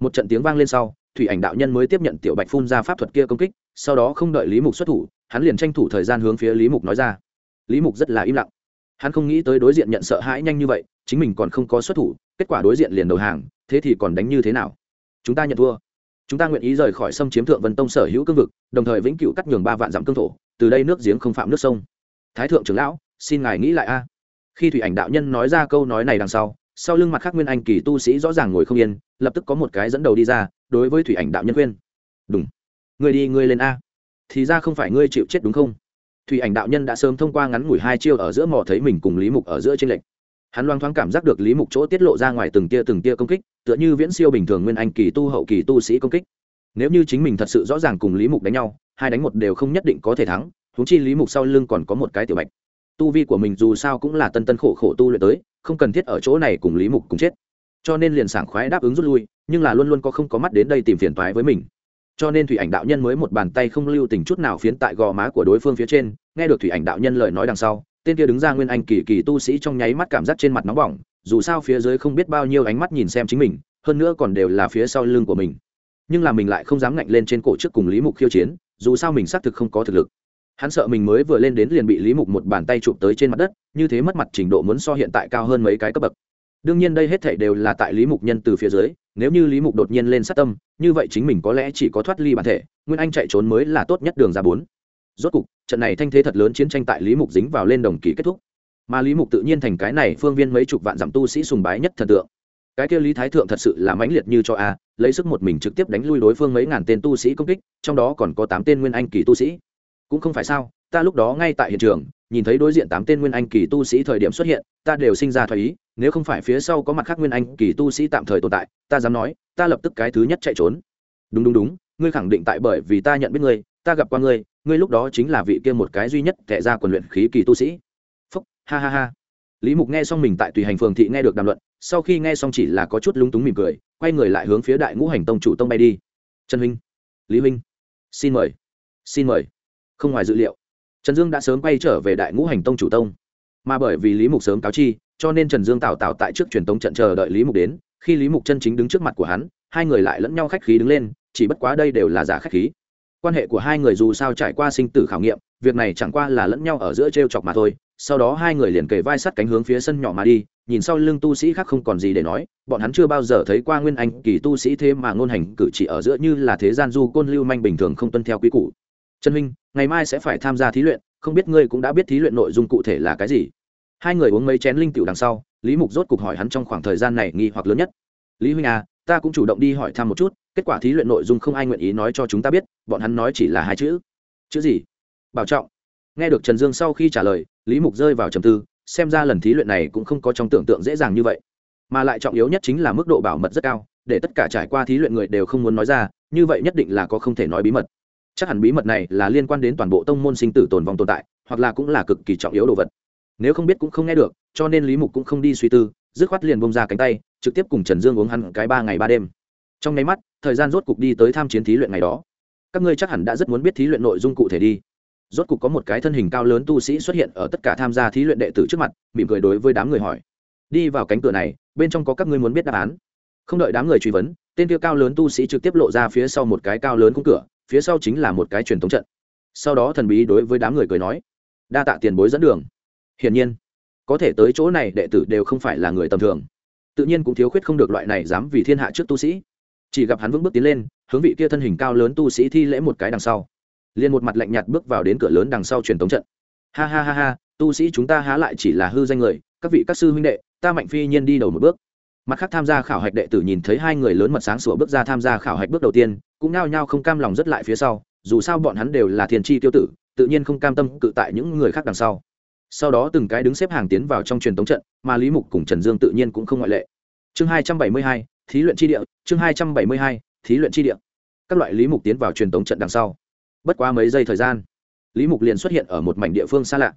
Một trận tiếng vang lên sau, thủy ảnh đạo nhân mới tiếp nhận tiểu bạch phun ra pháp thuật kia công kích, sau đó không đợi lý mục xuất thủ, hắn liền tranh thủ thời gian hướng phía lý mục nói ra. Lý mục rất là im lặng hắn không nghĩ tới đối diện nhận sợ hãi nhanh như vậy, chính mình còn không có xuất thủ, kết quả đối diện liền đầu hàng, thế thì còn đánh như thế nào? Chúng ta nhận thua. Chúng ta nguyện ý rời khỏi xâm chiếm thượng vân tông sở hữu cương vực, đồng thời vĩnh cửu cắt nhường ba vạn dặm cương thổ, từ đây nước giếng không phạm nước sông. Thái thượng trưởng lão, xin ngài nghĩ lại a. Khi thủy ảnh đạo nhân nói ra câu nói này đằng sau sau lưng mặt khác nguyên anh kỳ tu sĩ rõ ràng ngồi không yên, lập tức có một cái dẫn đầu đi ra, đối với thủy ảnh đạo nhân khuyên. Đúng người đi, ngươi lên a. Thì ra không phải ngươi chịu chết đúng không? Thủy ảnh đạo nhân đã sớm thông qua ngắn ngủi hai chiêu ở giữa mò thấy mình cùng lý mục ở giữa trên lệnh hắn loang thoáng cảm giác được lý mục chỗ tiết lộ ra ngoài từng tia từng tia công kích, tựa như viễn siêu bình thường nguyên anh kỳ tu hậu kỳ tu sĩ công kích. Nếu như chính mình thật sự rõ ràng cùng lý mục đánh nhau, hai đánh một đều không nhất định có thể thắng húng chi lý mục sau lưng còn có một cái tiểu bạch. Tu vi của mình dù sao cũng là tân tân khổ khổ tu luyện tới, không cần thiết ở chỗ này cùng lý mục cùng chết. Cho nên liền sảng khoái đáp ứng rút lui, nhưng là luôn luôn có không có mắt đến đây tìm phiền toái với mình cho nên thủy ảnh đạo nhân mới một bàn tay không lưu tình chút nào phiến tại gò má của đối phương phía trên, nghe được thủy ảnh đạo nhân lời nói đằng sau, tên kia đứng ra nguyên anh kỳ kỳ tu sĩ trong nháy mắt cảm giác trên mặt nóng bỏng, dù sao phía dưới không biết bao nhiêu ánh mắt nhìn xem chính mình, hơn nữa còn đều là phía sau lưng của mình. Nhưng là mình lại không dám ngạnh lên trên cổ trước cùng lý mục khiêu chiến, dù sao mình xác thực không có thực lực. Hắn sợ mình mới vừa lên đến liền bị lý mục một bàn tay chụp tới trên mặt đất, như thế mất mặt trình độ muốn so hiện tại cao hơn mấy cái cấp bậc. Đương nhiên đây hết thảy đều là tại lý mục nhân từ phía dưới nếu như lý mục đột nhiên lên sát tâm, như vậy chính mình có lẽ chỉ có thoát ly bản thể, nguyên anh chạy trốn mới là tốt nhất đường ra bốn. Rốt cục, trận này thanh thế thật lớn chiến tranh tại lý mục dính vào lên đồng kỳ kết thúc. Mà lý mục tự nhiên thành cái này phương viên mấy chục vạn dặm tu sĩ sùng bái nhất thần tượng. Cái kia lý thái thượng thật sự là mãnh liệt như cho a, lấy sức một mình trực tiếp đánh lui đối phương mấy ngàn tên tu sĩ công kích, trong đó còn có tám tên nguyên anh kỳ tu sĩ. Cũng không phải sao, ta lúc đó ngay tại hiện trường nhìn thấy đối diện tám tên nguyên anh kỳ tu sĩ thời điểm xuất hiện, ta đều sinh ra thoái ý, nếu không phải phía sau có mặt khác nguyên anh kỳ tu sĩ tạm thời tồn tại, ta dám nói, ta lập tức cái thứ nhất chạy trốn. Đúng đúng đúng, ngươi khẳng định tại bởi vì ta nhận biết ngươi, ta gặp qua ngươi ngươi lúc đó chính là vị kia một cái duy nhất kẻ ra quần luyện khí kỳ tu sĩ. Phúc, ha ha ha. Lý mục nghe xong mình tại tùy hành phường thị nghe được đàm luận, sau khi nghe xong chỉ là có chút lúng túng mỉm cười, quay người lại hướng phía đại ngũ hành tông chủ tông bay đi. Trần huynh, lý huynh, xin mời xin mời. Không ngoài dự liệu trần dương đã sớm quay trở về đại ngũ hành tông chủ tông. Mà bởi vì lý mục sớm cáo chi, cho nên trần dương tào tạo tại trước truyền tống trận chờ đợi lý mục đến. Khi lý mục chân chính đứng trước mặt của hắn, hai người lại lẫn nhau khách khí đứng lên, chỉ bất quá đây đều là giả khách khí. Quan hệ của hai người dù sao trải qua sinh tử khảo nghiệm, việc này chẳng qua là lẫn nhau ở giữa t r e o chọc mà thôi. Sau đó hai người liền kề vai sắt cánh hướng phía sân nhỏ mà đi, nhìn sau lưng tu sĩ khác không còn gì để nói, bọn hắn chưa bao giờ thấy qua nguyên anh kỳ tu sĩ thế mà ngôn hành cử chỉ ở giữa như là thế gian du côn lưu manh bình thường không tuân theo quy củ trần huynh, ngày mai sẽ phải tham gia thí luyện, không biết ngươi cũng đã biết thí luyện nội dung cụ thể là cái gì. Hai người uống mấy chén linh tiểu đằng sau, lý mục rốt cục hỏi hắn trong khoảng thời gian này nghi hoặc lớn nhất. Lý huynh à ta cũng chủ động đi hỏi thăm một chút, kết quả thí luyện nội dung không ai nguyện ý nói cho chúng ta biết, bọn hắn nói chỉ là hai chữ. Chữ gì? Bảo trọng. Nghe được trần dương sau khi trả lời, lý mục rơi vào trầm tư, xem ra lần thí luyện này cũng không có trong tưởng tượng dễ dàng như vậy. Mà lại trọng yếu nhất chính là mức độ bảo mật rất cao, để tất cả trải qua thí luyện người đều không muốn nói ra, như vậy nhất định là có không thể nói bí mật chắc hẳn bí mật này là liên quan đến toàn bộ tông môn sinh tử tồn vong tồn tại, hoặc là cũng là cực kỳ trọng yếu đồ vật. Nếu không biết cũng không nghe được, cho nên lý mục cũng không đi suy tư, dứt khoát liền bông ra cánh tay, trực tiếp cùng trần dương uống hẳn cái ba ngày ba đêm. Trong nháy mắt, thời gian rốt cục đi tới tham chiến thí luyện ngày đó. Các ngươi chắc hẳn đã rất muốn biết thí luyện nội dung cụ thể đi. Rốt cục có một cái thân hình cao lớn tu sĩ xuất hiện ở tất cả tham gia thí luyện đệ tử trước mặt, mỉm cười đối với đám người hỏi. Đi vào cánh cửa này, bên trong có các ngươi muốn biết đáp án. Không đợi đám người truy vấn, tên kia cao lớn tu sĩ trực tiếp lộ ra phía sau một cái cao lớn cung cửa phía sau chính là một cái truyền thống trận. Sau đó thần bí đối với đám người cười nói, đa tạ tiền bối dẫn đường. Hiển nhiên, có thể tới chỗ này đệ tử đều không phải là người tầm thường. Tự nhiên cũng thiếu khuyết không được loại này dám vì thiên hạ trước tu sĩ. Chỉ gặp hắn vững bước tiến lên, hướng vị kia thân hình cao lớn tu sĩ thi lễ một cái đằng sau. Liền một mặt lạnh nhạt bước vào đến cửa lớn đằng sau truyền thống trận. Ha ha ha ha, tu sĩ chúng ta há lại chỉ là hư danh người, các vị các sư huynh đệ, ta mạnh phi nhiên đi đầu một bước. Mặt khác tham gia khảo hạch đệ tử nhìn thấy hai người lớn mật sáng sủa bước ra tham gia khảo hạch bước đầu tiên cũng nao nhao không cam lòng rất lại phía sau, dù sao bọn hắn đều là thiền chi tiêu tử, tự nhiên không cam tâm cự tại những người khác đằng sau. Sau đó từng cái đứng xếp hàng tiến vào trong truyền tống trận, mà lý mục cùng trần dương tự nhiên cũng không ngoại lệ. Chương hai trăm bảy mươi hai, thí luyện chi địa, chương hai trăm bảy mươi hai, thí luyện chi địa. Các loại lý mục tiến vào truyền tống trận đằng sau. Bất quá mấy giây thời gian, lý mục liền xuất hiện ở một mảnh địa phương xa lạ.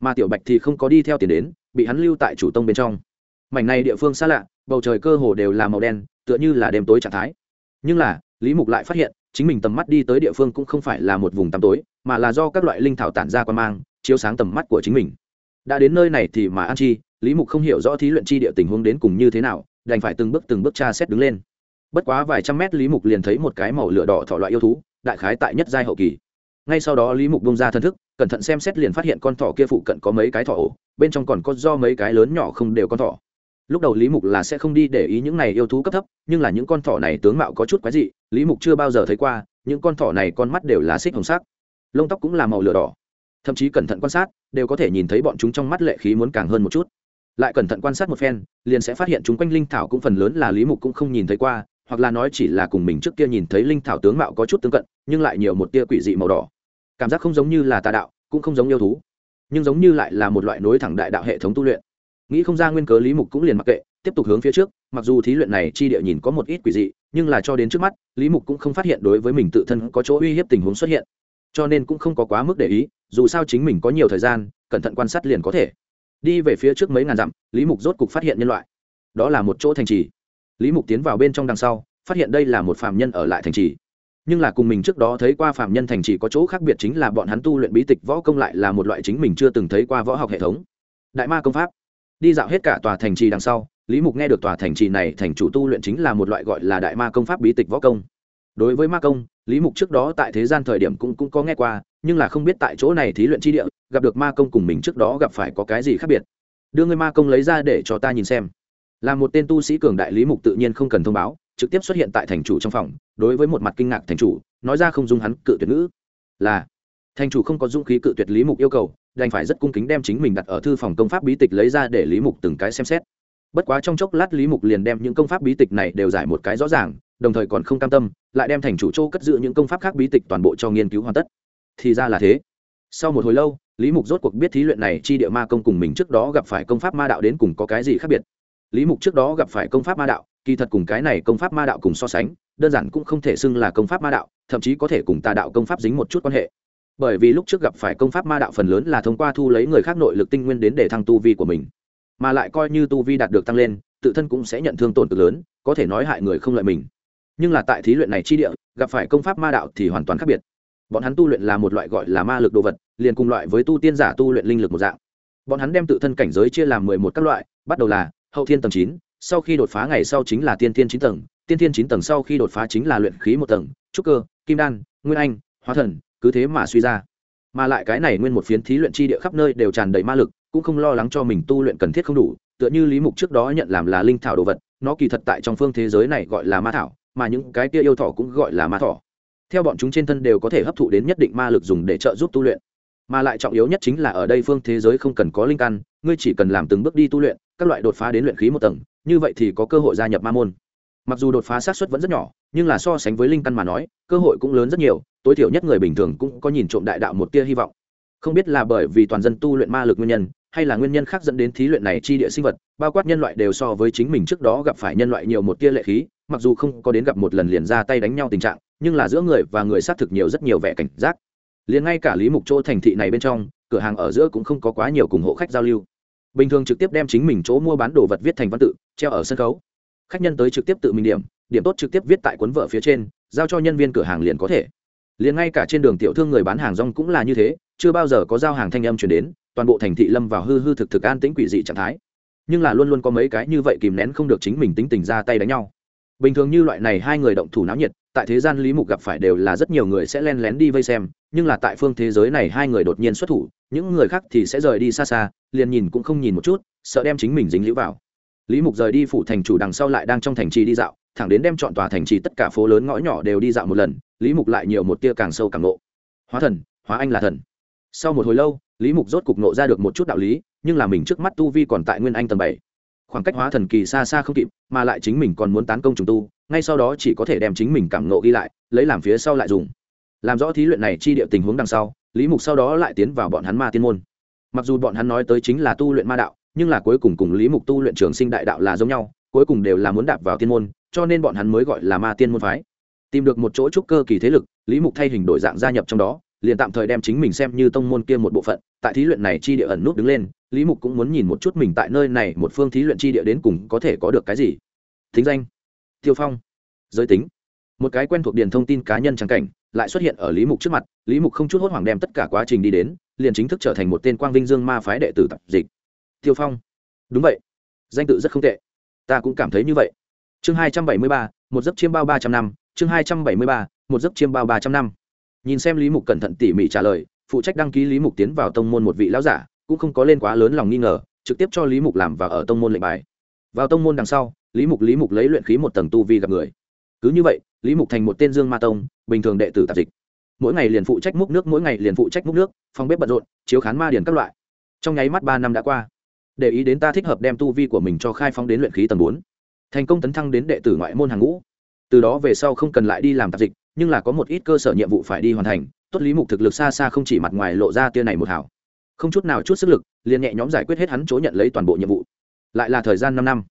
Mà tiểu bạch thì không có đi theo tiền đến, bị hắn lưu tại chủ tông bên trong. Mảnh này địa phương xa lạ, bầu trời cơ hồ đều là màu đen, tựa như là đêm tối trạng thái. Nhưng là lý mục lại phát hiện, chính mình tầm mắt đi tới địa phương cũng không phải là một vùng tăm tối, mà là do các loại linh thảo tản ra qua mang, chiếu sáng tầm mắt của chính mình. Đã đến nơi này thì mà an chi, lý mục không hiểu rõ thí luyện chi địa tình huống đến cùng như thế nào, đành phải từng bước từng bước tra xét đứng lên. Bất quá vài trăm mét lý mục liền thấy một cái màu lửa đỏ thỏ loại yêu thú, đại khái tại nhất giai hậu kỳ. Ngay sau đó lý mục bông ra thân thức, cẩn thận xem xét liền phát hiện con thỏ kia phụ cận có mấy cái thỏ ổ, bên trong còn có do mấy cái lớn nhỏ không đều con thỏ lúc đầu lý mục là sẽ không đi để ý những này yêu thú cấp thấp, nhưng là những con thỏ này tướng mạo có chút quái dị, lý mục chưa bao giờ thấy qua, những con thỏ này con mắt đều là xích hồng sắc, lông tóc cũng là màu lửa đỏ. Thậm chí cẩn thận quan sát, đều có thể nhìn thấy bọn chúng trong mắt lệ khí muốn càng hơn một chút. Lại cẩn thận quan sát một phen, liền sẽ phát hiện chúng quanh linh thảo cũng phần lớn là lý mục cũng không nhìn thấy qua, hoặc là nói chỉ là cùng mình trước kia nhìn thấy linh thảo tướng mạo có chút tương cận, nhưng lại nhiều một tia quỷ dị màu đỏ. Cảm giác không giống như là tà đạo, cũng không giống yêu thú, nhưng giống như lại là một loại nối thẳng đại đạo hệ thống tu luyện nghĩ không ra nguyên cớ lý mục cũng liền mặc kệ, tiếp tục hướng phía trước, mặc dù thí luyện này chi địa nhìn có một ít quỷ dị, nhưng là cho đến trước mắt, lý mục cũng không phát hiện đối với mình tự thân có chỗ uy hiếp tình huống xuất hiện. Cho nên cũng không có quá mức để ý, dù sao chính mình có nhiều thời gian, cẩn thận quan sát liền có thể. Đi về phía trước mấy ngàn dặm, lý mục rốt cục phát hiện nhân loại. Đó là một chỗ thành trì. Lý mục tiến vào bên trong đằng sau, phát hiện đây là một phạm nhân ở lại thành trì. Nhưng là cùng mình trước đó thấy qua phạm nhân thành trì có chỗ khác biệt chính là bọn hắn tu luyện bí tịch võ công lại là một loại chính mình chưa từng thấy qua võ học hệ thống. Đại ma công pháp đi dạo hết cả tòa thành trì đằng sau lý mục nghe được tòa thành trì này thành chủ tu luyện chính là một loại gọi là đại ma công pháp bí tịch võ công. Đối với ma công lý mục trước đó tại thế gian thời điểm cũng, cũng có nghe qua nhưng là không biết tại chỗ này thí luyện chi địa gặp được ma công cùng mình trước đó gặp phải có cái gì khác biệt. Đưa người ma công lấy ra để cho ta nhìn xem. Là một tên tu sĩ cường đại lý mục tự nhiên không cần thông báo trực tiếp xuất hiện tại thành chủ trong phòng đối với một mặt kinh ngạc thành chủ nói ra không dung hắn cự tuyệt ngữ. Là thành chủ không có dung khí cự tuyệt lý mục yêu cầu đành phải rất cung kính đem chính mình đặt ở thư phòng công pháp bí tịch lấy ra để lý mục từng cái xem xét. Bất quá trong chốc lát lý mục liền đem những công pháp bí tịch này đều giải một cái rõ ràng, đồng thời còn không cam tâm, lại đem thành chủ châu cất giữ những công pháp khác bí tịch toàn bộ cho nghiên cứu hoàn tất. Thì ra là thế. Sau một hồi lâu, lý mục rốt cuộc biết thí luyện này chi địa ma công cùng mình trước đó gặp phải công pháp ma đạo đến cùng có cái gì khác biệt. Lý mục trước đó gặp phải công pháp ma đạo, kỳ thật cùng cái này công pháp ma đạo cùng so sánh, đơn giản cũng không thể xưng là công pháp ma đạo, thậm chí có thể cùng tà đạo công pháp dính một chút quan hệ bởi vì lúc trước gặp phải công pháp ma đạo phần lớn là thông qua thu lấy người khác nội lực tinh nguyên đến để thăng tu vi của mình. Mà lại coi như tu vi đạt được tăng lên, tự thân cũng sẽ nhận thương tổn cực lớn, có thể nói hại người không lợi mình. Nhưng là tại thí luyện này chi địa, gặp phải công pháp ma đạo thì hoàn toàn khác biệt. Bọn hắn tu luyện là một loại gọi là ma lực đồ vật, liền cùng loại với tu tiên giả tu luyện linh lực một dạng. Bọn hắn đem tự thân cảnh giới chia làm mười một các loại, bắt đầu là hậu thiên tầng chín, sau khi đột phá ngày sau chính là tiên thiên chín tầng, tiên thiên chín tầng sau khi đột phá chính là luyện khí một tầng, trúc cơ, kim đan, nguyên anh, hóa thần cứ thế mà suy ra. Mà lại cái này nguyên một phiến thí luyện chi địa khắp nơi đều tràn đầy ma lực, cũng không lo lắng cho mình tu luyện cần thiết không đủ, tựa như lý mục trước đó nhận làm là linh thảo đồ vật, nó kỳ thật tại trong phương thế giới này gọi là ma thảo, mà những cái kia yêu thỏ cũng gọi là ma thỏ. Theo bọn chúng trên thân đều có thể hấp thụ đến nhất định ma lực dùng để trợ giúp tu luyện. Mà lại trọng yếu nhất chính là ở đây phương thế giới không cần có linh căn, ngươi chỉ cần làm từng bước đi tu luyện, các loại đột phá đến luyện khí một tầng, như vậy thì có cơ hội gia nhập ma môn. Mặc dù đột phá sát xuất vẫn rất nhỏ, nhưng là so sánh với linh căn mà nói, cơ hội cũng lớn rất nhiều tối thiểu nhất người bình thường cũng có nhìn trộm đại đạo một tia hy vọng. Không biết là bởi vì toàn dân tu luyện ma lực nguyên nhân, hay là nguyên nhân khác dẫn đến thí luyện này chi địa sinh vật, bao quát nhân loại đều so với chính mình trước đó gặp phải nhân loại nhiều một tia lệ khí, mặc dù không có đến gặp một lần liền ra tay đánh nhau tình trạng, nhưng là giữa người và người xác thực nhiều rất nhiều vẻ cảnh giác. Liền ngay cả lý mục chỗ thành thị này bên trong, cửa hàng ở giữa cũng không có quá nhiều cùng hộ khách giao lưu. Bình thường trực tiếp đem chính mình chỗ mua bán đồ vật viết thành văn tự, treo ở sân khấu. Khách nhân tới trực tiếp tự mình điểm điểm tốt trực tiếp viết tại cuốn vở phía trên, giao cho nhân viên cửa hàng liền có thể liền ngay cả trên đường tiểu thương người bán hàng rong cũng là như thế, chưa bao giờ có giao hàng thanh âm chuyển đến, toàn bộ thành thị lâm vào hư hư thực thực an tĩnh quỷ dị trạng thái. Nhưng là luôn luôn có mấy cái như vậy kìm nén không được chính mình tính tình ra tay đánh nhau. Bình thường như loại này hai người động thủ náo nhiệt, tại thế gian lý mục gặp phải đều là rất nhiều người sẽ len lén đi vây xem, nhưng là tại phương thế giới này hai người đột nhiên xuất thủ, những người khác thì sẽ rời đi xa xa, liền nhìn cũng không nhìn một chút, sợ đem chính mình dính lũ vào. Lý mục rời đi phủ thành chủ đằng sau lại đang trong thành trì đi dạo, thẳng đến đem chọn tòa thành trì tất cả phố lớn ngõ nhỏ đều đi dạo một lần lý mục lại nhiều một tia càng sâu càng nộ hóa thần, hóa anh là thần. Sau một hồi lâu, lý mục rốt cục nộ ra được một chút đạo lý, nhưng là mình trước mắt tu vi còn tại nguyên anh tầng bảy. Khoảng cách hóa thần kỳ xa xa không kịp, mà lại chính mình còn muốn tán công trùng tu, ngay sau đó chỉ có thể đem chính mình cảm nộ ghi lại, lấy làm phía sau lại dùng. Làm rõ thí luyện này chi địa tình huống đằng sau, lý mục sau đó lại tiến vào bọn hắn ma tiên môn. Mặc dù bọn hắn nói tới chính là tu luyện ma đạo, nhưng là cuối cùng cùng lý mục tu luyện trường sinh đại đạo là giống nhau, cuối cùng đều là muốn đạp vào tiên môn, cho nên bọn hắn mới gọi là ma tiên môn phái tìm được một chỗ trúc cơ kỳ thế lực, lý mục thay hình đổi dạng gia nhập trong đó, liền tạm thời đem chính mình xem như tông môn kia một bộ phận. Tại thí luyện này chi địa ẩn nút đứng lên, lý mục cũng muốn nhìn một chút mình tại nơi này một phương thí luyện chi địa đến cùng có thể có được cái gì. Thính danh, tiêu phong. Giới tính, một cái quen thuộc điền thông tin cá nhân trắng cảnh, lại xuất hiện ở lý mục trước mặt. Lý mục không chút hốt hoảng đem tất cả quá trình đi đến, liền chính thức trở thành một tên quang vinh dương ma phái đệ tử tập dịch. Tiêu phong. Đúng vậy. Danh tự rất không tệ. Ta cũng cảm thấy như vậy. Chương hai trăm bảy mươi ba, một giấc chiêm bao ba trăm năm chương hai trăm bảy mươi ba, một giấc chiêm bao ba trăm năm. Nhìn xem lý mục cẩn thận tỉ mỉ trả lời, phụ trách đăng ký lý mục tiến vào tông môn một vị lão giả, cũng không có lên quá lớn lòng nghi ngờ, trực tiếp cho lý mục làm và ở tông môn lệnh bài. Vào tông môn đằng sau, lý mục lý mục lấy luyện khí một tầng tu vi gặp người. Cứ như vậy, lý mục thành một tên dương ma tông, bình thường đệ tử tạp dịch. Mỗi ngày liền phụ trách múc nước, mỗi ngày liền phụ trách múc nước, phòng bếp bận rộn, chiếu khán ma điền các loại. Trong nháy mắt ba năm đã qua. Để ý đến ta thích hợp đem tu vi của mình cho khai phóng đến luyện khí tầng bốn. Thành công tấn thăng đến đệ tử ngoại môn hàng ngũ từ đó về sau không cần lại đi làm tạp dịch, nhưng là có một ít cơ sở nhiệm vụ phải đi hoàn thành, tốt lý mục thực lực xa xa không chỉ mặt ngoài lộ ra tia này một hảo. Không chút nào chút sức lực, liền nhẹ nhõm giải quyết hết hắn chỗ nhận lấy toàn bộ nhiệm vụ. Lại là thời gian năm năm,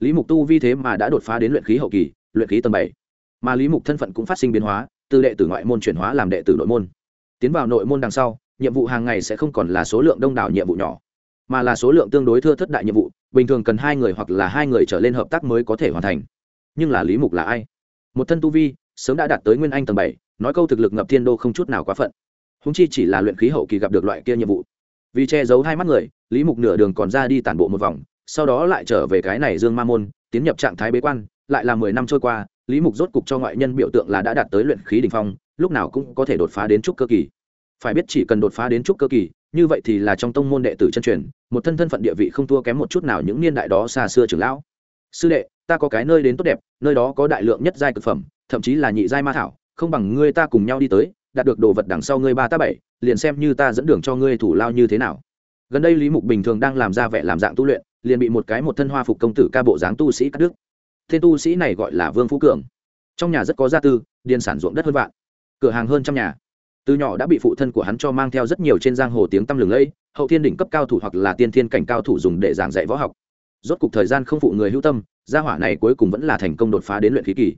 lý mục tu vi thế mà đã đột phá đến luyện khí hậu kỳ, luyện khí tầng bảy. Mà lý mục thân phận cũng phát sinh biến hóa, từ đệ tử ngoại môn chuyển hóa làm đệ tử nội môn. Tiến vào nội môn đằng sau, nhiệm vụ hàng ngày sẽ không còn là số lượng đông đảo nhiệm vụ nhỏ, mà là số lượng tương đối thưa thất đại nhiệm vụ, bình thường cần hai người hoặc là hai người trở lên hợp tác mới có thể hoàn thành. Nhưng là lý mục là ai? Một thân tu vi, sớm đã đạt tới nguyên anh tầng bảy, nói câu thực lực ngập thiên đô không chút nào quá phận. Húng chi chỉ là luyện khí hậu kỳ gặp được loại kia nhiệm vụ. Vì che giấu hai mắt người, lý mục nửa đường còn ra đi tản bộ một vòng, sau đó lại trở về cái này dương ma môn, tiến nhập trạng thái bế quan, lại là mười năm trôi qua, lý mục rốt cục cho ngoại nhân biểu tượng là đã đạt tới luyện khí đ ỉ n h phong, lúc nào cũng có thể đột phá đến trúc cơ kỳ. Phải biết chỉ cần đột phá đến trúc cơ kỳ, như vậy thì là trong tông môn đệ tử chân truyền, một thân thân phận địa vị không thua kém một chút nào những niên đại đó xa xưa trưởng lão. Sư đệ ta có cái nơi đến tốt đẹp, nơi đó có đại lượng nhất giai cực phẩm, thậm chí là nhị giai ma thảo, không bằng ngươi ta cùng nhau đi tới, đạt được đồ vật đằng sau ngươi ba ta bảy, liền xem như ta dẫn đường cho ngươi thủ lao như thế nào. Gần đây lý mục bình thường đang làm ra vẻ làm dạng tu luyện, liền bị một cái một thân hoa phục công tử ca bộ dáng tu sĩ cắt đứt. Tên tu sĩ này gọi là vương phú cường. Trong nhà rất có gia tư, điền sản ruộng đất hơn vạn, cửa hàng hơn trăm nhà. Từ nhỏ đã bị phụ thân của hắn cho mang theo rất nhiều trên giang hồ tiếng tăm lừng lẫy, hậu thiên đỉnh cấp cao thủ hoặc là tiên thiên cảnh cao thủ dùng để giảng dạy võ học rốt cục thời gian không phụ người hữu tâm, gia hỏa này cuối cùng vẫn là thành công đột phá đến luyện khí kỳ.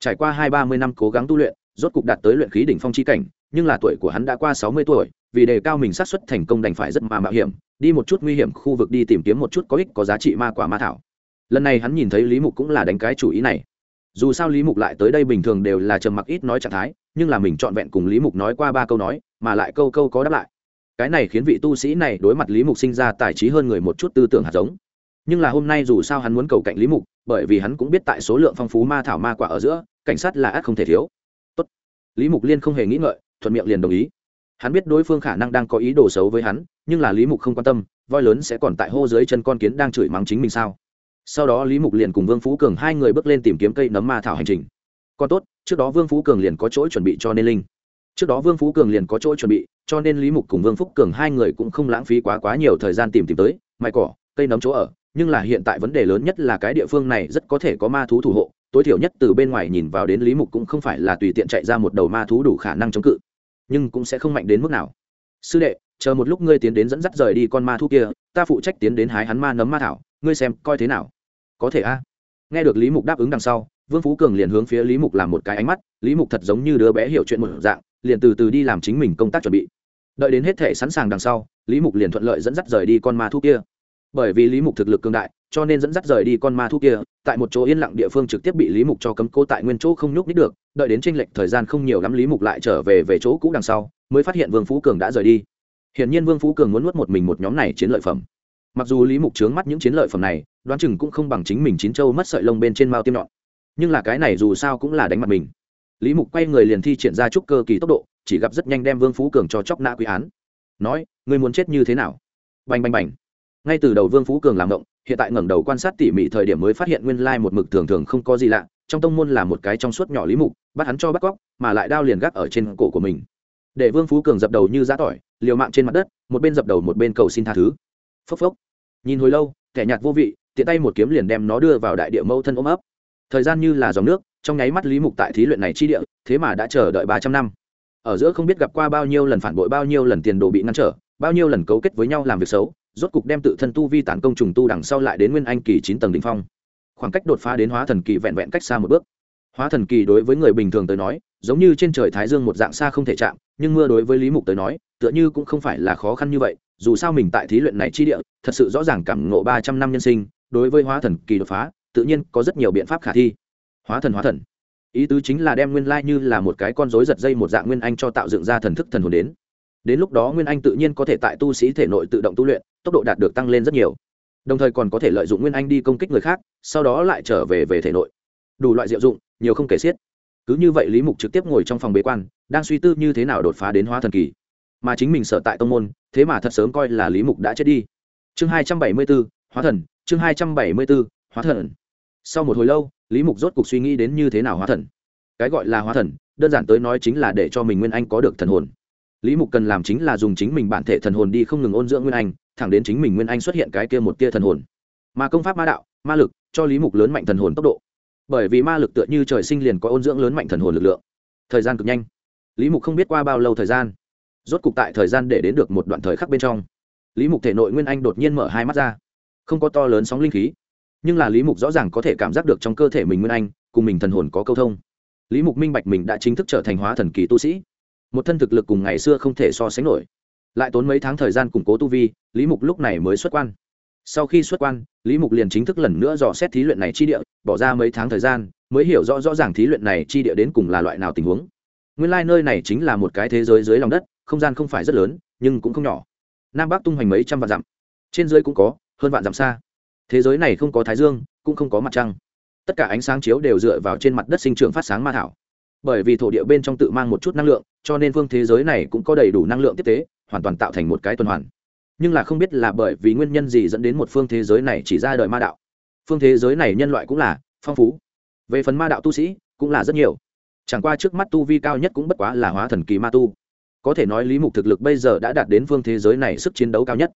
Trải qua hai ba mươi năm cố gắng tu luyện, rốt cục đạt tới luyện khí đỉnh phong chi cảnh, nhưng là tuổi của hắn đã qua sáu mươi tuổi, vì đề cao mình sát xuất thành công đành phải rất mà mạo hiểm, đi một chút nguy hiểm khu vực đi tìm kiếm một chút có ích có giá trị ma quả ma thảo. Lần này hắn nhìn thấy lý mục cũng là đánh cái chủ ý này. Dù sao lý mục lại tới đây bình thường đều là trầm mặc ít nói trạng thái, nhưng là mình trọn vẹn cùng lý mục nói qua ba câu nói, mà lại câu câu có đáp lại. Cái này khiến vị tu sĩ này đối mặt lý mục sinh ra tài trí hơn người một chút tư tưởng hạt giống nhưng là hôm nay dù sao hắn muốn cầu cạnh lý mục, bởi vì hắn cũng biết tại số lượng phong phú ma thảo ma quả ở giữa, cảnh sát là ác không thể thiếu. Tốt. lý mục liên không hề nghĩ ngợi, thuận miệng liền đồng ý. Hắn biết đối phương khả năng đang có ý đồ xấu với hắn, nhưng là lý mục không quan tâm, voi lớn sẽ còn tại hô dưới chân con kiến đang chửi mắng chính mình sao? Sau đó lý mục liền cùng vương phú cường hai người bước lên tìm kiếm cây nấm ma thảo hành trình. Còn tốt, trước đó vương phú cường liền có chỗ chuẩn bị cho nên linh. Trước đó vương phú cường liền có chỗ chuẩn bị, cho nên lý mục cùng vương phúc cường hai người cũng không lãng phí quá quá nhiều thời gian tìm tìm tới mày cỏ, cây nấm chỗ ở nhưng là hiện tại vấn đề lớn nhất là cái địa phương này rất có thể có ma thú thủ hộ, tối thiểu nhất từ bên ngoài nhìn vào đến lý mục cũng không phải là tùy tiện chạy ra một đầu ma thú đủ khả năng chống cự, nhưng cũng sẽ không mạnh đến mức nào. Sư đệ, chờ một lúc ngươi tiến đến dẫn dắt rời đi con ma thú kia, ta phụ trách tiến đến hái hắn ma nấm ma thảo, ngươi xem coi thế nào. Có thể a. Nghe được lý mục đáp ứng đằng sau, vương phú cường liền hướng phía lý mục làm một cái ánh mắt, lý mục thật giống như đứa bé hiểu chuyện một dạng, liền từ từ đi làm chính mình công tác chuẩn bị. Đợi đến hết thể sẵn sàng đằng sau, lý mục liền thuận lợi dẫn dắt rời đi con ma thú kia bởi vì lý mục thực lực cường đại, cho nên dẫn dắt rời đi con ma thu kia, tại một chỗ yên lặng địa phương trực tiếp bị lý mục cho cấm cô tại nguyên chỗ không nhúc nít được, đợi đến tranh lệch thời gian không nhiều lắm lý mục lại trở về về chỗ cũ đằng sau, mới phát hiện vương phú cường đã rời đi. Hiển nhiên vương phú cường muốn nuốt một mình một nhóm này chiến lợi phẩm. Mặc dù lý mục trướng mắt những chiến lợi phẩm này, đoán chừng cũng không bằng chính mình chín châu mất sợi lông bên trên mao tiêm nhọn. Nhưng là cái này dù sao cũng là đánh mặt mình. Lý mục quay người liền thi triển ra trúc cơ kỳ tốc độ, chỉ gặp rất nhanh đem vương phú cường cho chóc nã quy án. Nói, ngươi muốn chết như thế nào? Bành bành bành ngay từ đầu vương phú cường làm động, hiện tại ngẩng đầu quan sát tỉ mỉ thời điểm mới phát hiện nguyên lai một mực thường thường không có gì lạ, trong tông môn là một cái trong suốt nhỏ lý mục, bắt hắn cho bắt cóc, mà lại đao liền gác ở trên cổ của mình. Để vương phú cường dập đầu như giá tỏi, liều mạng trên mặt đất, một bên dập đầu một bên cầu xin tha thứ. Phốc phốc. Nhìn hồi lâu, kẻ nhạt vô vị, tiện tay một kiếm liền đem nó đưa vào đại địa mẫu thân ôm ấp. Thời gian như là dòng nước, trong nháy mắt lý mục tại thí luyện này chi địa, thế mà đã chờ đợi ba trăm năm. Ở giữa không biết gặp qua bao nhiêu lần phản bội, bao nhiêu lần tiền đồ bị ngăn trở, bao nhiêu lần cấu kết với nhau làm việc xấu rốt cục đem tự thân tu vi tản công trùng tu đằng sau lại đến nguyên anh kỳ chín tầng đỉnh phong. Khoảng cách đột phá đến hóa thần kỳ vẹn vẹn cách xa một bước. Hóa thần kỳ đối với người bình thường tới nói, giống như trên trời thái dương một dạng xa không thể chạm, nhưng mưa đối với lý mục tới nói, tựa như cũng không phải là khó khăn như vậy, dù sao mình tại thí luyện này chi địa, thật sự rõ ràng cảm ngộ ba trăm năm nhân sinh, đối với hóa thần kỳ đột phá, tự nhiên có rất nhiều biện pháp khả thi. Hóa thần hóa thần. Ý tứ chính là đem nguyên lai như là một cái con rối giật dây một dạng nguyên anh cho tạo dựng ra thần thức thần hồn đến. Đến lúc đó nguyên anh tự nhiên có thể tại tu sĩ thể nội tự động tu luyện tốc độ đạt được tăng lên rất nhiều. Đồng thời còn có thể lợi dụng nguyên anh đi công kích người khác, sau đó lại trở về về thể nội. Đủ loại diệu dụng, nhiều không kể xiết. Cứ như vậy lý mục trực tiếp ngồi trong phòng bế quan, đang suy tư như thế nào đột phá đến hóa thần kỳ. Mà chính mình sở tại tông môn, thế mà thật sớm coi là lý mục đã chết đi. Chương hai trăm bảy mươi b ố hóa thần, chương hai trăm bảy mươi b ố hóa thần. Sau một hồi lâu, lý mục rốt cuộc suy nghĩ đến như thế nào hóa thần. Cái gọi là hóa thần, đơn giản tới nói chính là để cho mình nguyên anh có được thần hồn. Lý mục cần làm chính là dùng chính mình bản thể thần hồn đi không ngừng ôn dưỡng nguyên anh thẳng đến chính mình nguyên anh xuất hiện cái kia một tia thần hồn. Mà công pháp ma đạo, ma lực, cho lý mục lớn mạnh thần hồn tốc độ. Bởi vì ma lực tựa như trời sinh liền có ôn dưỡng lớn mạnh thần hồn lực lượng. Thời gian cực nhanh. Lý mục không biết qua bao lâu thời gian. Rốt cục tại thời gian để đến được một đoạn thời khắc bên trong, lý mục thể nội nguyên anh đột nhiên mở hai mắt ra. Không có to lớn sóng linh khí, nhưng là lý mục rõ ràng có thể cảm giác được trong cơ thể mình nguyên anh, cùng mình thần hồn có câu thông. Lý mục minh bạch mình đã chính thức trở thành hóa thần kỳ tu sĩ. Một thân thực lực cùng ngày xưa không thể so sánh nổi lại tốn mấy tháng thời gian củng cố tu vi, lý mục lúc này mới xuất quan. Sau khi xuất quan, lý mục liền chính thức lần nữa dò xét thí luyện này chi địa, bỏ ra mấy tháng thời gian, mới hiểu rõ rõ ràng thí luyện này chi địa đến cùng là loại nào tình huống. Nguyên lai、like、nơi này chính là một cái thế giới dưới lòng đất, không gian không phải rất lớn, nhưng cũng không nhỏ. Nam bắc tung hoành mấy trăm vạn dặm. Trên dưới cũng có, hơn vạn dặm xa. Thế giới này không có thái dương, cũng không có mặt trăng. Tất cả ánh sáng chiếu đều dựa vào trên mặt đất sinh trưởng phát sáng ma thảo. Bởi vì thổ địa bên trong tự mang một chút năng lượng, cho nên phương thế giới này cũng có đầy đủ năng lượng tiếp tế hoàn toàn tạo thành một cái tuần hoàn. Nhưng là không biết là bởi vì nguyên nhân gì dẫn đến một phương thế giới này chỉ ra đời ma đạo. Phương thế giới này nhân loại cũng là phong phú. Về phần ma đạo tu sĩ, cũng là rất nhiều. Chẳng qua trước mắt tu vi cao nhất cũng bất quá là hóa thần kỳ ma tu. Có thể nói lý mục thực lực bây giờ đã đạt đến phương thế giới này sức chiến đấu cao nhất.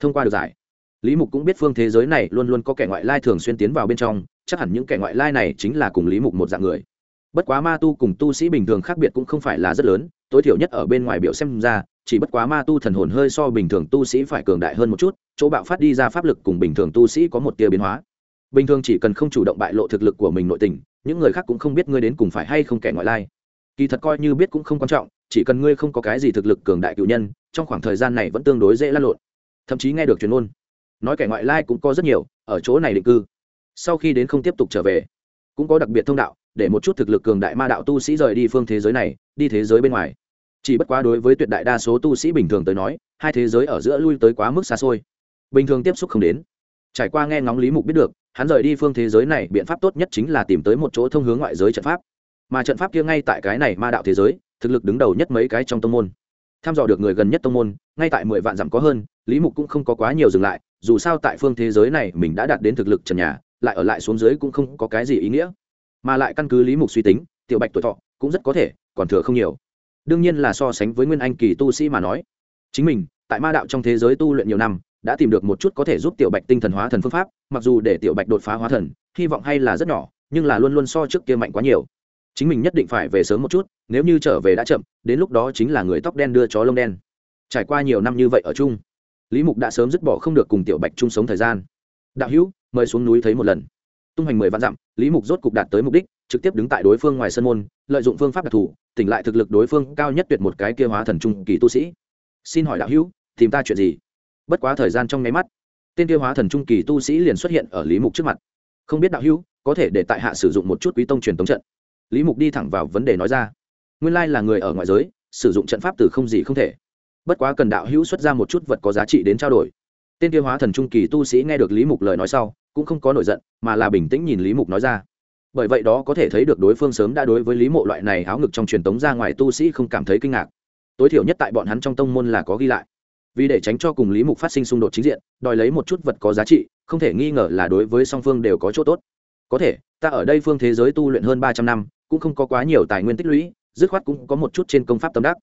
Thông qua được giải, lý mục cũng biết phương thế giới này luôn luôn có kẻ ngoại lai thường xuyên tiến vào bên trong, chắc hẳn những kẻ ngoại lai này chính là cùng lý mục một dạng người. Bất quá ma tu cùng tu sĩ bình thường khác biệt cũng không phải là rất lớn tối thiểu nhất ở bên ngoài biểu xem ra, chỉ bất quá ma tu thần hồn hơi so bình thường tu sĩ phải cường đại hơn một chút, chỗ bạo phát đi ra pháp lực cùng bình thường tu sĩ có một tia biến hóa. Bình thường chỉ cần không chủ động bại lộ thực lực của mình nội tình, những người khác cũng không biết ngươi đến cùng phải hay không kẻ ngoại lai. Kỳ thật coi như biết cũng không quan trọng, chỉ cần ngươi không có cái gì thực lực cường đại cựu nhân, trong khoảng thời gian này vẫn tương đối dễ lăn lộn. Thậm chí nghe được truyền ôn nói kẻ ngoại lai cũng có rất nhiều, ở chỗ này định cư. Sau khi đến không tiếp tục trở về, cũng có đặc biệt thông đạo, để một chút thực lực cường đại ma đạo tu sĩ rời đi phương thế giới này đi thế giới bên ngoài. Chỉ bất quá đối với tuyệt đại đa số tu sĩ bình thường tới nói, hai thế giới ở giữa lui tới quá mức xa xôi. Bình thường tiếp xúc không đến. Trải qua nghe ngóng lý mục biết được, hắn rời đi phương thế giới này, biện pháp tốt nhất chính là tìm tới một chỗ thông hướng ngoại giới trận pháp. Mà trận pháp kia ngay tại cái này ma đạo thế giới, thực lực đứng đầu nhất mấy cái trong tông môn. Tham dò được người gần nhất tông môn, ngay tại mười vạn dặm có hơn, lý mục cũng không có quá nhiều dừng lại, dù sao tại phương thế giới này mình đã đạt đến thực lực trần nhà, lại ở lại xuống dưới cũng không có cái gì ý nghĩa. Mà lại căn cứ lý mục suy tính, tiểu bạch tuổi thọ cũng rất có thể còn thừa không nhiều. Đương nhiên là so sánh với nguyên anh kỳ tu sĩ mà nói. Chính mình, tại ma đạo trong thế giới tu luyện nhiều năm, đã tìm được một chút có thể giúp tiểu bạch tinh thần hóa thần phương pháp, mặc dù để tiểu bạch đột phá hóa thần, hy vọng hay là rất nhỏ, nhưng là luôn luôn so trước kia mạnh quá nhiều. Chính mình nhất định phải về sớm một chút, nếu như trở về đã chậm, đến lúc đó chính là người tóc đen đưa chó lông đen. Trải qua nhiều năm như vậy ở chung, lý mục đã sớm dứt bỏ không được cùng tiểu bạch chung sống thời gian. Đạo hữu, mời xuống núi thấy một lần. Tung hoành mười vạn dặm, lý mục rốt cục đạt tới mục đích, trực tiếp đứng tại đối phương ngoài sân môn, lợi dụng phương pháp đặc thù tỉnh lại thực lực đối phương cao nhất tuyệt một cái kia hóa thần trung kỳ tu sĩ. Xin hỏi đạo hữu, tìm ta chuyện gì? Bất quá thời gian trong nháy mắt, tên kia hóa thần trung kỳ tu sĩ liền xuất hiện ở lý mục trước mặt. Không biết đạo hữu, có thể để tại hạ sử dụng một chút quý tông truyền tống trận. Lý mục đi thẳng vào vấn đề nói ra. Nguyên lai là người ở ngoại giới, sử dụng trận pháp từ không gì không thể. Bất quá cần đạo hữu xuất ra một chút vật có giá trị đến trao đổi. Tên kia hóa thần trung kỳ tu sĩ nghe được lý mục lời nói sau, cũng không có nổi giận, mà là bình tĩnh nhìn lý mục nói ra bởi vậy đó có thể thấy được đối phương sớm đã đối với lý mộ loại này háo ngực trong truyền tống ra ngoài tu sĩ không cảm thấy kinh ngạc. Tối thiểu nhất tại bọn hắn trong tông môn là có ghi lại. Vì để tránh cho cùng lý mục phát sinh xung đột chính diện, đòi lấy một chút vật có giá trị, không thể nghi ngờ là đối với song phương đều có chỗ tốt. Có thể, ta ở đây phương thế giới tu luyện hơn ba trăm năm, cũng không có quá nhiều tài nguyên tích lũy, dứt khoát cũng có một chút trên công pháp tâm đắc.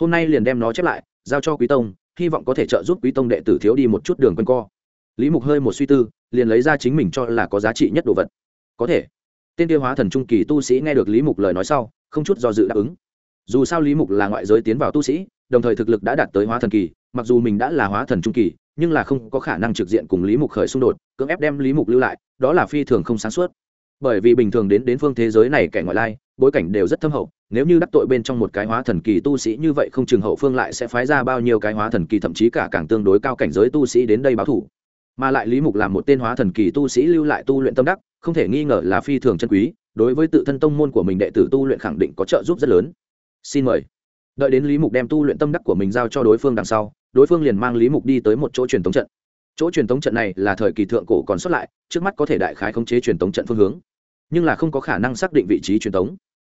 Hôm nay liền đem nó chép lại, giao cho quý tông, hy vọng có thể trợ giúp quý tông đệ tử thiếu đi một chút đường quanh co. Lý mục hơi một suy tư, liền lấy ra chính mình cho là có giá trị nhất đồ vật. Có thể tên tiêu hóa thần trung kỳ tu sĩ nghe được lý mục lời nói sau, không chút do dự đáp ứng. Dù sao lý mục là ngoại giới tiến vào tu sĩ, đồng thời thực lực đã đạt tới hóa thần kỳ, mặc dù mình đã là hóa thần trung kỳ, nhưng là không có khả năng trực diện cùng lý mục khởi xung đột, cưỡng ép đem lý mục lưu lại, đó là phi thường không sáng suốt. Bởi vì bình thường đến đến phương thế giới này kẻ ngoại lai, bối cảnh đều rất thâm hậu, nếu như đắc tội bên trong một cái hóa thần kỳ tu sĩ như vậy không chừng hậu phương lại sẽ phái ra bao nhiêu cái hóa thần kỳ, thậm chí cả càng tương đối cao cảnh giới tu sĩ đến đây báo thủ. Mà lại lý mục làm một tên hóa thần kỳ tu sĩ lưu lại tu luyện tâm đắc không thể nghi ngờ là phi thường chân quý, đối với tự thân tông môn của mình đệ tử tu luyện khẳng định có trợ giúp rất lớn. Xin mời. Đợi đến lý mục đem tu luyện tâm đắc của mình giao cho đối phương đằng sau, đối phương liền mang lý mục đi tới một chỗ truyền thống trận. Chỗ truyền thống trận này là thời kỳ thượng cổ còn xuất lại, trước mắt có thể đại khái khống chế truyền thống trận phương hướng. Nhưng là không có khả năng xác định vị trí truyền thống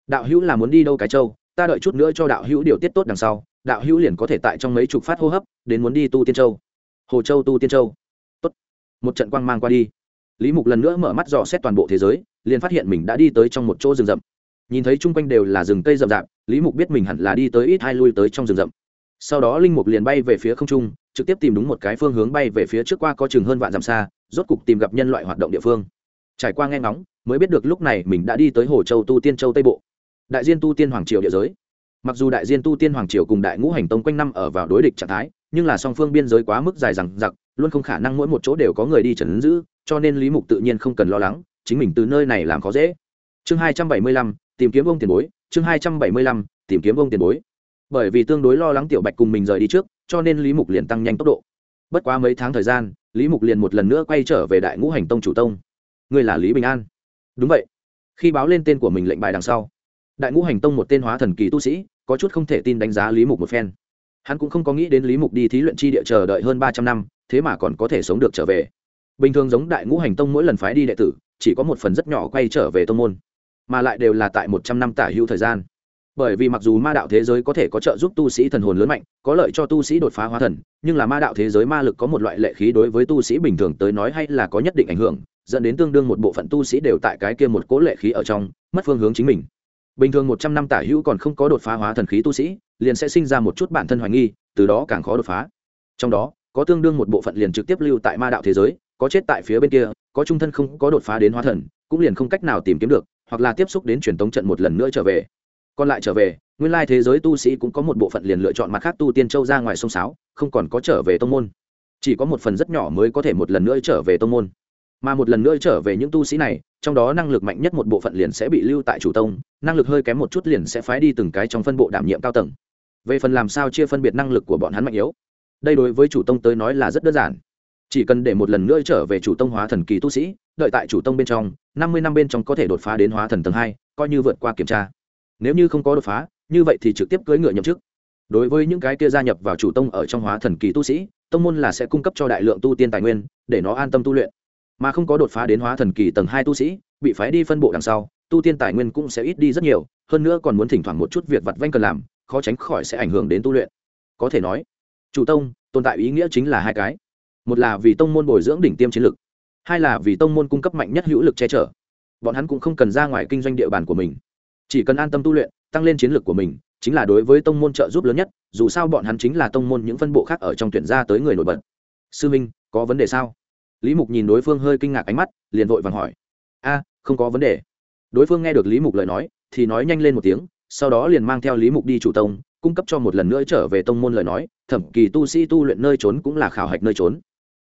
đạo hữu là muốn đi đâu cái châu, ta đợi chút nữa cho đạo hữu điều tiết tốt đằng sau, đạo hữu liền có thể tại trong mấy chục phát hô hấp, đến muốn đi tu tiên châu. Hồ châu tu tiên châu. Tốt. một trận quang mang qua đi lý mục lần nữa mở mắt dò xét toàn bộ thế giới, liền phát hiện mình đã đi tới trong một chỗ rừng rậm. Nhìn thấy chung quanh đều là rừng cây rậm rạp, lý mục biết mình hẳn là đi tới ít hai lui tới trong rừng rậm. Sau đó linh mục liền bay về phía không trung, trực tiếp tìm đúng một cái phương hướng bay về phía trước qua có chừng hơn vạn dặm xa, rốt cục tìm gặp nhân loại hoạt động địa phương. Trải qua nghe ngóng, mới biết được lúc này mình đã đi tới hồ châu tu tiên châu tây bộ. Đại diên tu tiên hoàng triều địa giới. Mặc dù đại diên tu tiên hoàng triều cùng đại ngũ hành tông quanh năm ở vào đối địch trạng thái, nhưng là song phương biên giới quá mức dài rằng giặc luôn không khả năng mỗi một chỗ đều có người đi trần giữ cho nên lý mục tự nhiên không cần lo lắng, chính mình từ nơi này làm khó dễ. Chương hai trăm bảy mươi lăm, tìm kiếm ông tiền bối. Chương hai trăm bảy mươi lăm, tìm kiếm ông tiền bối. Bởi vì tương đối lo lắng tiểu bạch cùng mình rời đi trước, cho nên lý mục liền tăng nhanh tốc độ. Bất quá mấy tháng thời gian, lý mục liền một lần nữa quay trở về đại ngũ hành tông chủ tông. Người là lý bình an. Đúng vậy. Khi báo lên tên của mình lệnh bài đằng sau, đại ngũ hành tông một tên hóa thần kỳ tu sĩ, có chút không thể tin đánh giá lý mục một phen. Hắn cũng không có nghĩ đến lý mục đi thí luyện chi địa chờ đợi hơn ba trăm năm, thế mà còn có thể sống được trở về bình thường giống đại ngũ hành tông mỗi lần phái đi đệ tử, chỉ có một phần rất nhỏ quay trở về tông môn, mà lại đều là tại một trăm năm tả hữu thời gian. Bởi vì mặc dù ma đạo thế giới có thể có trợ giúp tu sĩ thần hồn lớn mạnh, có lợi cho tu sĩ đột phá hóa thần, nhưng là ma đạo thế giới ma lực có một loại lệ khí đối với tu sĩ bình thường tới nói hay là có nhất định ảnh hưởng, dẫn đến tương đương một bộ phận tu sĩ đều tại cái kia một cố lệ khí ở trong, mất phương hướng chính mình. Bình thường một trăm năm tả hữu còn không có đột phá hóa thần khí tu sĩ, liền sẽ sinh ra một chút bản thân hoài nghi, từ đó càng khó đột phá. Trong đó, có tương đương một bộ phận liền trực tiếp lưu tại ma đạo thế giới có chết tại phía bên kia, có trung thân không, có đột phá đến hóa thần, cũng liền không cách nào tìm kiếm được, hoặc là tiếp xúc đến truyền tống trận một lần nữa trở về. Còn lại trở về, nguyên lai thế giới tu sĩ cũng có một bộ phận liền lựa chọn mặt khác tu tiên châu ra ngoài sông sáo, không còn có trở về tông môn. Chỉ có một phần rất nhỏ mới có thể một lần nữa trở về tông môn. Mà một lần nữa trở về những tu sĩ này, trong đó năng lực mạnh nhất một bộ phận liền sẽ bị lưu tại chủ tông, năng lực hơi kém một chút liền sẽ phái đi từng cái trong phân bộ đảm nhiệm cao tầng. Về phần làm sao chia phân biệt năng lực của bọn hắn mạnh yếu, đây đối với chủ tông tới nói là rất đơn giản chỉ cần để một lần nữa trở về chủ tông hóa thần kỳ tu sĩ, đợi tại chủ tông bên trong, năm mươi năm bên trong có thể đột phá đến hóa thần tầng hai, coi như vượt qua kiểm tra. Nếu như không có đột phá, như vậy thì trực tiếp cưỡi ngựa nhậm chức. Đối với những cái kia gia nhập vào chủ tông ở trong hóa thần kỳ tu sĩ, tông môn là sẽ cung cấp cho đại lượng tu tiên tài nguyên, để nó an tâm tu luyện. Mà không có đột phá đến hóa thần kỳ tầng hai tu sĩ, bị phái đi phân bộ đằng sau, tu tiên tài nguyên cũng sẽ ít đi rất nhiều, hơn nữa còn muốn thỉnh thoảng một chút việc vặt vanh cần làm, khó tránh khỏi sẽ ảnh hưởng đến tu luyện. Có thể nói, chủ tông tồn tại ý nghĩa chính là hai cái một là vì tông môn bồi dưỡng đỉnh tiêm chiến lực, hai là vì tông môn cung cấp mạnh nhất hữu lực che chở. Bọn hắn cũng không cần ra ngoài kinh doanh địa bàn của mình, chỉ cần an tâm tu luyện, tăng lên chiến lược của mình, chính là đối với tông môn trợ giúp lớn nhất, dù sao bọn hắn chính là tông môn những phân bộ khác ở trong tuyển gia tới người nổi bật. Sư minh, có vấn đề sao? Lý mục nhìn đối phương hơi kinh ngạc ánh mắt, liền vội vàng hỏi. A, không có vấn đề. Đối phương nghe được lý mục lời nói, thì nói nhanh lên một tiếng, sau đó liền mang theo lý mục đi chủ tông, cung cấp cho một lần nữa trở về tông môn lời nói, thẩm kỳ tu sĩ tu luyện nơi trốn cũng là khảo hạch nơi trốn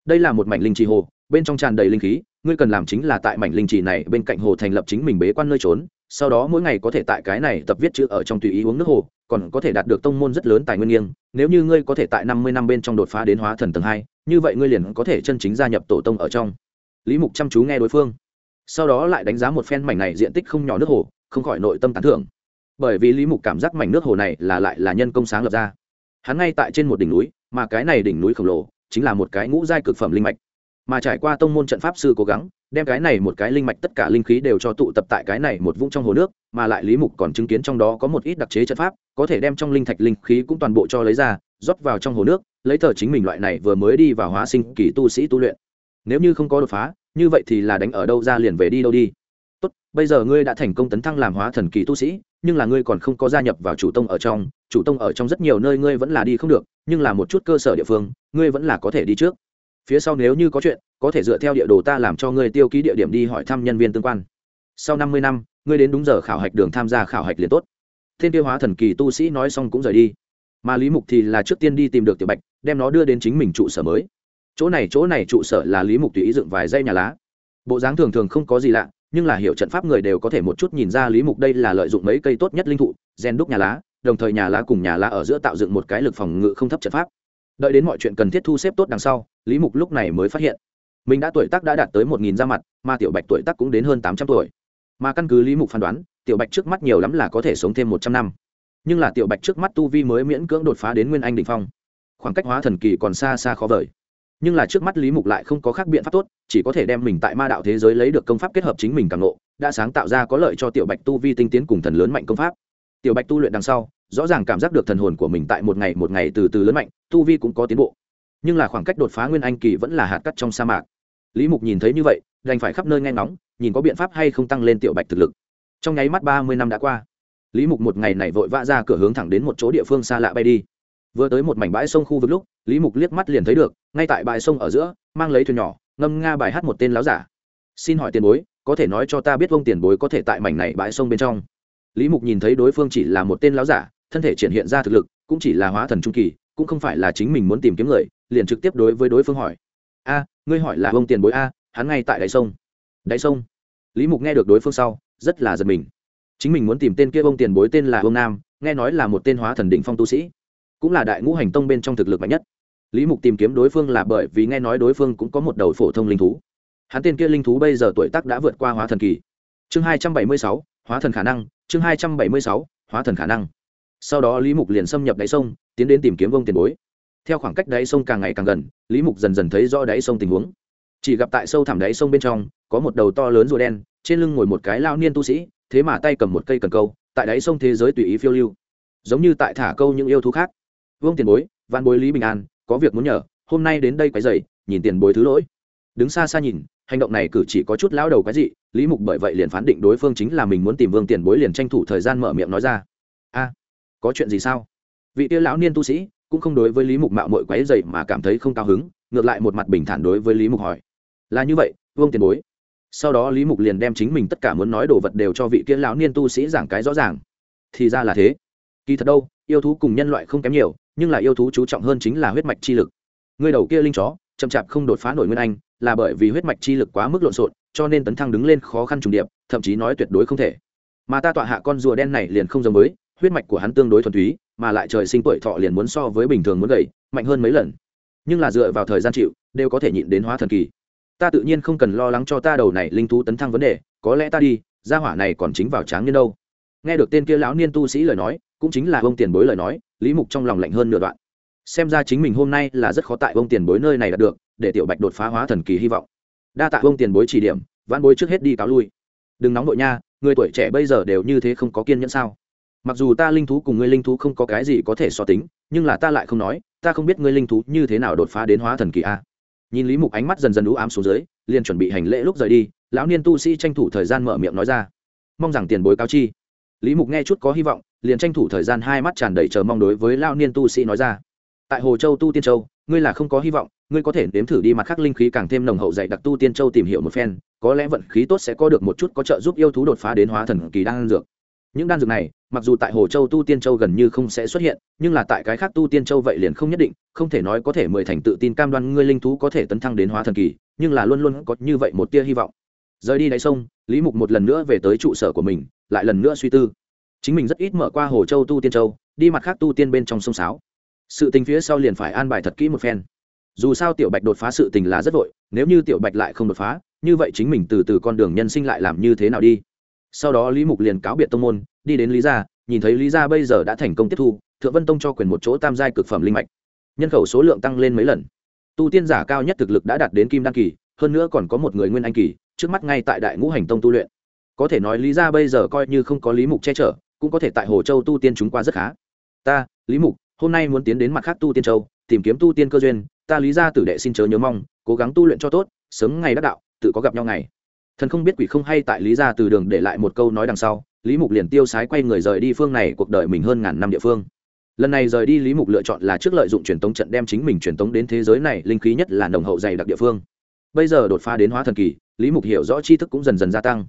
đây là một mảnh linh trì hồ, bên trong tràn đầy linh khí, ngươi cần làm chính là tại mảnh linh trì này bên cạnh hồ thành lập chính mình bế quan nơi trốn, sau đó mỗi ngày có thể tại cái này tập viết chữ ở trong tùy ý uống nước hồ, còn có thể đạt được tông môn rất lớn tài nguyên nghiêng, nếu như ngươi có thể tại năm mươi năm bên trong đột phá đến hóa thần tầng hai, như vậy ngươi liền có thể chân chính gia nhập tổ tông ở trong. Lý mục chăm chú nghe đối phương. Sau đó lại đánh giá một phen mảnh này diện tích không nhỏ nước hồ, không khỏi nội tâm tán thưởng. Bởi vì lý mục cảm giác mảnh nước hồ này là lại là nhân công sáng lập ra. Hắn ngay tại trên một đỉnh núi, mà cái này đỉnh núi khổng lồ chính là một cái ngũ giai cực phẩm linh mạch. Mà trải qua tông môn trận pháp sư cố gắng, đem cái này một cái linh mạch tất cả linh khí đều cho tụ tập tại cái này một vũng trong hồ nước, mà lại lý mục còn chứng kiến trong đó có một ít đặc chế trận pháp, có thể đem trong linh thạch linh khí cũng toàn bộ cho lấy ra, rót vào trong hồ nước, lấy thờ chính mình loại này vừa mới đi vào hóa sinh kỳ tu sĩ tu luyện. Nếu như không có đột phá, như vậy thì là đánh ở đâu ra liền về đi đâu đi. Tốt, bây giờ ngươi đã thành công tấn thăng làm hóa thần kỳ tu sĩ, nhưng là ngươi còn không có gia nhập vào chủ tông ở trong, chủ tông ở trong rất nhiều nơi ngươi vẫn là đi không được nhưng là một chút cơ sở địa phương, ngươi vẫn là có thể đi trước. Phía sau nếu như có chuyện, có thể dựa theo địa đồ ta làm cho ngươi tiêu ký địa điểm đi hỏi thăm nhân viên tương quan. Sau năm mươi năm, ngươi đến đúng giờ khảo hạch đường tham gia khảo hạch liền tốt. Thiên tiêu hóa thần kỳ tu sĩ nói xong cũng rời đi. Mà lý mục thì là trước tiên đi tìm được tiểu bạch, đem nó đưa đến chính mình trụ sở mới. Chỗ này chỗ này trụ sở là lý mục tùy ý dựng vài dây nhà lá. Bộ dáng thường thường không có gì lạ, nhưng là hiểu trận pháp người đều có thể một chút nhìn ra lý mục đây là lợi dụng mấy cây tốt nhất linh thụ gen đúc nhà lá đồng thời nhà lá cùng nhà lá ở giữa tạo dựng một cái lực phòng ngự không thấp trận pháp. Đợi đến mọi chuyện cần thiết thu xếp tốt đằng sau lý mục lúc này mới phát hiện mình đã tuổi tác đã đạt tới một nghìn ra mặt mà tiểu bạch tuổi tác cũng đến hơn tám trăm tuổi. Mà căn cứ lý mục phán đoán tiểu bạch trước mắt nhiều lắm là có thể sống thêm một trăm năm. Nhưng là tiểu bạch trước mắt tu vi mới miễn cưỡng đột phá đến nguyên anh đình phong. Khoảng cách hóa thần kỳ còn xa xa khó vời. Nhưng là trước mắt lý mục lại không có khác biện pháp tốt chỉ có thể đem mình tại ma đạo thế giới lấy được công pháp kết hợp chính mình càng ngộ, đã sáng tạo ra có lợi cho tiểu bạch tu vi tinh tiến cùng thần lớn mạnh công pháp tiểu bạch tu luyện đằng sau, rõ ràng cảm giác được thần hồn của mình tại một ngày một ngày từ từ lớn mạnh, tu vi cũng có tiến bộ. Nhưng là khoảng cách đột phá nguyên anh kỳ vẫn là hạt cắt trong sa mạc. Lý mục nhìn thấy như vậy, đành phải khắp nơi nghe ngóng, nhìn có biện pháp hay không tăng lên tiểu bạch thực lực. Trong nháy mắt ba mươi năm đã qua. Lý mục một ngày này vội vã ra cửa hướng thẳng đến một chỗ địa phương xa lạ bay đi. Vừa tới một mảnh bãi sông khu vực lúc, lý mục liếc mắt liền thấy được, ngay tại bãi sông ở giữa, mang lấy thuyền nhỏ, ngâm nga bài hát một tên láo giả. Xin hỏi tiền bối, có thể nói cho ta biết vông tiền bối có thể tại mảnh này bãi sông bên trong? Lý mục nhìn thấy đối phương chỉ là một tên láo giả, thân thể triển hiện ra thực lực, cũng chỉ là hóa thần trung kỳ, cũng không phải là chính mình muốn tìm kiếm người, liền trực tiếp đối với đối phương hỏi. A, ngươi hỏi là bông tiền bối a, hắn ngay tại đáy sông. Đáy sông? Lý mục nghe được đối phương sau, rất là giật mình. Chính mình muốn tìm tên kia bông tiền bối tên là vông nam, nghe nói là một tên hóa thần đỉnh phong tu sĩ, cũng là đại ngũ hành tông bên trong thực lực mạnh nhất. Lý mục tìm kiếm đối phương là bởi vì nghe nói đối phương cũng có một đầu phổ thông linh thú. Hắn tên kia linh thú bây giờ tuổi tác đã vượt qua hóa thần kỳ. Chương hai trăm bảy mươi sáu hóa thần khả năng, chương hai trăm bảy mươi sáu, hóa thần khả năng. Sau đó lý mục liền xâm nhập đáy sông, tiến đến tìm kiếm vông tiền bối. Theo khoảng cách đáy sông càng ngày càng gần, lý mục dần dần thấy rõ đáy sông tình huống. Chỉ gặp tại sâu thẳm đáy sông bên trong, có một đầu to lớn rùa đen, trên lưng ngồi một cái lao niên tu sĩ, thế mà tay cầm một cây cần câu, tại đáy sông thế giới tùy ý phiêu lưu. Giống như tại thả câu những yêu thú khác. Vương tiền bối văn bối lý bình an, có việc muốn nhờ, hôm nay đến đây quấy dày nhìn tiền bối thứ lỗi. Đứng xa xa nhìn hành động này cử chỉ có chút lão đầu cái gì lý mục bởi vậy liền phán định đối phương chính là mình muốn tìm vương tiền bối liền tranh thủ thời gian mở miệng nói ra. A, có chuyện gì sao? Vị tia lão niên tu sĩ cũng không đối với lý mục mạo mội quấy dày mà cảm thấy không cao hứng, ngược lại một mặt bình thản đối với lý mục hỏi, là như vậy, vương tiền bối? Sau đó lý mục liền đem chính mình tất cả muốn nói đồ vật đều cho vị kia lão niên tu sĩ giảng cái rõ ràng. Thì ra là thế. Kỳ thật đâu, yêu thú cùng nhân loại không kém nhiều, nhưng là yêu thú chú trọng hơn chính là huyết mạch chi lực. Người đầu kia linh chó, chậm chạp không đột phá nổi nguyên anh là bởi vì huyết mạch chi lực quá mức lộn xộn, cho nên tấn thăng đứng lên khó khăn trùng điệp, thậm chí nói tuyệt đối không thể. Mà ta tọa hạ con rùa đen này liền không giống với, huyết mạch của hắn tương đối thuần túy, mà lại trời sinh tuổi thọ liền muốn so với bình thường muốn gầy, mạnh hơn mấy lần. Nhưng là dựa vào thời gian chịu, đều có thể nhịn đến hóa thần kỳ. Ta tự nhiên không cần lo lắng cho ta đầu này linh thú tấn thăng vấn đề, có lẽ ta đi, gia hỏa này còn chính vào tráng niên đâu. Nghe được tên kia lão niên tu sĩ lời nói, cũng chính là ông tiền bối lời nói, lý mục trong lòng lạnh hơn nửa đoạn. Xem ra chính mình hôm nay là rất khó tại ông tiền bối nơi này đạt được để tiểu bạch đột phá hóa thần kỳ hy vọng. Đa tạ ông tiền bối chỉ điểm văn bối trước hết đi cáo lui. Đừng nóng đội nha, người tuổi trẻ bây giờ đều như thế không có kiên nhẫn sao? Mặc dù ta linh thú cùng ngươi linh thú không có cái gì có thể so tính, nhưng là ta lại không nói, ta không biết ngươi linh thú như thế nào đột phá đến hóa thần kỳ a. Nhìn lý mục ánh mắt dần dần ú ám xuống dưới, liền chuẩn bị hành lễ lúc rời đi, lão niên tu sĩ tranh thủ thời gian mở miệng nói ra. Mong rằng tiền bối cao chi. Lý mục nghe chút có hy vọng, liền tranh thủ thời gian hai mắt tràn đầy chờ mong đối với lão niên tu sĩ nói ra. Tại hồ châu tu tiên châu, ngươi là không có hy vọng ngươi có thể nếm thử đi mặt khác linh khí càng thêm nồng hậu dạy đặc tu tiên châu tìm hiểu một phen, có lẽ vận khí tốt sẽ có được một chút có trợ giúp yêu thú đột phá đến hóa thần kỳ đan dược. Những đan dược này, mặc dù tại hồ châu tu tiên châu gần như không sẽ xuất hiện, nhưng là tại cái khác tu tiên châu vậy liền không nhất định, không thể nói có thể mười thành tự tin cam đoan ngươi linh thú có thể tấn thăng đến hóa thần kỳ, nhưng là luôn luôn có như vậy một tia hy vọng. Rời đi đáy sông, lý mục một lần nữa về tới trụ sở của mình, lại lần nữa suy tư. Chính mình rất ít mở qua hồ châu tu tiên châu, đi mặt khác tu tiên bên trong sông sáo. Sự tình phía sau liền phải an bài thật kỹ một phen dù sao tiểu bạch đột phá sự tình là rất vội, nếu như tiểu bạch lại không đột phá, như vậy chính mình từ từ con đường nhân sinh lại làm như thế nào đi? Sau đó lý mục liền cáo biệt tông môn, đi đến lý gia, nhìn thấy lý gia bây giờ đã thành công tiếp thu, thượng vân tông cho quyền một chỗ tam giai cực phẩm linh mạch. Nhân khẩu số lượng tăng lên mấy lần. Tu tiên giả cao nhất thực lực đã đạt đến kim đăng kỳ, hơn nữa còn có một người nguyên anh kỳ, trước mắt ngay tại đại ngũ hành tông tu luyện. Có thể nói lý gia bây giờ coi như không có lý mục che chở, cũng có thể tại hồ châu tu tiên chúng qua rất khá. Ta, lý mục, hôm nay muốn tiến đến mặt khác tu tiên châu tìm kiếm tu tiên cơ duyên, ta lý gia tử đệ xin chớ nhớ mong, cố gắng tu luyện cho tốt, sớm ngày đắc đạo, tự có gặp nhau ngày. Thần không biết quỷ không hay tại lý gia từ đường để lại một câu nói đằng sau, lý mục liền tiêu sái quay người rời đi phương này cuộc đời mình hơn ngàn năm địa phương. Lần này rời đi, lý mục lựa chọn là trước lợi dụng truyền tống trận đem chính mình truyền tống đến thế giới này, linh khí nhất là nồng hậu dày đặc địa phương. Bây giờ đột phá đến hóa thần kỳ, lý mục hiểu rõ tri thức cũng dần dần gia tăng.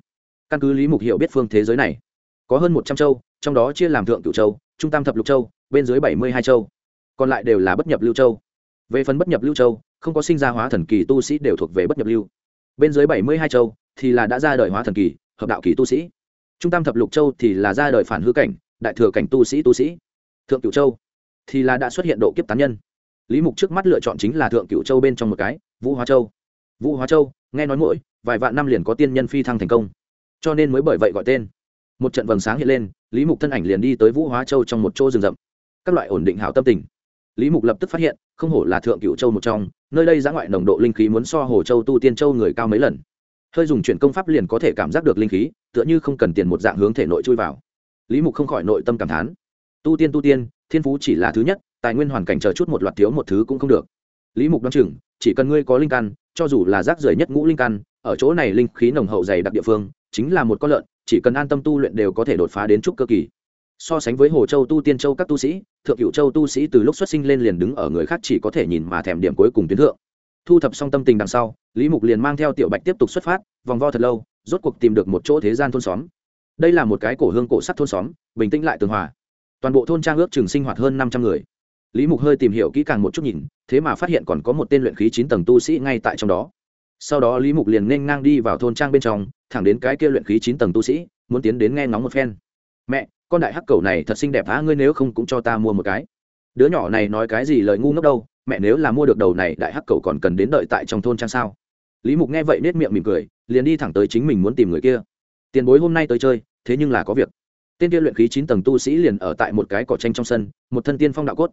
Căn cứ lý mục hiểu biết phương thế giới này, có hơn một trăm châu, trong đó chia làm thượng cựu châu, trung tam thập lục châu, bên dưới bảy mươi hai châu còn lại đều là bất nhập lưu châu. Về phần bất nhập lưu châu, không có sinh ra hóa thần kỳ tu sĩ đều thuộc về bất nhập lưu. Bên dưới bảy mươi hai châu thì là đã ra đời hóa thần kỳ, hợp đạo kỳ tu sĩ. Trung tam thập lục châu thì là ra đời phản hư cảnh, đại thừa cảnh tu sĩ tu sĩ. Thượng cửu châu thì là đã xuất hiện độ kiếp tán nhân. Lý mục trước mắt lựa chọn chính là thượng cửu châu bên trong một cái, vũ hóa châu. Vũ hóa châu, nghe nói mỗi vài vạn năm liền có tiên nhân phi thăng thành công. Cho nên mới bởi vậy gọi tên. Một trận vầng sáng hiện lên, lý mục thân ảnh liền đi tới vũ hóa châu trong một chỗ rừng rậm. Các loại ổn định hảo tâm tình lý mục lập tức phát hiện, không hổ là thượng cửu châu một trong, nơi đây giã ngoại nồng độ linh khí muốn so hồ châu, tu tiên châu người cao mấy lần. Hơi dùng chuyển công pháp liền có thể cảm giác được linh khí, tựa như không cần tiền một dạng hướng thể nội chui vào. Lý mục không khỏi nội tâm cảm thán. Tu tiên tu tiên, thiên phú chỉ là thứ nhất, tài nguyên hoàn cảnh chờ chút một loạt thiếu một thứ cũng không được. Lý mục đoán chừng, chỉ cần ngươi có linh căn, cho dù là rác rưởi nhất ngũ linh căn, ở chỗ này linh khí nồng hậu dày đặc địa phương, chính là một con lợn, chỉ cần an tâm tu luyện đều có thể đột phá đến trúc cơ kỳ so sánh với hồ châu tu tiên châu các tu sĩ, thượng cựu châu tu sĩ từ lúc xuất sinh lên liền đứng ở người khác chỉ có thể nhìn mà thèm điểm cuối cùng tuyến thượng. Thu thập xong tâm tình đằng sau, lý mục liền mang theo tiểu bạch tiếp tục xuất phát, vòng vo thật lâu, rốt cuộc tìm được một chỗ thế gian thôn xóm. Đây là một cái cổ hương cổ sắt thôn xóm, bình tĩnh lại tường hòa. Toàn bộ thôn trang ước chừng sinh hoạt hơn năm trăm người. Lý mục hơi tìm hiểu kỹ càng một chút nhìn, thế mà phát hiện còn có một tên luyện khí chín tầng tu sĩ ngay tại trong đó. Sau đó lý mục liền nên ngang đi vào thôn trang bên trong, thẳng đến cái kia luyện khí chín tầng tu sĩ, muốn tiến đến nghe ngóng một phen. Mẹ con đại hắc cầu này thật xinh đẹp á, ngươi nếu không cũng cho ta mua một cái. Đứa nhỏ này nói cái gì lời ngu ngốc đâu, mẹ nếu là mua được đầu này, đại hắc cầu còn cần đến đợi tại trong thôn trang sao? Lý mục nghe vậy nết miệng mỉm cười, liền đi thẳng tới chính mình muốn tìm người kia. Tiền bối hôm nay tới chơi, thế nhưng là có việc. Tên kia luyện khí chín tầng tu sĩ liền ở tại một cái cỏ tranh trong sân, một thân tiên phong đạo cốt.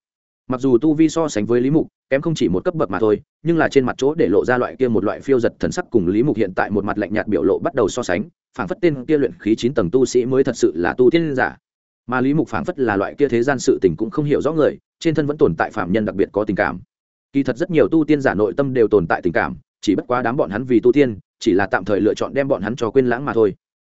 Mặc dù tu vi so sánh với lý mục, kém không chỉ một cấp bậc mà thôi, nhưng là trên mặt chỗ để lộ ra loại kia một loại phiêu giật thần sắc cùng lý mục hiện tại một mặt lạnh nhạt biểu lộ bắt đầu so sánh phảng phất tên kia luyện khí chín tầng tu sĩ mới thật sự là tu tiên giả. Mà lý mục phảng phất là loại kia thế gian sự tình cũng không hiểu rõ người, trên thân vẫn tồn tại phạm nhân đặc biệt có tình cảm. Kỳ thật rất nhiều tu tiên giả nội tâm đều tồn tại tình cảm, chỉ bất quá đám bọn hắn vì tu tiên, chỉ là tạm thời lựa chọn đem bọn hắn cho quên lãng mà thôi.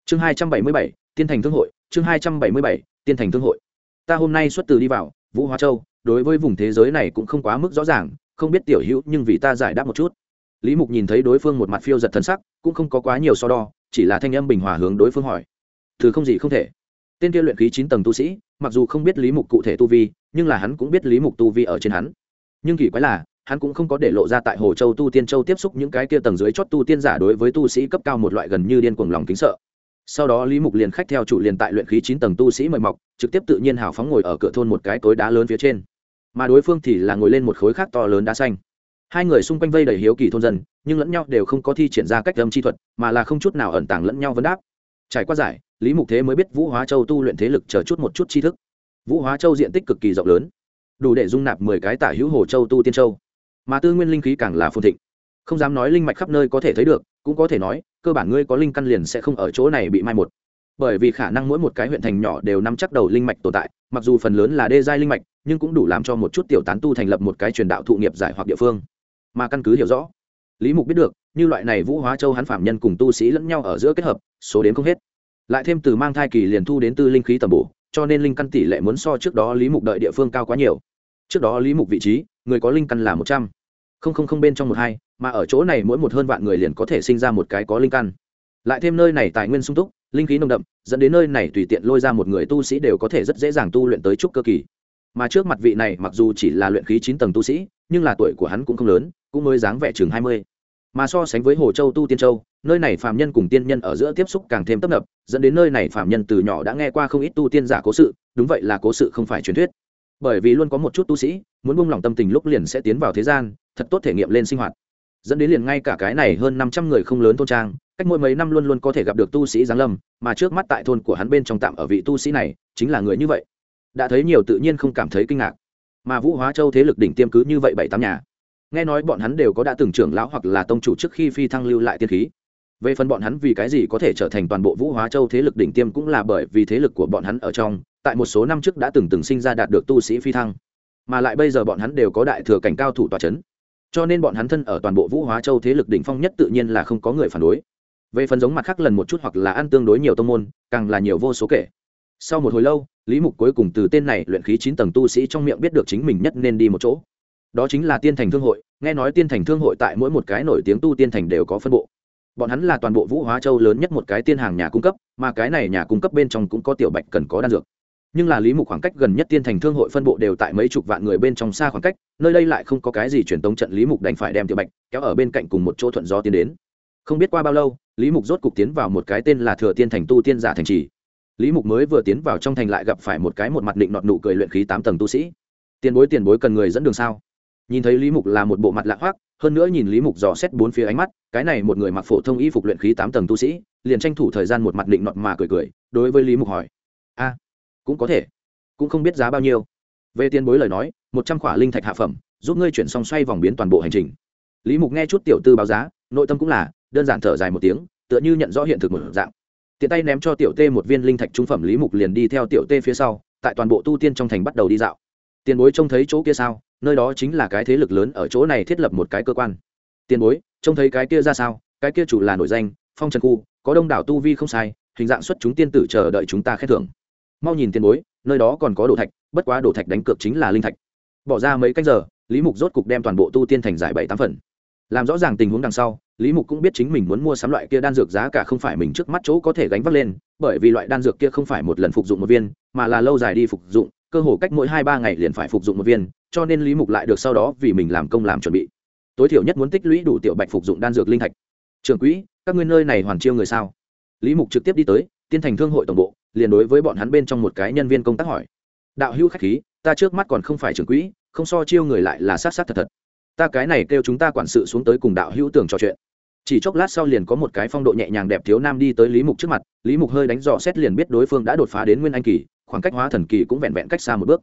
Chương hai trăm bảy mươi bảy, tiên thành thương hội, chương hai trăm bảy mươi bảy, tiên thành thương hội. Ta hôm nay xuất từ đi vào, vũ hóa châu, đối với vùng thế giới này cũng không quá mức rõ ràng, không biết tiểu hữu nhưng vì ta giải đáp một chút. Lý mục nhìn thấy đối phương một mặt phiêu giật thân sắc, cũng không có quá nhiều so đo chỉ là thanh âm bình hòa hướng đối phương hỏi. Thứ không gì không thể. Tên kia luyện khí chín tầng tu sĩ, mặc dù không biết lý mục cụ thể tu vi, nhưng là hắn cũng biết lý mục tu vi ở trên hắn. Nhưng kỳ quái là, hắn cũng không có để lộ ra tại hồ châu tu tiên châu tiếp xúc những cái kia tầng dưới chót tu tiên giả đối với tu sĩ cấp cao một loại gần như điên cuồng lòng kính sợ. Sau đó lý mục liền khách theo chủ liền tại luyện khí chín tầng tu sĩ mời mọc, trực tiếp tự nhiên hào phóng ngồi ở cửa thôn một cái cối đá lớn phía trên. Mà đối phương thì là ngồi lên một khối khác to lớn đá xanh hai người xung quanh vây đầy hiếu kỳ thôn dân, nhưng lẫn nhau đều không có thi triển ra cách âm chi thuật, mà là không chút nào ẩn tàng lẫn nhau vấn đáp. Trải qua giải, lý mục thế mới biết vũ hóa châu tu luyện thế lực chờ chút một chút tri thức. Vũ hóa châu diện tích cực kỳ rộng lớn, đủ để dung nạp mười cái tả hữu hồ châu tu tiên châu. Mà tư nguyên linh khí càng là phồn thịnh. Không dám nói linh mạch khắp nơi có thể thấy được, cũng có thể nói, cơ bản ngươi có linh căn liền sẽ không ở chỗ này bị mai một. Bởi vì khả năng mỗi một cái huyện thành nhỏ đều nắm chắc đầu linh mạch tồn tại, mặc dù phần lớn là đê giai linh mạch, nhưng cũng đủ làm cho một chút tiểu tán tu thành lập một cái truyền đạo thụ nghiệp giải hoặc địa phương mà căn cứ hiểu rõ. Lý mục biết được, như loại này vũ hóa châu hắn phạm nhân cùng tu sĩ lẫn nhau ở giữa kết hợp, số đến không hết. Lại thêm từ mang thai kỳ liền thu đến tư linh khí tầm bổ, cho nên linh căn tỷ lệ muốn so trước đó lý mục đợi địa phương cao quá nhiều. Trước đó lý mục vị trí, người có linh căn là một trăm. Không không không bên trong một hai, mà ở chỗ này mỗi một hơn vạn người liền có thể sinh ra một cái có linh căn. Lại thêm nơi này tài nguyên sung túc, linh khí nồng đậm, dẫn đến nơi này tùy tiện lôi ra một người tu sĩ đều có thể rất dễ dàng tu luyện tới trúc cơ kỳ. Mà trước mặt vị này mặc dù chỉ là luyện khí chín tầng tu sĩ, nhưng là tuổi của hắn cũng không lớn cũng mới dáng vẻ chừng hai mươi. Mà so sánh với hồ châu tu tiên châu, nơi này phàm nhân cùng tiên nhân ở giữa tiếp xúc càng thêm tấp nập, dẫn đến nơi này phàm nhân từ nhỏ đã nghe qua không ít tu tiên giả cố sự, đúng vậy là cố sự không phải truyền thuyết. Bởi vì luôn có một chút tu sĩ, muốn buông lỏng tâm tình lúc liền sẽ tiến vào thế gian, thật tốt thể nghiệm lên sinh hoạt. Dẫn đến liền ngay cả cái này hơn năm trăm người không lớn thôn trang, cách mỗi mấy năm luôn luôn có thể gặp được tu sĩ giáng lâm, mà trước mắt tại thôn của hắn bên trong tạm ở vị tu sĩ này, chính là người như vậy. Đã thấy nhiều tự nhiên không cảm thấy kinh ngạc. Mà vũ hóa châu thế lực đỉnh tiêm cứ như vậy bảy tám nhà nghe nói bọn hắn đều có đã từng trưởng lão hoặc là tông chủ trước khi phi thăng lưu lại tiên khí. Về phần bọn hắn vì cái gì có thể trở thành toàn bộ vũ hóa châu thế lực đỉnh tiêm cũng là bởi vì thế lực của bọn hắn ở trong, tại một số năm trước đã từng từng sinh ra đạt được tu sĩ phi thăng. Mà lại bây giờ bọn hắn đều có đại thừa cảnh cao thủ tòa c h ấ n cho nên bọn hắn thân ở toàn bộ vũ hóa châu thế lực đỉnh phong nhất tự nhiên là không có người phản đối. Về phần giống mặt khác lần một chút hoặc là ăn tương đối nhiều tông môn, càng là nhiều vô số kể. Sau một hồi lâu, lý mục cuối cùng từ tên này luyện khí chín tầng tu sĩ trong miệng biết được chính mình nhất nên đi một chỗ đó chính là tiên thành thương hội, nghe nói tiên thành thương hội tại mỗi một cái nổi tiếng tu tiên thành đều có phân bộ. Bọn hắn là toàn bộ vũ hóa châu lớn nhất một cái tiên hàng nhà cung cấp, mà cái này nhà cung cấp bên trong cũng có tiểu bạch cần có đan dược. Nhưng là lý mục khoảng cách gần nhất tiên thành thương hội phân bộ đều tại mấy chục vạn người bên trong xa khoảng cách, nơi đây lại không có cái gì truyền tống trận lý mục đành phải đem tiểu bạch kéo ở bên cạnh cùng một chỗ thuận gió tiến đến. Không biết qua bao lâu, lý mục rốt cục tiến vào một cái tên là thừa tiên thành tu tiên giả thành trì. Lý mục mới vừa tiến vào trong thành lại gặp phải một cái một mặt định nọt nụ cười luyện khí tám tầng tu sĩ. Tiền bối tiền bối cần người dẫn đường sao? Nhìn thấy lý mục là một bộ mặt lạ hoác hơn nữa nhìn lý mục dò xét bốn phía ánh mắt, cái này một người mặc phổ thông y phục luyện khí tám tầng tu sĩ, liền tranh thủ thời gian một mặt định nọt mà cười cười, đối với lý mục hỏi. A, cũng có thể, cũng không biết giá bao nhiêu. Về tiền bối lời nói, một trăm khỏa linh thạch hạ phẩm, giúp ngươi chuyển xong xoay vòng biến toàn bộ hành trình. Lý mục nghe chút tiểu tư báo giá, nội tâm cũng là, đơn giản thở dài một tiếng, tựa như nhận rõ hiện thực một dạng. Tiện tay ném cho tiểu tê một viên linh thạch trung phẩm, lý mục liền đi theo tiểu tê phía sau, tại toàn bộ tu tiên trong thành bắt đầu đi dạo. Tiền bối trông thấy chỗ kia sao? Nơi đó chính là cái thế lực lớn ở chỗ này thiết lập một cái cơ quan. Tiền bối, trông thấy cái kia ra sao? Cái kia chủ là nổi danh, phong trần khu, có đông đảo tu vi không sai, hình dạng xuất chúng tiên tử chờ đợi chúng ta khen thưởng. Mau nhìn tiền bối, nơi đó còn có đồ thạch, bất quá đồ thạch đánh cược chính là linh thạch. Bỏ ra mấy canh giờ, lý mục rốt cục đem toàn bộ tu tiên thành giải bảy tám phần. Làm rõ ràng tình huống đằng sau, lý mục cũng biết chính mình muốn mua sắm loại kia đan dược giá cả không phải mình trước mắt chỗ có thể gánh vác lên, bởi vì loại đan dược kia không phải một lần phục dụng một viên, mà là lâu dài đi phục dụng, cơ hồ cách mỗi hai ba ngày liền phải phục dụng một viên cho nên lý mục lại được sau đó vì mình làm công làm chuẩn bị. Tối thiểu nhất muốn tích lũy đủ tiểu bạch phục dụng đan dược linh thạch. Trường quỹ, các ngươi nơi này hoàn chiêu người sao? Lý mục trực tiếp đi tới, tiên thành thương hội tổng bộ, liền đối với bọn hắn bên trong một cái nhân viên công tác hỏi. Đạo hữu khách khí, ta trước mắt còn không phải trưởng quỹ, không so chiêu người lại là sát sát thật thật. Ta cái này kêu chúng ta quản sự xuống tới cùng đạo hữu tưởng trò chuyện. Chỉ chốc lát sau liền có một cái phong độ nhẹ nhàng đẹp thiếu nam đi tới lý mục trước mặt, lý mục hơi đánh dò xét liền biết đối phương đã đột phá đến nguyên anh kỳ, khoảng cách hóa thần kỳ cũng vẹn vẹn cách xa một bước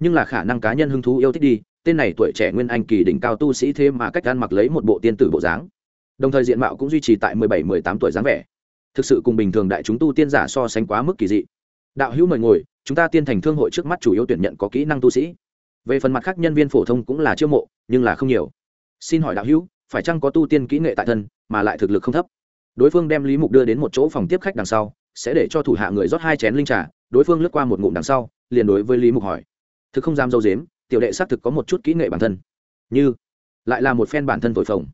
nhưng là khả năng cá nhân hứng thú yêu thích đi, tên này tuổi trẻ nguyên anh kỳ đỉnh cao tu sĩ thế mà cách ăn mặc lấy một bộ tiên tử bộ dáng. Đồng thời diện mạo cũng duy trì tại mười bảy, mười tám tuổi dáng vẻ. Thực sự cùng bình thường đại chúng tu tiên giả so sánh quá mức kỳ dị. Đạo hữu mời ngồi, chúng ta tiên thành thương hội trước mắt chủ yếu tuyển nhận có kỹ năng tu sĩ. Về phần mặt khác nhân viên phổ thông cũng là chiêu mộ, nhưng là không nhiều. Xin hỏi đạo hữu, phải chăng có tu tiên kỹ nghệ tại thân, mà lại thực lực không thấp? Đối phương đem lý mục đưa đến một chỗ phòng tiếp khách đằng sau, sẽ để cho thủ hạ người rót hai chén linh trà, đối phương lướt qua một ngụm đằng sau, liền đối với lý mục hỏi thực không dám dâu dếm, tiểu đệ xác thực có một chút kỹ nghệ bản thân. Như, lại là một phen bản thân thổi phồng.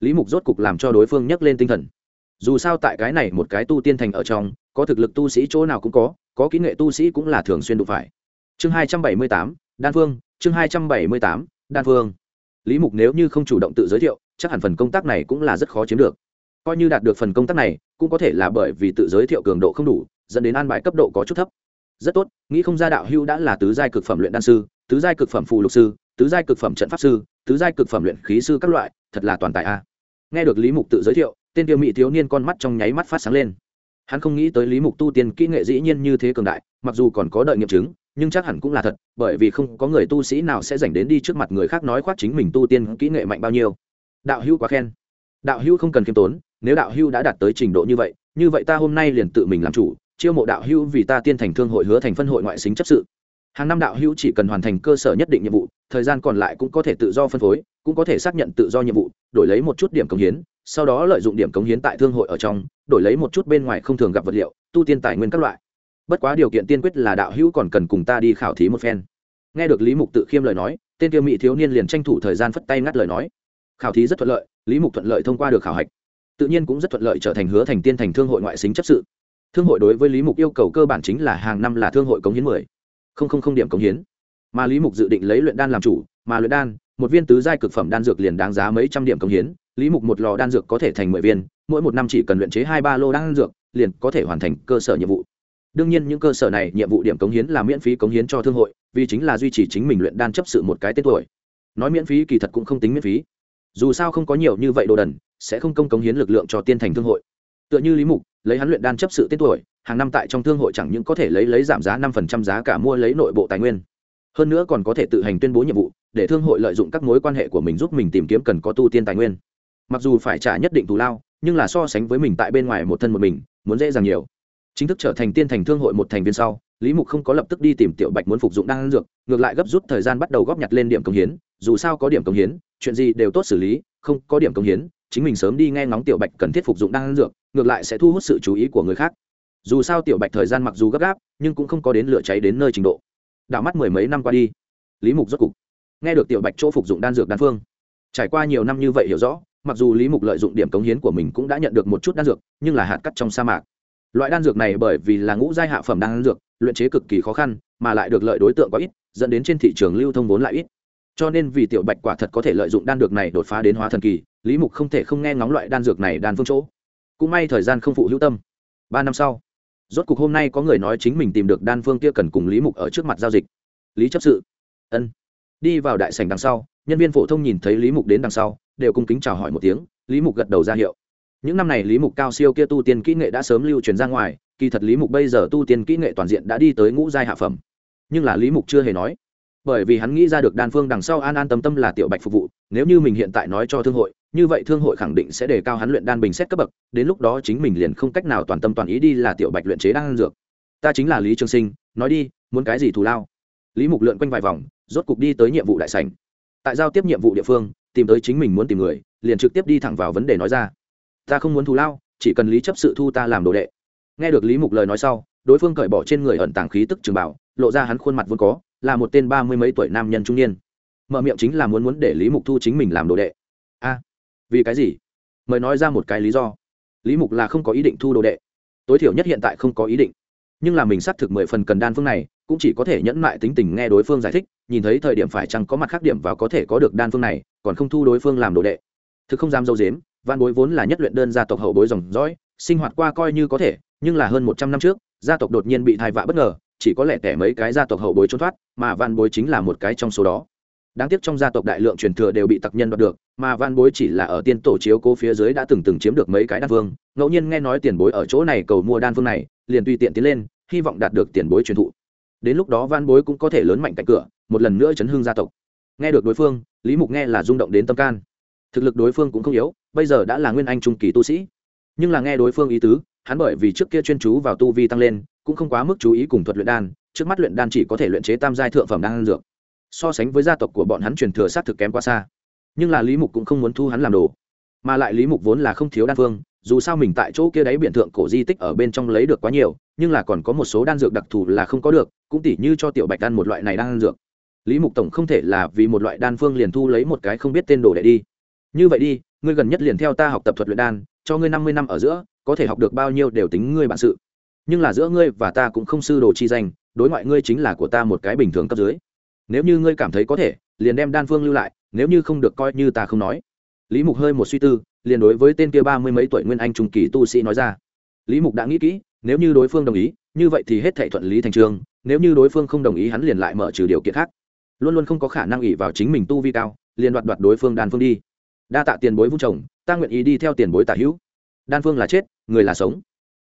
Lý mục rốt cục làm cho đối phương nhấc lên tinh thần. Dù sao tại cái này một cái tu tiên thành ở trong, có thực lực tu sĩ chỗ nào cũng có có kỹ nghệ tu sĩ cũng là thường xuyên đụng phải. Chương hai trăm bảy mươi tám, đan phương chương hai trăm bảy mươi tám, đan phương lý mục nếu như không chủ động tự giới thiệu, chắc hẳn phần công tác này cũng là rất khó chiếm được. Coi như đạt được phần công tác này, cũng có thể là bởi vì tự giới thiệu cường độ không đủ, dẫn đến an bài cấp độ có chút thấp rất tốt, nghĩ không ra đạo hưu đã là tứ giai cực phẩm luyện đan sư, tứ giai cực phẩm phù lục sư, tứ giai cực phẩm trận pháp sư, tứ giai cực phẩm luyện khí sư các loại, thật là toàn tài a. Nghe được lý mục tự giới thiệu, tên tiêu mỹ thiếu niên con mắt trong nháy mắt phát sáng lên. Hắn không nghĩ tới lý mục tu tiên kỹ nghệ dĩ nhiên như thế cường đại, mặc dù còn có đợi nghiệm chứng, nhưng chắc hẳn cũng là thật, bởi vì không có người tu sĩ nào sẽ dành đến đi trước mặt người khác nói khoác chính mình tu tiên kỹ nghệ mạnh bao nhiêu. Đạo hữu quá khen. Đạo hữu không cần khiêm tốn, nếu đạo hữu đã đạt tới trình độ như vậy như vậy ta hôm nay liền tự mình làm chủ chiêu mộ đạo hữu vì ta tiên thành thương hội hứa thành phân hội ngoại xính chấp sự. Hàng năm đạo hữu chỉ cần hoàn thành cơ sở nhất định nhiệm vụ, thời gian còn lại cũng có thể tự do phân phối, cũng có thể xác nhận tự do nhiệm vụ, đổi lấy một chút điểm cống hiến, sau đó lợi dụng điểm cống hiến tại thương hội ở trong, đổi lấy một chút bên ngoài không thường gặp vật liệu, tu tiên tài nguyên các loại. Bất quá điều kiện tiên quyết là đạo hữu còn cần cùng ta đi khảo thí một phen. Nghe được lý mục tự khiêm lời nói, tên tiêu mỹ thiếu niên liền tranh thủ thời gian phất tay ngắt lời nói. Khảo thí rất thuận lợi, lý mục thuận lợi thông qua được khảo hạch. Tự nhiên cũng rất thuận lợi trở thành hứa thành tiên thành thương hội ngoại xính chấp sự thương hội đối với lý mục yêu cầu cơ bản chính là hàng năm là thương hội cống hiến mười. Không không không điểm cống hiến. Mà lý mục dự định lấy luyện đan làm chủ, mà luyện đan, một viên tứ giai cực phẩm đan dược liền đáng giá mấy trăm điểm cống hiến. Lý mục một lò đan dược có thể thành mười viên, mỗi một năm chỉ cần luyện chế hai ba lô đan dược, liền có thể hoàn thành cơ sở nhiệm vụ. Đương nhiên những cơ sở này nhiệm vụ điểm cống hiến là miễn phí cống hiến cho thương hội, vì chính là duy trì chính mình luyện đan chấp sự một cái tên tuổi. Nói miễn phí kỳ thật cũng không tính miễn phí. Dù sao không có nhiều như vậy đồ đần, sẽ không công cống hiến lực lượng cho tiên thành thương hội tựa như lý mục, lấy hắn luyện đan chấp sự tên tuổi, hàng năm tại trong thương hội chẳng những có thể lấy lấy giảm giá năm phần trăm giá cả mua lấy nội bộ tài nguyên, hơn nữa còn có thể tự hành tuyên bố nhiệm vụ, để thương hội lợi dụng các mối quan hệ của mình giúp mình tìm kiếm cần có tu tiên tài nguyên. Mặc dù phải trả nhất định thù lao, nhưng là so sánh với mình tại bên ngoài một thân một mình, muốn dễ dàng nhiều. Chính thức trở thành tiên thành thương hội một thành viên sau, lý mục không có lập tức đi tìm tiểu bạch muốn phục dụng đan dược, ngược lại gấp rút thời gian bắt đầu góp nhặt lên điểm công hiến, dù sao có điểm công hiến, chuyện gì đều tốt xử lý, không có điểm công hiến chính mình sớm đi nghe ngóng tiểu bạch cần thiết phục dụng đan dược, ngược lại sẽ thu hút sự chú ý của người khác. Dù sao tiểu bạch thời gian mặc dù gấp gáp, nhưng cũng không có đến lửa cháy đến nơi trình độ. Đảo mắt mười mấy năm qua đi, lý mục rốt cục nghe được tiểu bạch chỗ phục dụng đan dược đan phương. Trải qua nhiều năm như vậy hiểu rõ, mặc dù lý mục lợi dụng điểm cống hiến của mình cũng đã nhận được một chút đan dược, nhưng là hạt cắt trong sa mạc. Loại đan dược này bởi vì là ngũ giai hạ phẩm đan dược, luyện chế cực kỳ khó khăn, mà lại được lợi đối tượng quá ít, dẫn đến trên thị trường lưu thông vốn lại ít cho nên vì tiểu bạch quả thật có thể lợi dụng đan dược này đột phá đến hóa thần kỳ, lý mục không thể không nghe ngóng loại đan dược này đan phương chỗ. Cũng may thời gian không phụ hữu tâm. Ba năm sau, rốt cục hôm nay có người nói chính mình tìm được đan phương kia cần cùng lý mục ở trước mặt giao dịch. Lý chấp sự. Ân. Đi vào đại sảnh đằng sau, nhân viên phổ thông nhìn thấy lý mục đến đằng sau, đều cung kính chào hỏi một tiếng, lý mục gật đầu ra hiệu. Những năm này lý mục cao siêu kia tu tiên kỹ nghệ đã sớm lưu truyền ra ngoài, kỳ thật lý mục bây giờ tu tiên kỹ nghệ toàn diện đã đi tới ngũ giai hạ phẩm. Nhưng là lý mục chưa hề nói bởi vì hắn nghĩ ra được đan phương đằng sau an an tâm tâm là tiểu bạch phục vụ, nếu như mình hiện tại nói cho thương hội, như vậy thương hội khẳng định sẽ đề cao hắn luyện đan bình xét cấp bậc, đến lúc đó chính mình liền không cách nào toàn tâm toàn ý đi là tiểu bạch luyện chế đan dược. Ta chính là lý trường sinh, nói đi, muốn cái gì thù lao? Lý mục lượn quanh vài vòng, rốt cục đi tới nhiệm vụ đại sảnh. Tại giao tiếp nhiệm vụ địa phương, tìm tới chính mình muốn tìm người, liền trực tiếp đi thẳng vào vấn đề nói ra. Ta không muốn thù lao, chỉ cần lý chấp sự thu ta làm đồ đệ. Nghe được lý mục lời nói sau, đối phương cởi bỏ trên người ẩn tàng khí tức trường bảo lộ ra hắn khuôn mặt vốn có là một tên ba mươi mấy tuổi nam nhân trung niên. Mở miệng chính là muốn muốn để lý mục thu chính mình làm đồ đệ. A, vì cái gì? Mời nói ra một cái lý do. Lý mục là không có ý định thu đồ đệ. Tối thiểu nhất hiện tại không có ý định. Nhưng là mình xác thực mười phần cần đan phương này, cũng chỉ có thể nhẫn mại tính tình nghe đối phương giải thích, nhìn thấy thời điểm phải chăng có mặt khác điểm và có thể có được đan phương này, còn không thu đối phương làm đồ đệ. Thực không dám dâu dếm, văn bối vốn là nhất luyện đơn gia tộc hậu bối dòng dõi, sinh hoạt qua coi như có thể, nhưng là hơn một trăm năm trước, gia tộc đột nhiên bị thai vạ bất ngờ chỉ có lẽ tẻ mấy cái gia tộc hậu bối trốn thoát, mà văn bối chính là một cái trong số đó. Đáng tiếc trong gia tộc đại lượng truyền thừa đều bị tặc nhân đoạt được, mà văn bối chỉ là ở tiên tổ chiếu cố phía dưới đã từng từng chiếm được mấy cái đan phương ngẫu nhiên nghe nói tiền bối ở chỗ này cầu mua đan phương này, liền tùy tiện tiến lên, hy vọng đạt được tiền bối truyền thụ. Đến lúc đó văn bối cũng có thể lớn mạnh cạnh cửa, một lần nữa chấn hương gia tộc. Nghe được đối phương, lý mục nghe là rung động đến tâm can. Thực lực đối phương cũng không yếu, bây giờ đã là nguyên anh trung kỳ tu sĩ. Nhưng là nghe đối phương ý tứ, hắn bởi vì trước kia chuyên chú vào tu vi tăng lên cũng không quá mức chú ý cùng thuật luyện đan, trước mắt luyện đan chỉ có thể luyện chế tam giai thượng phẩm đan dược. So sánh với gia tộc của bọn hắn truyền thừa sát thực kém quá xa. Nhưng là lý mục cũng không muốn thu hắn làm đồ. Mà lại lý mục vốn là không thiếu đan phương, dù sao mình tại chỗ kia đáy biển thượng cổ di tích ở bên trong lấy được quá nhiều, nhưng là còn có một số đan dược đặc thù là không có được, cũng tỉ như cho tiểu bạch đan một loại này đan dược. Lý mục tổng không thể là vì một loại đan phương liền thu lấy một cái không biết tên đồ đệ đi. Như vậy đi, ngươi gần nhất liền theo ta học tập thuật luyện đan, cho ngươi năm mươi năm ở giữa, có thể học được bao nhiêu đều tính ngươi bản sự nhưng là giữa ngươi và ta cũng không sư đồ chi danh, đối ngoại ngươi chính là của ta một cái bình thường cấp dưới. Nếu như ngươi cảm thấy có thể, liền đem đan phương lưu lại, nếu như không được coi như ta không nói. Lý mục hơi một suy tư, liền đối với tên kia ba mươi mấy tuổi nguyên anh trung kỳ tu sĩ nói ra. Lý mục đã nghĩ kỹ, nếu như đối phương đồng ý, như vậy thì hết thệ thuận lý thành trường, nếu như đối phương không đồng ý hắn liền lại mở trừ điều kiện khác. Luôn luôn không có khả năng ỉ vào chính mình tu vi cao, liền đoạt đoạt đối phương đan phương đi. Đa tạ tiền bối vung chồng, ta nguyện ý đi theo tiền bối tả hữu. Đan phương là chết, người là sống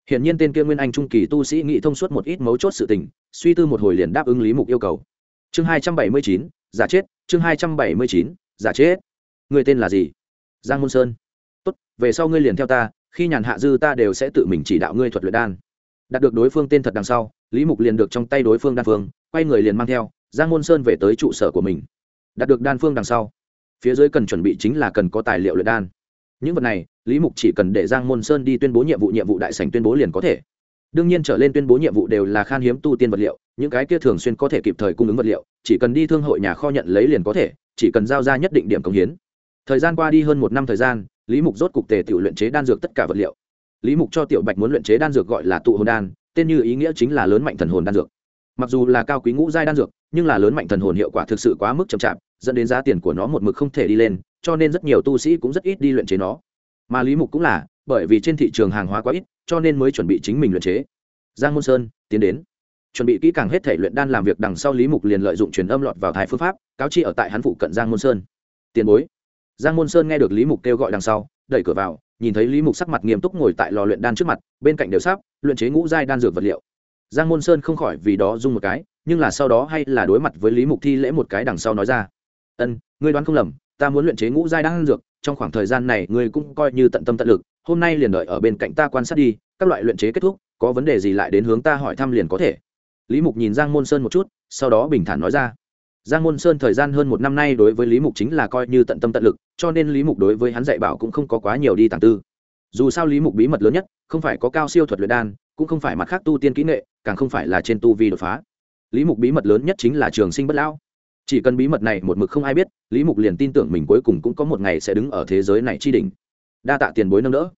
hiển nhiên tên kia nguyên anh trung kỳ tu sĩ nghĩ thông suốt một ít mấu chốt sự tình, suy tư một hồi liền đáp ứng lý mục yêu cầu. Chương hai trăm bảy mươi chín, giả chết, chương hai trăm bảy mươi chín, giả chết. Người tên là gì? Giang môn sơn. Tốt, về sau ngươi liền theo ta, khi nhàn hạ dư ta đều sẽ tự mình chỉ đạo ngươi thuật luyện đan. Đạt được đối phương tên thật đằng sau, lý mục liền được trong tay đối phương đan phương, quay người liền mang theo, giang môn sơn về tới trụ sở của mình. Đạt được đan phương đằng sau, phía dưới cần chuẩn bị chính là cần có tài liệu luyện đan. Những vật này lý mục chỉ cần để giang môn sơn đi tuyên bố nhiệm vụ nhiệm vụ đại sành tuyên bố liền có thể. Đương nhiên trở lên tuyên bố nhiệm vụ đều là khan hiếm tu tiên vật liệu, những cái kia thường xuyên có thể kịp thời cung ứng vật liệu, chỉ cần đi thương hội nhà kho nhận lấy liền có thể, chỉ cần giao ra nhất định điểm công hiến. Thời gian qua đi hơn một năm thời gian, lý mục rốt cục tề tự luyện chế đan dược tất cả vật liệu. Lý mục cho tiểu bạch muốn luyện chế đan dược gọi là tụ hồn đan, tên như ý nghĩa chính là lớn mạnh thần hồn đan dược. Mặc dù là cao quý ngũ giai đan dược, nhưng là lớn mạnh thần hồn hiệu quả thực sự quá mức chậm chạp, dẫn đến giá tiền của nó một mực không thể đi lên, cho nên rất nhiều tu sĩ cũng rất ít đi luyện chế nó mà lý mục cũng là, bởi vì trên thị trường hàng hóa quá ít, cho nên mới chuẩn bị chính mình luyện chế. Giang môn sơn, tiến đến. Chuẩn bị kỹ càng hết thể luyện đan làm việc đằng sau lý mục liền lợi dụng truyền âm lọt vào thái phương pháp, cáo chi ở tại hắn phụ cận giang môn sơn. Tiền bối. Giang môn sơn nghe được lý mục kêu gọi đằng sau, đẩy cửa vào, nhìn thấy lý mục sắc mặt nghiêm túc ngồi tại lò luyện đan trước mặt, bên cạnh đều sáp luyện chế ngũ giai đan dược vật liệu. Giang môn sơn không khỏi vì đó dung một cái, nhưng là sau đó hay là đối mặt với lý mục thi lễ một cái đằng sau nói ra. Ân, ngươi đoán không lầm ta muốn luyện chế ngũ giai đan dược, trong khoảng thời gian này ngươi cũng coi như tận tâm tận lực, hôm nay liền đợi ở bên cạnh ta quan sát đi, các loại luyện chế kết thúc, có vấn đề gì lại đến hướng ta hỏi thăm liền có thể. Lý mục nhìn giang môn sơn một chút, sau đó bình thản nói ra. Giang môn sơn thời gian hơn một năm nay đối với lý mục chính là coi như tận tâm tận lực, cho nên lý mục đối với hắn dạy bảo cũng không có quá nhiều đi tàng tư. Dù sao lý mục bí mật lớn nhất, không phải có cao siêu thuật luyện đan, cũng không phải mặt khác tu tiên kỹ nghệ, càng không phải là trên tu vi đột phá. Lý mục bí mật lớn nhất chính là trường sinh bất lão chỉ cần bí mật này một mực không ai biết, lý mục liền tin tưởng mình cuối cùng cũng có một ngày sẽ đứng ở thế giới này chi đỉnh. Đa tạ tiền bối nâng đỡ.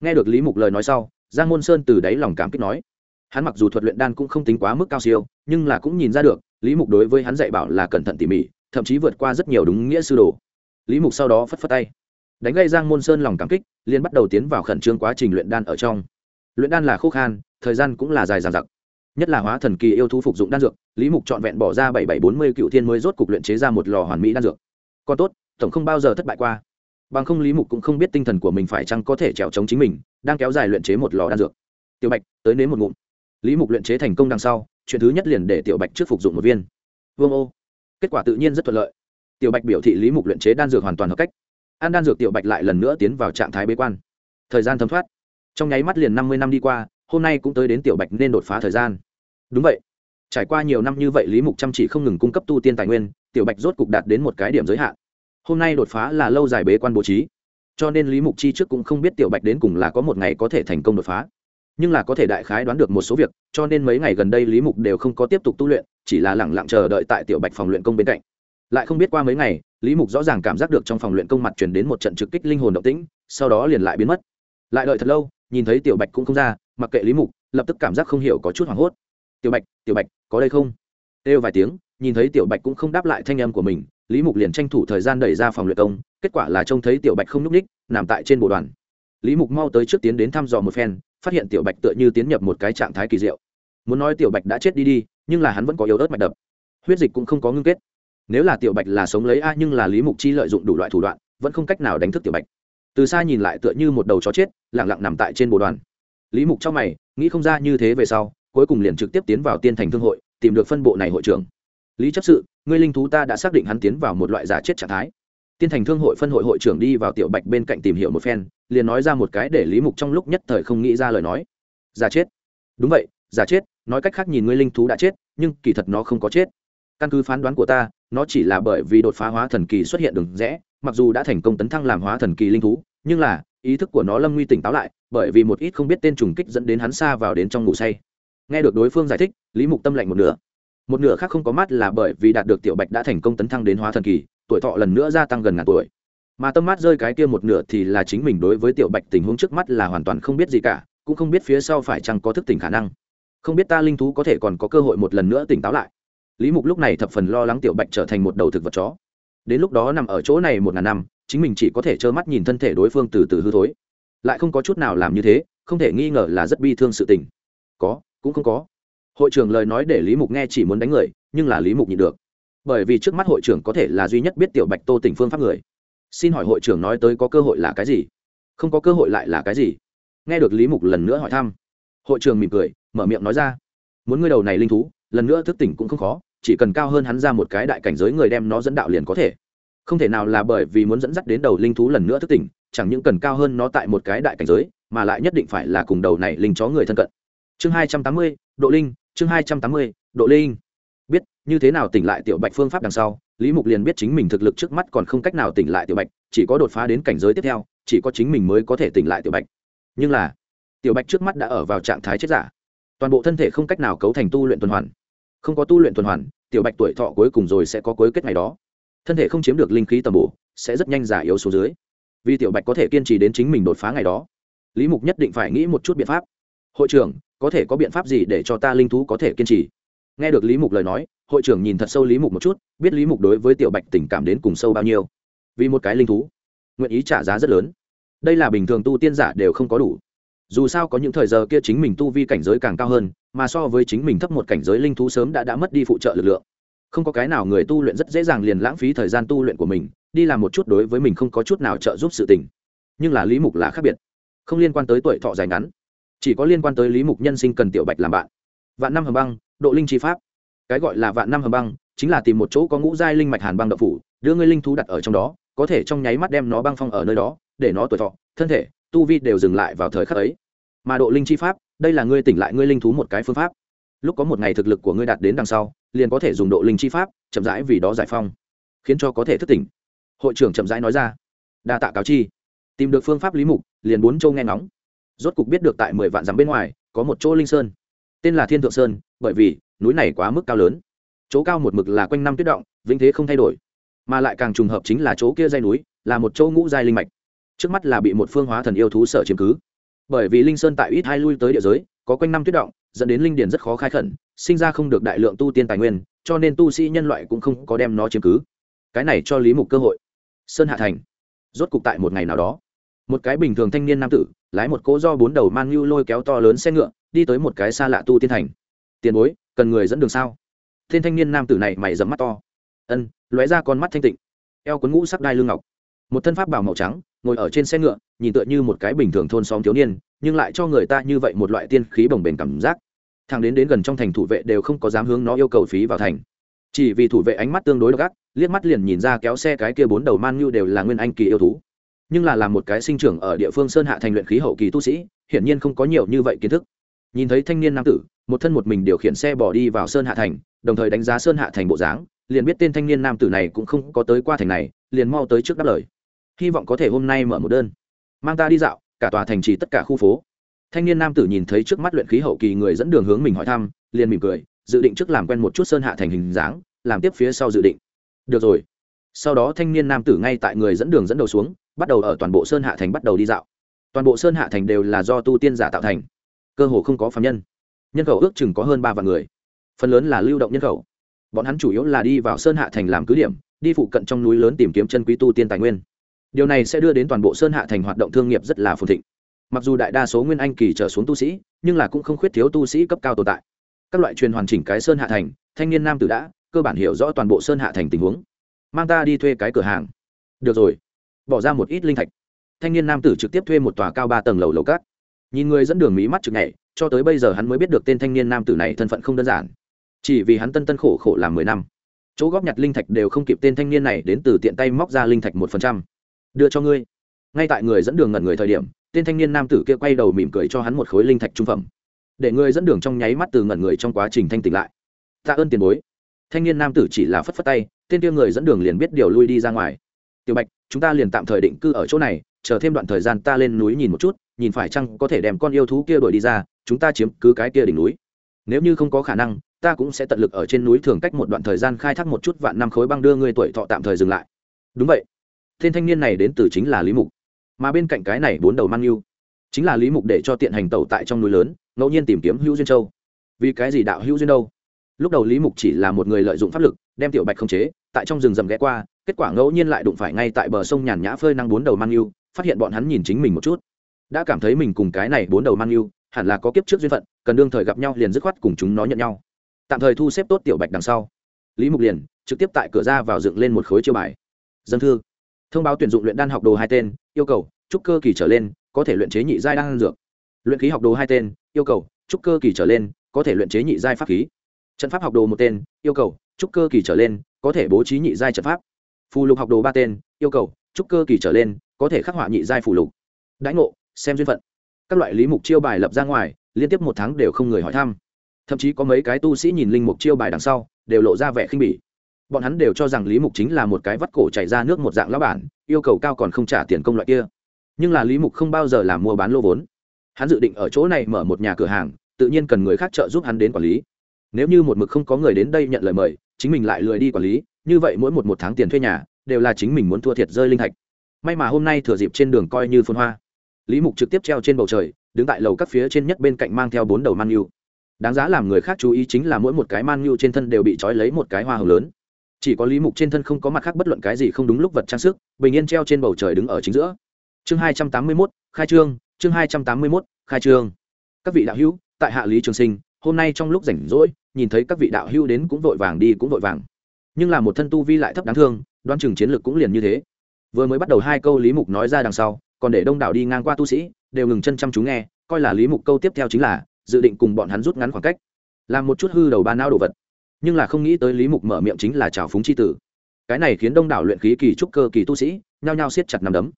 Nghe được lý mục lời nói sau, giang môn sơn từ đáy lòng cảm kích nói. Hắn mặc dù thuật luyện đan cũng không tính quá mức cao siêu, nhưng là cũng nhìn ra được, lý mục đối với hắn dạy bảo là cẩn thận tỉ mỉ, thậm chí vượt qua rất nhiều đúng nghĩa sư đồ. Lý mục sau đó phất phất tay. Đánh gây giang môn sơn lòng cảm kích, liền bắt đầu tiến vào khẩn trương quá trình luyện đan ở trong. Luyện đan là khô khan, thời gian cũng là dài dàn dặc nhất là hóa thần kỳ yêu thú phục dụng đan dược, lý mục trọn vẹn bỏ ra bảy bảy bốn mươi cựu thiên mới rốt cục luyện chế ra một lò hoàn mỹ đan dược. Còn tốt, tổng không bao giờ thất bại qua. Bằng không lý mục cũng không biết tinh thần của mình phải chăng có thể trèo chống chính mình, đang kéo dài luyện chế một lò đan dược. Tiểu bạch, tới nếm một ngụm. Lý mục luyện chế thành công đằng sau, chuyện thứ nhất liền để tiểu bạch trước phục dụng một viên. Vương ô. Kết quả tự nhiên rất thuận lợi. Tiểu bạch biểu thị lý mục luyện chế đan dược hoàn toàn hợp cách. Ăn đan dược tiểu bạch lại lần nữa tiến vào trạng thái bế quan. Thời gian thấm thoát. Trong nháy mắt liền năm mươi năm đi qua hôm nay cũng tới đến tiểu bạch nên đột phá thời gian. Đúng vậy. Trải qua nhiều năm như vậy, lý mục chăm chỉ không ngừng cung cấp tu tiên tài nguyên, tiểu bạch rốt cục đạt đến một cái điểm giới hạn. Hôm nay đột phá là lâu dài bế quan bố trí. Cho nên lý mục chi trước cũng không biết tiểu bạch đến cùng là có một ngày có thể thành công đột phá. Nhưng là có thể đại khái đoán được một số việc, cho nên mấy ngày gần đây lý mục đều không có tiếp tục tu luyện, chỉ là lẳng lặng chờ đợi tại tiểu bạch phòng luyện công bên cạnh. Lại không biết qua mấy ngày, lý mục rõ ràng cảm giác được trong phòng luyện công mặt chuyển đến một trận trực kích linh hồn động tĩnh, sau đó liền lại biến mất. Lại đợi thật lâu nhìn thấy tiểu bạch cũng không ra, mặc kệ lý mục, lập tức cảm giác không hiểu có chút hoảng hốt. Tiểu bạch tiểu bạch, có đây không? Kêu vài tiếng, nhìn thấy tiểu bạch cũng không đáp lại thanh âm của mình, lý mục liền tranh thủ thời gian đẩy ra phòng luyện công, kết quả là trông thấy tiểu bạch không n ú c ních nằm tại trên bộ đoàn. Lý mục mau tới trước tiến đến thăm dò một phen, phát hiện tiểu bạch tựa như tiến nhập một cái trạng thái kỳ diệu. Muốn nói tiểu bạch đã chết đi đi, nhưng là hắn vẫn có yếu ớt mạch đập. Huyết dịch cũng không có ngưng kết. Nếu là tiểu bạch là sống lấy a nhưng là lý mục chi lợi dụng đủ loại thủ đoạn, vẫn không cách nào đánh thức tiểu bạch từ xa nhìn lại tựa như một đầu chó chết lẳng lặng nằm tại trên bộ đoàn. Lý mục trong mày, nghĩ không ra như thế về sau, cuối cùng liền trực tiếp tiến vào tiên thành thương hội, tìm được phân bộ này hội trưởng. Lý chấp sự, ngươi linh thú ta đã xác định hắn tiến vào một loại giả chết trạng thái. Tiên thành thương hội phân hội hội trưởng đi vào tiểu bạch bên cạnh tìm hiểu một phen, liền nói ra một cái để lý mục trong lúc nhất thời không nghĩ ra lời nói. Giả chết. Đúng vậy, giả chết, nói cách khác nhìn ngươi linh thú đã chết, nhưng kỳ thật nó không có chết. Căn cứ phán đoán của ta, nó chỉ là bởi vì đột phá hóa thần kỳ xuất hiện đường rẽ mặc dù đã thành công tấn thăng làm hóa thần kỳ linh thú, nhưng là, ý thức của nó lâm nguy tỉnh táo lại, bởi vì một ít không biết tên trùng kích dẫn đến hắn xa vào đến trong ngủ say. Nghe được đối phương giải thích, lý mục tâm lạnh một nửa. Một nửa khác không có mắt là bởi vì đạt được tiểu bạch đã thành công tấn thăng đến hóa thần kỳ, tuổi thọ lần nữa gia tăng gần ngàn tuổi. Mà tâm mắt rơi cái kia một nửa thì là chính mình đối với tiểu bạch tình huống trước mắt là hoàn toàn không biết gì cả, cũng không biết phía sau phải chăng có thức tỉnh khả năng. Không biết ta linh thú có thể còn có cơ hội một lần nữa tỉnh táo lại. Lý mục lúc này thập phần lo lắng tiểu bạch trở thành một đầu thực vật chó đến lúc đó nằm ở chỗ này một ngàn năm, chính mình chỉ có thể trơ mắt nhìn thân thể đối phương từ từ hư thối. Lại không có chút nào làm như thế, không thể nghi ngờ là rất bi thương sự tình. Có, cũng không có. Hội trưởng lời nói để lý mục nghe chỉ muốn đánh người, nhưng là lý mục nhịn được. Bởi vì trước mắt hội trưởng có thể là duy nhất biết tiểu bạch tô tỉnh phương pháp người. Xin hỏi hội trưởng nói tới có cơ hội là cái gì? Không có cơ hội lại là cái gì? Nghe được lý mục lần nữa hỏi thăm, hội trưởng mỉm cười, mở miệng nói ra. Muốn ngươi đầu này linh thú, lần nữa thức tỉnh cũng không khó chỉ cần cao hơn hắn ra một cái đại cảnh giới người đem nó dẫn đạo liền có thể. Không thể nào là bởi vì muốn dẫn dắt đến đầu linh thú lần nữa thức tỉnh, chẳng những cần cao hơn nó tại một cái đại cảnh giới, mà lại nhất định phải là cùng đầu này linh chó người thân cận. Chương hai trăm tám mươi, độ linh, chương hai trăm tám mươi, độ linh. Biết, như thế nào tỉnh lại tiểu bạch phương pháp đằng sau, lý mục liền biết chính mình thực lực trước mắt còn không cách nào tỉnh lại tiểu bạch, chỉ có đột phá đến cảnh giới tiếp theo, chỉ có chính mình mới có thể tỉnh lại tiểu bạch. Nhưng là, tiểu bạch trước mắt đã ở vào trạng thái chết giả. Toàn bộ thân thể không cách nào cấu thành tu luyện tuần hoàn không có tu luyện tuần hoàn, tiểu bạch tuổi thọ cuối cùng rồi sẽ có cuối kết ngày đó. Thân thể không chiếm được linh khí tầm bổ, sẽ rất nhanh giả yếu số dưới. Vì tiểu bạch có thể kiên trì đến chính mình đột phá ngày đó. Lý mục nhất định phải nghĩ một chút biện pháp. Hội trưởng, có thể có biện pháp gì để cho ta linh thú có thể kiên trì? Nghe được lý mục lời nói, hội trưởng nhìn thật sâu lý mục một chút, biết lý mục đối với tiểu bạch tình cảm đến cùng sâu bao nhiêu. Vì một cái linh thú, nguyện ý trả giá rất lớn. Đây là bình thường tu tiên giả đều không có đủ dù sao có những thời giờ kia chính mình tu vi cảnh giới càng cao hơn, mà so với chính mình thấp một cảnh giới linh thú sớm đã đã mất đi phụ trợ lực lượng. Không có cái nào người tu luyện rất dễ dàng liền lãng phí thời gian tu luyện của mình, đi làm một chút đối với mình không có chút nào trợ giúp sự tình. Nhưng là lý mục là khác biệt. Không liên quan tới tuổi thọ dài ngắn, chỉ có liên quan tới lý mục nhân sinh cần tiểu bạch làm bạn. Vạn năm hầm băng, độ linh chi pháp. Cái gọi là vạn năm hầm băng chính là tìm một chỗ có ngũ giai linh mạch hàn băng đậu phủ, đưa ngươi linh thú đặt ở trong đó, có thể trong nháy mắt đem nó băng phong ở nơi đó, để nó tuổi thọ, thân thể, tu vi đều dừng lại vào thời khắc ấy mà độ linh chi pháp, đây là ngươi tỉnh lại ngươi linh thú một cái phương pháp. Lúc có một ngày thực lực của ngươi đạt đến đằng sau, liền có thể dùng độ linh chi pháp, chậm rãi vì đó giải phong, khiến cho có thể thức tỉnh. Hội trưởng chậm rãi nói ra. Đa tạ cáo chi. Tìm được phương pháp lý mục, liền bốn châu nghe ngóng. Rốt cục biết được tại mười vạn dặm bên ngoài, có một chỗ linh sơn. Tên là thiên thượng sơn, bởi vì, núi này quá mức cao lớn. Chỗ cao một mực là quanh năm tuyết động, vĩnh thế không thay đổi. Mà lại càng trùng hợp chính là chỗ kia dây núi, là một chỗ ngũ giai linh mạch. Trước mắt là bị một phương hóa thần yêu thú sở chiếm cứ bởi vì linh sơn tại ít hai lui tới địa giới, có quanh năm tuyết động, dẫn đến linh điền rất khó khai khẩn, sinh ra không được đại lượng tu tiên tài nguyên, cho nên tu sĩ nhân loại cũng không có đem nó chiếm cứ. Cái này cho lý mục cơ hội. Sơn hạ thành. Rốt cục tại một ngày nào đó, một cái bình thường thanh niên nam tử, lái một cỗ do bốn đầu man như lôi kéo to lớn xe ngựa, đi tới một cái xa lạ tu tiên thành. Tiền bối, cần người dẫn đường sao? Thiên thanh niên nam tử này mày dẫm mắt to. Ân, lóe ra con mắt thanh tịnh. Eo quấn ngũ sắc đai lưng ngọc. Một thân pháp bảo màu trắng, ngồi ở trên xe ngựa nhìn tựa như một cái bình thường thôn xóm thiếu niên, nhưng lại cho người ta như vậy một loại tiên khí bồng bềnh cảm giác. Thằng đến đến gần trong thành thủ vệ đều không có dám hướng nó yêu cầu phí vào thành. Chỉ vì thủ vệ ánh mắt tương đối độc ác, liếc mắt liền nhìn ra kéo xe cái kia bốn đầu man như đều là nguyên anh kỳ yêu thú. Nhưng là làm một cái sinh trưởng ở địa phương sơn hạ thành luyện khí hậu kỳ tu sĩ, hiển nhiên không có nhiều như vậy kiến thức. Nhìn thấy thanh niên nam tử, một thân một mình điều khiển xe bỏ đi vào sơn hạ thành, đồng thời đánh giá sơn hạ thành bộ dáng, liền biết tên thanh niên nam tử này cũng không có tới qua thành này, liền mau tới trước đáp lời. Hy vọng có thể hôm nay mở một đơn mang ta đi dạo, cả tòa thành trì tất cả khu phố. Thanh niên nam tử nhìn thấy trước mắt luyện khí hậu kỳ người dẫn đường hướng mình hỏi thăm, liền mỉm cười, dự định trước làm quen một chút sơn hạ thành hình dáng, làm tiếp phía sau dự định. Được rồi. Sau đó thanh niên nam tử ngay tại người dẫn đường dẫn đầu xuống, bắt đầu ở toàn bộ sơn hạ thành bắt đầu đi dạo. Toàn bộ sơn hạ thành đều là do tu tiên giả tạo thành. Cơ hồ không có phạm nhân. Nhân khẩu ước chừng có hơn ba vạn người. Phần lớn là lưu động nhân khẩu. Bọn hắn chủ yếu là đi vào sơn hạ thành làm cứ điểm, đi phụ cận trong núi lớn tìm kiếm chân quý tu tiên tài nguyên điều này sẽ đưa đến toàn bộ sơn hạ thành hoạt động thương nghiệp rất là phồn thịnh. Mặc dù đại đa số nguyên anh kỳ trở xuống tu sĩ, nhưng là cũng không khuyết thiếu tu sĩ cấp cao tồn tại. Các loại truyền hoàn chỉnh cái sơn hạ thành, thanh niên nam tử đã, cơ bản hiểu rõ toàn bộ sơn hạ thành tình huống. Mang ta đi thuê cái cửa hàng. Được rồi. Bỏ ra một ít linh thạch. Thanh niên nam tử trực tiếp thuê một tòa cao ba tầng lầu lầu cát. Nhìn người dẫn đường mỹ mắt chực nhảy, cho tới bây giờ hắn mới biết được tên thanh niên nam tử này thân phận không đơn giản. Chỉ vì hắn tân tân khổ khổ làm mười năm. Chỗ góp nhặt linh thạch đều không kịp tên thanh niên này đến từ tiện tay móc ra linh thạch một phần trăm đưa cho ngươi. Ngay tại người dẫn đường ngẩn người thời điểm, tên thanh niên nam tử kia quay đầu mỉm cười cho hắn một khối linh thạch trung phẩm. Để người dẫn đường trong nháy mắt từ ngẩn người trong quá trình thanh tỉnh lại. Tạ ơn tiền bối. Thanh niên nam tử chỉ là phất phất tay, tên kia người dẫn đường liền biết điều lui đi ra ngoài. Tiểu bạch, chúng ta liền tạm thời định cư ở chỗ này, chờ thêm đoạn thời gian ta lên núi nhìn một chút, nhìn phải chăng có thể đem con yêu thú kia đuổi đi ra, chúng ta chiếm cứ cái kia đỉnh núi. Nếu như không có khả năng, ta cũng sẽ tận lực ở trên núi thường cách một đoạn thời gian khai thác một chút vạn năm khối băng đưa ngươi tuổi thọ tạm thời dừng lại. Đúng vậy tên thanh niên này đến từ chính là lý mục. Mà bên cạnh cái này bốn đầu mang yêu, chính là lý mục để cho tiện hành tẩu tại trong núi lớn, ngẫu nhiên tìm kiếm hữu duyên châu. Vì cái gì đạo hữu duyên đâu? Lúc đầu lý mục chỉ là một người lợi dụng pháp lực, đem tiểu bạch khống chế, tại trong rừng rầm ghé qua, kết quả ngẫu nhiên lại đụng phải ngay tại bờ sông nhàn nhã phơi năng bốn đầu mang yêu, phát hiện bọn hắn nhìn chính mình một chút. Đã cảm thấy mình cùng cái này bốn đầu mang yêu, hẳn là có kiếp trước duyên phận, cần đương thời gặp nhau liền dứt khoát cùng chúng nó nhận nhau. Tạm thời thu xếp tốt tiểu bạch đằng sau. Lý mục liền, trực tiếp tại cửa ra vào dựng lên một khối chiêu bài. Dân thư thông báo tuyển dụng luyện đan học đồ hai tên, yêu cầu, trúc cơ kỳ trở lên, có thể luyện chế nhị giai đan dược. Luyện khí học đồ hai tên, yêu cầu, trúc cơ kỳ trở lên, có thể luyện chế nhị giai pháp khí. Trận pháp học đồ một tên, yêu cầu, trúc cơ kỳ trở lên, có thể bố trí nhị giai trận pháp. Phù lục học đồ ba tên, yêu cầu, trúc cơ kỳ trở lên, có thể khắc họa nhị giai phù lục. Đãi ngộ, xem duyên phận. Các loại lý mục chiêu bài lập ra ngoài, liên tiếp một tháng đều không người hỏi thăm. Thậm chí có mấy cái tu sĩ nhìn linh mục chiêu bài đằng sau, đều lộ ra vẻ khinh bỉ bọn hắn đều cho rằng lý mục chính là một cái vắt cổ chảy ra nước một dạng lão bản, yêu cầu cao còn không trả tiền công loại kia. Nhưng là lý mục không bao giờ làm mua bán lô vốn. Hắn dự định ở chỗ này mở một nhà cửa hàng, tự nhiên cần người khác trợ giúp hắn đến quản lý. Nếu như một mực không có người đến đây nhận lời mời, chính mình lại lười đi quản lý, như vậy mỗi một một tháng tiền thuê nhà, đều là chính mình muốn thua thiệt rơi linh thạch. May mà hôm nay thừa dịp trên đường coi như phun hoa. Lý mục trực tiếp treo trên bầu trời, đứng tại lầu các phía trên nhất bên cạnh mang theo bốn đầu man yêu đáng giá làm người khác chú ý chính là mỗi một cái man yêu trên thân đều bị trói lấy một cái hoa hồng lớn chỉ có lý mục trên thân không có mặt khác bất luận cái gì không đúng lúc vật trang sức, bình yên treo trên bầu trời đứng ở chính giữa. Chương hai trăm tám mươi mốt, khai trương, chương hai trăm tám mươi mốt, khai trương. Các vị đạo hữu, tại hạ lý trường sinh, hôm nay trong lúc rảnh rỗi, nhìn thấy các vị đạo hữu đến cũng vội vàng đi cũng vội vàng. Nhưng là một thân tu vi lại thấp đáng thương đoan chừng chiến lược cũng liền như thế. Vừa mới bắt đầu hai câu lý mục nói ra đằng sau, còn để đông đảo đi ngang qua tu sĩ, đều ngừng chân chăm chú nghe, coi là lý mục câu tiếp theo chính là, dự định cùng bọn hắn rút ngắn khoảng cách. Làm một chút hư đầu ba não đồ vật nhưng là không nghĩ tới lý mục mở miệng chính là trào phúng c h i tử. Cái này khiến đông đảo luyện khí kỳ trúc cơ kỳ tu sĩ nhao nhao siết chặt nằm đấm.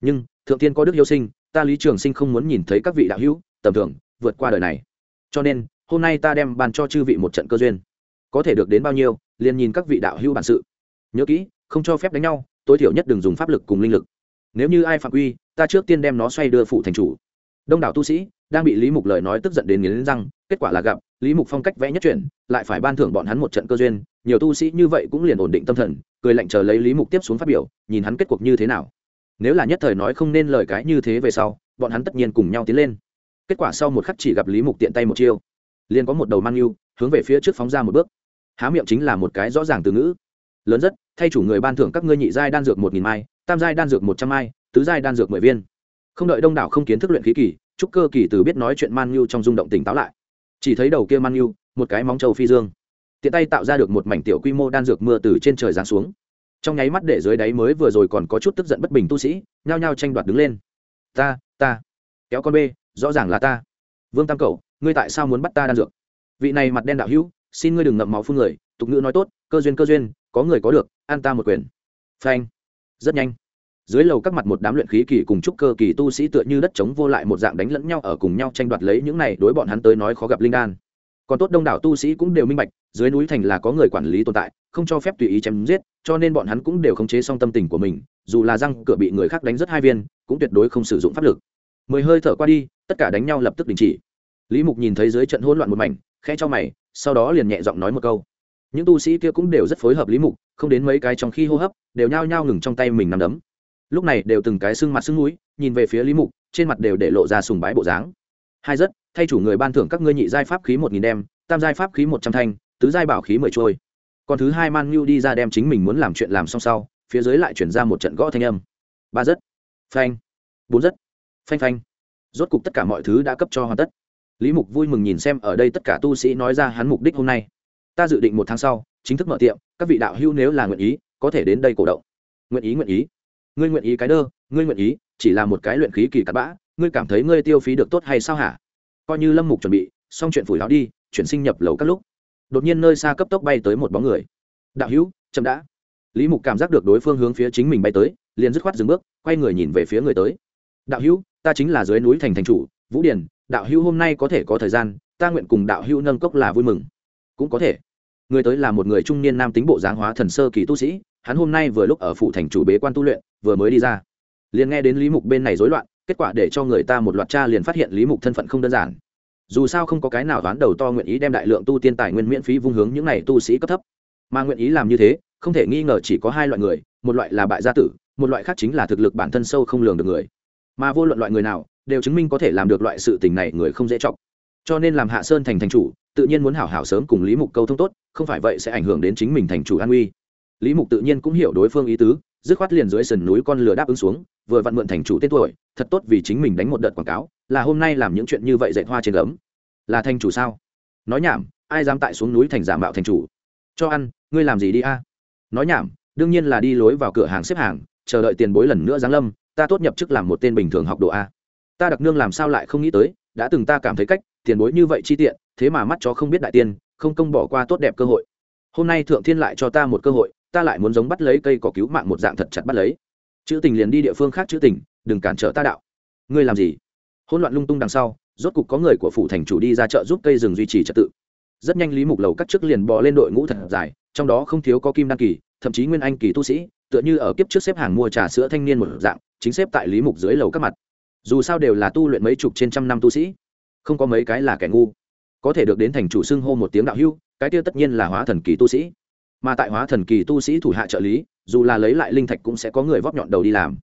Nhưng, thượng tiên có đức yêu sinh, ta lý trường sinh không muốn nhìn thấy các vị đạo hữu, tầm thường, vượt qua đời này. Cho nên, hôm nay ta đem bàn cho chư vị một trận cơ duyên. Có thể được đến bao nhiêu, liền nhìn các vị đạo hữu bản sự. Nhớ kỹ, không cho phép đánh nhau, tối thiểu nhất đừng dùng pháp lực cùng linh lực. Nếu như ai phạm quy, ta trước tiên đem nó xoay đưa phụ thành chủ. Đông đảo tu sĩ, đang bị lý mục lời nói tức giận đến nghiến răng, kết quả là gặp lý mục phong cách vẽ nhất chuyển lại phải ban thưởng bọn hắn một trận cơ duyên, nhiều tu sĩ như vậy cũng liền ổn định tâm thần, cười lạnh chờ lấy lý mục tiếp xuống phát biểu, nhìn hắn kết cuộc như thế nào. Nếu là nhất thời nói không nên lời cái như thế về sau, bọn hắn tất nhiên cùng nhau tiến lên. Kết quả sau một khắc chỉ gặp lý mục tiện tay một chiêu. Liền có một đầu mang yêu, hướng về phía trước phóng ra một bước. Há miệng chính là một cái rõ ràng từ ngữ. Lớn rất, thay chủ người ban thưởng các ngươi nhị giai đan dược một nghìn mai, tam giai đan dược một trăm mai, tứ giai đan dược mười viên. Không đợi đông đảo không kiến thức luyện khí kỳ, trúc cơ kỳ từ biết nói chuyện man nhu trong rung động tỉnh táo lại chỉ thấy đầu kia man yêu, một cái móng trâu phi dương. Tiện tay tạo ra được một mảnh tiểu quy mô đan dược mưa từ trên trời giáng xuống. Trong nháy mắt để dưới đáy mới vừa rồi còn có chút tức giận bất bình tu sĩ nhao nhao tranh đoạt đứng lên. Ta ta kéo con bê rõ ràng là ta. Vương tam cầu ngươi tại sao muốn bắt ta đan dược? Vị này mặt đen đạo hữu xin ngươi đừng ngậm máu phương người tục ngữ nói tốt cơ duyên cơ duyên có người có được an ta một quyền. Phanh. Rất nhanh dưới lầu các mặt một đám luyện khí kỳ cùng trúc cơ kỳ tu sĩ tựa như đất trống vô lại một dạng đánh lẫn nhau ở cùng nhau tranh đoạt lấy những này đối bọn hắn tới nói khó gặp linh đan. Còn tốt đông đảo tu sĩ cũng đều minh bạch, dưới núi thành là có người quản lý tồn tại, không cho phép tùy ý chém giết, cho nên bọn hắn cũng đều khống chế xong tâm tình của mình, dù là răng cửa bị người khác đánh rất hai viên, cũng tuyệt đối không sử dụng pháp lực. Mười hơi thở qua đi, tất cả đánh nhau lập tức đình chỉ. Lý mục nhìn thấy dưới trận hỗn loạn một mảnh khe cho mày, sau đó liền nhẹ giọng nói một câu. Những tu sĩ kia cũng đều rất phối hợp lý mục, không đến mấy cái trong khi hô hấp, đều nhao nhao ngừng trong tay mình nằm đấm lúc này đều từng cái xương mặt xương núi nhìn về phía lý mục, trên mặt đều để lộ ra sùng bái bộ dáng. Hai rất, thay chủ người ban thưởng các ngươi nhị giai pháp khí một nghìn đem, tam giai pháp khí một trăm thanh, tứ giai bảo khí mười trôi. Còn thứ hai man nhu đi ra đem chính mình muốn làm chuyện làm xong sau, phía dưới lại chuyển ra một trận gõ thanh âm. Ba rất. Phanh. Bốn rất. Phanh phanh. Rốt cục tất cả mọi thứ đã cấp cho hoàn tất. Lý mục vui mừng nhìn xem ở đây tất cả tu sĩ nói ra hắn mục đích hôm nay. Ta dự định một tháng sau, chính thức mở tiệm, các vị đạo hữu nếu là nguyện ý, có thể đến đây cổ động. Nguyện ý nguyện ý ngươi nguyện ý cái đơ, ngươi nguyện ý, chỉ là một cái luyện khí kỳ cắt bã, ngươi cảm thấy ngươi tiêu phí được tốt hay sao hả? Coi như lâm mục chuẩn bị, xong chuyện phủi láo đi, chuyển sinh nhập lầu các lúc, đột nhiên nơi xa cấp tốc bay tới một bóng người. Đạo hữu, chậm đã. Lý mục cảm giác được đối phương hướng phía chính mình bay tới, liền dứt khoát dừng bước, quay người nhìn về phía người tới. Đạo hữu, ta chính là dưới núi thành thành chủ, vũ điển đạo hữu hôm nay có thể có thời gian, ta nguyện cùng đạo hữu nâng cốc là vui mừng. Cũng có thể. Người tới là một người trung niên nam tính bộ dáng hóa thần sơ kỳ tu sĩ hắn hôm nay vừa lúc ở phụ thành chủ bế quan tu luyện, vừa mới đi ra. Liền nghe đến lý mục bên này rối loạn, kết quả để cho người ta một loạt cha liền phát hiện lý mục thân phận không đơn giản. Dù sao không có cái nào đoán đầu to nguyện ý đem đại lượng tu tiên tài nguyên miễn phí vung hướng những này tu sĩ cấp thấp. Mà nguyện ý làm như thế, không thể nghi ngờ chỉ có hai loại người, một loại là bại gia tử, một loại khác chính là thực lực bản thân sâu không lường được người. Mà vô luận loại người nào, đều chứng minh có thể làm được loại sự tình này người không dễ chọc. Cho nên làm hạ sơn thành thành chủ, tự nhiên muốn hảo hảo sớm cùng lý mục câu thông tốt, không phải vậy sẽ ảnh hưởng đến chính mình thành chủ an uy lý mục tự nhiên cũng hiểu đối phương ý tứ, dứt khoát liền dưới sườn núi con lửa đáp ứng xuống, vừa vặn mượn thành chủ tên tuổi, thật tốt vì chính mình đánh một đợt quảng cáo, là hôm nay làm những chuyện như vậy dạy hoa trên gấm. Là thành chủ sao? Nói nhảm, ai dám tại xuống núi thành giả mạo thành chủ? Cho ăn, ngươi làm gì đi a? Nói nhảm, đương nhiên là đi lối vào cửa hàng xếp hàng, chờ đợi tiền bối lần nữa giáng lâm, ta tốt nhập chức làm một tên bình thường học độ a. Ta đặc nương làm sao lại không nghĩ tới, đã từng ta cảm thấy cách, tiền bối như vậy chi tiện, thế mà mắt chó không biết đại tiên, không công bỏ qua tốt đẹp cơ hội. Hôm nay thượng thiên lại cho ta một cơ hội ta lại muốn giống bắt lấy cây cỏ cứu mạng một dạng thật chặt bắt lấy. Chữ tình liền đi địa phương khác chữ tình, đừng cản trở ta đạo. Ngươi làm gì? Hỗn loạn lung tung đằng sau, rốt cục có người của phủ thành chủ đi ra chợ giúp cây rừng duy trì trật tự. Rất nhanh lý mục lầu các trước liền bò lên đội ngũ thật dài, trong đó không thiếu có kim đăng kỳ, thậm chí nguyên anh kỳ tu sĩ, tựa như ở kiếp trước xếp hàng mua trà sữa thanh niên một dạng, chính xếp tại lý mục dưới lầu các mặt. Dù sao đều là tu luyện mấy chục trên trăm năm tu sĩ, không có mấy cái là kẻ ngu. Có thể được đến thành chủ xưng hô một tiếng đạo hưu cái tiêu tất nhiên là hóa thần kỳ tu sĩ mà tại hóa thần kỳ tu sĩ thủ hạ trợ lý, dù là lấy lại linh thạch cũng sẽ có người vóp nhọn đầu đi làm.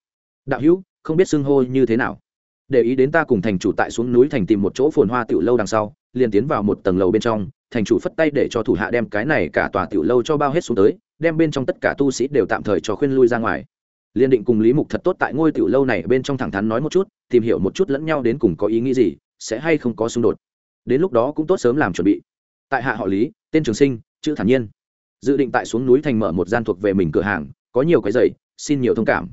Đạo hữu, không biết xưng hô như thế nào. Để ý đến ta cùng thành chủ tại xuống núi thành tìm một chỗ phồn hoa tiểu lâu đằng sau, liền tiến vào một tầng lầu bên trong, thành chủ phất tay để cho thủ hạ đem cái này cả tòa tiểu lâu cho bao hết xuống tới, đem bên trong tất cả tu sĩ đều tạm thời cho khuyên lui ra ngoài. Liên định cùng lý mục thật tốt tại ngôi tiểu lâu này bên trong thẳng thắn nói một chút, tìm hiểu một chút lẫn nhau đến cùng có ý nghĩ gì, sẽ hay không có xung đột. Đến lúc đó cũng tốt sớm làm chuẩn bị. Tại hạ họ lý, tên trường sinh, chữ thản nhiên dự định tại xuống núi thành mở một gian thuộc về mình cửa hàng, có nhiều cái giày, xin nhiều thông cảm.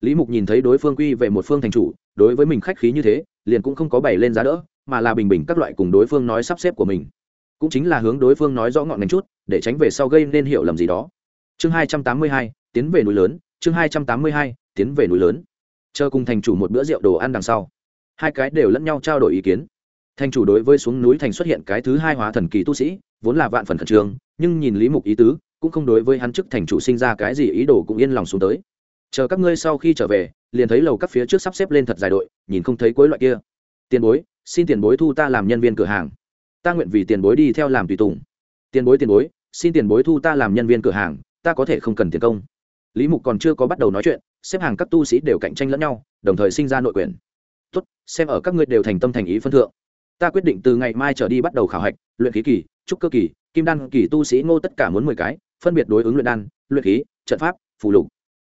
Lý mục nhìn thấy đối phương quy về một phương thành chủ, đối với mình khách khí như thế, liền cũng không có bày lên giá đỡ, mà là bình bình các loại cùng đối phương nói sắp xếp của mình. Cũng chính là hướng đối phương nói rõ ngọn ngành chút, để tránh về sau gây nên hiểu lầm gì đó. Chương hai trăm tám mươi hai, tiến về núi lớn, chương hai trăm tám mươi hai, tiến về núi lớn. Chờ cùng thành chủ một bữa rượu đồ ăn đằng sau. Hai cái đều lẫn nhau trao đổi ý kiến. Thành chủ đối với xuống núi thành xuất hiện cái thứ hai hóa thần kỳ tu sĩ, vốn là vạn phần khẩn trương nhưng nhìn lý mục ý tứ, cũng không đối với hắn chức thành chủ sinh ra cái gì ý đồ cũng yên lòng xuống tới. Chờ các ngươi sau khi trở về, liền thấy lầu các phía trước sắp xếp lên thật dài đội, nhìn không thấy cuối loại kia. Tiền bối, xin tiền bối thu ta làm nhân viên cửa hàng. Ta nguyện vì tiền bối đi theo làm tùy tùng. Tiền bối tiền bối, xin tiền bối thu ta làm nhân viên cửa hàng, ta có thể không cần tiền công. Lý mục còn chưa có bắt đầu nói chuyện, xếp hàng các tu sĩ đều cạnh tranh lẫn nhau, đồng thời sinh ra nội quyền. Tốt, xem ở các ngươi đều thành tâm thành ý phân thượng. Ta quyết định từ ngày mai trở đi bắt đầu khảo hạch, luyện khí kỳ, trúc cơ kỳ kim đan kỳ tu sĩ ngô tất cả muốn mười cái phân biệt đối ứng luyện đan luyện khí trận pháp phù lục.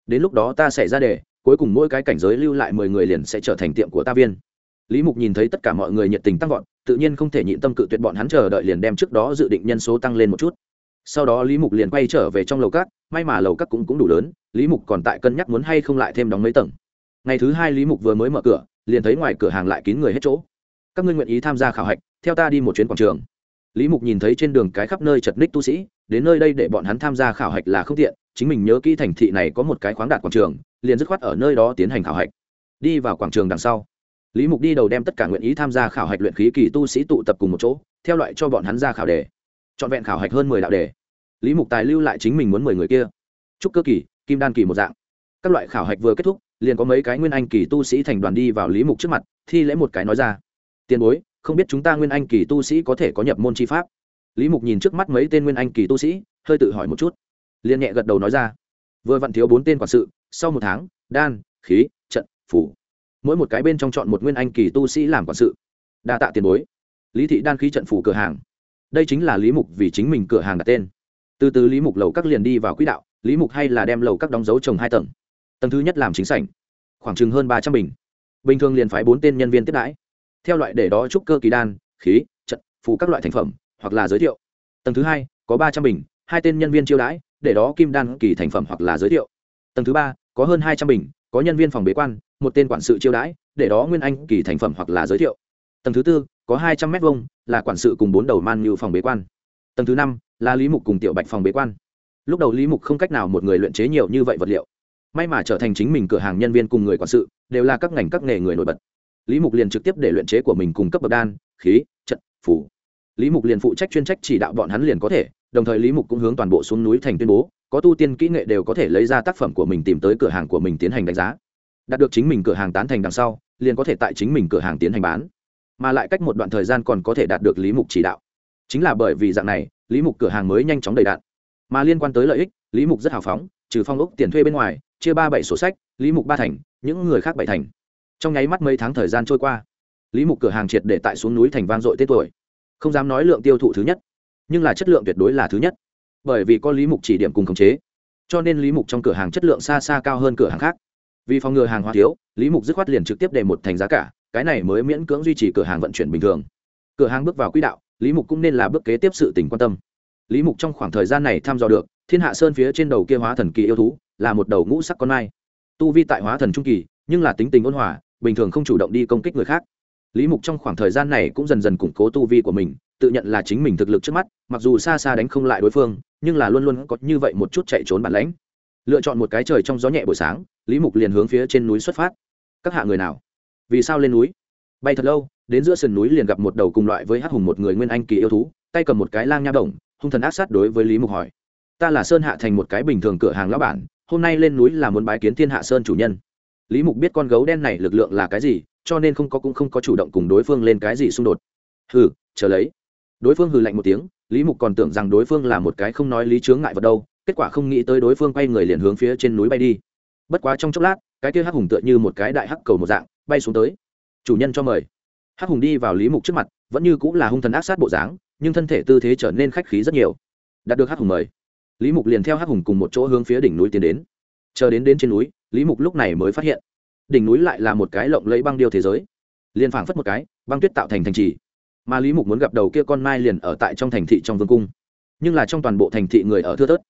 Đến lúc đó ta sẽ ra đề cuối cùng mỗi cái cảnh giới lưu lại mười người liền sẽ trở thành tiệm của ta viên. Lý mục nhìn thấy tất cả mọi người nhiệt tình tăng vọt tự nhiên không thể nhịn tâm cự tuyệt bọn hắn chờ đợi liền đem trước đó dự định nhân số tăng lên một chút. Sau đó lý mục liền quay trở về trong lầu cát may mà lầu cát cũng, cũng đủ lớn lý mục còn tại cân nhắc muốn hay không lại thêm đóng mấy tầng. Ngày thứ hai lý mục vừa mới mở cửa liền thấy ngoài cửa hàng lại kín người hết chỗ. Các ngươi nguyện ý tham gia khảo hạch theo ta đi một chuyến quảng trường lý mục nhìn thấy trên đường cái khắp nơi chật ních tu sĩ, đến nơi đây để bọn hắn tham gia khảo hạch là không tiện, chính mình nhớ kỹ thành thị này có một cái khoáng đạt quảng trường, liền dứt khoát ở nơi đó tiến hành khảo hạch. Đi vào quảng trường đằng sau, lý mục đi đầu đem tất cả nguyện ý tham gia khảo hạch luyện khí kỳ tu sĩ tụ tập cùng một chỗ, theo loại cho bọn hắn ra khảo đề. Trọn vẹn khảo hạch hơn mười đạo đề. Lý mục tài lưu lại chính mình muốn mười người kia. Chúc cơ kỳ, kim đan kỳ một dạng. Các loại khảo hạch vừa kết thúc, liền có mấy cái nguyên anh kỳ tu sĩ thành đoàn đi vào lý mục trước mặt, thi lễ một cái nói ra. Tiền bối không biết chúng ta nguyên anh kỳ tu sĩ có thể có nhập môn chi pháp. Lý mục nhìn trước mắt mấy tên nguyên anh kỳ tu sĩ, hơi tự hỏi một chút. Liền nhẹ gật đầu nói ra. Vừa vặn thiếu bốn tên quản sự, sau một tháng, đan, khí, trận, phủ. Mỗi một cái bên trong chọn một nguyên anh kỳ tu sĩ làm quản sự. Đa tạ tiền bối. Lý thị đan khí trận phủ cửa hàng. Đây chính là lý mục vì chính mình cửa hàng đặt tên. Từ từ lý mục lầu các liền đi vào quỹ đạo, lý mục hay là đem lầu các đóng dấu trồng hai tầng. Tầng thứ nhất làm chính sảnh, khoảng chừng hơn ba trăm bình. Bình thường liền phái bốn tên nhân viên tiếp đãi theo loại để đó trúc cơ kỳ đan, khí, trận phụ các loại thành phẩm, hoặc là giới thiệu. Tầng thứ hai, có ba trăm bình, hai tên nhân viên chiêu đãi, để đó kim đan kỳ thành phẩm hoặc là giới thiệu. Tầng thứ ba, có hơn hai trăm bình, có nhân viên phòng bế quan, một tên quản sự chiêu đãi, để đó nguyên anh kỳ thành phẩm hoặc là giới thiệu. Tầng thứ tư, có hai trăm m hai là quản sự cùng bốn đầu man như phòng bế quan. Tầng thứ năm, là lý mục cùng tiểu bạch phòng bế quan. Lúc đầu lý mục không cách nào một người luyện chế nhiều như vậy vật liệu. May mà trở thành chính mình cửa hàng nhân viên cùng người quản sự, đều là các ngành các nghề người nổi bật lý mục liền trực tiếp để luyện chế của mình cung cấp bậc đan, khí, trận, phủ. Lý mục liền phụ trách chuyên trách chỉ đạo bọn hắn liền có thể, đồng thời lý mục cũng hướng toàn bộ xuống núi thành tuyên bố, có tu tiên kỹ nghệ đều có thể lấy ra tác phẩm của mình tìm tới cửa hàng của mình tiến hành đánh giá. Đạt được chính mình cửa hàng tán thành đằng sau, liền có thể tại chính mình cửa hàng tiến hành bán. Mà lại cách một đoạn thời gian còn có thể đạt được lý mục chỉ đạo. Chính là bởi vì dạng này, lý mục cửa hàng mới nhanh chóng đầy đạn. Mà liên quan tới lợi ích, lý mục rất hào phóng, trừ phong ốc tiền thuê bên ngoài, chia ba bảy sổ sách, lý mục ba thành, những người khác bảy thành trong nháy mắt mấy tháng thời gian trôi qua, lý mục cửa hàng triệt để tại xuống núi thành vang dội tết tuổi. Không dám nói lượng tiêu thụ thứ nhất, nhưng là chất lượng tuyệt đối là thứ nhất. Bởi vì có lý mục chỉ điểm cùng khống chế, cho nên lý mục trong cửa hàng chất lượng xa xa cao hơn cửa hàng khác. Vì phòng ngừa hàng hóa thiếu, lý mục dứt khoát liền trực tiếp để một thành giá cả, cái này mới miễn cưỡng duy trì cửa hàng vận chuyển bình thường. Cửa hàng bước vào quỹ đạo, lý mục cũng nên là bước kế tiếp sự tình quan tâm. Lý mục trong khoảng thời gian này thăm dò được, thiên hạ sơn phía trên đầu kia hóa thần kỳ yêu thú, là một đầu ngũ sắc con mai. Tu vi tại hóa thần trung kỳ, nhưng là tính tình ôn hòa bình thường không chủ động đi công kích người khác. Lý mục trong khoảng thời gian này cũng dần dần củng cố tu vi của mình, tự nhận là chính mình thực lực trước mắt, mặc dù xa xa đánh không lại đối phương, nhưng là luôn luôn có như vậy một chút chạy trốn bản lãnh. Lựa chọn một cái trời trong gió nhẹ buổi sáng, lý mục liền hướng phía trên núi xuất phát. Các hạ người nào? Vì sao lên núi? Bay thật lâu, đến giữa sườn núi liền gặp một đầu cùng loại với hắc hùng một người nguyên anh kỳ yêu thú, tay cầm một cái lang nha đồng, hung thần ác sát đối với lý mục hỏi. Ta là sơn hạ thành một cái bình thường cửa hàng lão bản, hôm nay lên núi là muốn bái kiến thiên hạ sơn chủ nhân lý mục biết con gấu đen này lực lượng là cái gì, cho nên không có cũng không có chủ động cùng đối phương lên cái gì xung đột. Hừ, chờ lấy. Đối phương hừ lạnh một tiếng, lý mục còn tưởng rằng đối phương là một cái không nói lý chướng ngại vật đâu, kết quả không nghĩ tới đối phương quay người liền hướng phía trên núi bay đi. Bất quá trong chốc lát, cái kia hắc hùng tựa như một cái đại hắc cầu một dạng, bay xuống tới. Chủ nhân cho mời. Hắc hùng đi vào lý mục trước mặt, vẫn như cũng là hung thần ác sát bộ dáng, nhưng thân thể tư thế trở nên khách khí rất nhiều. Đạt được hắc hùng mời, lý mục liền theo hắc hùng cùng một chỗ hướng phía đỉnh núi tiến đến. Chờ đến đến trên núi lý mục lúc này mới phát hiện, đỉnh núi lại là một cái lộng lẫy băng điêu thế giới. Liền phảng phất một cái, băng tuyết tạo thành thành trì. Mà lý mục muốn gặp đầu kia con mai liền ở tại trong thành thị trong vương cung. Nhưng là trong toàn bộ thành thị người ở thưa thớt.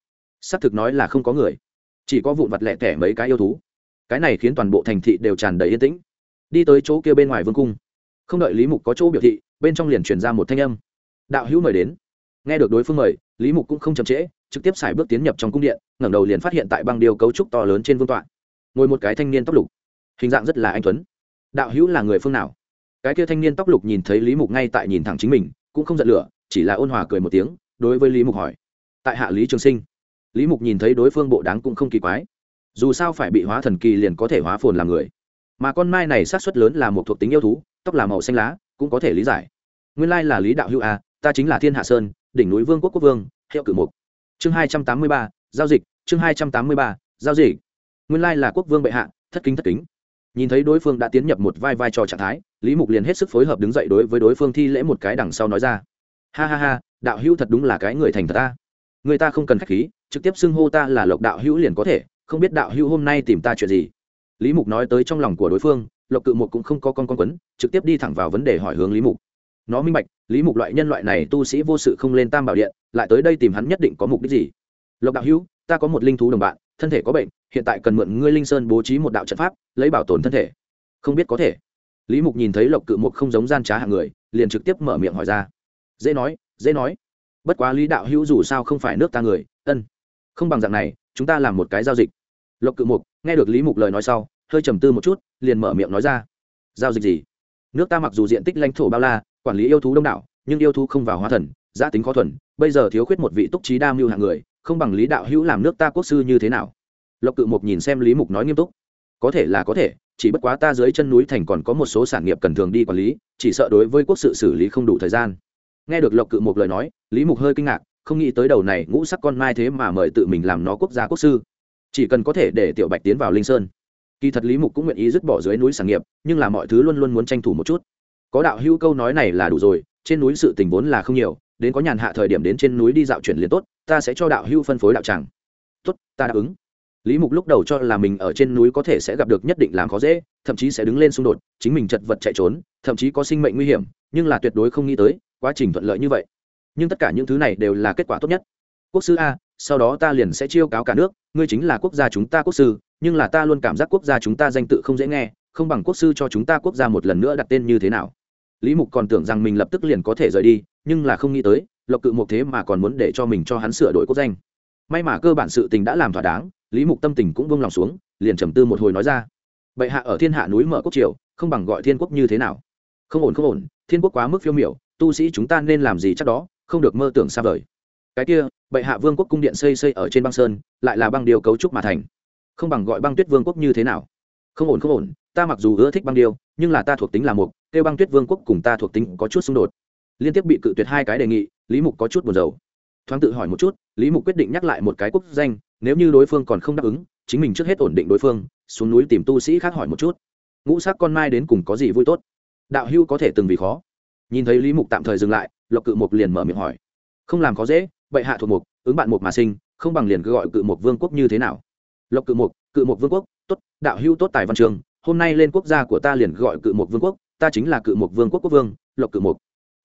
Xác thực nói là không có người. Chỉ có vụn vặt lẹ tẻ mấy cái yêu thú. Cái này khiến toàn bộ thành thị đều tràn đầy yên tĩnh. Đi tới chỗ kia bên ngoài vương cung. Không đợi lý mục có chỗ biểu thị, bên trong liền truyền ra một thanh âm. Đạo hữu mời đến. Nghe được đối phương mời, lý mục cũng không chậm trễ, trực tiếp xài bước tiến nhập trong cung điện, ngẩng đầu liền phát hiện tại băng điêu cấu trúc to lớn trên vương tọa ngồi một cái thanh niên tóc lục. Hình dạng rất là anh tuấn. Đạo hữu là người phương nào? Cái kia thanh niên tóc lục nhìn thấy lý mục ngay tại nhìn thẳng chính mình, cũng không giận lửa, chỉ là ôn hòa cười một tiếng, đối với lý mục hỏi. Tại hạ lý trường sinh. Lý mục nhìn thấy đối phương bộ đáng cũng không kỳ quái. Dù sao phải bị hóa thần kỳ liền có thể hóa phồn làm người. Mà con mai này sát xuất lớn là một thuộc tính yêu thú, tóc là màu xanh lá, cũng có thể lý giải. Nguyên lai là lý đạo hữu a ta chính là thiên hạ sơn, đỉnh núi vương quốc quốc vương, hiệu cử mục. Chương hai trăm tám mươi ba, giao dịch, chương hai trăm tám mươi ba, giao dịch nguyên lai là quốc vương bệ hạ, thất kính thất kính. Nhìn thấy đối phương đã tiến nhập một vai vai trò trạng thái, lý mục liền hết sức phối hợp đứng dậy đối với đối phương thi lễ một cái đằng sau nói ra. Ha ha ha, đạo hữu thật đúng là cái người thành thật ta. Người ta không cần khách khí, trực tiếp xưng hô ta là lộc đạo hữu liền có thể, không biết đạo hữu hôm nay tìm ta chuyện gì. Lý mục nói tới trong lòng của đối phương, lộc cự mục cũng không có con con quấn, trực tiếp đi thẳng vào vấn đề hỏi hướng lý mục. Nó minh bạch, lý mục loại nhân loại này tu sĩ vô sự không lên tam bảo điện, lại tới đây tìm hắn nhất định có mục đích gì. Lộc đạo hữu, ta có một linh thú đồng bạn, thân thể có bệnh hiện tại cần mượn ngươi linh sơn bố trí một đạo trận pháp, lấy bảo tồn thân thể. Không biết có thể. Lý mục nhìn thấy lộc cự mục không giống gian trá hạng người, liền trực tiếp mở miệng hỏi ra. Dễ nói dễ nói. Bất quá lý đạo hữu dù sao không phải nước ta người, ân. Không bằng dạng này, chúng ta làm một cái giao dịch. Lộc cự mục nghe được lý mục lời nói sau, hơi trầm tư một chút, liền mở miệng nói ra. Giao dịch gì? Nước ta mặc dù diện tích lãnh thổ bao la, quản lý yêu thú đông đảo, nhưng yêu thú không vào hóa thần giã tính khó thuần, bây giờ thiếu khuyết một vị túc trí đa mưu hạng người, không bằng lý đạo hữu làm nước ta quốc sư như thế nào? Lộc cự mục nhìn xem lý mục nói nghiêm túc. Có thể là có thể, chỉ bất quá ta dưới chân núi thành còn có một số sản nghiệp cần thường đi quản lý, chỉ sợ đối với quốc sự xử lý không đủ thời gian. Nghe được lộc cự mục lời nói, lý mục hơi kinh ngạc, không nghĩ tới đầu này ngũ sắc con mai thế mà mời tự mình làm nó quốc gia quốc sư. Chỉ cần có thể để tiểu bạch tiến vào linh sơn. Kỳ thật lý mục cũng nguyện ý dứt bỏ dưới núi sản nghiệp, nhưng là mọi thứ luôn luôn muốn tranh thủ một chút. Có đạo hữu câu nói này là đủ rồi, trên núi sự tình vốn là không nhiều, đến có nhàn hạ thời điểm đến trên núi đi dạo chuyển liền tốt, ta sẽ cho đạo hữu phân phối đạo tràng. Tốt, ta đáp ứng lý mục lúc đầu cho là mình ở trên núi có thể sẽ gặp được nhất định làm khó dễ, thậm chí sẽ đứng lên xung đột, chính mình chật vật chạy trốn, thậm chí có sinh mệnh nguy hiểm, nhưng là tuyệt đối không nghĩ tới, quá trình thuận lợi như vậy. Nhưng tất cả những thứ này đều là kết quả tốt nhất. Quốc sư a, sau đó ta liền sẽ chiêu cáo cả nước, ngươi chính là quốc gia chúng ta quốc sư, nhưng là ta luôn cảm giác quốc gia chúng ta danh tự không dễ nghe, không bằng quốc sư cho chúng ta quốc gia một lần nữa đặt tên như thế nào. Lý mục còn tưởng rằng mình lập tức liền có thể rời đi, nhưng là không nghĩ tới, lộc cự một thế mà còn muốn để cho mình cho hắn sửa đổi quốc danh may mà cơ bản sự tình đã làm thỏa đáng, lý mục tâm tình cũng vung lòng xuống, liền trầm tư một hồi nói ra. Bệ hạ ở thiên hạ núi mở quốc triều, không bằng gọi thiên quốc như thế nào? Không ổn không ổn, thiên quốc quá mức phiêu miểu, tu sĩ chúng ta nên làm gì chắc đó, không được mơ tưởng xa vời. Cái kia, bệ hạ vương quốc cung điện xây xây ở trên băng sơn, lại là băng điều cấu trúc mà thành. Không bằng gọi băng tuyết vương quốc như thế nào? Không ổn không ổn, ta mặc dù ưa thích băng điêu, nhưng là ta thuộc tính là mục, kêu băng tuyết vương quốc cùng ta thuộc tính có chút xung đột. Liên tiếp bị cự tuyệt hai cái đề nghị, lý mục có chút buồn rầu thoáng tự hỏi một chút, lý mục quyết định nhắc lại một cái quốc danh, nếu như đối phương còn không đáp ứng, chính mình trước hết ổn định đối phương, xuống núi tìm tu sĩ khác hỏi một chút. Ngũ sắc con mai đến cùng có gì vui tốt? Đạo hưu có thể từng vì khó. Nhìn thấy lý mục tạm thời dừng lại, lộc cự mục liền mở miệng hỏi. Không làm khó dễ, bệ hạ thuộc mục, ứng bạn mục mà sinh, không bằng liền cứ gọi cự mục vương quốc như thế nào? Lộc cự mục cự mục vương quốc, tốt, đạo hưu tốt tài văn trường, hôm nay lên quốc gia của ta liền gọi cự mục vương quốc, ta chính là cự mục vương quốc quốc vương, lộc cự mục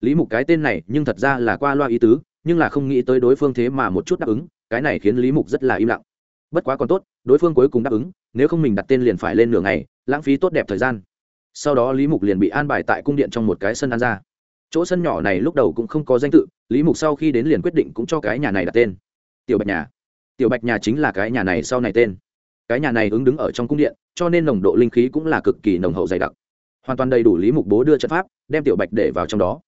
lý mục cái tên này nhưng thật ra là qua loa ý tứ nhưng là không nghĩ tới đối phương thế mà một chút đáp ứng, cái này khiến lý mục rất là im lặng. Bất quá còn tốt, đối phương cuối cùng đáp ứng, nếu không mình đặt tên liền phải lên nửa ngày, lãng phí tốt đẹp thời gian. Sau đó lý mục liền bị an bài tại cung điện trong một cái sân an ra. Chỗ sân nhỏ này lúc đầu cũng không có danh tự, lý mục sau khi đến liền quyết định cũng cho cái nhà này đặt tên. Tiểu bạch nhà. Tiểu bạch nhà chính là cái nhà này sau này tên. Cái nhà này ứng đứng ở trong cung điện, cho nên nồng độ linh khí cũng là cực kỳ nồng hậu dày đặc. Hoàn toàn đầy đủ lý mục bố đưa trận pháp, đem tiểu bạch để vào trong đó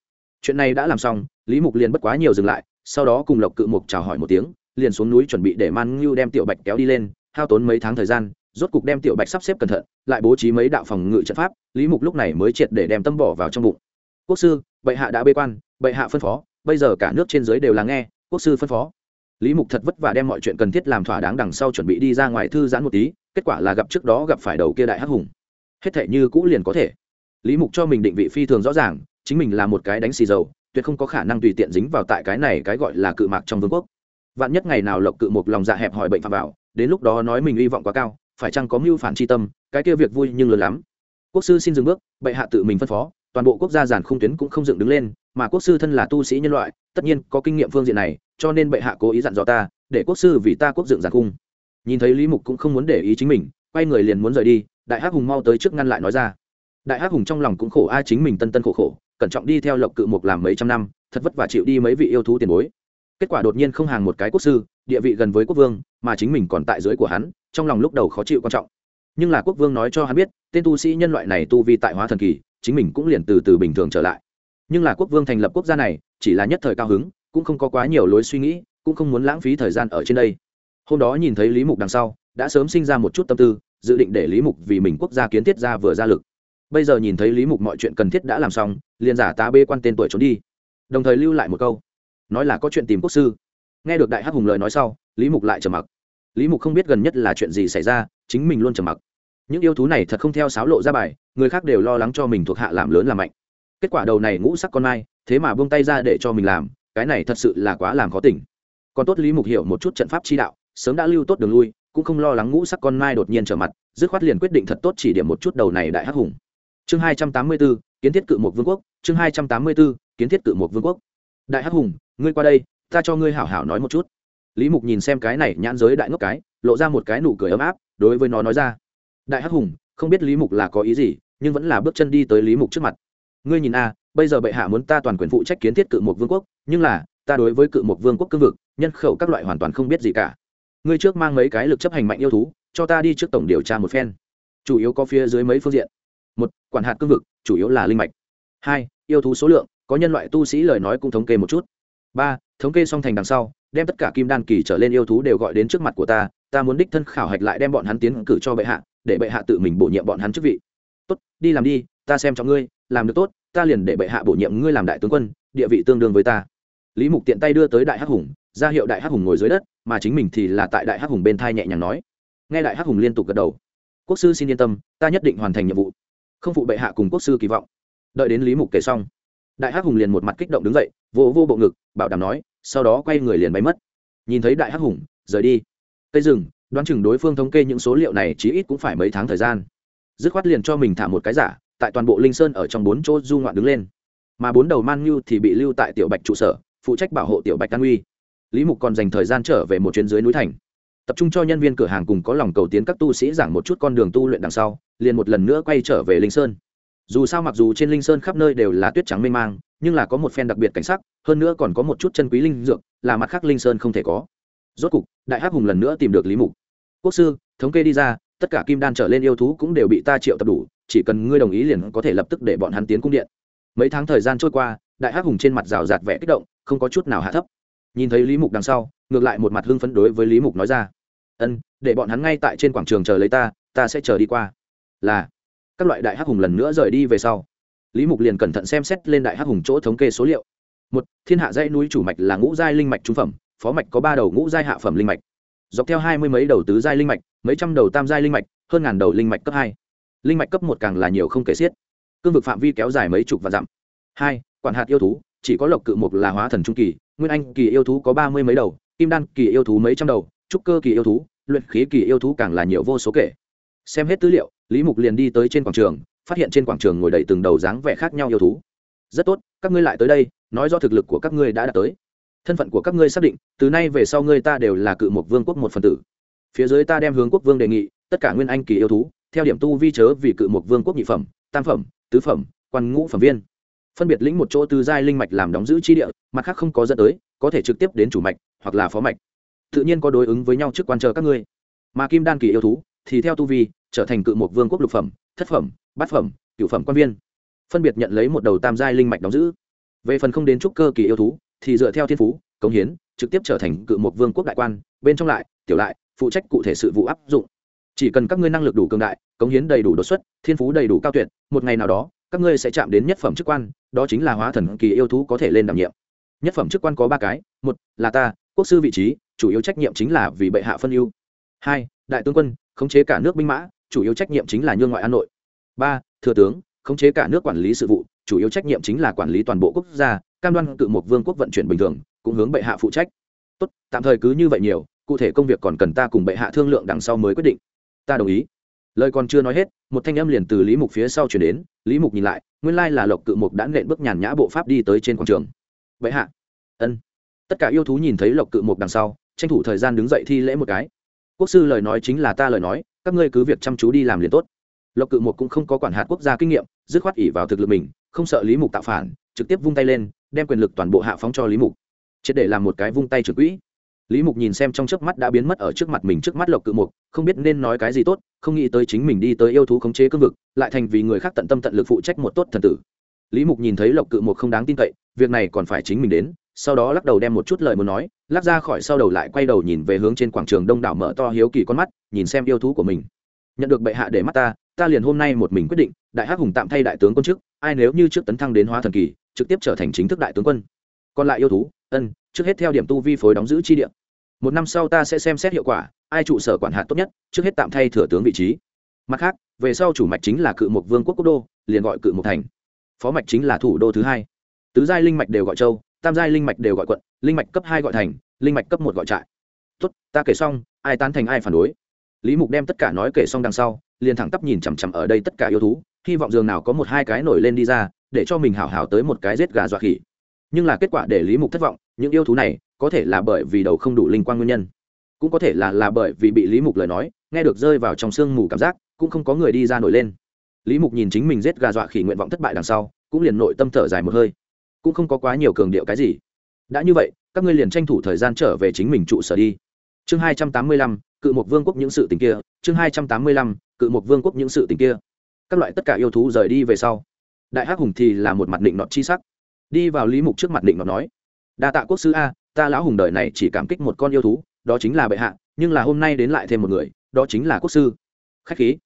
chuyện này đã làm xong, lý mục liền bất quá nhiều dừng lại, sau đó cùng lộc cự mục chào hỏi một tiếng, liền xuống núi chuẩn bị để man ngưu đem tiểu bạch kéo đi lên, hao tốn mấy tháng thời gian, rốt cục đem tiểu bạch sắp xếp cẩn thận, lại bố trí mấy đạo phòng ngự trận pháp, lý mục lúc này mới triệt để đem tâm bỏ vào trong bụng. Quốc sư, bệ hạ đã bê quan, bệ hạ phân phó, bây giờ cả nước trên dưới đều là nghe, quốc sư phân phó. Lý mục thật vất vả đem mọi chuyện cần thiết làm thỏa đáng đằng sau chuẩn bị đi ra ngoài thư giãn một tí, kết quả là gặp trước đó gặp phải đầu kia đại hắc hùng. Hết thể như cũ liền có thể. Lý mục cho mình định vị phi thường rõ ràng chính mình là một cái đánh xì dầu, tuyệt không có khả năng tùy tiện dính vào tại cái này cái gọi là cự mạc trong vương quốc. Vạn nhất ngày nào lộc cự một lòng dạ hẹp hỏi bệnh phạm vào, đến lúc đó nói mình hy vọng quá cao, phải chăng có mưu phản tri tâm, cái kia việc vui nhưng lớn lắm. Quốc sư xin dừng bước, bệ hạ tự mình phân phó, toàn bộ quốc gia giàn khung tuyến cũng không dựng đứng lên, mà quốc sư thân là tu sĩ nhân loại, tất nhiên có kinh nghiệm phương diện này, cho nên bệ hạ cố ý dặn dò ta, để quốc sư vì ta quốc dựng giàn khung. Nhìn thấy lý mục cũng không muốn để ý chính mình, quay người liền muốn rời đi, đại hắc hùng mau tới trước ngăn lại nói ra. Đại hắc hùng trong lòng cũng khổ, ai chính mình tân tân khổ khổ cẩn trọng đi theo lộc cự mục làm mấy trăm năm, thật vất vả chịu đi mấy vị yêu thú tiền bối. Kết quả đột nhiên không hàng một cái quốc sư, địa vị gần với quốc vương, mà chính mình còn tại dưới của hắn, trong lòng lúc đầu khó chịu quan trọng. Nhưng là quốc vương nói cho hắn biết, tên tu sĩ nhân loại này tu vi tại hóa thần kỳ, chính mình cũng liền từ từ bình thường trở lại. Nhưng là quốc vương thành lập quốc gia này, chỉ là nhất thời cao hứng, cũng không có quá nhiều lối suy nghĩ, cũng không muốn lãng phí thời gian ở trên đây. Hôm đó nhìn thấy lý mục đằng sau, đã sớm sinh ra một chút tâm tư, dự định để lý mục vì mình quốc gia kiến thiết ra vừa ra lực bây giờ nhìn thấy lý mục mọi chuyện cần thiết đã làm xong, liền giả tá bê quan tên tuổi trốn đi. Đồng thời lưu lại một câu. Nói là có chuyện tìm quốc sư. Nghe được đại hắc hùng lời nói sau, lý mục lại trầm mặc. Lý mục không biết gần nhất là chuyện gì xảy ra, chính mình luôn trầm mặc. Những yêu thú này thật không theo sáo lộ ra bài, người khác đều lo lắng cho mình thuộc hạ làm lớn làm mạnh. Kết quả đầu này ngũ sắc con mai, thế mà buông tay ra để cho mình làm, cái này thật sự là quá làm khó tỉnh. Còn tốt lý mục hiểu một chút trận pháp chi đạo, sớm đã lưu tốt đường lui, cũng không lo lắng ngũ sắc con mai đột nhiên trở mặt, dứt khoát liền quyết định thật tốt chỉ điểm một chút đầu này đại hắc hùng chương hai trăm tám mươi 284, kiến thiết cự một vương quốc. Chương hai trăm tám mươi 284, kiến thiết cự một vương quốc. Đại hắc hùng ngươi qua đây ta cho ngươi hảo hảo nói một chút. Lý mục nhìn xem cái này nhãn giới đại ngốc cái lộ ra một cái nụ cười ấm áp đối với nó nói ra. Đại hắc hùng không biết lý mục là có ý gì nhưng vẫn là bước chân đi tới lý mục trước mặt. Ngươi nhìn a bây giờ bệ hạ muốn ta toàn quyền phụ trách kiến thiết cự một vương quốc nhưng là ta đối với cự một vương quốc cương vực nhân khẩu các loại hoàn toàn không biết gì cả. Ngươi trước mang mấy cái lực chấp hành mạnh yêu thú cho ta đi trước tổng điều tra một phen. Chủ yếu có phía dưới mấy phương diện một, quản hạt cương vực, chủ yếu là linh mạch. Hai, yêu thú số lượng, có nhân loại tu sĩ lời nói cũng thống kê một chút. Ba, thống kê xong thành đằng sau, đem tất cả kim đan kỳ trở lên yêu thú đều gọi đến trước mặt của ta ta muốn đích thân khảo hạch lại đem bọn hắn tiến cử cho bệ hạ, để bệ hạ tự mình bổ nhiệm bọn hắn chức vị. Tốt, đi làm đi, ta xem cho ngươi, làm được tốt, ta liền để bệ hạ bổ nhiệm ngươi làm đại tướng quân, địa vị tương đương với ta. Lý mục tiện tay đưa tới đại hắc hùng, ra hiệu đại hắc hùng ngồi dưới đất, mà chính mình thì là tại đại hắc hùng bên thai nhẹ nhàng nói. Nghe đại hắc hùng liên tục gật đầu. Quốc sư xin yên tâm, ta nhất định hoàn thành nhiệm vụ không phụ bệ hạ cùng quốc sư kỳ vọng. Đợi đến lý mục kể xong, đại hắc hùng liền một mặt kích động đứng dậy, vô vô bộ ngực, bảo đảm nói, sau đó quay người liền bay mất. Nhìn thấy đại hắc hùng, rời đi. Cây rừng đoán chừng đối phương thống kê những số liệu này chí ít cũng phải mấy tháng thời gian. Dứt khoát liền cho mình thả một cái giả, tại toàn bộ linh sơn ở trong bốn chỗ du ngoạn đứng lên. Mà bốn đầu man nhu thì bị lưu tại tiểu bạch trụ sở, phụ trách bảo hộ tiểu bạch an uy. Lý mục còn dành thời gian trở về một chuyến dưới núi thành tập trung cho nhân viên cửa hàng cùng có lòng cầu tiến các tu sĩ giảng một chút con đường tu luyện đằng sau, liền một lần nữa quay trở về linh sơn. Dù sao mặc dù trên linh sơn khắp nơi đều là tuyết trắng mê mang, nhưng là có một phen đặc biệt cảnh sắc, hơn nữa còn có một chút chân quý linh dược, là mặt khác linh sơn không thể có. Rốt cục, đại hắc hùng lần nữa tìm được lý mục. Quốc sư, thống kê đi ra, tất cả kim đan trở lên yêu thú cũng đều bị ta triệu tập đủ, chỉ cần ngươi đồng ý liền có thể lập tức để bọn hắn tiến cung điện. Mấy tháng thời gian trôi qua, đại hắc hùng trên mặt rào rạt vẻ kích động, không có chút nào hạ thấp. Nhìn thấy lý mục đằng sau ngược lại một mặt hưng phấn đối với lý mục nói ra. Ân, để bọn hắn ngay tại trên quảng trường chờ lấy ta ta sẽ chờ đi qua. Là. Các loại đại hắc hùng lần nữa rời đi về sau, lý mục liền cẩn thận xem xét lên đại hắc hùng chỗ thống kê số liệu. Một, thiên hạ dãy núi chủ mạch là ngũ giai linh mạch trung phẩm, phó mạch có ba đầu ngũ giai hạ phẩm linh mạch. Dọc theo hai mươi mấy đầu tứ giai linh mạch, mấy trăm đầu tam giai linh mạch, hơn ngàn đầu linh mạch cấp hai. Linh mạch cấp một càng là nhiều không kể xiết. Cương vực phạm vi kéo dài mấy chục và dặm. Hai, quản hạt yêu thú, chỉ có lộc cự mục là hóa thần trung kỳ, nguyên anh kỳ yêu thú có ba mươi mấy đầu kim đan kỳ yêu thú mấy trăm đầu, trúc cơ kỳ yêu thú, luyện khí kỳ yêu thú càng là nhiều vô số kể. Xem hết tư liệu, lý mục liền đi tới trên quảng trường, phát hiện trên quảng trường ngồi đầy từng đầu dáng vẻ khác nhau yêu thú. Rất tốt, các ngươi lại tới đây, nói do thực lực của các ngươi đã đạt tới. Thân phận của các ngươi xác định, từ nay về sau ngươi ta đều là cự một vương quốc một phần tử. Phía dưới ta đem hướng quốc vương đề nghị, tất cả nguyên anh kỳ yêu thú, theo điểm tu vi chớ vì cự một vương quốc nhị phẩm, tam phẩm, tứ phẩm, quan ngũ phẩm viên. Phân biệt lĩnh một chỗ từ giai linh mạch làm đóng giữ chi địa, mặt khác không có dẫn tới, có thể trực tiếp đến chủ mạch hoặc là phó mạch. Tự nhiên có đối ứng với nhau trước quan chờ các ngươi. Mà kim đan kỳ yêu thú thì theo tu vi, trở thành cự một vương quốc lục phẩm, thất phẩm, bát phẩm, cửu phẩm quan viên. Phân biệt nhận lấy một đầu tam giai linh mạch đóng giữ. Về phần không đến trúc cơ kỳ yêu thú, thì dựa theo thiên phú, cống hiến, trực tiếp trở thành cự một vương quốc đại quan, bên trong lại, tiểu lại, phụ trách cụ thể sự vụ áp dụng. Chỉ cần các ngươi năng lực đủ cường đại, cống hiến đầy đủ đột xuất, thiên phú đầy đủ cao tuyệt, một ngày nào đó, các ngươi sẽ chạm đến nhất phẩm chức quan, đó chính là hóa thần kỳ yêu thú có thể lên đảm nhiệm. Nhất phẩm chức quan có ba cái, một là ta quốc sư vị trí, chủ yếu trách nhiệm chính là vì bệ hạ phân ưu. Hai, đại tướng quân, khống chế cả nước binh mã, chủ yếu trách nhiệm chính là nhương ngoại an nội. Ba, thừa tướng, khống chế cả nước quản lý sự vụ, chủ yếu trách nhiệm chính là quản lý toàn bộ quốc gia, cam đoan cự một vương quốc vận chuyển bình thường, cũng hướng bệ hạ phụ trách. Tốt, tạm thời cứ như vậy nhiều, cụ thể công việc còn cần ta cùng bệ hạ thương lượng đằng sau mới quyết định. Ta đồng ý. Lời còn chưa nói hết, một thanh âm liền từ lý mục phía sau chuyển đến, lý mục nhìn lại, nguyên lai là lộc cự mục đã nện bước nhàn nhã bộ pháp đi tới trên quảng trường. Bệ hạ. Ân tất cả yêu thú nhìn thấy lộc cự mục đằng sau, tranh thủ thời gian đứng dậy thi lễ một cái. Quốc sư lời nói chính là ta lời nói, các ngươi cứ việc chăm chú đi làm liền tốt. Lộc cự một cũng không có quản hạt quốc gia kinh nghiệm, dứt khoát ỉ vào thực lực mình, không sợ lý mục tạo phản, trực tiếp vung tay lên, đem quyền lực toàn bộ hạ phóng cho lý mục. Triệt để làm một cái vung tay trực quỹ. Lý mục nhìn xem trong trước mắt đã biến mất ở trước mặt mình trước mắt lộc cự mục không biết nên nói cái gì tốt, không nghĩ tới chính mình đi tới yêu thú khống chế cương vực, lại thành vì người khác tận tâm tận lực phụ trách một tốt thần tử. Lý mục nhìn thấy lộc cự mục không đáng tin cậy, việc này còn phải chính mình đến sau đó lắc đầu đem một chút lời muốn nói, lắc ra khỏi sau đầu lại quay đầu nhìn về hướng trên quảng trường đông đảo mở to hiếu kỳ con mắt, nhìn xem yêu thú của mình. Nhận được bệ hạ để mắt ta ta liền hôm nay một mình quyết định, đại hắc hùng tạm thay đại tướng quân chức ai nếu như trước tấn thăng đến hóa thần kỳ, trực tiếp trở thành chính thức đại tướng quân. Còn lại yêu thú, ân, trước hết theo điểm tu vi phối đóng giữ chi điểm một năm sau ta sẽ xem xét hiệu quả, ai trụ sở quản hạt tốt nhất, trước hết tạm thay thừa tướng vị trí. Mặt khác, về sau chủ mạch chính là cự một vương quốc quốc đô, liền gọi cự một thành. Phó mạch chính là thủ đô thứ hai. Tứ giai linh mạch đều gọi châu tam giai linh mạch đều gọi quận, linh mạch cấp hai gọi thành, linh mạch cấp một gọi trại. Tốt, ta kể xong, ai tán thành ai phản đối. Lý mục đem tất cả nói kể xong đằng sau, liền thẳng tắp nhìn chằm chằm ở đây tất cả yêu thú, hy vọng dường nào có một hai cái nổi lên đi ra, để cho mình hào hào tới một cái giết gà dọa khỉ. Nhưng là kết quả để lý mục thất vọng, những yêu thú này, có thể là bởi vì đầu không đủ linh quang nguyên nhân, cũng có thể là là bởi vì bị lý mục lời nói, nghe được rơi vào trong sương mù cảm giác, cũng không có người đi ra nổi lên. Lý mục nhìn chính mình giết gà dọa khỉ nguyện vọng thất bại đằng sau, cũng liền nội tâm thở dài một hơi cũng không có quá nhiều cường điệu cái gì. Đã như vậy, các ngươi liền tranh thủ thời gian trở về chính mình trụ sở đi. Chương hai trăm tám mươi lăm, cự một vương quốc những sự tình kia, chương hai trăm tám mươi lăm, cự một vương quốc những sự tình kia. Các loại tất cả yêu thú rời đi về sau. Đại hắc hùng thì là một mặt định nọt chi sắc. Đi vào lý mục trước mặt định nọt nói, đa tạ quốc sư a, ta lão hùng đời này chỉ cảm kích một con yêu thú, đó chính là bệ hạ, nhưng là hôm nay đến lại thêm một người, đó chính là quốc sư. Khách khí.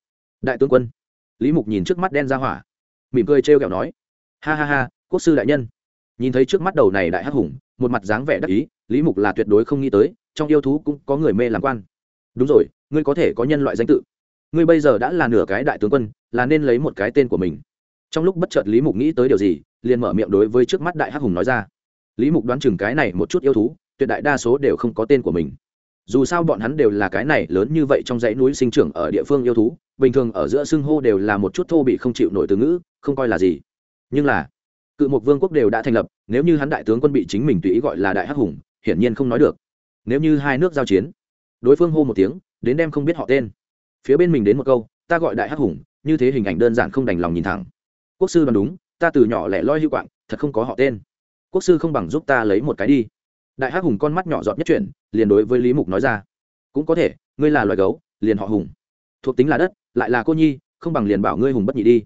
Đại tướng quân. Lý mục nhìn trước mắt đen ra hỏa, mỉm cười trêu kẹo nói, ha ha ha, quốc sư đại nhân nhìn thấy trước mắt đầu này đại hắc hùng, một mặt dáng vẻ đắc ý, lý mục là tuyệt đối không nghĩ tới, trong yêu thú cũng có người mê làm quan. Đúng rồi, ngươi có thể có nhân loại danh tự. Ngươi bây giờ đã là nửa cái đại tướng quân, là nên lấy một cái tên của mình. Trong lúc bất chợt lý mục nghĩ tới điều gì, liền mở miệng đối với trước mắt đại hắc hùng nói ra. Lý mục đoán chừng cái này một chút yêu thú, tuyệt đại đa số đều không có tên của mình. Dù sao bọn hắn đều là cái này lớn như vậy trong dãy núi sinh trưởng ở địa phương yêu thú, bình thường ở giữa xưng hô đều là một chút thô bị không chịu nổi từ ngữ, không coi là gì. Nhưng là cự một vương quốc đều đã thành lập, nếu như hắn đại tướng quân bị chính mình tùy ý gọi là đại hắc hùng, hiển nhiên không nói được. Nếu như hai nước giao chiến, đối phương hô một tiếng, đến đem không biết họ tên. Phía bên mình đến một câu, ta gọi đại hắc hùng như thế hình ảnh đơn giản không đành lòng nhìn thẳng. Quốc sư đoán đúng, ta từ nhỏ lẻ loi hữu quạng, thật không có họ tên. Quốc sư không bằng giúp ta lấy một cái đi. Đại hắc hùng con mắt nhỏ giọt nhất chuyển, liền đối với lý mục nói ra. Cũng có thể, ngươi là loài gấu, liền họ hùng. Thuộc tính là đất, lại là cô nhi, không bằng liền bảo ngươi hùng bất nhị đi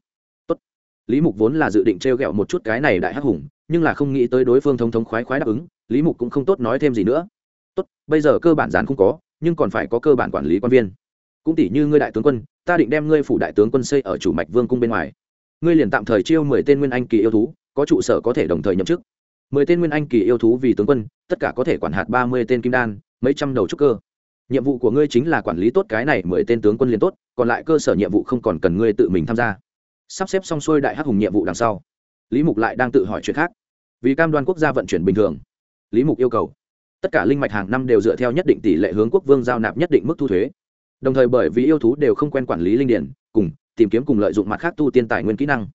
lý mục vốn là dự định t r e o g ẹ o một chút cái này đại hắc hùng, nhưng là không nghĩ tới đối phương thống thống khoái khoái đáp ứng, lý mục cũng không tốt nói thêm gì nữa. Tốt, bây giờ cơ bản dán không có, nhưng còn phải có cơ bản quản lý quan viên. Cũng tỷ như ngươi đại tướng quân, ta định đem ngươi phủ đại tướng quân xây ở chủ mạch vương cung bên ngoài. Ngươi liền tạm thời chiêu mười tên nguyên anh kỳ yêu thú, có trụ sở có thể đồng thời nhậm chức. Mười tên nguyên anh kỳ yêu thú vì tướng quân, tất cả có thể quản hạt ba mươi tên kim đan, mấy trăm đầu trúc cơ. Nhiệm vụ của ngươi chính là quản lý tốt cái này mười tên tướng quân liền tốt, còn lại cơ sở nhiệm vụ không còn cần ngươi tự mình tham gia sắp xếp xong xuôi đại hắc hùng nhiệm vụ đằng sau. Lý mục lại đang tự hỏi chuyện khác. Vì cam đoan quốc gia vận chuyển bình thường lý mục yêu cầu tất cả linh mạch hàng năm đều dựa theo nhất định tỷ lệ hướng quốc vương giao nạp nhất định mức thu thuế. Đồng thời bởi vì yêu thú đều không quen quản lý linh điển cùng tìm kiếm cùng lợi dụng mặt khác tu tiên tài nguyên kỹ năng.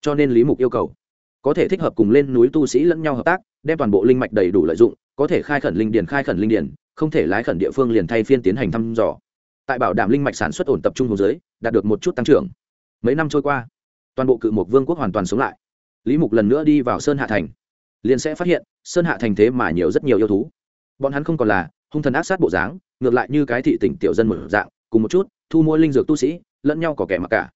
Cho nên lý mục yêu cầu có thể thích hợp cùng lên núi tu sĩ lẫn nhau hợp tác đem toàn bộ linh mạch đầy đủ lợi dụng có thể khai khẩn linh điển khai khẩn linh điển, không thể lái khẩn địa phương liền thay phiên tiến hành thăm dò. Tại bảo đảm linh mạch sản xuất ổn tập trung hồ dưới đạt được một chút tăng trưởng. Mấy năm trôi qua toàn bộ cự một vương quốc hoàn toàn sống lại. Lý mục lần nữa đi vào sơn hạ thành. Liền sẽ phát hiện, sơn hạ thành thế mà nhiều rất nhiều yêu thú. Bọn hắn không còn là hung thần ác sát bộ dáng, ngược lại như cái thị tỉnh tiểu dân một dạng, cùng một chút, thu mua linh dược tu sĩ, lẫn nhau có kẻ mặc cả.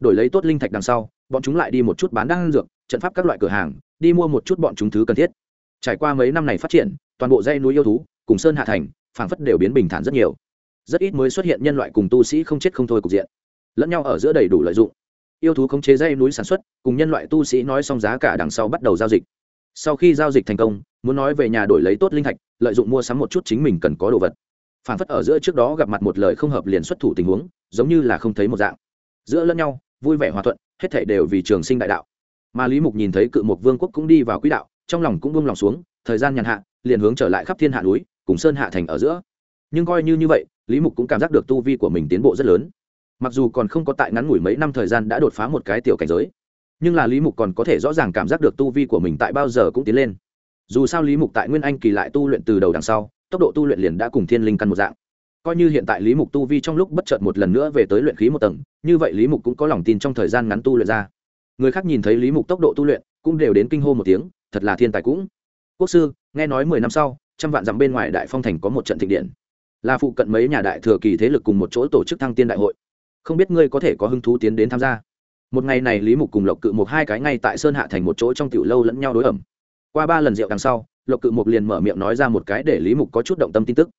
Đổi lấy tốt linh thạch đằng sau, bọn chúng lại đi một chút bán đan dược, trận pháp các loại cửa hàng, đi mua một chút bọn chúng thứ cần thiết. Trải qua mấy năm này phát triển, toàn bộ dây núi yêu thú, cùng sơn hạ thành, phảng phất đều biến bình thản rất nhiều. Rất ít mới xuất hiện nhân loại cùng tu sĩ không chết không thôi cục diện. Lẫn nhau ở giữa đầy đủ lợi dụng yêu thú khống chế dây núi sản xuất, cùng nhân loại tu sĩ nói xong giá cả đằng sau bắt đầu giao dịch. Sau khi giao dịch thành công, muốn nói về nhà đổi lấy tốt linh thạch, lợi dụng mua sắm một chút chính mình cần có đồ vật. Phản phất ở giữa trước đó gặp mặt một lời không hợp liền xuất thủ tình huống, giống như là không thấy một dạng. Giữa lẫn nhau, vui vẻ hòa thuận, hết thể đều vì trường sinh đại đạo. Mà lý mục nhìn thấy cự Mục vương quốc cũng đi vào quỹ đạo, trong lòng cũng buông lòng xuống, thời gian nhàn hạ, liền hướng trở lại khắp thiên hạ núi, cùng sơn hạ thành ở giữa. Nhưng coi như như vậy, lý mục cũng cảm giác được tu vi của mình tiến bộ rất lớn mặc dù còn không có tại ngắn ngủi mấy năm thời gian đã đột phá một cái tiểu cảnh giới, nhưng là lý mục còn có thể rõ ràng cảm giác được tu vi của mình tại bao giờ cũng tiến lên. Dù sao lý mục tại nguyên anh kỳ lại tu luyện từ đầu đằng sau, tốc độ tu luyện liền đã cùng thiên linh căn một dạng. Coi như hiện tại lý mục tu vi trong lúc bất chợt một lần nữa về tới luyện khí một tầng, như vậy lý mục cũng có lòng tin trong thời gian ngắn tu luyện ra. Người khác nhìn thấy lý mục tốc độ tu luyện, cũng đều đến kinh hô một tiếng, thật là thiên tài cũng. Quốc sư, nghe nói mười năm sau, trăm vạn dặm bên ngoài đại phong thành có một trận thịnh điện. Là phụ cận mấy nhà đại thừa kỳ thế lực cùng một chỗ tổ chức thăng tiên đại hội không biết ngươi có thể có hứng thú tiến đến tham gia. Một ngày này lý mục cùng lộc cự một hai cái ngay tại sơn hạ thành một chỗ trong tiểu lâu lẫn nhau đối ẩm. Qua ba lần rượu đằng sau, lộc cự một liền mở miệng nói ra một cái để lý mục có chút động tâm tin tức.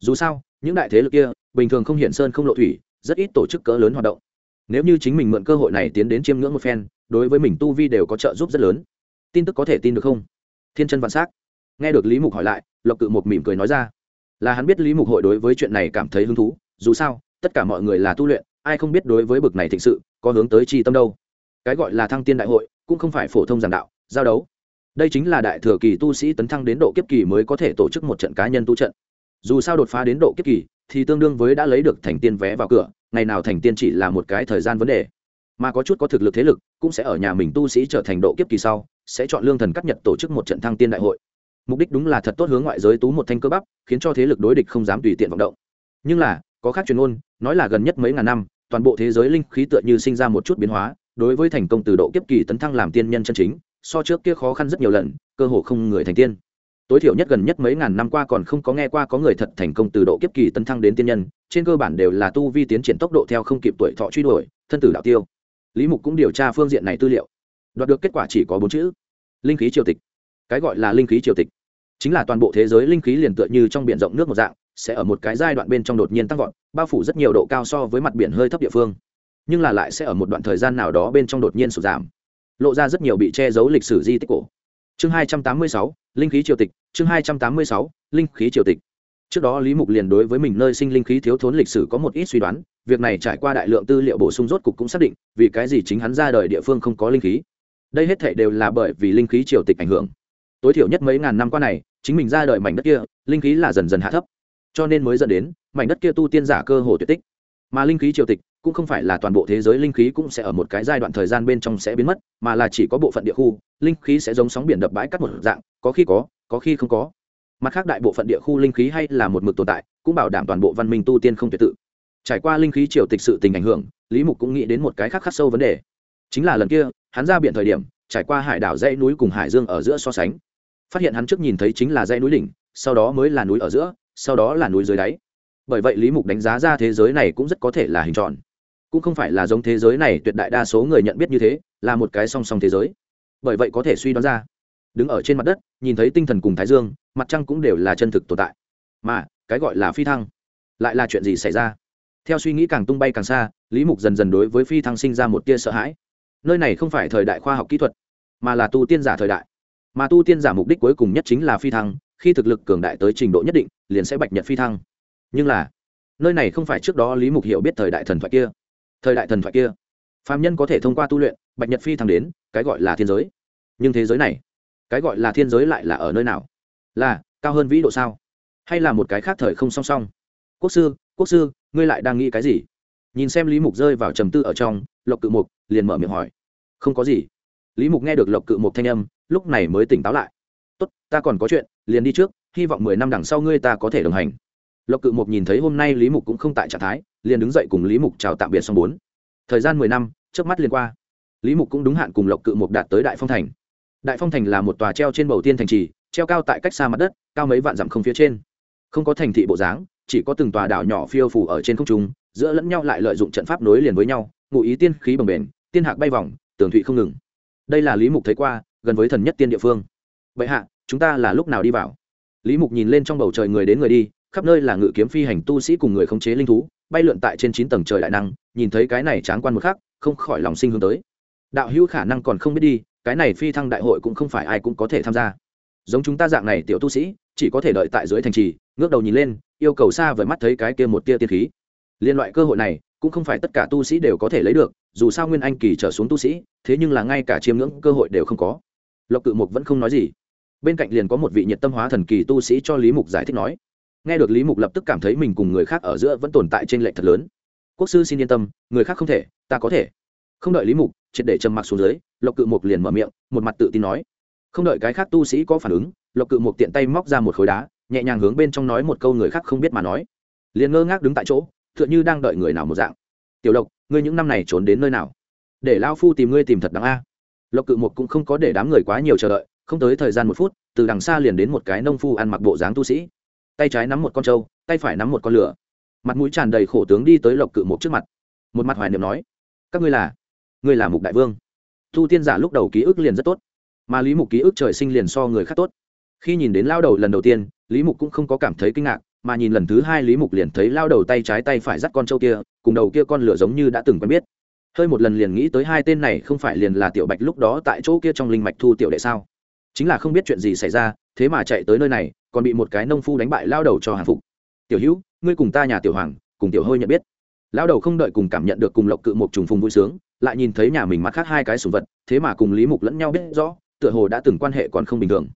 Dù sao, những đại thế lực kia, bình thường không hiện sơn không lộ thủy, rất ít tổ chức cỡ lớn hoạt động. Nếu như chính mình mượn cơ hội này tiến đến chiêm ngưỡng một phen, đối với mình tu vi đều có trợ giúp rất lớn. Tin tức có thể tin được không? Thiên chân vạn s á c nghe được lý mục hỏi lại, lộc cự một mỉm cười nói ra. Là hắn biết lý mục hội đối với chuyện này cảm thấy hứng thú, dù sao, tất cả mọi người là tu luyện ai không biết đối với bực này thịnh sự, có hướng tới chi tâm đâu. Cái gọi là thăng tiên đại hội, cũng không phải phổ thông giảng đạo, giao đấu. Đây chính là đại thừa kỳ tu sĩ tấn thăng đến độ kiếp kỳ mới có thể tổ chức một trận cá nhân tu trận. Dù sao đột phá đến độ kiếp kỳ, thì tương đương với đã lấy được thành tiên vé vào cửa, ngày nào thành tiên chỉ là một cái thời gian vấn đề. Mà có chút có thực lực thế lực, cũng sẽ ở nhà mình tu sĩ trở thành độ kiếp kỳ sau, sẽ chọn lương thần cắt nhật tổ chức một trận thăng tiên đại hội. Mục đích đúng là thật tốt hướng ngoại giới tú một thanh cơ bắp, khiến cho thế lực đối địch không dám tùy tiện vọng động. Nhưng là, có khác truyền ôn nói là gần nhất mấy ngàn năm toàn bộ thế giới linh khí tựa như sinh ra một chút biến hóa, đối với thành công từ độ kiếp kỳ tấn thăng làm tiên nhân chân chính, so trước kia khó khăn rất nhiều lần, cơ hồ không người thành tiên. Tối thiểu nhất gần nhất mấy ngàn năm qua còn không có nghe qua có người thật thành công từ độ kiếp kỳ tấn thăng đến tiên nhân, trên cơ bản đều là tu vi tiến triển tốc độ theo không kịp tuổi thọ truy đuổi, thân tử đạo tiêu. Lý mục cũng điều tra phương diện này tư liệu. Đoạt được kết quả chỉ có bốn chữ, linh khí triều tịch. Cái gọi là linh khí triều tịch. Chính là toàn bộ thế giới linh khí liền tựa như trong biển rộng nước một dạng sẽ ở một cái giai đoạn bên trong đột nhiên tăng vọt, bao phủ rất nhiều độ cao so với mặt biển hơi thấp địa phương. Nhưng là lại sẽ ở một đoạn thời gian nào đó bên trong đột nhiên sụt giảm. Lộ ra rất nhiều bị che giấu lịch sử di tích cổ. Chương hai trăm tám mươi sáu, linh khí triều tịch, chương hai trăm tám mươi sáu, linh khí triều tịch. Trước đó lý mục liền đối với mình nơi sinh linh khí thiếu thốn lịch sử có một ít suy đoán, việc này trải qua đại lượng tư liệu bổ sung rốt cục cũng xác định, vì cái gì chính hắn ra đời địa phương không có linh khí. Đây hết thể đều là bởi vì linh khí triều tịch ảnh hưởng. Tối thiểu nhất mấy ngàn năm qua này, chính mình ra đời mảnh đất kia, linh khí là dần dần hạ thấp cho nên mới dẫn đến mảnh đất kia tu tiên giả cơ hồ tuyệt tích. Mà linh khí triều tịch cũng không phải là toàn bộ thế giới linh khí cũng sẽ ở một cái giai đoạn thời gian bên trong sẽ biến mất, mà là chỉ có bộ phận địa khu, linh khí sẽ giống sóng biển đập bãi cắt một dạng, có khi có có khi không có. Mặt khác đại bộ phận địa khu linh khí hay là một mực tồn tại, cũng bảo đảm toàn bộ văn minh tu tiên không tuyệt tự. Trải qua linh khí triều tịch sự tình ảnh hưởng, lý mục cũng nghĩ đến một cái khác khắc sâu vấn đề. Chính là lần kia, hắn ra biển thời điểm, trải qua hải đảo dãy núi cùng hải dương ở giữa so sánh. Phát hiện hắn trước nhìn thấy chính là dãy núi đỉnh, sau đó mới là núi ở giữa sau đó là núi dưới đáy. Bởi vậy lý mục đánh giá ra thế giới này cũng rất có thể là hình tròn. Cũng không phải là giống thế giới này tuyệt đại đa số người nhận biết như thế, là một cái song song thế giới. Bởi vậy có thể suy đoán ra, đứng ở trên mặt đất, nhìn thấy tinh thần cùng thái dương, mặt trăng cũng đều là chân thực tồn tại. Mà, cái gọi là phi thăng, lại là chuyện gì xảy ra? Theo suy nghĩ càng tung bay càng xa, lý mục dần dần đối với phi thăng sinh ra một tia sợ hãi. Nơi này không phải thời đại khoa học kỹ thuật, mà là tu tiên giả thời đại. Mà tu tiên giả mục đích cuối cùng nhất chính là phi thăng khi thực lực cường đại tới trình độ nhất định, liền sẽ bạch nhật phi thăng. Nhưng là, nơi này không phải trước đó lý mục hiểu biết thời đại thần thoại kia. Thời đại thần thoại kia phạm nhân có thể thông qua tu luyện, bạch nhật phi thăng đến, cái gọi là thiên giới. Nhưng thế giới này, cái gọi là thiên giới lại là ở nơi nào? Là, cao hơn vĩ độ sao? Hay là một cái khác thời không song song? Quốc sư quốc sư, ngươi lại đang nghĩ cái gì? Nhìn xem lý mục rơi vào trầm tư ở trong, lộc cự mục liền mở miệng hỏi. Không có gì. Lý mục nghe được lộc cự mục thanh âm, lúc này mới tỉnh táo lại. Tốt, ta còn có chuyện liền đi trước, hy vọng mười năm đằng sau ngươi ta có thể đồng hành. Lộc cự mục nhìn thấy hôm nay lý mục cũng không tại trạng thái, liền đứng dậy cùng lý mục chào tạm biệt xong bốn. Thời gian mười năm trước mắt liền qua. Lý mục cũng đúng hạn cùng lộc cự mục đạt tới đại phong thành. Đại phong thành là một tòa treo trên bầu tiên thành trì, treo cao tại cách xa mặt đất, cao mấy vạn dặm không phía trên. Không có thành thị bộ dáng, chỉ có từng tòa đảo nhỏ phiêu phủ ở trên không trung, giữa lẫn nhau lại lợi dụng trận pháp nối liền với nhau, ngụ ý tiên khí bồng bềnh, tiên hạc bay vòng, tường thụy không ngừng. Đây là lý mục thấy qua, gần với thần nhất tiên địa phương. Vậy hạ chúng ta là lúc nào đi vào? Lý mục nhìn lên trong bầu trời người đến người đi, khắp nơi là ngự kiếm phi hành tu sĩ cùng người khống chế linh thú, bay lượn tại trên chín tầng trời đại năng, nhìn thấy cái này tráng quan một khác không khỏi lòng sinh hướng tới. Đạo hữu khả năng còn không biết đi, cái này phi thăng đại hội cũng không phải ai cũng có thể tham gia. Giống chúng ta dạng này tiểu tu sĩ, chỉ có thể đợi tại dưới thành trì, ngước đầu nhìn lên, yêu cầu xa với mắt thấy cái kia một tia tiên khí. Liên loại cơ hội này, cũng không phải tất cả tu sĩ đều có thể lấy được, dù sao nguyên anh kỳ trở xuống tu sĩ, thế nhưng là ngay cả chiêm ngưỡng cơ hội đều không có. Lộc cự mục vẫn không nói gì bên cạnh liền có một vị nhiệt tâm hóa thần kỳ tu sĩ cho lý mục giải thích nói. Nghe được lý mục lập tức cảm thấy mình cùng người khác ở giữa vẫn tồn tại trên lệ thật lớn. Quốc sư xin yên tâm, người khác không thể, ta có thể. Không đợi lý mục, triệt để trầm mặc xuống dưới, lộc cự mục liền mở miệng, một mặt tự tin nói. Không đợi cái khác tu sĩ có phản ứng, lộc cự mục tiện tay móc ra một khối đá, nhẹ nhàng hướng bên trong nói một câu người khác không biết mà nói. Liền ngơ ngác đứng tại chỗ, tựa như đang đợi người nào một dạng. Tiểu lộc, ngươi những năm này trốn đến nơi nào? Để lao phu tìm ngươi tìm thật đáng a. Lộc cự mục cũng không có để đám người quá nhiều chờ đợi không tới thời gian một phút, từ đằng xa liền đến một cái nông phu ăn mặc bộ dáng tu sĩ. Tay trái nắm một con trâu, tay phải nắm một con lửa. Mặt mũi tràn đầy khổ tướng đi tới lộc cự mục trước mặt. Một mặt hoài niệm nói, các ngươi là ngươi là mục đại vương. Tu tiên giả lúc đầu ký ức liền rất tốt, mà lý mục ký ức trời sinh liền so người khác tốt. Khi nhìn đến lao đầu lần đầu tiên, lý mục cũng không có cảm thấy kinh ngạc, mà nhìn lần thứ hai lý mục liền thấy lao đầu tay trái tay phải dắt con trâu kia, cùng đầu kia con lửa giống như đã từng quen biết. Hơi một lần liền nghĩ tới hai tên này không phải liền là tiểu bạch lúc đó tại chỗ kia trong linh mạch thu tiểu đệ sao? Chính là không biết chuyện gì xảy ra, thế mà chạy tới nơi này, còn bị một cái nông phu đánh bại lao đầu cho hàng phục. Tiểu hữu, ngươi cùng ta nhà tiểu hoàng, cùng tiểu hơi nhận biết. Lao đầu không đợi cùng cảm nhận được cùng lộc cự một trùng phùng vui sướng, lại nhìn thấy nhà mình mặt khác hai cái sùng vật, thế mà cùng lý mục lẫn nhau biết rõ, tựa hồ đã từng quan hệ còn không bình thường.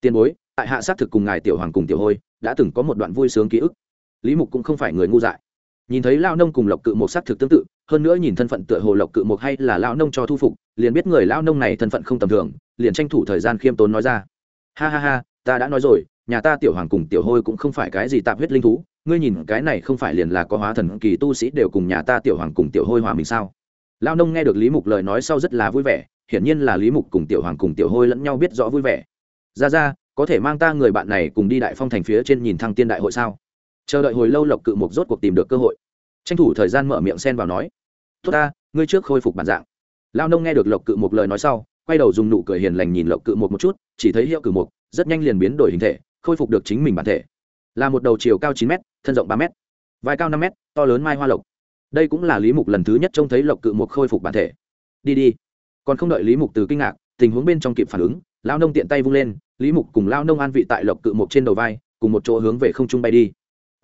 Tiền bối, tại hạ xác thực cùng ngài tiểu hoàng cùng tiểu hôi, đã từng có một đoạn vui sướng ký ức. Lý mục cũng không phải người ngu dại nhìn thấy lao nông cùng lộc cự một xác thực tương tự, hơn nữa nhìn thân phận tựa hồ lộc cự một hay là lao nông cho thu phục, liền biết người lao nông này thân phận không tầm thường, liền tranh thủ thời gian khiêm tốn nói ra. Ha ha ha, ta đã nói rồi, nhà ta tiểu hoàng cùng tiểu hôi cũng không phải cái gì tạp huyết linh thú, ngươi nhìn cái này không phải liền là có hóa thần kỳ tu sĩ đều cùng nhà ta tiểu hoàng cùng tiểu hôi hòa mình sao? Lao nông nghe được lý mục lời nói sau rất là vui vẻ, hiển nhiên là lý mục cùng tiểu hoàng cùng tiểu hôi lẫn nhau biết rõ vui vẻ. Ra ra, có thể mang ta người bạn này cùng đi đại phong thành phía trên nhìn thăng tiên đại hội sao? Chờ đợi hồi lâu lộc cự mục rốt cuộc tìm được cơ hội. Tranh thủ thời gian mở miệng xen vào nói, tốt ta, ngươi trước khôi phục bản dạng. Lao nông nghe được lộc cự mục lời nói sau, quay đầu dùng nụ cười hiền lành nhìn lộc cự mục một chút, chỉ thấy hiệu cự mục rất nhanh liền biến đổi hình thể, khôi phục được chính mình bản thể. Là một đầu chiều cao chín m thân rộng ba m vai cao năm m to lớn mai hoa lộc. Đây cũng là lý mục lần thứ nhất trông thấy lộc cự mục khôi phục bản thể. Đi đi. Còn không đợi lý mục từ kinh ngạc, tình huống bên trong kịp phản ứng, lao nông tiện tay vung lên, lý mục cùng lao nông an vị tại lộc cự mục trên đầu vai, cùng một chỗ hướng về không trung bay đi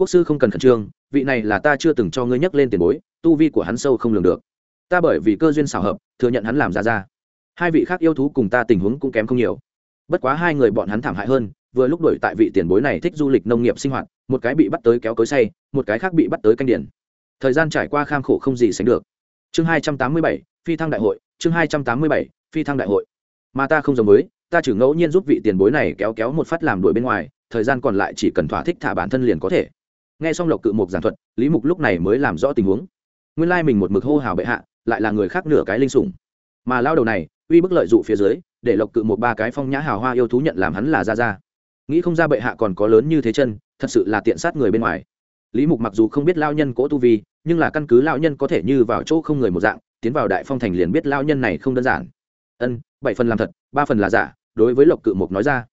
quốc sư không cần khẩn trương, vị này là ta chưa từng cho ngươi nhắc lên tiền bối, tu vi của hắn sâu không lường được. Ta bởi vì cơ duyên xảo hợp, thừa nhận hắn làm ra ra. Hai vị khác yêu thú cùng ta tình huống cũng kém không nhiều. Bất quá hai người bọn hắn thảm hại hơn, vừa lúc đổi tại vị tiền bối này thích du lịch nông nghiệp sinh hoạt, một cái bị bắt tới kéo cối say, một cái khác bị bắt tới canh điển thời gian trải qua kham khổ không gì sánh được. Chương hai trăm tám mươi bảy, phi thăng đại hội, chương hai trăm tám mươi bảy, phi thăng đại hội. Mà ta không giống với, ta chỉ ngẫu nhiên giúp vị tiền bối này kéo kéo một phát làm đuổi bên ngoài, thời gian còn lại chỉ cần thỏa thích thả bản thân liền có thể nghe xong lộc cự mục giảng thuật, lý mục lúc này mới làm rõ tình huống. Nguyên lai mình một mực hô hào bệ hạ, lại là người khác nửa cái linh sủng. Mà lao đầu này, uy bức lợi dụ phía dưới, để lộc cự một ba cái phong nhã hào hoa yêu thú nhận làm hắn là ra ra nghĩ không ra bệ hạ còn có lớn như thế chân, thật sự là tiện sát người bên ngoài. Lý mục mặc dù không biết lao nhân cỗ tu vi, nhưng là căn cứ lao nhân có thể như vào chỗ không người một dạng, tiến vào đại phong thành liền biết lao nhân này không đơn giản. Ân, bảy phần làm thật, ba phần là giả, đối với lộc cự mục nói ra.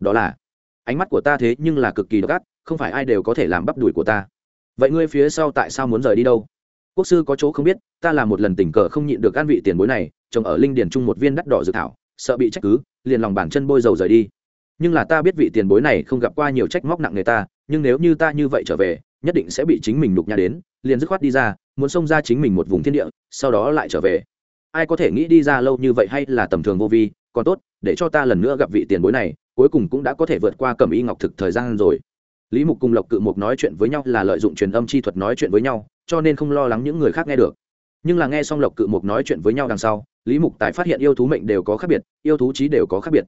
Đó là, ánh mắt của ta thế nhưng là cực kỳ độc ác không phải ai đều có thể làm bắp đùi của ta. Vậy ngươi phía sau tại sao muốn rời đi đâu? Quốc sư có chỗ không biết, ta là một lần tình cờ không nhịn được an vị tiền bối này trồng ở linh điền chung một viên đắt đỏ dự thảo, sợ bị trách cứ, liền lòng bàn chân bôi dầu rời đi. Nhưng là ta biết vị tiền bối này không gặp qua nhiều trách móc nặng người ta, nhưng nếu như ta như vậy trở về, nhất định sẽ bị chính mình nhục nhà đến, liền dứt khoát đi ra, muốn xông ra chính mình một vùng thiên địa, sau đó lại trở về. Ai có thể nghĩ đi ra lâu như vậy hay là tầm thường vô vi, còn tốt, để cho ta lần nữa gặp vị tiền bối này, cuối cùng cũng đã có thể vượt qua cầm y ngọc thực thời gian rồi lý mục cùng lộc cự mục nói chuyện với nhau là lợi dụng truyền âm chi thuật nói chuyện với nhau, cho nên không lo lắng những người khác nghe được. Nhưng là nghe xong lộc cự mục nói chuyện với nhau đằng sau, lý mục tài phát hiện yêu thú mệnh đều có khác biệt, yêu thú trí đều có khác biệt.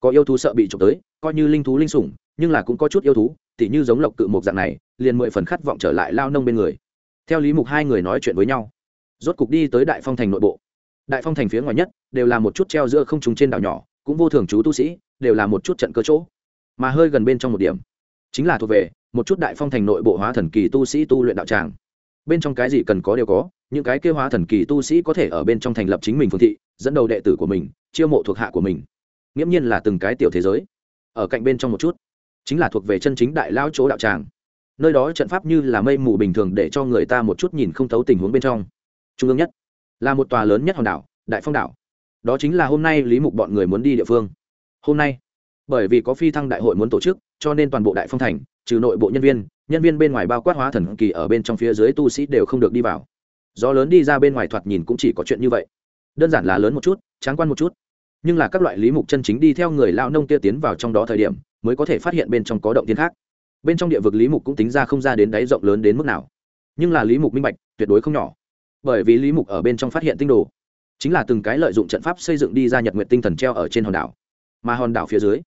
Có yêu thú sợ bị trộm tới, coi như linh thú linh sủng, nhưng là cũng có chút yêu thú, tỉ như giống lộc cự mục dạng này, liền mười phần khát vọng trở lại lao nông bên người. Theo lý mục hai người nói chuyện với nhau, rốt cục đi tới đại phong thành nội bộ. Đại phong thành phía ngoài nhất, đều là một chút treo giữa không trùng trên đảo nhỏ, cũng vô thường chú tu sĩ, đều là một chút trận cơ chỗ. Mà hơi gần bên trong một điểm chính là thuộc về, một chút đại phong thành nội bộ hóa thần kỳ tu sĩ tu luyện đạo tràng. Bên trong cái gì cần có đều có, những cái kêu hóa thần kỳ tu sĩ có thể ở bên trong thành lập chính mình phương thị, dẫn đầu đệ tử của mình, chiêu mộ thuộc hạ của mình. Nghiễm nhiên là từng cái tiểu thế giới. Ở cạnh bên trong một chút, chính là thuộc về chân chính đại lao chỗ đạo tràng. Nơi đó trận pháp như là mây mù bình thường để cho người ta một chút nhìn không thấu tình huống bên trong. Trung ương nhất, là một tòa lớn nhất hòn đảo, đại phong đảo. Đó chính là hôm nay lý mục bọn người muốn đi địa phương. Hôm nay bởi vì có phi thăng đại hội muốn tổ chức, cho nên toàn bộ đại phong thành, trừ nội bộ nhân viên nhân viên bên ngoài bao quát hóa thần kỳ ở bên trong phía dưới tu sĩ đều không được đi vào. Gió lớn đi ra bên ngoài thoạt nhìn cũng chỉ có chuyện như vậy. Đơn giản là lớn một chút, tráng quan một chút. Nhưng là các loại lý mục chân chính đi theo người lao nông kia tiến vào trong đó thời điểm, mới có thể phát hiện bên trong có động tiên khác. Bên trong địa vực lý mục cũng tính ra không ra đến đáy rộng lớn đến mức nào. Nhưng là lý mục minh bạch, tuyệt đối không nhỏ. Bởi vì lý mục ở bên trong phát hiện tinh đồ, chính là từng cái lợi dụng trận pháp xây dựng đi ra nhật nguyện tinh thần treo ở trên hòn đảo. Mà hòn đảo phía dưới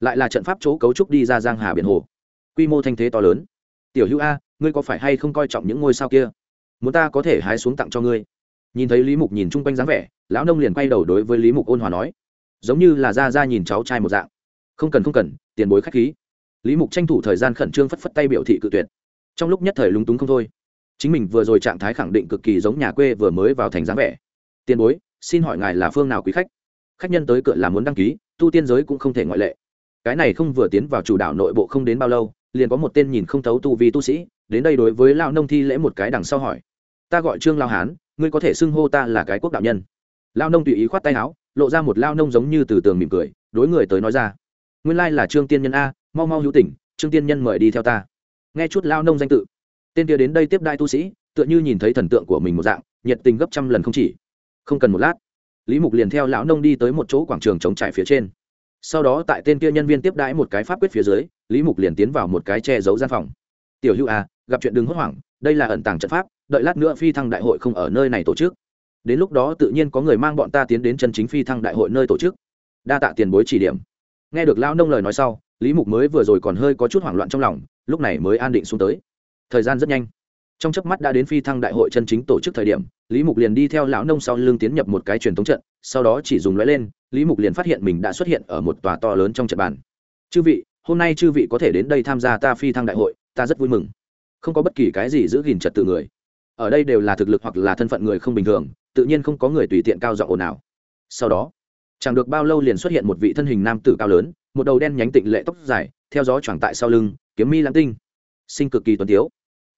lại là trận pháp chỗ cấu trúc đi ra giang hà biển hồ. Quy mô thanh thế to lớn. Tiểu hữu a, ngươi có phải hay không coi trọng những ngôi sao kia? Muốn ta có thể hái xuống tặng cho ngươi. Nhìn thấy lý mục nhìn chung quanh dáng vẻ, lão nông liền quay đầu đối với lý mục ôn hòa nói. Giống như là ra ra nhìn cháu trai một dạng. Không cần không cần, tiền bối k h á c h khí. Lý mục tranh thủ thời gian khẩn trương phất phất tay biểu thị cự tuyệt. Trong lúc nhất thời lúng túng không thôi. Chính mình vừa rồi trạng thái khẳng định cực kỳ giống nhà quê vừa mới vào thành dáng vẻ. Tiền bối, xin hỏi ngài là phương nào quý khách? Khách nhân tới cửa là muốn đăng ký, tu tiên giới cũng không thể ngoại lệ cái này không vừa tiến vào chủ đạo nội bộ không đến bao lâu, liền có một tên nhìn không thấu tu vi tu sĩ, đến đây đối với lao nông thi lễ một cái đằng sau hỏi. Ta gọi trương lao hán, ngươi có thể xưng hô ta là cái quốc đạo nhân. Lao nông tùy ý khoát tay áo, lộ ra một lao nông giống như từ tường mỉm cười, đối người tới nói ra. Nguyên lai là trương tiên nhân a, mau mau hữu tỉnh, trương tiên nhân mời đi theo ta. Nghe chút lao nông danh tự, tên kia đến đây tiếp đai tu sĩ, tựa như nhìn thấy thần tượng của mình một dạng, nhiệt tình gấp trăm lần không chỉ. Không cần một lát, lý mục liền theo lão nông đi tới một chỗ quảng trường trống trải phía trên sau đó tại tên kia nhân viên tiếp đãi một cái pháp quyết phía dưới, lý mục liền tiến vào một cái che giấu gian phòng. Tiểu hữu à gặp chuyện đừng hốt hoảng, đây là ẩn tàng trận pháp, đợi lát nữa phi thăng đại hội không ở nơi này tổ chức. Đến lúc đó tự nhiên có người mang bọn ta tiến đến chân chính phi thăng đại hội nơi tổ chức. Đa tạ tiền bối chỉ điểm. Nghe được lão nông lời nói sau, lý mục mới vừa rồi còn hơi có chút hoảng loạn trong lòng, lúc này mới an định xuống tới. Thời gian rất nhanh. Trong chớp mắt đã đến phi thăng đại hội chân chính tổ chức thời điểm, lý mục liền đi theo lão nông sau lưng tiến nhập một cái truyền thống trận, sau đó chỉ dùng lóe lên lý mục liền phát hiện mình đã xuất hiện ở một tòa to lớn trong trận bàn. Chư vị, hôm nay chư vị có thể đến đây tham gia ta phi thăng đại hội, ta rất vui mừng. Không có bất kỳ cái gì giữ gìn trật tự người. Ở đây đều là thực lực hoặc là thân phận người không bình thường, tự nhiên không có người tùy tiện cao giọng ồn ào. Sau đó, chẳng được bao lâu liền xuất hiện một vị thân hình nam tử cao lớn, một đầu đen nhánh tịnh lệ tóc dài, theo gió choàng tại sau lưng, kiếm mi lãng tinh. Sinh cực kỳ tuấn tiếu.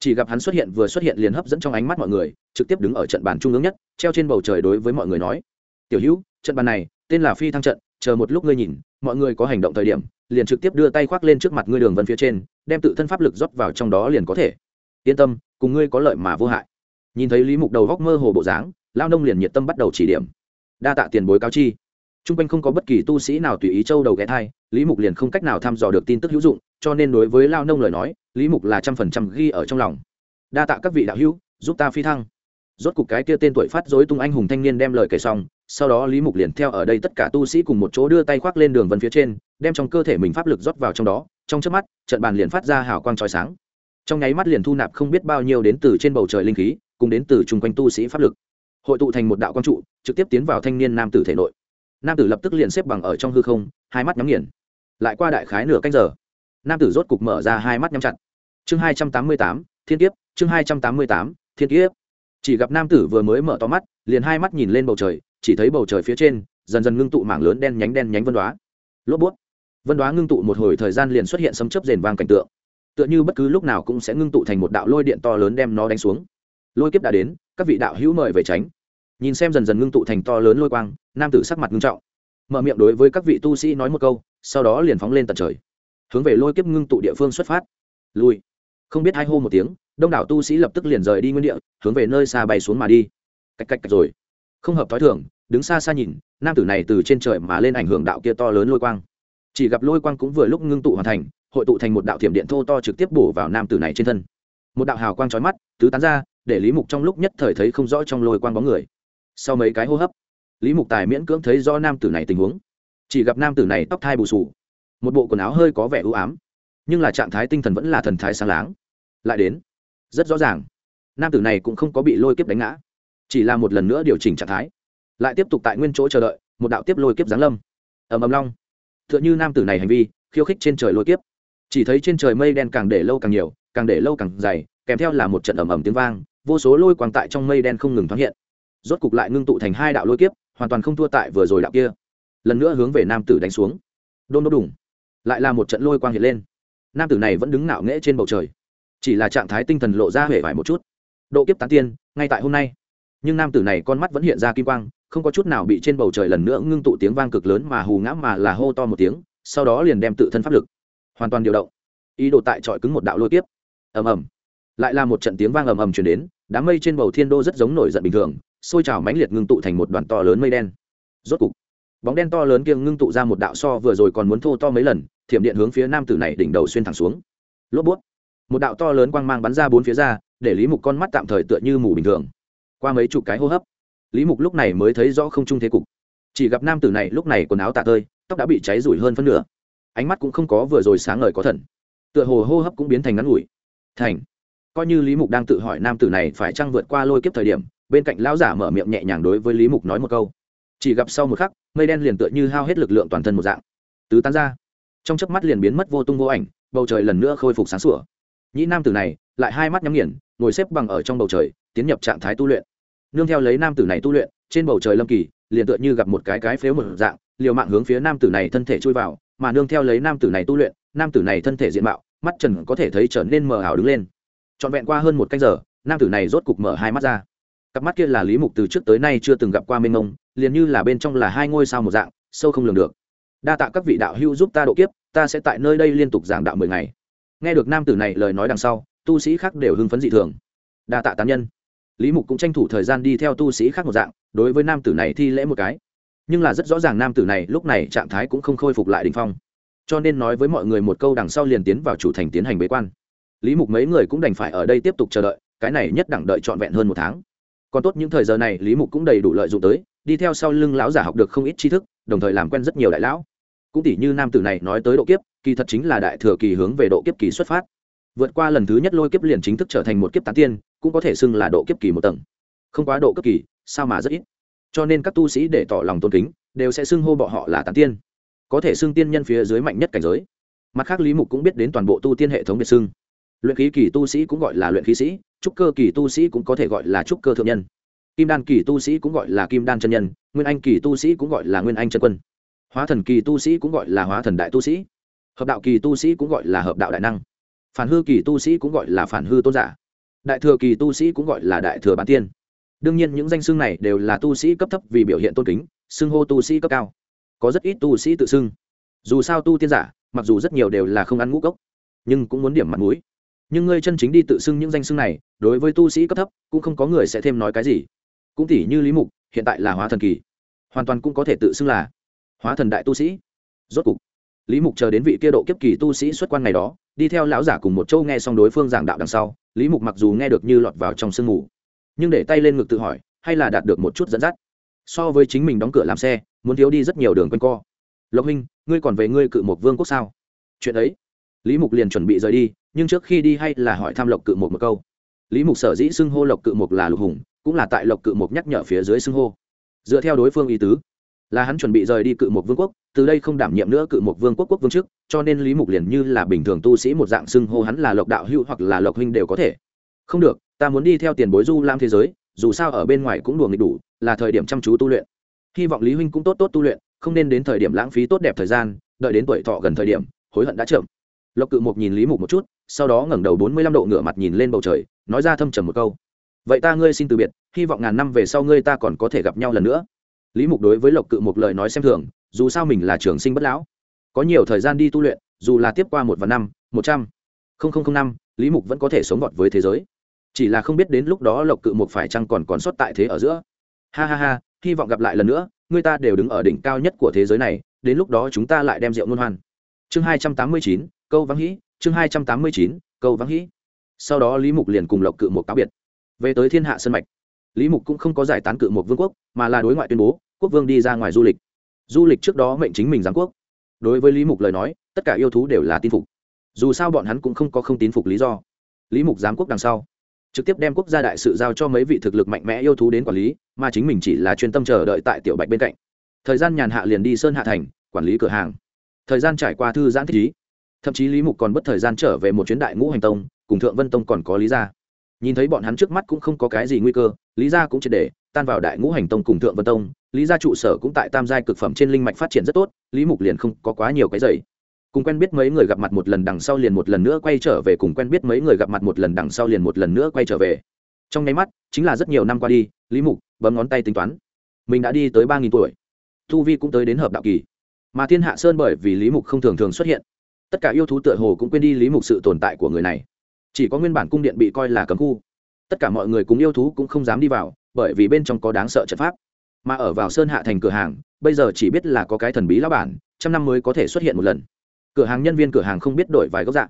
Chỉ gặp hắn xuất hiện vừa xuất hiện liền hấp dẫn trong ánh mắt mọi người, trực tiếp đứng ở trận bàn trung ương nhất, treo trên bầu trời đối với mọi người nói, tiểu hữu, trận bàn này tên là phi thăng trận, chờ một lúc ngươi nhìn, mọi người có hành động thời điểm, liền trực tiếp đưa tay khoác lên trước mặt ngươi đường vân phía trên, đem tự thân pháp lực rót vào trong đó liền có thể. Yên tâm, cùng ngươi có lợi mà vô hại. Nhìn thấy lý mục đầu góc mơ hồ bộ dáng, lao nông liền nhiệt tâm bắt đầu chỉ điểm. Đa tạ tiền bối cáo chi. T r u n g quanh không có bất kỳ tu sĩ nào tùy ý châu đầu ghé thai, lý mục liền không cách nào thăm dò được tin tức hữu dụng, cho nên đối với lao nông lời nói, lý mục là trăm phần trăm ghi ở trong lòng. Đa tạ các vị đạo hữu, giúp ta phi thăng rốt cục cái kia tên tuổi phát dối tung anh hùng thanh niên đem lời kể xong, sau đó lý mục liền theo ở đây tất cả tu sĩ cùng một chỗ đưa tay khoác lên đường vân phía trên, đem trong cơ thể mình pháp lực rót vào trong đó, trong trước mắt, trận bàn liền phát ra hào quang trói sáng. Trong nháy mắt liền thu nạp không biết bao nhiêu đến từ trên bầu trời linh khí, cùng đến từ chung quanh tu sĩ pháp lực. Hội tụ thành một đạo quang trụ, trực tiếp tiến vào thanh niên nam tử thể nội. Nam tử lập tức liền xếp bằng ở trong hư không, hai mắt nhắm nghiền. Lại qua đại khái nửa canh giờ, nam tử rốt cục mở ra hai mắt nhắm chặt. Chương hai trăm tám mươi tám, thiên kiếp, chương hai trăm tám mươi tám, thiên kiếp chỉ gặp nam tử vừa mới mở to mắt, liền hai mắt nhìn lên bầu trời, chỉ thấy bầu trời phía trên, dần dần ngưng tụ mảng lớn đen nhánh đen nhánh vân đoá lốp bút. Vân đoá ngưng tụ một hồi thời gian liền xuất hiện sấm chấp rền vang cảnh tượng. Tựa như bất cứ lúc nào cũng sẽ ngưng tụ thành một đạo lôi điện to lớn đem nó đánh xuống. Lôi kiếp đã đến, các vị đạo hữu mời về tránh. Nhìn xem dần dần ngưng tụ thành to lớn lôi quang, nam tử sắc mặt ngưng trọng. Mở miệng đối với các vị tu sĩ nói một câu, sau đó liền phóng lên tận trời. Hướng về lôi kiếp ngưng tụ địa phương xuất phát. Lui. Không biết hai hô một tiếng đông đảo tu sĩ lập tức liền rời đi nguyên địa, hướng về nơi xa bay xuống mà đi. Cách cách cách rồi. Không hợp t h i thường, đứng xa xa nhìn, nam tử này từ trên trời mà lên ảnh hưởng đạo kia to lớn lôi quang. Chỉ gặp lôi quang cũng vừa lúc ngưng tụ hoàn thành, hội tụ thành một đạo thiểm điện thô to trực tiếp bổ vào nam tử này trên thân. Một đạo hào quang trói mắt, tứ tán ra, để lý mục trong lúc nhất thời thấy không rõ trong lôi quang bóng người. Sau mấy cái hô hấp, lý mục tài miễn cưỡng thấy do nam tử này tình huống. Chỉ gặp nam tử này tóc thai bù sù một bộ quần áo hơi có vẻ ưu ám, nhưng là trạng thái tinh thần vẫn là thần thái sáng láng. Lại đến rất rõ ràng. Nam tử này cũng không có bị lôi kiếp đánh ngã, chỉ là một lần nữa điều chỉnh trạng thái, lại tiếp tục tại nguyên chỗ chờ đợi, một đạo tiếp lôi kiếp giáng lâm. Ầm ầm long. T h ư ợ n h ư nam tử này hành vi, khiêu khích trên trời lôi kiếp. Chỉ thấy trên trời mây đen càng để lâu càng nhiều, càng để lâu càng dày, kèm theo là một trận ầm ầm tiếng vang, vô số lôi quang tại trong mây đen không ngừng thoáng hiện. Rốt cục lại ngưng tụ thành hai đạo lôi kiếp, hoàn toàn không thua tại vừa rồi đạo kia. Lần nữa hướng về nam tử đánh xuống. Đôn đốt đủng lại là một trận lôi quang hiện lên. Nam tử này vẫn đứng ngạo nghễ trên bầu trời chỉ là trạng thái tinh thần lộ ra hể vải một chút. Độ kiếp tán tiên, ngay tại hôm nay. Nhưng nam tử này con mắt vẫn hiện ra kim quang, không có chút nào bị trên bầu trời lần nữa ngưng tụ tiếng vang cực lớn mà hù ngã mà là hô to một tiếng, sau đó liền đem tự thân pháp lực hoàn toàn điều động. Ý đồ tại trọi cứng một đạo lôi kiếp. Ầm ầm. Lại là một trận tiếng vang ầm ầm chuyển đến, đám mây trên bầu thiên đô rất giống nổi giận bình thường, sôi trào mãnh liệt ngưng tụ thành một đoàn to lớn mây đen. Rốt cục, bóng đen to lớn kia ngưng tụ ra một đạo so vừa rồi còn muốn thô to mấy lần, thiểm điện hướng phía nam tử này đỉnh đầu xuyên thẳng xuống. Lốp bút một đạo to lớn quang mang bắn ra bốn phía ra, để lý mục con mắt tạm thời tựa như mù bình thường. Qua mấy chục cái hô hấp, lý mục lúc này mới thấy rõ không trung thế cục. Chỉ gặp nam tử này lúc này quần áo tạ tơi, tóc đã bị cháy rủi hơn phân nửa. Ánh mắt cũng không có vừa rồi sáng ngời có thần. Tựa hồ hô hấp cũng biến thành ngắn ngủi. Thành, coi như lý mục đang tự hỏi nam tử này phải chăng vượt qua lôi kiếp thời điểm, bên cạnh lão giả mở miệng nhẹ nhàng đối với lý mục nói một câu. Chỉ gặp sau một khắc, mây đen liền tựa như hao hết lực lượng toàn thân một dạng. Tứ tán ra. Trong chớp mắt liền biến mất vô tung vô ảnh, bầu trời lần nữa khôi phục sáng sủa nhĩ nam tử này lại hai mắt nhắm nghiền, ngồi xếp bằng ở trong bầu trời, tiến nhập trạng thái tu luyện. Nương theo lấy nam tử này tu luyện, trên bầu trời lâm kỳ, liền tựa như gặp một cái cái phếu một dạng, liều mạng hướng phía nam tử này thân thể chui vào, mà nương theo lấy nam tử này tu luyện, nam tử này thân thể diện mạo, mắt trần có thể thấy trở nên mờ ảo đứng lên. Trọn vẹn qua hơn một canh giờ, nam tử này rốt cục mở hai mắt ra. Cặp mắt kia là lý mục từ trước tới nay chưa từng gặp qua mênh mông, liền như là bên trong là hai ngôi sao một dạng, sâu không lường được. Đa tạ các vị đạo hữu giúp ta độ kiếp, ta sẽ tại nơi đây liên tục giảng đạo mười ngày nghe được nam tử này lời nói đằng sau, tu sĩ khác đều hưng phấn dị thường. Đa tạ tán nhân. Lý mục cũng tranh thủ thời gian đi theo tu sĩ khác một dạng, đối với nam tử này thi lễ một cái. Nhưng là rất rõ ràng nam tử này lúc này trạng thái cũng không khôi phục lại đình phong. Cho nên nói với mọi người một câu đằng sau liền tiến vào chủ thành tiến hành bế quan. Lý mục mấy người cũng đành phải ở đây tiếp tục chờ đợi, cái này nhất đẳng đợi trọn vẹn hơn một tháng. Còn tốt những thời giờ này lý mục cũng đầy đủ lợi dụng tới, đi theo sau lưng lão giả học được không ít tri thức, đồng thời làm quen rất nhiều đại lão. Cũng tỷ như nam tử này nói tới độ kiếp kỳ thật chính là đại thừa kỳ hướng về độ kiếp kỳ xuất phát. Vượt qua lần thứ nhất lôi kiếp liền chính thức trở thành một kiếp tán tiên, cũng có thể xưng là độ kiếp kỳ một tầng. Không quá độ cấp kỳ, sao mà rất ít. Cho nên các tu sĩ để tỏ lòng tôn kính, đều sẽ xưng hô bọ họ là tán tiên. Có thể xưng tiên nhân phía dưới mạnh nhất cảnh giới. Mặt khác lý mục cũng biết đến toàn bộ tu tiên hệ thống biệt xưng. Luyện khí kỳ tu sĩ cũng gọi là luyện khí sĩ, trúc cơ kỳ tu sĩ cũng có thể gọi là trúc cơ thượng nhân. Kim đan kỳ tu sĩ cũng gọi là kim đan chân nhân, nguyên anh kỳ tu sĩ cũng gọi là nguyên anh chân quân. Hóa thần kỳ tu sĩ cũng gọi là hóa thần đại tu sĩ hợp đạo kỳ tu sĩ cũng gọi là hợp đạo đại năng. Phản hư kỳ tu sĩ cũng gọi là phản hư tôn giả. Đại thừa kỳ tu sĩ cũng gọi là đại thừa bán tiên. Đương nhiên những danh xưng này đều là tu sĩ cấp thấp vì biểu hiện tôn kính, xưng hô tu sĩ cấp cao. Có rất ít tu sĩ tự xưng. Dù sao tu tiên giả, mặc dù rất nhiều đều là không ăn ngũ cốc, nhưng cũng muốn điểm mặt mũi. Nhưng ngươi chân chính đi tự xưng những danh xưng này, đối với tu sĩ cấp thấp, cũng không có người sẽ thêm nói cái gì. Cũng tỉ như lý mục, hiện tại là hóa thần kỳ. Hoàn toàn cũng có thể tự xưng là hóa thần đại tu sĩ. Rốt cục lý mục chờ đến vị kia độ kiếp kỳ tu sĩ xuất quan ngày đó, đi theo lão giả cùng một châu nghe xong đối phương giảng đạo đằng sau, lý mục mặc dù nghe được như lọt vào trong sương mù, nhưng để tay lên ngực tự hỏi, hay là đạt được một chút dẫn dắt. So với chính mình đóng cửa làm xe, muốn thiếu đi rất nhiều đường quanh co. Lộc huynh, ngươi còn về ngươi cự một vương quốc sao? Chuyện ấy, lý mục liền chuẩn bị rời đi, nhưng trước khi đi hay là hỏi thăm lộc cự một một câu. Lý mục sở dĩ xưng hô lộc cự một là lục hùng, cũng là tại lộc cự một nhắc nhở phía dưới xưng hô. Dựa theo đối phương ý tứ là hắn chuẩn bị rời đi cự một vương quốc, từ đây không đảm nhiệm nữa cự một vương quốc quốc vương chức cho nên lý mục liền như là bình thường tu sĩ một dạng xưng hô hắn là lộc đạo hữu hoặc là lộc huynh đều có thể. Không được, ta muốn đi theo tiền bối du lam thế giới, dù sao ở bên ngoài cũng đùa nghịch đủ, là thời điểm chăm chú tu luyện. Hy vọng lý huynh cũng tốt tốt tu luyện, không nên đến thời điểm lãng phí tốt đẹp thời gian, đợi đến tuổi thọ gần thời điểm, hối hận đã chậm. Lộc cự mục nhìn lý mục một chút, sau đó ngẩng đầu bốn mươi lăm độ ngửa mặt nhìn lên bầu trời, nói ra thâm trầm một câu. Vậy ta ngươi xin từ biệt, hy vọng ngàn năm về sau ngươi ta còn có thể gặp nhau lần nữa lý mục đối với lộc cự mục lời nói xem thường, dù sao mình là trường sinh bất lão. Có nhiều thời gian đi tu luyện, dù là tiếp qua một và năm, một trăm linh năm, lý mục vẫn có thể sống gọt với thế giới. Chỉ là không biết đến lúc đó lộc cự mục phải chăng còn còn sót tại thế ở giữa. Ha ha ha, hy vọng gặp lại lần nữa, người ta đều đứng ở đỉnh cao nhất của thế giới này, đến lúc đó chúng ta lại đem rượu ngôn hoan. Chương hai trăm tám mươi chín, câu vắng hĩ, chương hai trăm tám mươi chín, câu vắng hĩ. Sau đó lý mục liền cùng lộc cự một cáo biệt. Về tới thiên hạ sân mạch lý mục cũng không có giải tán cự một vương quốc, mà là đối ngoại tuyên bố, quốc vương đi ra ngoài du lịch. Du lịch trước đó mệnh chính mình giáng quốc. Đối với lý mục lời nói, tất cả yêu thú đều là tin phục. Dù sao bọn hắn cũng không có không tín phục lý do. Lý mục giám quốc đằng sau, trực tiếp đem quốc gia đại sự giao cho mấy vị thực lực mạnh mẽ yêu thú đến quản lý, mà chính mình chỉ là chuyên tâm chờ đợi tại tiểu bạch bên cạnh. Thời gian nhàn hạ liền đi sơn hạ thành, quản lý cửa hàng. Thời gian trải qua thư giãn thích ý. Thậm chí lý mục còn bất thời gian trở về một chuyến đại ngũ hành tông, cùng thượng vân tông còn có lý ra nhìn thấy bọn hắn trước mắt cũng không có cái gì nguy cơ, lý gia cũng triệt để tan vào đại ngũ hành tông cùng thượng vân tông. Lý gia trụ sở cũng tại tam giai cực phẩm trên linh mạch phát triển rất tốt, lý mục liền không có quá nhiều cái dày cùng quen biết mấy người gặp mặt một lần đằng sau liền một lần nữa quay trở về, cùng quen biết mấy người gặp mặt một lần đằng sau liền một lần nữa quay trở về. Trong nháy mắt, chính là rất nhiều năm qua đi, lý mục bấm ngón tay tính toán. Mình đã đi tới ba nghìn tuổi. Thu vi cũng tới đến hợp đạo kỳ. Mà thiên hạ sơn bởi vì lý mục không thường thường xuất hiện, tất cả yêu thú tựa hồ cũng quên đi lý mục sự tồn tại của người này chỉ có nguyên bản cung điện bị coi là cấm khu. Tất cả mọi người cùng yêu thú cũng không dám đi vào, bởi vì bên trong có đáng sợ trận pháp. Mà ở vào sơn hạ thành cửa hàng, bây giờ chỉ biết là có cái thần bí lão bản, trăm năm mới có thể xuất hiện một lần. Cửa hàng nhân viên cửa hàng không biết đổi vài góc dạng.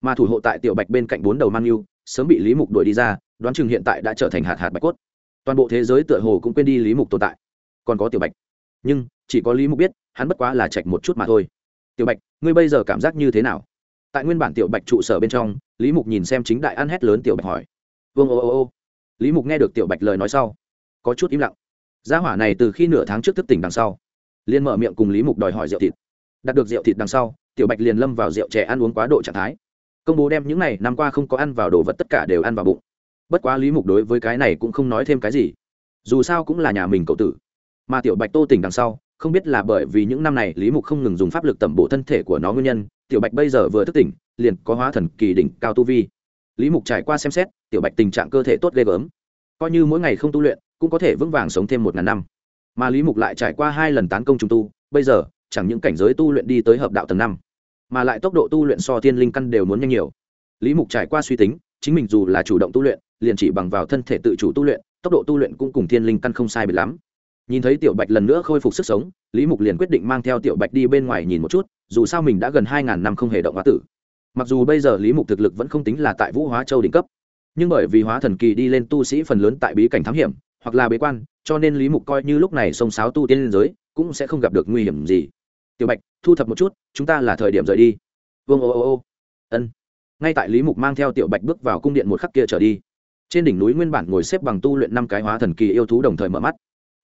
Mà thủ hộ tại tiểu bạch bên cạnh bốn đầu mang yêu, sớm bị lý mục đuổi đi ra, đoán chừng hiện tại đã trở thành hạt hạt bạch cốt. Toàn bộ thế giới tựa hồ cũng quên đi lý mục tồn tại. Còn có tiểu bạch. Nhưng, chỉ có lý mục biết, hắn bất quá là chạch một chút mà thôi. Tiểu bạch, ngươi bây giờ cảm giác như thế nào? Tại nguyên bản tiểu bạch trụ sở bên trong, lý mục nhìn xem chính đại ăn hét lớn tiểu bạch hỏi. Vương ô ô ô. Lý mục nghe được tiểu bạch lời nói sau, có chút im lặng. Gia hỏa này từ khi nửa tháng trước thức tỉnh đằng sau, liền mở miệng cùng lý mục đòi hỏi rượu thịt. Đặt được rượu thịt đằng sau, tiểu bạch liền lâm vào rượu trẻ ăn uống quá độ trạng thái. Công bố đem những n à y năm qua không có ăn vào đồ vật tất cả đều ăn vào bụng. Bất quá lý mục đối với cái này cũng không nói thêm cái gì. Dù sao cũng là nhà mình cậu tử. Mà tiểu bạch tô tỉnh đằng sau không biết là bởi vì những năm này lý mục không ngừng dùng pháp lực tẩm bổ thân thể của nó nguyên nhân, tiểu bạch bây giờ vừa thức tỉnh, liền có hóa thần kỳ đỉnh cao tu vi. Lý mục trải qua xem xét, tiểu bạch tình trạng cơ thể tốt ghê gớm. Coi như mỗi ngày không tu luyện, cũng có thể vững vàng sống thêm một ngàn năm. Mà lý mục lại trải qua hai lần tán công trùng tu, bây giờ, chẳng những cảnh giới tu luyện đi tới hợp đạo tầng năm, mà lại tốc độ tu luyện so thiên linh căn đều muốn nhanh nhiều. Lý mục trải qua suy tính, chính mình dù là chủ động tu luyện, liền chỉ bằng vào thân thể tự chủ tu luyện, tốc độ tu luyện cũng cùng thiên linh căn không sai biệt lắm nhìn thấy tiểu bạch lần nữa khôi phục sức sống, lý mục liền quyết định mang theo tiểu bạch đi bên ngoài nhìn một chút, dù sao mình đã gần hai ngàn năm không hề động hóa tử. Mặc dù bây giờ lý mục thực lực vẫn không tính là tại vũ hóa châu đỉnh cấp, nhưng bởi vì hóa thần kỳ đi lên tu sĩ phần lớn tại bí cảnh thám hiểm, hoặc là bế quan, cho nên lý mục coi như lúc này sông sáo tu tiên liên giới, cũng sẽ không gặp được nguy hiểm gì. Tiểu bạch, thu thập một chút, chúng ta là thời điểm rời đi. Vương ô ô ô. Ân. Ngay tại lý mục mang theo tiểu bạch bước vào cung điện một khắc kia trở đi, trên đỉnh núi nguyên bản ngồi xếp bằng tu luyện năm cái hóa thần kỳ yêu thú đồng thời mở mắt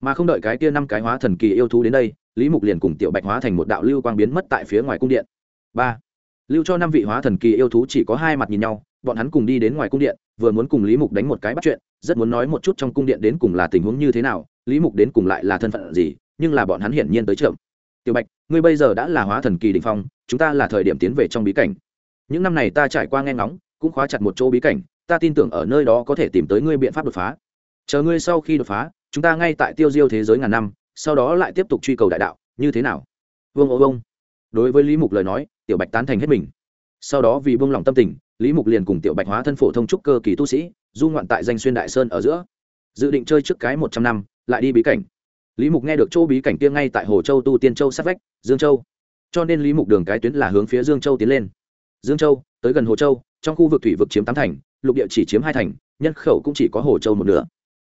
mà không đợi cái kia năm cái hóa thần kỳ yêu thú đến đây, lý mục liền cùng tiểu bạch hóa thành một đạo lưu quang biến mất tại phía ngoài cung điện. Ba, lưu cho năm vị hóa thần kỳ yêu thú chỉ có hai mặt nhìn nhau, bọn hắn cùng đi đến ngoài cung điện, vừa muốn cùng lý mục đánh một cái bắt chuyện, rất muốn nói một chút trong cung điện đến cùng là tình huống như thế nào, lý mục đến cùng lại là thân phận gì, nhưng là bọn hắn hiển nhiên tới chậm. Tiểu bạch, ngươi bây giờ đã là hóa thần kỳ đình phong, chúng ta là thời điểm tiến về trong bí cảnh. Những năm này ta trải qua nghe ngóng, cũng khóa chặt một chỗ bí cảnh, ta tin tưởng ở nơi đó có thể tìm tới ngươi biện pháp đột phá. Chờ ngươi sau khi đột phá chúng ta ngay tại tiêu diêu thế giới ngàn năm, sau đó lại tiếp tục truy cầu đại đạo, như thế nào? Vương ô vông. Đối với lý mục lời nói, tiểu bạch tán thành hết mình. Sau đó vì buông lòng tâm tình, lý mục liền cùng tiểu bạch hóa thân phổ thông trúc cơ kỳ tu sĩ, du ngoạn tại danh xuyên đại sơn ở giữa. Dự định chơi trước cái một trăm năm, lại đi bí cảnh. Lý mục nghe được chỗ bí cảnh kia ngay tại hồ châu tu tiên châu sát vách, dương châu. Cho nên lý mục đường cái tuyến là hướng phía dương châu tiến lên. Dương châu, tới gần hồ châu, trong khu vực thủy vực chiếm tám thành, lục địa chỉ chiếm hai thành, nhân khẩu cũng chỉ có hồ châu một nửa.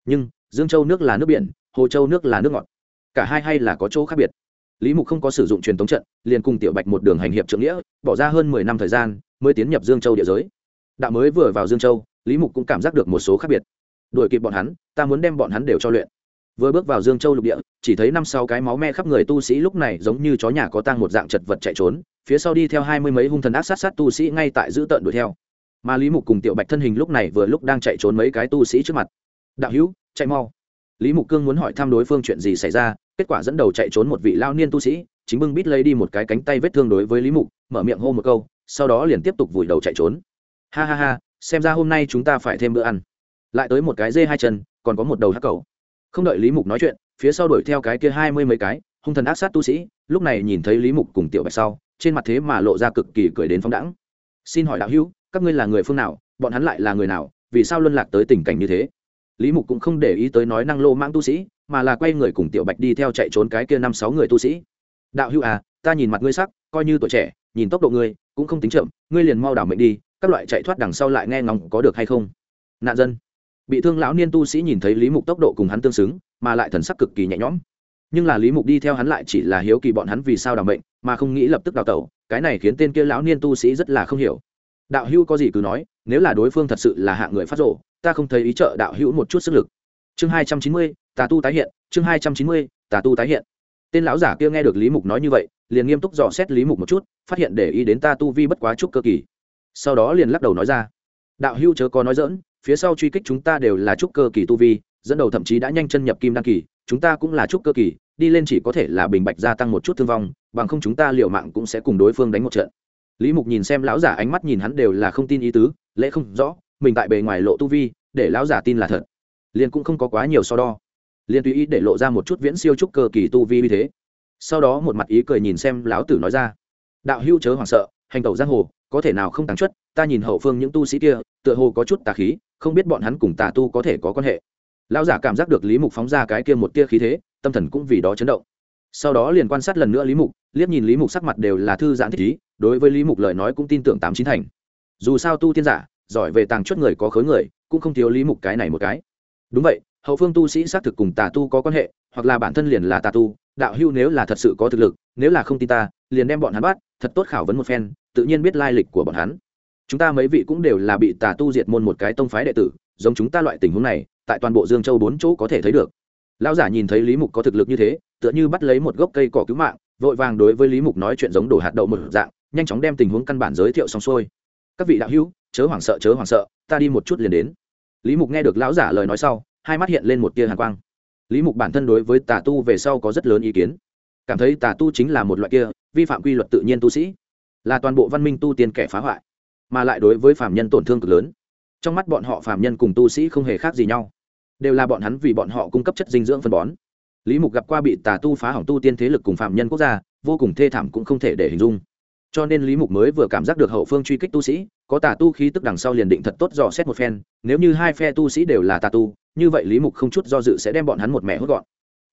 Nhưng dương châu nước là nước biển, hồ châu nước là nước ngọt. Cả hai hay là có chỗ khác biệt. Lý mục không có sử dụng truyền thống trận, liền cùng tiểu bạch một đường hành hiệp trượng nghĩa, bỏ ra hơn mười năm thời gian, mới tiến nhập dương châu địa giới. Đạo mới vừa vào dương châu, lý mục cũng cảm giác được một số khác biệt. Đuổi kịp bọn hắn, ta muốn đem bọn hắn đều cho luyện. Vừa bước vào dương châu lục địa, chỉ thấy năm sau cái máu me khắp người tu sĩ lúc này giống như chó nhà có tang một dạng chật vật chạy trốn, phía sau đi theo hai mươi mấy hung thần ác sát sát tu sĩ ngay tại giữ tợn đuổi theo. Mà lý mục cùng tiểu bạch thân hình lúc này vừa lúc đang chạy trốn mấy cái tu sĩ trước mặt đạo hữu, chạy mau. Lý mục cương muốn hỏi thăm đối phương chuyện gì xảy ra, kết quả dẫn đầu chạy trốn một vị lao niên tu sĩ, chính bưng bít lấy đi một cái cánh tay vết thương đối với lý mục, mở miệng hô một câu, sau đó liền tiếp tục vùi đầu chạy trốn. Ha ha ha, xem ra hôm nay chúng ta phải thêm bữa ăn. Lại tới một cái dê hai chân, còn có một đầu hắc cầu. Không đợi lý mục nói chuyện, phía sau đuổi theo cái kia hai mươi mấy cái, hung thần ác sát tu sĩ, lúc này nhìn thấy lý mục cùng tiểu bạch sau, trên mặt thế mà lộ ra cực kỳ cười đến phóng đẳng xin hỏi đạo hữu, các ngươi là người phương nào, bọn hắn lại là người nào, vì sao luân lạc tới tình cảnh như thế? Lý mục cũng không để ý tới nói năng lô mang tu sĩ, mà là quay người cùng tiểu bạch đi theo chạy trốn cái kia năm sáu người tu sĩ. Đạo hữu à ta nhìn mặt ngươi sắc, coi như tuổi trẻ, nhìn tốc độ ngươi, cũng không tính chậm, ngươi liền mau đảo mệnh đi, các loại chạy thoát đằng sau lại nghe ngóng có được hay không? Nạn dân. Bị thương lão niên tu sĩ nhìn thấy lý mục tốc độ cùng hắn tương xứng, mà lại thần sắc cực kỳ nhẹ nhõm. Nhưng là lý mục đi theo hắn lại chỉ là hiếu kỳ bọn hắn vì sao đảo mệnh, mà không nghĩ lập tức đào tẩu, cái này khiến tên kia lão niên tu sĩ rất là không hiểu. Đạo hữu có gì cứ nói, nếu là đối phương thật sự là hạ người phát rộ ta không thấy ý trợ đạo hữu một chút sức lực. Chương hai trăm chín mươi, tà tu tái hiện, chương hai trăm chín mươi, tà tu tái hiện. Tên lão giả kia nghe được lý mục nói như vậy, liền nghiêm túc dò xét lý mục một chút, phát hiện để ý đến ta tu vi bất quá chút cơ kỳ. Sau đó liền lắc đầu nói ra, đạo hữu chớ có nói dỡn phía sau truy kích chúng ta đều là chút cơ kỳ tu vi, dẫn đầu thậm chí đã nhanh chân nhập kim đăng kỳ, chúng ta cũng là chút cơ kỳ, đi lên chỉ có thể là bình bạch gia tăng một chút thương vong, bằng không chúng ta liệu mạng cũng sẽ cùng đối phương đánh một trận. Lý mục nhìn xem lão giả ánh mắt nhìn hắn đều là không tin ý tứ lẽ không rõ mình tại bề ngoài lộ tu vi, để lão giả tin là thật. Liền cũng không có quá nhiều so đo. Liền tùy ý để lộ ra một chút viễn siêu trúc cơ kỳ tu vi như thế. Sau đó một mặt ý cười nhìn xem lão tử nói ra. Đạo hữu chớ hoảng sợ, hành tẩu giang hồ, có thể nào không tàng chất, ta nhìn hậu phương những tu sĩ kia, tựa hồ có chút tà khí, không biết bọn hắn cùng tà tu có thể có quan hệ. Lão giả cảm giác được lý mục phóng ra cái kia một tia khí thế, tâm thần cũng vì đó chấn động. Sau đó liền quan sát lần nữa lý mục, liếc nhìn lý mục sắc mặt đều là thư giãn thích ý, đối với lý mục lời nói cũng tin tưởng tám chín thành. Dù sao tu tiên giả giỏi về tàng chuất người có khối người, cũng không thiếu lý mục cái này một cái. Đúng vậy, hậu phương tu sĩ xác thực cùng tà tu có quan hệ, hoặc là bản thân liền là tà tu, đạo hưu nếu là thật sự có thực lực, nếu là không tin ta, liền đem bọn hắn bắt, thật tốt khảo vấn một phen, tự nhiên biết lai lịch của bọn hắn. Chúng ta mấy vị cũng đều là bị tà tu diệt môn một cái tông phái đệ tử, giống chúng ta loại tình huống này, tại toàn bộ dương châu bốn chỗ có thể thấy được. Lão giả nhìn thấy lý mục có thực lực như thế, tựa như bắt lấy một gốc cây cỏ cứu mạng, vội vàng đối với lý mục nói chuyện giống đổ hạt đậu một dạng, nhanh chóng đem tình huống căn bản giới thiệu xong xuôi các vị đạo hữu, chớ hoảng sợ, chớ hoảng sợ, ta đi một chút liền đến. Lý mục nghe được lão giả lời nói sau, hai mắt hiện lên một tia hàn quang. Lý mục bản thân đối với tà tu về sau có rất lớn ý kiến. Cảm thấy tà tu chính là một loại kia, vi phạm quy luật tự nhiên tu sĩ, là toàn bộ văn minh tu tiên kẻ phá hoại, mà lại đối với phạm nhân tổn thương cực lớn. Trong mắt bọn họ phạm nhân cùng tu sĩ không hề khác gì nhau, đều là bọn hắn vì bọn họ cung cấp chất dinh dưỡng phân bón. Lý mục gặp qua bị tà tu phá hỏng tu tiên thế lực cùng phạm nhân quốc gia, vô cùng thê thảm cũng không thể để hình dung cho nên lý mục mới vừa cảm giác được hậu phương truy kích tu sĩ, có tà tu khí tức đằng sau liền định thật tốt dò xét một phen, nếu như hai phe tu sĩ đều là tà tu, như vậy lý mục không chút do dự sẽ đem bọn hắn một mẹ hốt gọn.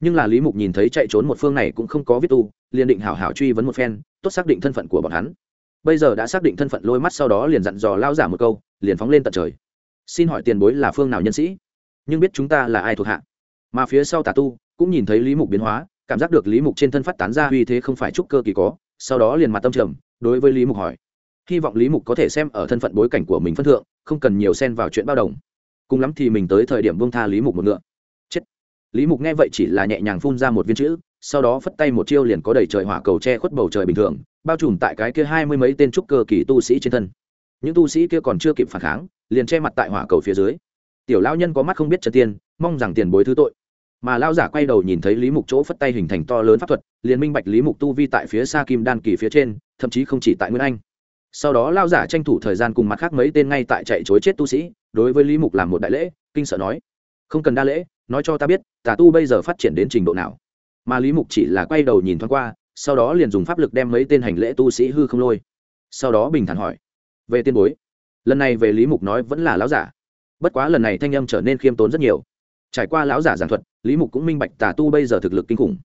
Nhưng là lý mục nhìn thấy chạy trốn một phương này cũng không có viết tu, liền định hảo hảo truy vấn một phen, tốt xác định thân phận của bọn hắn. Bây giờ đã xác định thân phận lôi mắt sau đó liền dặn dò lao giả một câu, liền phóng lên tận trời. Xin hỏi tiền bối là phương nào nhân sĩ? Nhưng biết chúng ta là ai thuộc hạ? Mà phía sau tà tu cũng nhìn thấy lý mục biến hóa, cảm giác được lý mục trên thân phát tán ra uy thế không phải trúc cơ kỳ có sau đó liền mặt tâm trầm, đối với lý mục hỏi. Hy vọng lý mục có thể xem ở thân phận bối cảnh của mình phân thượng, không cần nhiều xen vào chuyện bao đồng. Cùng lắm thì mình tới thời điểm bông tha lý mục một ngựa. Chết. Lý mục nghe vậy chỉ là nhẹ nhàng phun ra một viên chữ, sau đó phất tay một chiêu liền có đầy trời hỏa cầu che khuất bầu trời bình thường, bao trùm tại cái kia hai mươi mấy tên trúc cơ kỳ tu sĩ trên thân. Những tu sĩ kia còn chưa kịp phản kháng, liền che mặt tại hỏa cầu phía dưới. Tiểu lão nhân có mắt không biết trần tiên, mong rằng tiền bối thứ tội. Mà lao giả quay đầu nhìn thấy lý mục chỗ phất tay hình thành to lớn pháp thuật liền minh bạch lý mục tu vi tại phía xa kim đan kỳ phía trên, thậm chí không chỉ tại nguyên anh. Sau đó lao giả tranh thủ thời gian cùng mặt khác mấy tên ngay tại chạy chối chết tu sĩ, đối với lý mục làm một đại lễ, kinh sợ nói, không cần đa lễ, nói cho ta biết, tà tu bây giờ phát triển đến trình độ nào. Mà lý mục chỉ là quay đầu nhìn thoáng qua, sau đó liền dùng pháp lực đem mấy tên hành lễ tu sĩ hư không lôi. Sau đó bình thản hỏi, về tiên bối, lần này về lý mục nói vẫn là lão giả? Bất quá lần này thanh âm trở nên khiêm tốn rất nhiều. Trải qua lão giả giảng thuật, lý mục cũng minh bạch tà tu bây giờ thực lực kinh khủng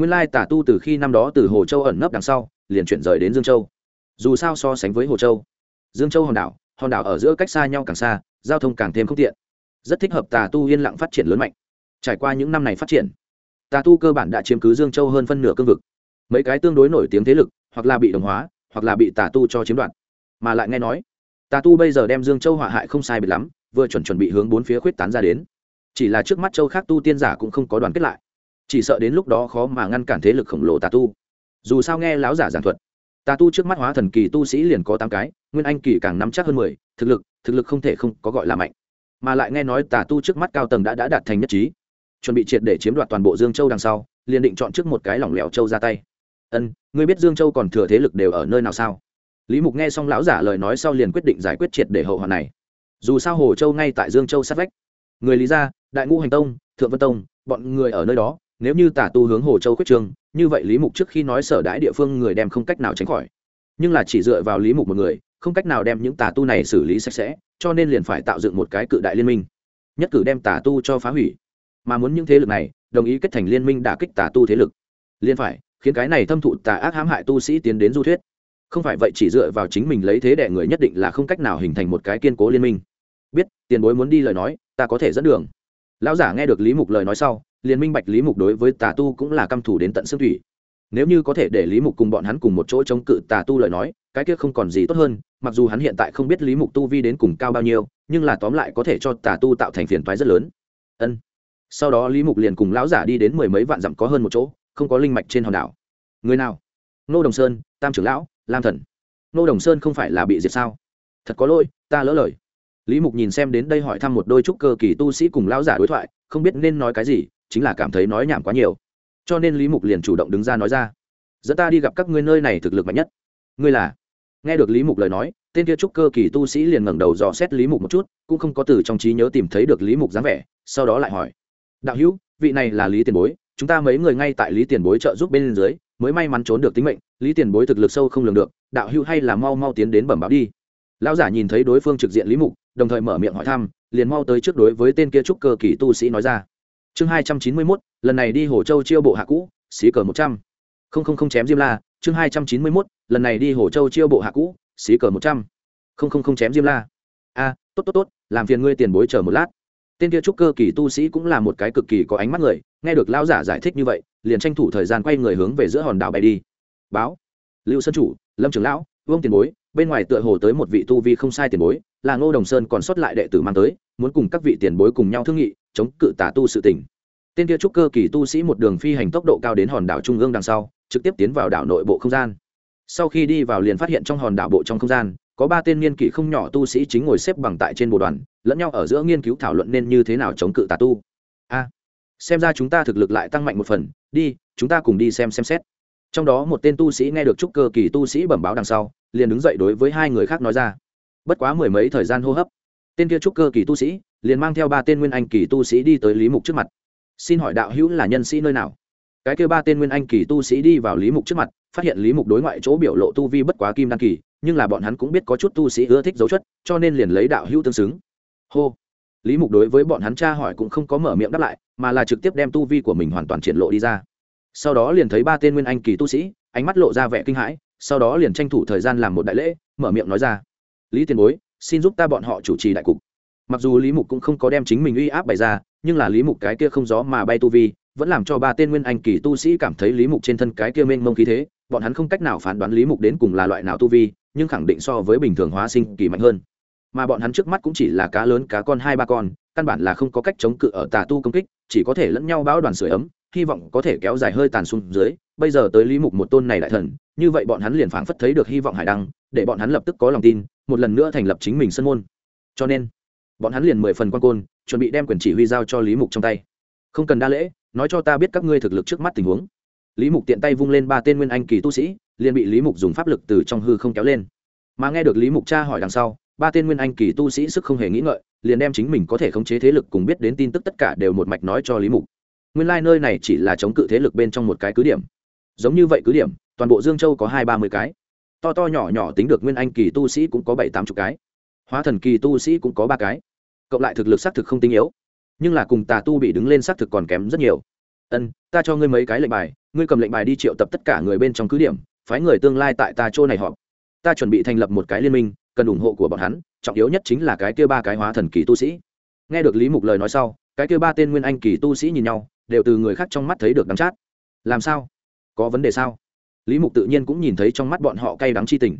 nguyên lai Tả tu từ khi năm đó từ hồ châu ẩn nấp đằng sau, liền chuyển rời đến dương châu. Dù sao so sánh với hồ châu, dương châu hòn đảo hòn đảo ở giữa cách xa nhau càng xa, giao thông càng thêm không tiện. Rất thích hợp tà tu yên lặng phát triển lớn mạnh. Trải qua những năm này phát triển, tà tu cơ bản đã chiếm cứ dương châu hơn phân nửa cương vực. Mấy cái tương đối nổi tiếng thế lực, hoặc là bị đồng hóa, hoặc là bị tà tu cho chiếm đoạt. Mà lại nghe nói, tà tu bây giờ đem dương châu họa hại không sai biệt lắm, vừa chuẩn chuẩn bị hướng bốn phía khuyết tán ra đến. Chỉ là trước mắt châu khác tu tiên giả cũng không có đoàn kết lại chỉ sợ đến lúc đó khó mà ngăn cản thế lực khổng lồ tà tu. Dù sao nghe láo giả giảng thuật, tà tu trước mắt hóa thần kỳ tu sĩ liền có tám cái, nguyên anh kỳ càng nắm chắc hơn mười, thực lực thực lực không thể không có gọi là mạnh. Mà lại nghe nói tà tu trước mắt cao tầng đã đã đạt thành nhất trí. Chuẩn bị triệt để chiếm đoạt toàn bộ dương châu đằng sau, liền định chọn trước một cái lỏng lẻo châu ra tay. Ân, ngươi biết dương châu còn thừa thế lực đều ở nơi nào sao? Lý mục nghe xong lão giả lời nói sau liền quyết định giải quyết triệt để hậu hoạn này. Dù sao hồ châu ngay tại dương châu sát vách. Người lý gia, đại ngũ hành tông, thượng vân tông, bọn người ở nơi đó nếu như tả tu hướng hồ châu quyết trương, như vậy lý mục trước khi nói sở đãi địa phương người đem không cách nào tránh khỏi. Nhưng là chỉ dựa vào lý mục một người, không cách nào đem những tà tu này xử lý sạch sẽ, cho nên liền phải tạo dựng một cái cự đại liên minh. Nhất cử đem tà tu cho phá hủy. Mà muốn những thế lực này, đồng ý kết thành liên minh đả kích tà tu thế lực. Liên phải, khiến cái này thâm thụ tà ác hãm hại tu sĩ tiến đến du thuyết. Không phải vậy chỉ dựa vào chính mình lấy thế đệ người nhất định là không cách nào hình thành một cái kiên cố liên minh. Biết, tiền bối muốn đi lời nói, ta có thể dẫn đường. Lão giả nghe được lý mục lời nói sau liền minh bạch lý mục đối với tà tu cũng là căm thù đến tận xương thủy. Nếu như có thể để lý mục cùng bọn hắn cùng một chỗ chống cự tà tu lời nói, cái kia không còn gì tốt hơn, mặc dù hắn hiện tại không biết lý mục tu vi đến cùng cao bao nhiêu, nhưng là tóm lại có thể cho tà tu tạo thành phiền toái rất lớn. Ân. Sau đó lý mục liền cùng lão giả đi đến mười mấy vạn dặm có hơn một chỗ, không có linh mạch trên hòn đảo. Người nào? Nô đồng sơn, tam trưởng lão, lam thần. Nô đồng sơn không phải là bị diệt sao? Thật có lỗi, ta lỡ lời. Lý mục nhìn xem đến đây hỏi thăm một đôi trúc cơ kỳ tu sĩ cùng lão giả đối thoại, không biết nên nói cái gì chính là cảm thấy nói nhảm quá nhiều. Cho nên lý mục liền chủ động đứng ra nói ra, dẫn ta đi gặp các ngươi nơi này thực lực mạnh nhất. Ngươi là? Nghe được lý mục lời nói, tên kia trúc cơ kỳ tu sĩ liền ngẩng đầu dò xét lý mục một chút, cũng không có từ trong trí nhớ tìm thấy được lý mục dáng vẻ, sau đó lại hỏi, đạo hữu, vị này là lý tiền bối, chúng ta mấy người ngay tại lý tiền bối trợ giúp bên dưới, mới may mắn trốn được tính mệnh, lý tiền bối thực lực sâu không lường được, đạo hữu hay là mau mau tiến đến bẩm báo đi. Lão giả nhìn thấy đối phương trực diện lý mục, đồng thời mở miệng hỏi thăm, liền mau tới trước đối với tên kia trúc cơ kỳ tu sĩ nói ra chương hai trăm chín mươi mốt, lần này đi hồ châu chiêu bộ hạ cũ, xí cờ một trăm. Không không không chém diêm la, chương hai trăm chín mươi mốt, lần này đi hồ châu chiêu bộ hạ cũ, xí cờ một trăm. Không không không chém diêm la. A tốt tốt tốt, làm phiền ngươi tiền bối chờ một lát. Tên kia trúc cơ kỳ tu sĩ cũng là một cái cực kỳ có ánh mắt người, nghe được lão giả giải thích như vậy, liền tranh thủ thời gian quay người hướng về giữa hòn đảo bay đi. Báo, lưu sơn chủ, lâm trưởng lão, vương tiền bối, bên ngoài tựa hồ tới một vị tu vi không sai tiền bối, là ngô đồng sơn còn sót lại đệ tử mang tới, muốn cùng các vị tiền bối cùng nhau thương nghị chống cự tà tu sự tỉnh tên kia trúc cơ kỳ tu sĩ một đường phi hành tốc độ cao đến hòn đảo trung ương đằng sau, trực tiếp tiến vào đảo nội bộ không gian. Sau khi đi vào liền phát hiện trong hòn đảo bộ trong không gian, có ba tên niên kỷ không nhỏ tu sĩ chính ngồi xếp bằng tại trên bộ đoàn, lẫn nhau ở giữa nghiên cứu thảo luận nên như thế nào chống cự tà tu. A, xem ra chúng ta thực lực lại tăng mạnh một phần, đi, chúng ta cùng đi xem xem xét. Trong đó một tên tu sĩ nghe được trúc cơ kỳ tu sĩ bẩm báo đằng sau, liền đứng dậy đối với hai người khác nói ra. Bất quá mười mấy thời gian hô hấp, tên kia trúc cơ kỳ tu sĩ liền mang theo ba tên nguyên anh kỳ tu sĩ đi tới lý mục trước mặt. Xin hỏi đạo hữu là nhân sĩ nơi nào? Cái kêu ba tên nguyên anh kỳ tu sĩ đi vào lý mục trước mặt, phát hiện lý mục đối ngoại chỗ biểu lộ tu vi bất quá kim đăng kỳ, nhưng là bọn hắn cũng biết có chút tu sĩ ưa thích dấu chất, cho nên liền lấy đạo hữu tương xứng. Hô. Lý mục đối với bọn hắn tra hỏi cũng không có mở miệng đáp lại, mà là trực tiếp đem tu vi của mình hoàn toàn triển lộ đi ra. Sau đó liền thấy ba tên nguyên anh kỳ tu sĩ, ánh mắt lộ ra vẻ kinh hãi, sau đó liền tranh thủ thời gian làm một đại lễ, mở miệng nói ra. Lý tiền bối, xin giúp ta bọn họ chủ trì đại cục mặc dù lý mục cũng không có đem chính mình uy áp bày ra, nhưng là lý mục cái kia không gió mà bay tu vi, vẫn làm cho ba tên nguyên anh kỳ tu sĩ cảm thấy lý mục trên thân cái kia mênh mông khí thế, bọn hắn không cách nào phán đoán lý mục đến cùng là loại nào tu vi, nhưng khẳng định so với bình thường hóa sinh kỳ mạnh hơn. Mà bọn hắn trước mắt cũng chỉ là cá lớn cá con hai ba con, căn bản là không có cách chống cự ở tà tu công kích, chỉ có thể lẫn nhau bão đoàn sửa ấm, hy vọng có thể kéo dài hơi tàn xuống dưới, bây giờ tới lý mục một tôn này đại thần, như vậy bọn hắn liền phảng phất thấy được hy vọng hải đăng, để bọn hắn lập tức có lòng tin, một lần nữa thành lập chính mình sân môn. Cho nên bọn hắn liền mười phần quan côn, chuẩn bị đem quyền chỉ huy giao cho lý mục trong tay. Không cần đa lễ, nói cho ta biết các ngươi thực lực trước mắt tình huống. Lý mục tiện tay vung lên ba tên nguyên anh kỳ tu sĩ, liền bị lý mục dùng pháp lực từ trong hư không kéo lên. Mà nghe được lý mục cha hỏi đằng sau, ba tên nguyên anh kỳ tu sĩ sức không hề nghĩ ngợi, liền đem chính mình có thể khống chế thế lực cùng biết đến tin tức tất cả đều một mạch nói cho lý mục. Nguyên lai、like、nơi này chỉ là chống cự thế lực bên trong một cái cứ điểm. Giống như vậy cứ điểm, toàn bộ dương châu có hai ba mươi cái. To to nhỏ nhỏ tính được nguyên anh kỳ tu sĩ cũng có bảy tám chục cái. Hóa thần kỳ tu sĩ cũng có ba cái cộng lại thực lực xác thực không tinh yếu. Nhưng là cùng tà tu bị đứng lên xác thực còn kém rất nhiều. Ân, ta cho ngươi mấy cái lệnh bài, ngươi cầm lệnh bài đi triệu tập tất cả người bên trong cứ điểm, phái người tương lai tại ta chỗ này họp. Ta chuẩn bị thành lập một cái liên minh, cần ủng hộ của bọn hắn, trọng yếu nhất chính là cái kia ba cái hóa thần kỳ tu sĩ. Nghe được lý mục lời nói sau, cái kia ba tên nguyên anh kỳ tu sĩ nhìn nhau, đều từ người khác trong mắt thấy được đắng chát. Làm sao? Có vấn đề sao? Lý mục tự nhiên cũng nhìn thấy trong mắt bọn họ cay đắng chi tình.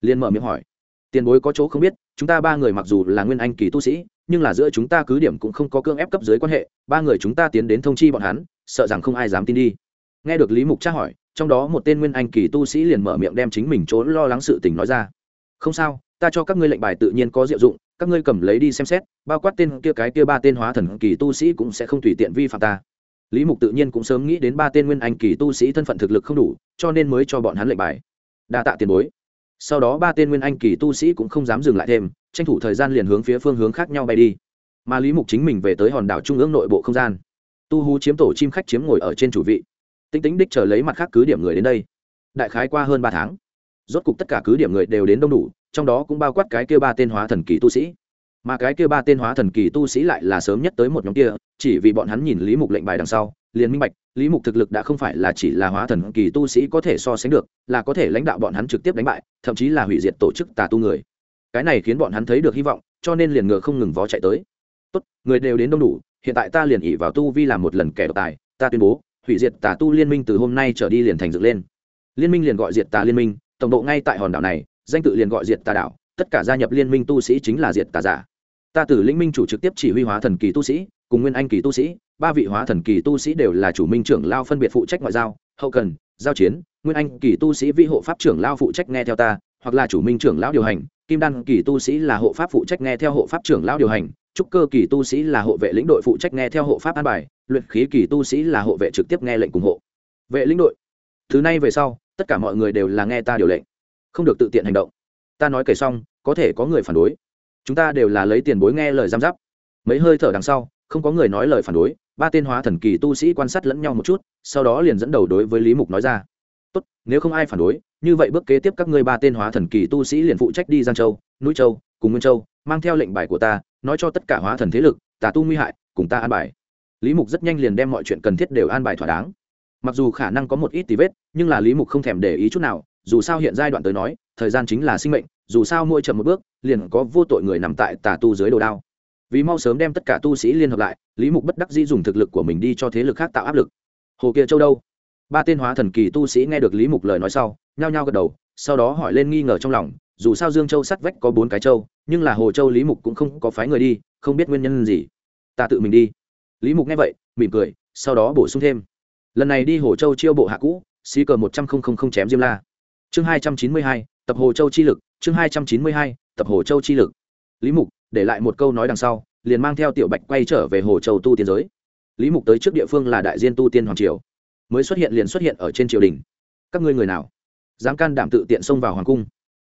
Liền mở miệng hỏi. Tiền bối có chỗ không biết, chúng ta ba người mặc dù là nguyên anh kỳ tu sĩ nhưng là giữa chúng ta cứ điểm cũng không có cương ép cấp dưới quan hệ, ba người chúng ta tiến đến thông chi bọn hắn, sợ rằng không ai dám tin đi. Nghe được lý mục tra hỏi, trong đó một tên nguyên anh kỳ tu sĩ liền mở miệng đem chính mình trốn lo lắng sự tình nói ra. Không sao, ta cho các ngươi lệnh bài tự nhiên có diệu dụng, các ngươi cầm lấy đi xem xét, bao quát tên kia cái kia ba tên hóa thần kỳ tu sĩ cũng sẽ không tùy tiện vi phạm ta. Lý mục tự nhiên cũng sớm nghĩ đến ba tên nguyên anh kỳ tu sĩ thân phận thực lực không đủ, cho nên mới cho bọn hắn lệnh bài. Đa tạ tiền bối sau đó ba tên nguyên anh kỳ tu sĩ cũng không dám dừng lại thêm, tranh thủ thời gian liền hướng phía phương hướng khác nhau bay đi. Mà lý mục chính mình về tới hòn đảo trung ương nội bộ không gian. Tu hú chiếm tổ chim khách chiếm ngồi ở trên chủ vị. Tinh tính đích chờ lấy mặt khác cứ điểm người đến đây. Đại khái qua hơn ba tháng, rốt cục tất cả cứ điểm người đều đến đông đủ, trong đó cũng bao quát cái kia ba tên hóa thần kỳ tu sĩ. Mà cái kia ba tên hóa thần kỳ tu sĩ lại là sớm nhất tới một nhóm kia, chỉ vì bọn hắn nhìn lý mục lệnh bài đằng sau liền minh bạch, lý mục thực lực đã không phải là chỉ là hóa thần kỳ tu sĩ có thể so sánh được, là có thể lãnh đạo bọn hắn trực tiếp đánh bại, thậm chí là hủy diệt tổ chức tà tu người. Cái này khiến bọn hắn thấy được hy vọng, cho nên liền ngựa không ngừng vó chạy tới. Tốt, người đều đến đông đủ, hiện tại ta liền ỉ vào tu vi làm một lần kẻ độc tài, ta tuyên bố, hủy diệt tà tu liên minh từ hôm nay trở đi liền thành dựng lên. Liên minh liền gọi diệt tà liên minh, tổng độ ngay tại hòn đảo này, danh tự liền gọi diệt tà đảo, tất cả gia nhập liên minh tu sĩ chính là diệt tà giả ta từ linh minh chủ trực tiếp chỉ huy hóa thần kỳ tu sĩ, cùng nguyên anh kỳ tu sĩ, ba vị hóa thần kỳ tu sĩ đều là chủ minh trưởng lao phân biệt phụ trách ngoại giao, hậu cần, giao chiến. Nguyên anh kỳ tu sĩ vi hộ pháp trưởng lao phụ trách nghe theo ta, hoặc là chủ minh trưởng lão điều hành. Kim đan kỳ tu sĩ là hộ pháp phụ trách nghe theo hộ pháp trưởng lão điều hành. Trúc cơ kỳ tu sĩ là hộ vệ lĩnh đội phụ trách nghe theo hộ pháp an bài. Luyện khí kỳ tu sĩ là hộ vệ trực tiếp nghe lệnh cùng hộ vệ lĩnh đội. Thứ này về sau, tất cả mọi người đều là nghe ta điều lệnh, không được tự tiện hành động. Ta nói kể xong, có thể có người phản đối chúng ta đều là lấy tiền bối nghe lời giam giáp. Mấy hơi thở đằng sau, không có người nói lời phản đối, ba tên hóa thần kỳ tu sĩ quan sát lẫn nhau một chút, sau đó liền dẫn đầu đối với lý mục nói ra. Tốt, nếu không ai phản đối, như vậy bước kế tiếp các ngươi ba tên hóa thần kỳ tu sĩ liền phụ trách đi giang châu, núi châu, cùng nguyên châu, mang theo lệnh bài của ta, nói cho tất cả hóa thần thế lực, tà tu nguy hại, cùng ta an bài. Lý mục rất nhanh liền đem mọi chuyện cần thiết đều an bài thỏa đáng. Mặc dù khả năng có một ít tí vết, nhưng là lý mục không thèm để ý chút nào, dù sao hiện giai đoạn tới nói, thời gian chính là sinh mệnh dù sao mỗi chậm một bước, liền có vô tội người nằm tại tà tu dưới đồ đao. Vì mau sớm đem tất cả tu sĩ liên hợp lại, lý mục bất đắc dĩ dùng thực lực của mình đi cho thế lực khác tạo áp lực. Hồ kia châu đâu? Ba tên hóa thần kỳ tu sĩ nghe được lý mục lời nói sau, nhao nhao gật đầu, sau đó hỏi lên nghi ngờ trong lòng, dù sao dương châu sắt vách có bốn cái châu, nhưng là hồ châu lý mục cũng không có phái người đi, không biết nguyên nhân gì. Ta tự mình đi. Lý mục nghe vậy, mỉm cười, sau đó bổ sung thêm. Lần này đi hồ châu chiêu bộ hạ cũ, xí cờ một trăm linh chém diêm la. Chương hai trăm chín mươi hai, tập hồ châu chi lực chương hai trăm chín mươi hai, tập hồ châu chi lực. Lý mục, để lại một câu nói đằng sau, liền mang theo tiểu bạch quay trở về hồ châu tu tiên giới. Lý mục tới trước địa phương là đại diên tu tiên hoàng triều. Mới xuất hiện liền xuất hiện ở trên triều đình. Các ngươi người nào? Dám can đảm tự tiện xông vào hoàng cung.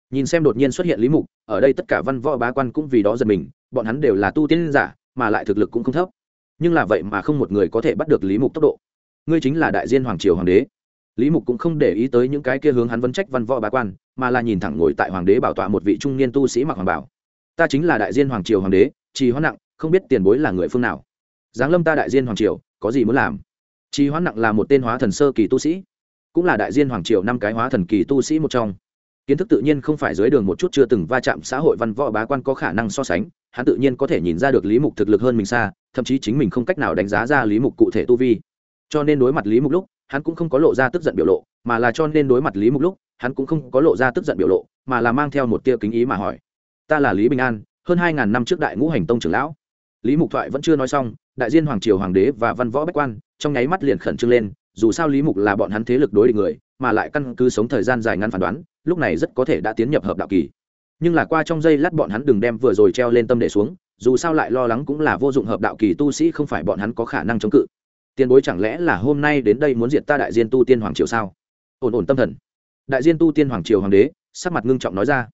Nhìn xem đột nhiên xuất hiện lý mục, ở đây tất cả văn võ bá quan cũng vì đó giật mình, bọn hắn đều là tu tiên giả, mà lại thực lực cũng không thấp. Nhưng là vậy mà không một người có thể bắt được lý mục tốc độ. Ngươi chính là đại diên hoàng triều hoàng đế lý mục cũng không để ý tới những cái kia hướng hắn vấn trách văn võ bá quan, mà là nhìn thẳng ngồi tại hoàng đế bảo tọa một vị trung niên tu sĩ mặc hoàng bảo. Ta chính là đại diên hoàng triều hoàng đế, trì hoãn nặng, không biết tiền bối là người phương nào. Giáng lâm ta đại diên hoàng triều, có gì muốn làm? Trì hoãn nặng là một tên hóa thần sơ kỳ tu sĩ, cũng là đại diên hoàng triều năm cái hóa thần kỳ tu sĩ một trong. Kiến thức tự nhiên không phải dưới đường một chút chưa từng va chạm xã hội văn võ bá quan có khả năng so sánh, hắn tự nhiên có thể nhìn ra được lý mục thực lực hơn mình xa, thậm chí chính mình không cách nào đánh giá ra lý mục cụ thể tu vi cho nên đối mặt lý mục lúc, hắn cũng không có lộ ra tức giận biểu lộ, mà là cho nên đối mặt lý mục lúc, hắn cũng không có lộ ra tức giận biểu lộ, mà là mang theo một tia kính ý mà hỏi. Ta là lý bình an, hơn hai ngàn năm trước đại ngũ hành tông trưởng lão. Lý mục thoại vẫn chưa nói xong, đại diên hoàng triều hoàng đế và văn võ bách quan, trong nháy mắt liền khẩn trương lên, dù sao lý mục là bọn hắn thế lực đối địch người, mà lại căn cứ sống thời gian dài ngắn phán đoán, lúc này rất có thể đã tiến nhập hợp đạo kỳ. Nhưng là qua trong giây lát bọn hắn đừng đem vừa rồi treo lên tâm để xuống, dù sao lại lo lắng cũng là vô dụng hợp đạo kỳ tu sĩ không phải bọn hắn có khả năng chống cự tiền bối chẳng lẽ là hôm nay đến đây muốn diệt ta đại diên tu tiên hoàng triều sao? Ổn ổn tâm thần. Đại diên tu tiên hoàng triều hoàng đế, sắc mặt ngưng trọng nói ra.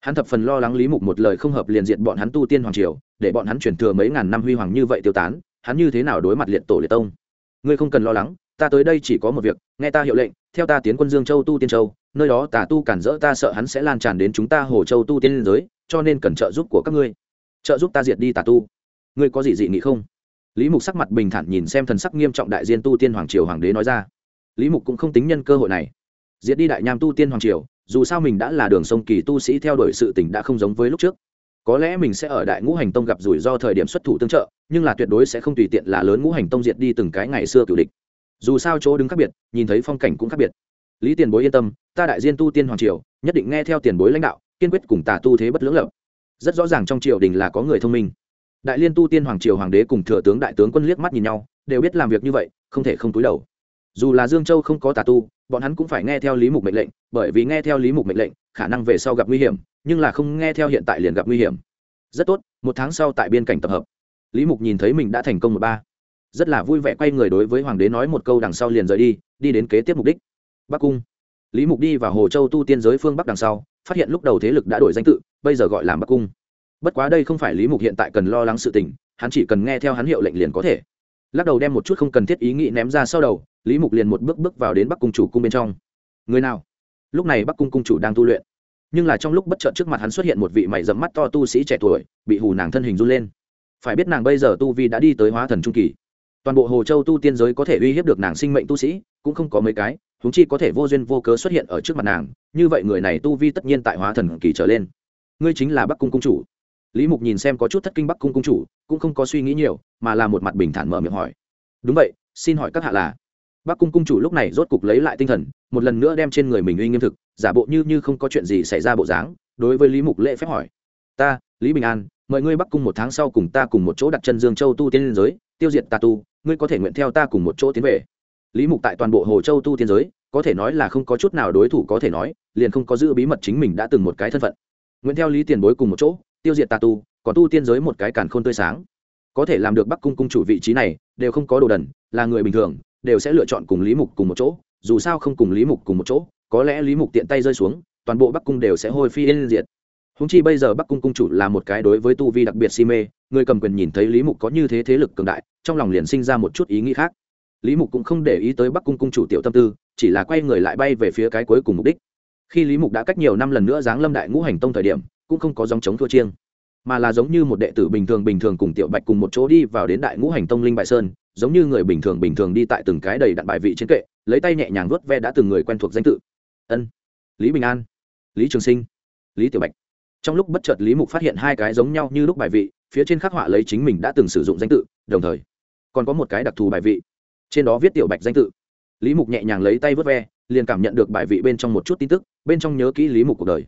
Hắn thập phần lo lắng lý mục một lời không hợp liền diện bọn hắn tu tiên hoàng triều, để bọn hắn chuyển thừa mấy ngàn năm huy hoàng như vậy tiêu tán, hắn như thế nào đối mặt liệt tổ liệt tông? Ngươi không cần lo lắng, ta tới đây chỉ có một việc, nghe ta hiệu lệnh, theo ta tiến quân dương châu tu tiên châu, nơi đó tà tu cản rỡ ta sợ hắn sẽ lan tràn đến chúng ta hồ châu tu tiên liên giới, cho nên cần trợ giúp của các ngươi. Trợ giúp ta diệt đi tà tu. Ngươi có gì dị nghị không? Lý mục sắc mặt bình thản nhìn xem thần sắc nghiêm trọng đại diên tu tiên hoàng triều hoàng đế nói ra. Lý mục cũng không tính nhân cơ hội này. Diệt đi đại nham tu tiên hoàng triều, dù sao mình đã là đường sông kỳ tu sĩ theo đuổi sự tỉnh đã không giống với lúc trước. Có lẽ mình sẽ ở đại ngũ hành tông gặp rủi ro thời điểm xuất thủ tương trợ, nhưng là tuyệt đối sẽ không tùy tiện là lớn ngũ hành tông diệt đi từng cái ngày xưa cựu địch. Dù sao chỗ đứng khác biệt, nhìn thấy phong cảnh cũng khác biệt. Lý tiền bối yên tâm, ta đại diên tu tiên hoàng triều, nhất định nghe theo tiền bối lãnh đạo, kiên quyết cùng tà tu thế bất lưỡng lập rất rõ ràng trong triều đình là có người thông minh đại liên tu tiên hoàng triều hoàng đế cùng thừa tướng đại tướng quân liếc mắt nhìn nhau, đều biết làm việc như vậy, không thể không túi đầu. Dù là dương châu không có tà tu, bọn hắn cũng phải nghe theo lý mục mệnh lệnh, bởi vì nghe theo lý mục mệnh lệnh, khả năng về sau gặp nguy hiểm, nhưng là không nghe theo hiện tại liền gặp nguy hiểm. Rất tốt, một tháng sau tại biên cảnh tập hợp. Lý mục nhìn thấy mình đã thành công một ba. Rất là vui vẻ quay người đối với hoàng đế nói một câu đằng sau liền rời đi đi đến kế tiếp mục đích. Bắc cung. Lý mục đi vào hồ châu tu tiên giới phương bắc đằng sau, phát hiện lúc đầu thế lực đã đổi danh tự, bây giờ gọi là bắc cung bất quá đây không phải lý mục hiện tại cần lo lắng sự tình, hắn chỉ cần nghe theo hắn hiệu lệnh liền có thể. Lắc đầu đem một chút không cần thiết ý nghĩ ném ra sau đầu, lý mục liền một bước bước vào đến bắc cung chủ cung bên trong. Người nào? Lúc này bắc cung cung chủ đang tu luyện. Nhưng là trong lúc bất chợt trước mặt hắn xuất hiện một vị mày dẫm mắt to tu sĩ trẻ tuổi, bị hù nàng thân hình run lên. Phải biết nàng bây giờ tu vi đã đi tới hóa thần trung kỳ. Toàn bộ hồ châu tu tiên giới có thể uy hiếp được nàng sinh mệnh tu sĩ, cũng không có mấy cái húng chi có thể vô duyên vô cớ xuất hiện ở trước mặt nàng, như vậy người này tu vi tất nhiên tại hóa thần kỳ trở lên. Ngươi chính là bắc cung cung chủ lý mục nhìn xem có chút thất kinh bắc cung cung chủ, cũng không có suy nghĩ nhiều, mà là một mặt bình thản mở miệng hỏi. Đúng vậy, xin hỏi các hạ là? Bắc cung cung chủ lúc này rốt cục lấy lại tinh thần, một lần nữa đem trên người mình uy nghiêm thực, giả bộ như như không có chuyện gì xảy ra bộ dáng, đối với lý mục lễ phép hỏi. Ta, lý bình an, mời ngươi bắc cung một tháng sau cùng ta cùng một chỗ đặt chân dương châu tu tiên liên giới, tiêu diệt tà tu, ngươi có thể nguyện theo ta cùng một chỗ tiến về. Lý mục tại toàn bộ hồ châu tu tiên giới, có thể nói là không có chút nào đối thủ có thể nói, liền không có giữ bí mật chính mình đã từng một cái thân phận. Nguyện theo lý tiền bối cùng một chỗ tiêu diệt tà tu, còn tu tiên giới một cái càn khôn tươi sáng. Có thể làm được bắc cung cung chủ vị trí này, đều không có đồ đần, là người bình thường, đều sẽ lựa chọn cùng lý mục cùng một chỗ. Dù sao không cùng lý mục cùng một chỗ, có lẽ lý mục tiện tay rơi xuống, toàn bộ bắc cung đều sẽ hôi phi yên diệt. Húng chi bây giờ bắc cung cung chủ là một cái đối với tu vi đặc biệt si mê, người cầm quyền nhìn thấy lý mục có như thế thế lực cường đại, trong lòng liền sinh ra một chút ý nghĩ khác. Lý mục cũng không để ý tới bắc cung cung chủ tiểu tâm tư, chỉ là quay người lại bay về phía cái cuối cùng mục đích. Khi lý mục đã cách nhiều năm lần nữa giáng lâm đại ngũ hành tông thời điểm cũng không có dòng chống thua chiêng, mà là giống như một đệ tử bình thường bình thường cùng tiểu bạch cùng một chỗ đi vào đến đại ngũ hành tông linh bại sơn, giống như người bình thường bình thường đi tại từng cái đầy đặn bài vị trên kệ, lấy tay nhẹ nhàng vuốt ve đã từng người quen thuộc danh tự. Ân, lý bình an, lý trường sinh, lý tiểu bạch. Trong lúc bất chợt lý mục phát hiện hai cái giống nhau như lúc bài vị, phía trên khắc họa lấy chính mình đã từng sử dụng danh tự, đồng thời, còn có một cái đặc thù bài vị. Trên đó viết tiểu bạch danh tự. Lý mục nhẹ nhàng lấy tay vớt ve, liền cảm nhận được bài vị bên trong một chút tin tức, bên trong nhớ kỹ lý mục cuộc đời.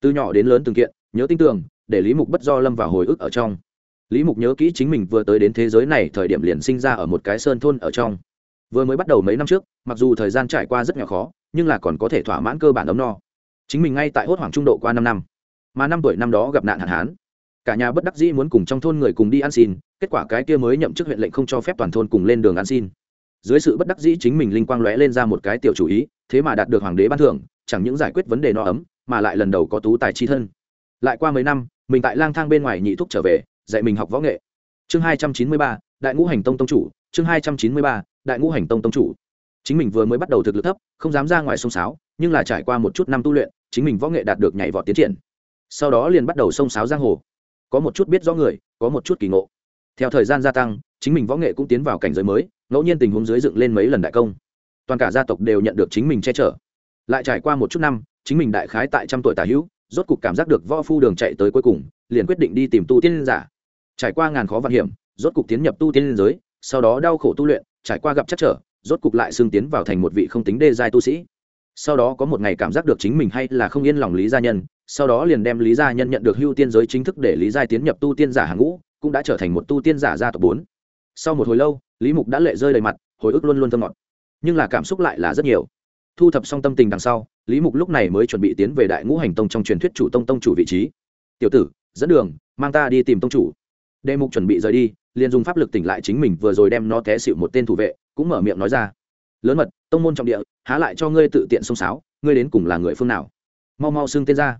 Từ nhỏ đến lớn từng kiện nhớ tin tưởng, để lý mục bất do lâm vào hồi ức ở trong. Lý mục nhớ kỹ chính mình vừa tới đến thế giới này, thời điểm liền sinh ra ở một cái sơn thôn ở trong. Vừa mới bắt đầu mấy năm trước, mặc dù thời gian trải qua rất nhỏ khó, nhưng là còn có thể thỏa mãn cơ bản ấm no. Chính mình ngay tại hốt hoảng trung độ qua năm năm. Mà năm tuổi năm đó gặp nạn hạn hán. Cả nhà bất đắc dĩ muốn cùng trong thôn người cùng đi ăn xin, kết quả cái kia mới nhậm chức huyện lệnh không cho phép toàn thôn cùng lên đường ăn xin. Dưới sự bất đắc dĩ chính mình linh quang lóe lên ra một cái tiểu chủ ý, thế mà đạt được hoàng đế ban thưởng, chẳng những giải quyết vấn đề no ấm, mà lại lần đầu có tú tài chi thân lại qua mấy năm, mình tại lang thang bên ngoài nhị thúc trở về, dạy mình học võ nghệ. Chương hai trăm chín mươi ba, đại ngũ hành tông tông chủ. Chương hai trăm chín mươi ba, đại ngũ hành tông tông chủ. Chính mình vừa mới bắt đầu thực lực thấp, không dám ra ngoài sông sáo, nhưng là trải qua một chút năm tu luyện, chính mình võ nghệ đạt được nhảy vọt tiến triển. Sau đó liền bắt đầu sông sáo giang hồ. Có một chút biết rõ người, có một chút kỳ ngộ. Theo thời gian gia tăng, chính mình võ nghệ cũng tiến vào cảnh giới mới, ngẫu nhiên tình huống dưới dựng lên mấy lần đại công. Toàn cả gia tộc đều nhận được chính mình che chở. Lại trải qua một chút năm, chính mình đại khái tại trăm tuổi tả hữu rốt cục cảm giác được võ phu đường chạy tới cuối cùng, liền quyết định đi tìm tu tiên giả. Trải qua ngàn khó vạn hiểm, rốt cục tiến nhập tu tiên giới, sau đó đau khổ tu luyện, trải qua gặp chắc trở, rốt cục lại xương tiến vào thành một vị không tính đê giai tu sĩ. Sau đó có một ngày cảm giác được chính mình hay là không yên lòng lý gia nhân, sau đó liền đem lý gia nhân nhận được hưu tiên giới chính thức để lý gia tiến nhập tu tiên giả hàng ngũ, cũng đã trở thành một tu tiên giả gia tộc bốn. Sau một hồi lâu, lý mục đã lệ rơi đầy mặt, hồi ức luôn luôn thơ ngọt. Nhưng là cảm xúc lại là rất nhiều thu thập xong tâm tình đằng sau, lý mục lúc này mới chuẩn bị tiến về đại ngũ hành tông trong truyền thuyết chủ tông tông chủ vị trí. Tiểu tử, dẫn đường, mang ta đi tìm tông chủ. Đề mục chuẩn bị rời đi, liền dùng pháp lực tỉnh lại chính mình, vừa rồi đem nó té xịu một tên thủ vệ, cũng mở miệng nói ra. Lớn mật, tông môn trọng địa, há lại cho ngươi tự tiện xông sáo ngươi đến cùng là người phương nào? Mau mau xưng tên ra.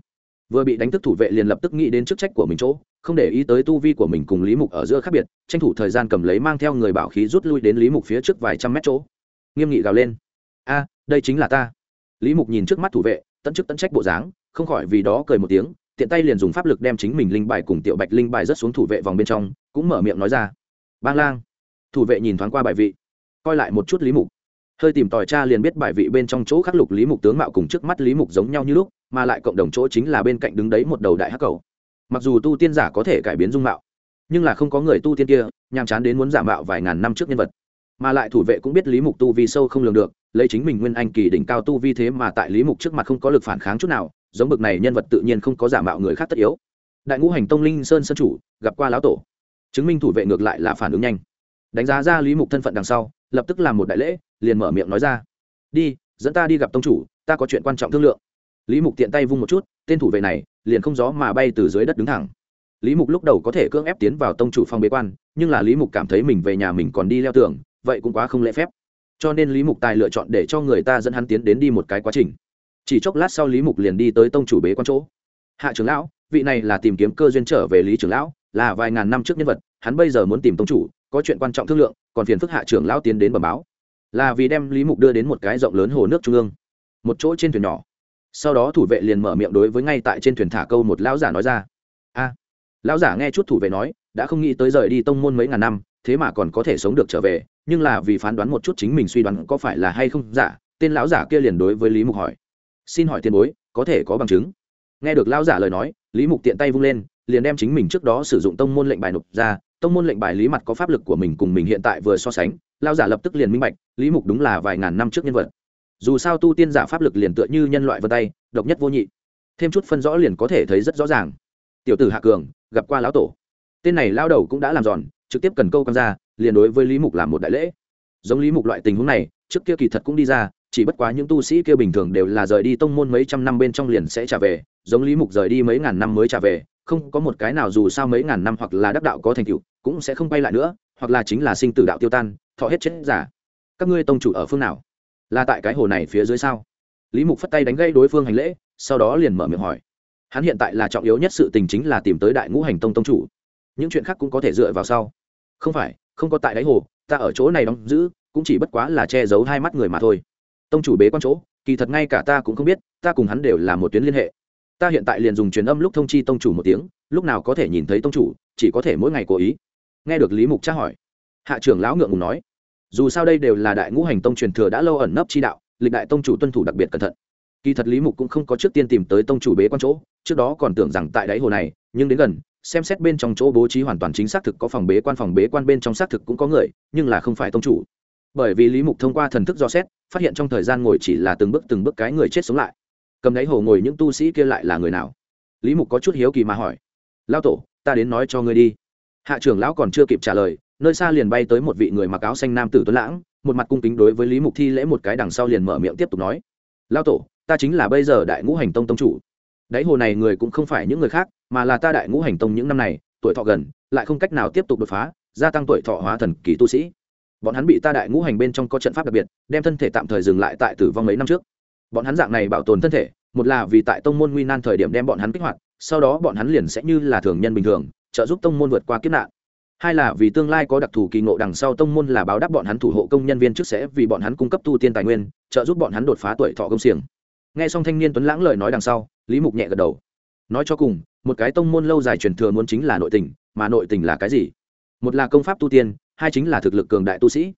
Vừa bị đánh thức thủ vệ liền lập tức nghĩ đến chức trách của mình chỗ, không để ý tới tu vi của mình cùng lý mục ở giữa khác biệt, tranh thủ thời gian cầm lấy mang theo người bảo khí rút lui đến lý mục phía trước vài trăm mét chỗ. Nghiêm nghị gào lên a, đây chính là ta. Lý mục nhìn trước mắt thủ vệ, tận chức tận trách bộ dáng, không khỏi vì đó cười một tiếng, tiện tay liền dùng pháp lực đem chính mình linh bài cùng tiểu bạch linh bài rất xuống thủ vệ vòng bên trong, cũng mở miệng nói ra. Bang lang. Thủ vệ nhìn thoáng qua bài vị, coi lại một chút lý mục. Hơi tìm tòi cha liền biết bài vị bên trong chỗ khắc lục lý mục tướng mạo cùng trước mắt lý mục giống nhau như lúc, mà lại cộng đồng chỗ chính là bên cạnh đứng đấy một đầu đại hắc cầu. Mặc dù tu tiên giả có thể cải biến dung mạo, nhưng là không có người tu tiên kia, nhàm chán đến muốn giả mạo vài ngàn năm trước nhân vật. Mà lại thủ vệ cũng biết lý mục tu vi sâu không lường được lấy chính mình nguyên anh kỳ đỉnh cao tu vi thế mà tại lý mục trước mặt không có lực phản kháng chút nào, giống bực này nhân vật tự nhiên không có giả mạo người khác tất yếu. Đại ngũ hành tông linh sơn sơn chủ, gặp qua lão tổ. Chứng minh thủ vệ ngược lại là phản ứng nhanh. Đánh giá ra lý mục thân phận đằng sau, lập tức làm một đại lễ, liền mở miệng nói ra. Đi, dẫn ta đi gặp tông chủ, ta có chuyện quan trọng thương lượng. Lý mục tiện tay vung một chút, tên thủ vệ này liền không gió mà bay từ dưới đất đứng thẳng. Lý mục lúc đầu có thể cưỡng ép tiến vào tông chủ phòng bế quan, nhưng là lý mục cảm thấy mình về nhà mình còn đi leo tường, vậy cũng quá không lễ phép cho nên lý mục tài lựa chọn để cho người ta dẫn hắn tiến đến đi một cái quá trình. Chỉ chốc lát sau lý mục liền đi tới tông chủ bế quan chỗ. Hạ trưởng lão, vị này là tìm kiếm cơ duyên trở về lý trưởng lão, là vài ngàn năm trước nhân vật, hắn bây giờ muốn tìm tông chủ, có chuyện quan trọng thương lượng, còn phiền phức hạ trưởng lão tiến đến bẩm báo. Là vì đem lý mục đưa đến một cái rộng lớn hồ nước trung ương, một chỗ trên thuyền nhỏ. Sau đó thủ vệ liền mở miệng đối với ngay tại trên thuyền thả câu một lão giả nói ra. A lão giả nghe chút thủ vệ nói, đã không nghĩ tới rời đi tông môn mấy ngàn năm, thế mà còn có thể sống được trở về, nhưng là vì phán đoán một chút chính mình suy đoán có phải là hay không giả tên lão giả kia liền đối với lý mục hỏi. Xin hỏi tiền bối, có thể có bằng chứng? Nghe được lão giả lời nói, lý mục tiện tay vung lên, liền đem chính mình trước đó sử dụng tông môn lệnh bài nộp ra. Tông môn lệnh bài lý mặt có pháp lực của mình cùng mình hiện tại vừa so sánh, lão giả lập tức liền minh bạch, lý mục đúng là vài ngàn năm trước nhân vật. Dù sao tu tiên giả pháp lực liền tựa như nhân loại vân tay, độc nhất vô nhị. Thêm chút phân rõ liền có thể thấy rất rõ ràng tiểu tử hạ cường, gặp qua lão tổ. Tên này lao đầu cũng đã làm giòn, trực tiếp cần câu căng ra, liền đối với lý mục làm một đại lễ. Giống lý mục loại tình huống này, trước kia kỳ thật cũng đi ra, chỉ bất quá những tu sĩ kia bình thường đều là rời đi tông môn mấy trăm năm bên trong liền sẽ trả về, giống lý mục rời đi mấy ngàn năm mới trả về, không có một cái nào dù sao mấy ngàn năm hoặc là đắc đạo có thành tựu, cũng sẽ không quay lại nữa, hoặc là chính là sinh tử đạo tiêu tan, thọ hết chết giả. Các ngươi tông chủ ở phương nào? Là tại cái hồ này phía dưới sao? Lý mục phất tay đánh gây đối phương hành lễ, sau đó liền mở miệng hỏi hắn hiện tại là trọng yếu nhất sự tình chính là tìm tới đại ngũ hành tông tông chủ. Những chuyện khác cũng có thể dựa vào sau. Không phải, không có tại đáy hồ, ta ở chỗ này đóng giữ, cũng chỉ bất quá là che giấu hai mắt người mà thôi. Tông chủ bế quan chỗ, kỳ thật ngay cả ta cũng không biết, ta cùng hắn đều là một tuyến liên hệ. Ta hiện tại liền dùng truyền âm lúc thông chi tông chủ một tiếng, lúc nào có thể nhìn thấy tông chủ, chỉ có thể mỗi ngày cố ý. Nghe được lý mục tra hỏi, hạ trưởng lão ngượng ngùng nói, dù sao đây đều là đại ngũ hành tông truyền thừa đã lâu ẩn nấp chi đạo, lịch đại tông chủ tuân thủ đặc biệt cẩn thận kỳ thật lý mục cũng không có trước tiên tìm tới tông chủ bế quan chỗ, trước đó còn tưởng rằng tại đáy hồ này, nhưng đến gần, xem xét bên trong chỗ bố trí hoàn toàn chính xác thực có phòng bế quan, phòng bế quan bên trong xác thực cũng có người, nhưng là không phải tông chủ. Bởi vì lý mục thông qua thần thức do xét, phát hiện trong thời gian ngồi chỉ là từng bước từng bước cái người chết sống lại. Cầm đáy hồ ngồi những tu sĩ kia lại là người nào? Lý mục có chút hiếu kỳ mà hỏi. Lao tổ, ta đến nói cho ngươi đi. Hạ trưởng lão còn chưa kịp trả lời, nơi xa liền bay tới một vị người mặc áo xanh nam tử tuấn lãng, một mặt cung kính đối với lý mục thi lễ một cái đằng sau liền mở miệng tiếp tục nói. Lao tổ ta chính là bây giờ đại ngũ hành tông tông chủ. Đáy hồ này người cũng không phải những người khác, mà là ta đại ngũ hành tông những năm này, tuổi thọ gần, lại không cách nào tiếp tục đột phá, gia tăng tuổi thọ hóa thần kỳ tu sĩ. Bọn hắn bị ta đại ngũ hành bên trong có trận pháp đặc biệt, đem thân thể tạm thời dừng lại tại tử vong mấy năm trước. Bọn hắn dạng này bảo tồn thân thể, một là vì tại tông môn nguy nan thời điểm đem bọn hắn kích hoạt, sau đó bọn hắn liền sẽ như là thường nhân bình thường, trợ giúp tông môn vượt qua kiếp nạn. Hai là vì tương lai có đặc thù kỳ ngộ đằng sau tông môn là báo đáp bọn hắn thủ hộ công nhân viên trước sẽ vì bọn hắn cung cấp tu tiên tài nguyên, trợ giúp bọn hắn đột phá tuổi thọ công xiềng nghe xong thanh niên tuấn lãng lời nói đằng sau, lý mục nhẹ gật đầu. Nói cho cùng, một cái tông môn lâu dài truyền thừa muốn chính là nội tình, mà nội tình là cái gì? Một là công pháp tu tiên, hai chính là thực lực cường đại tu sĩ.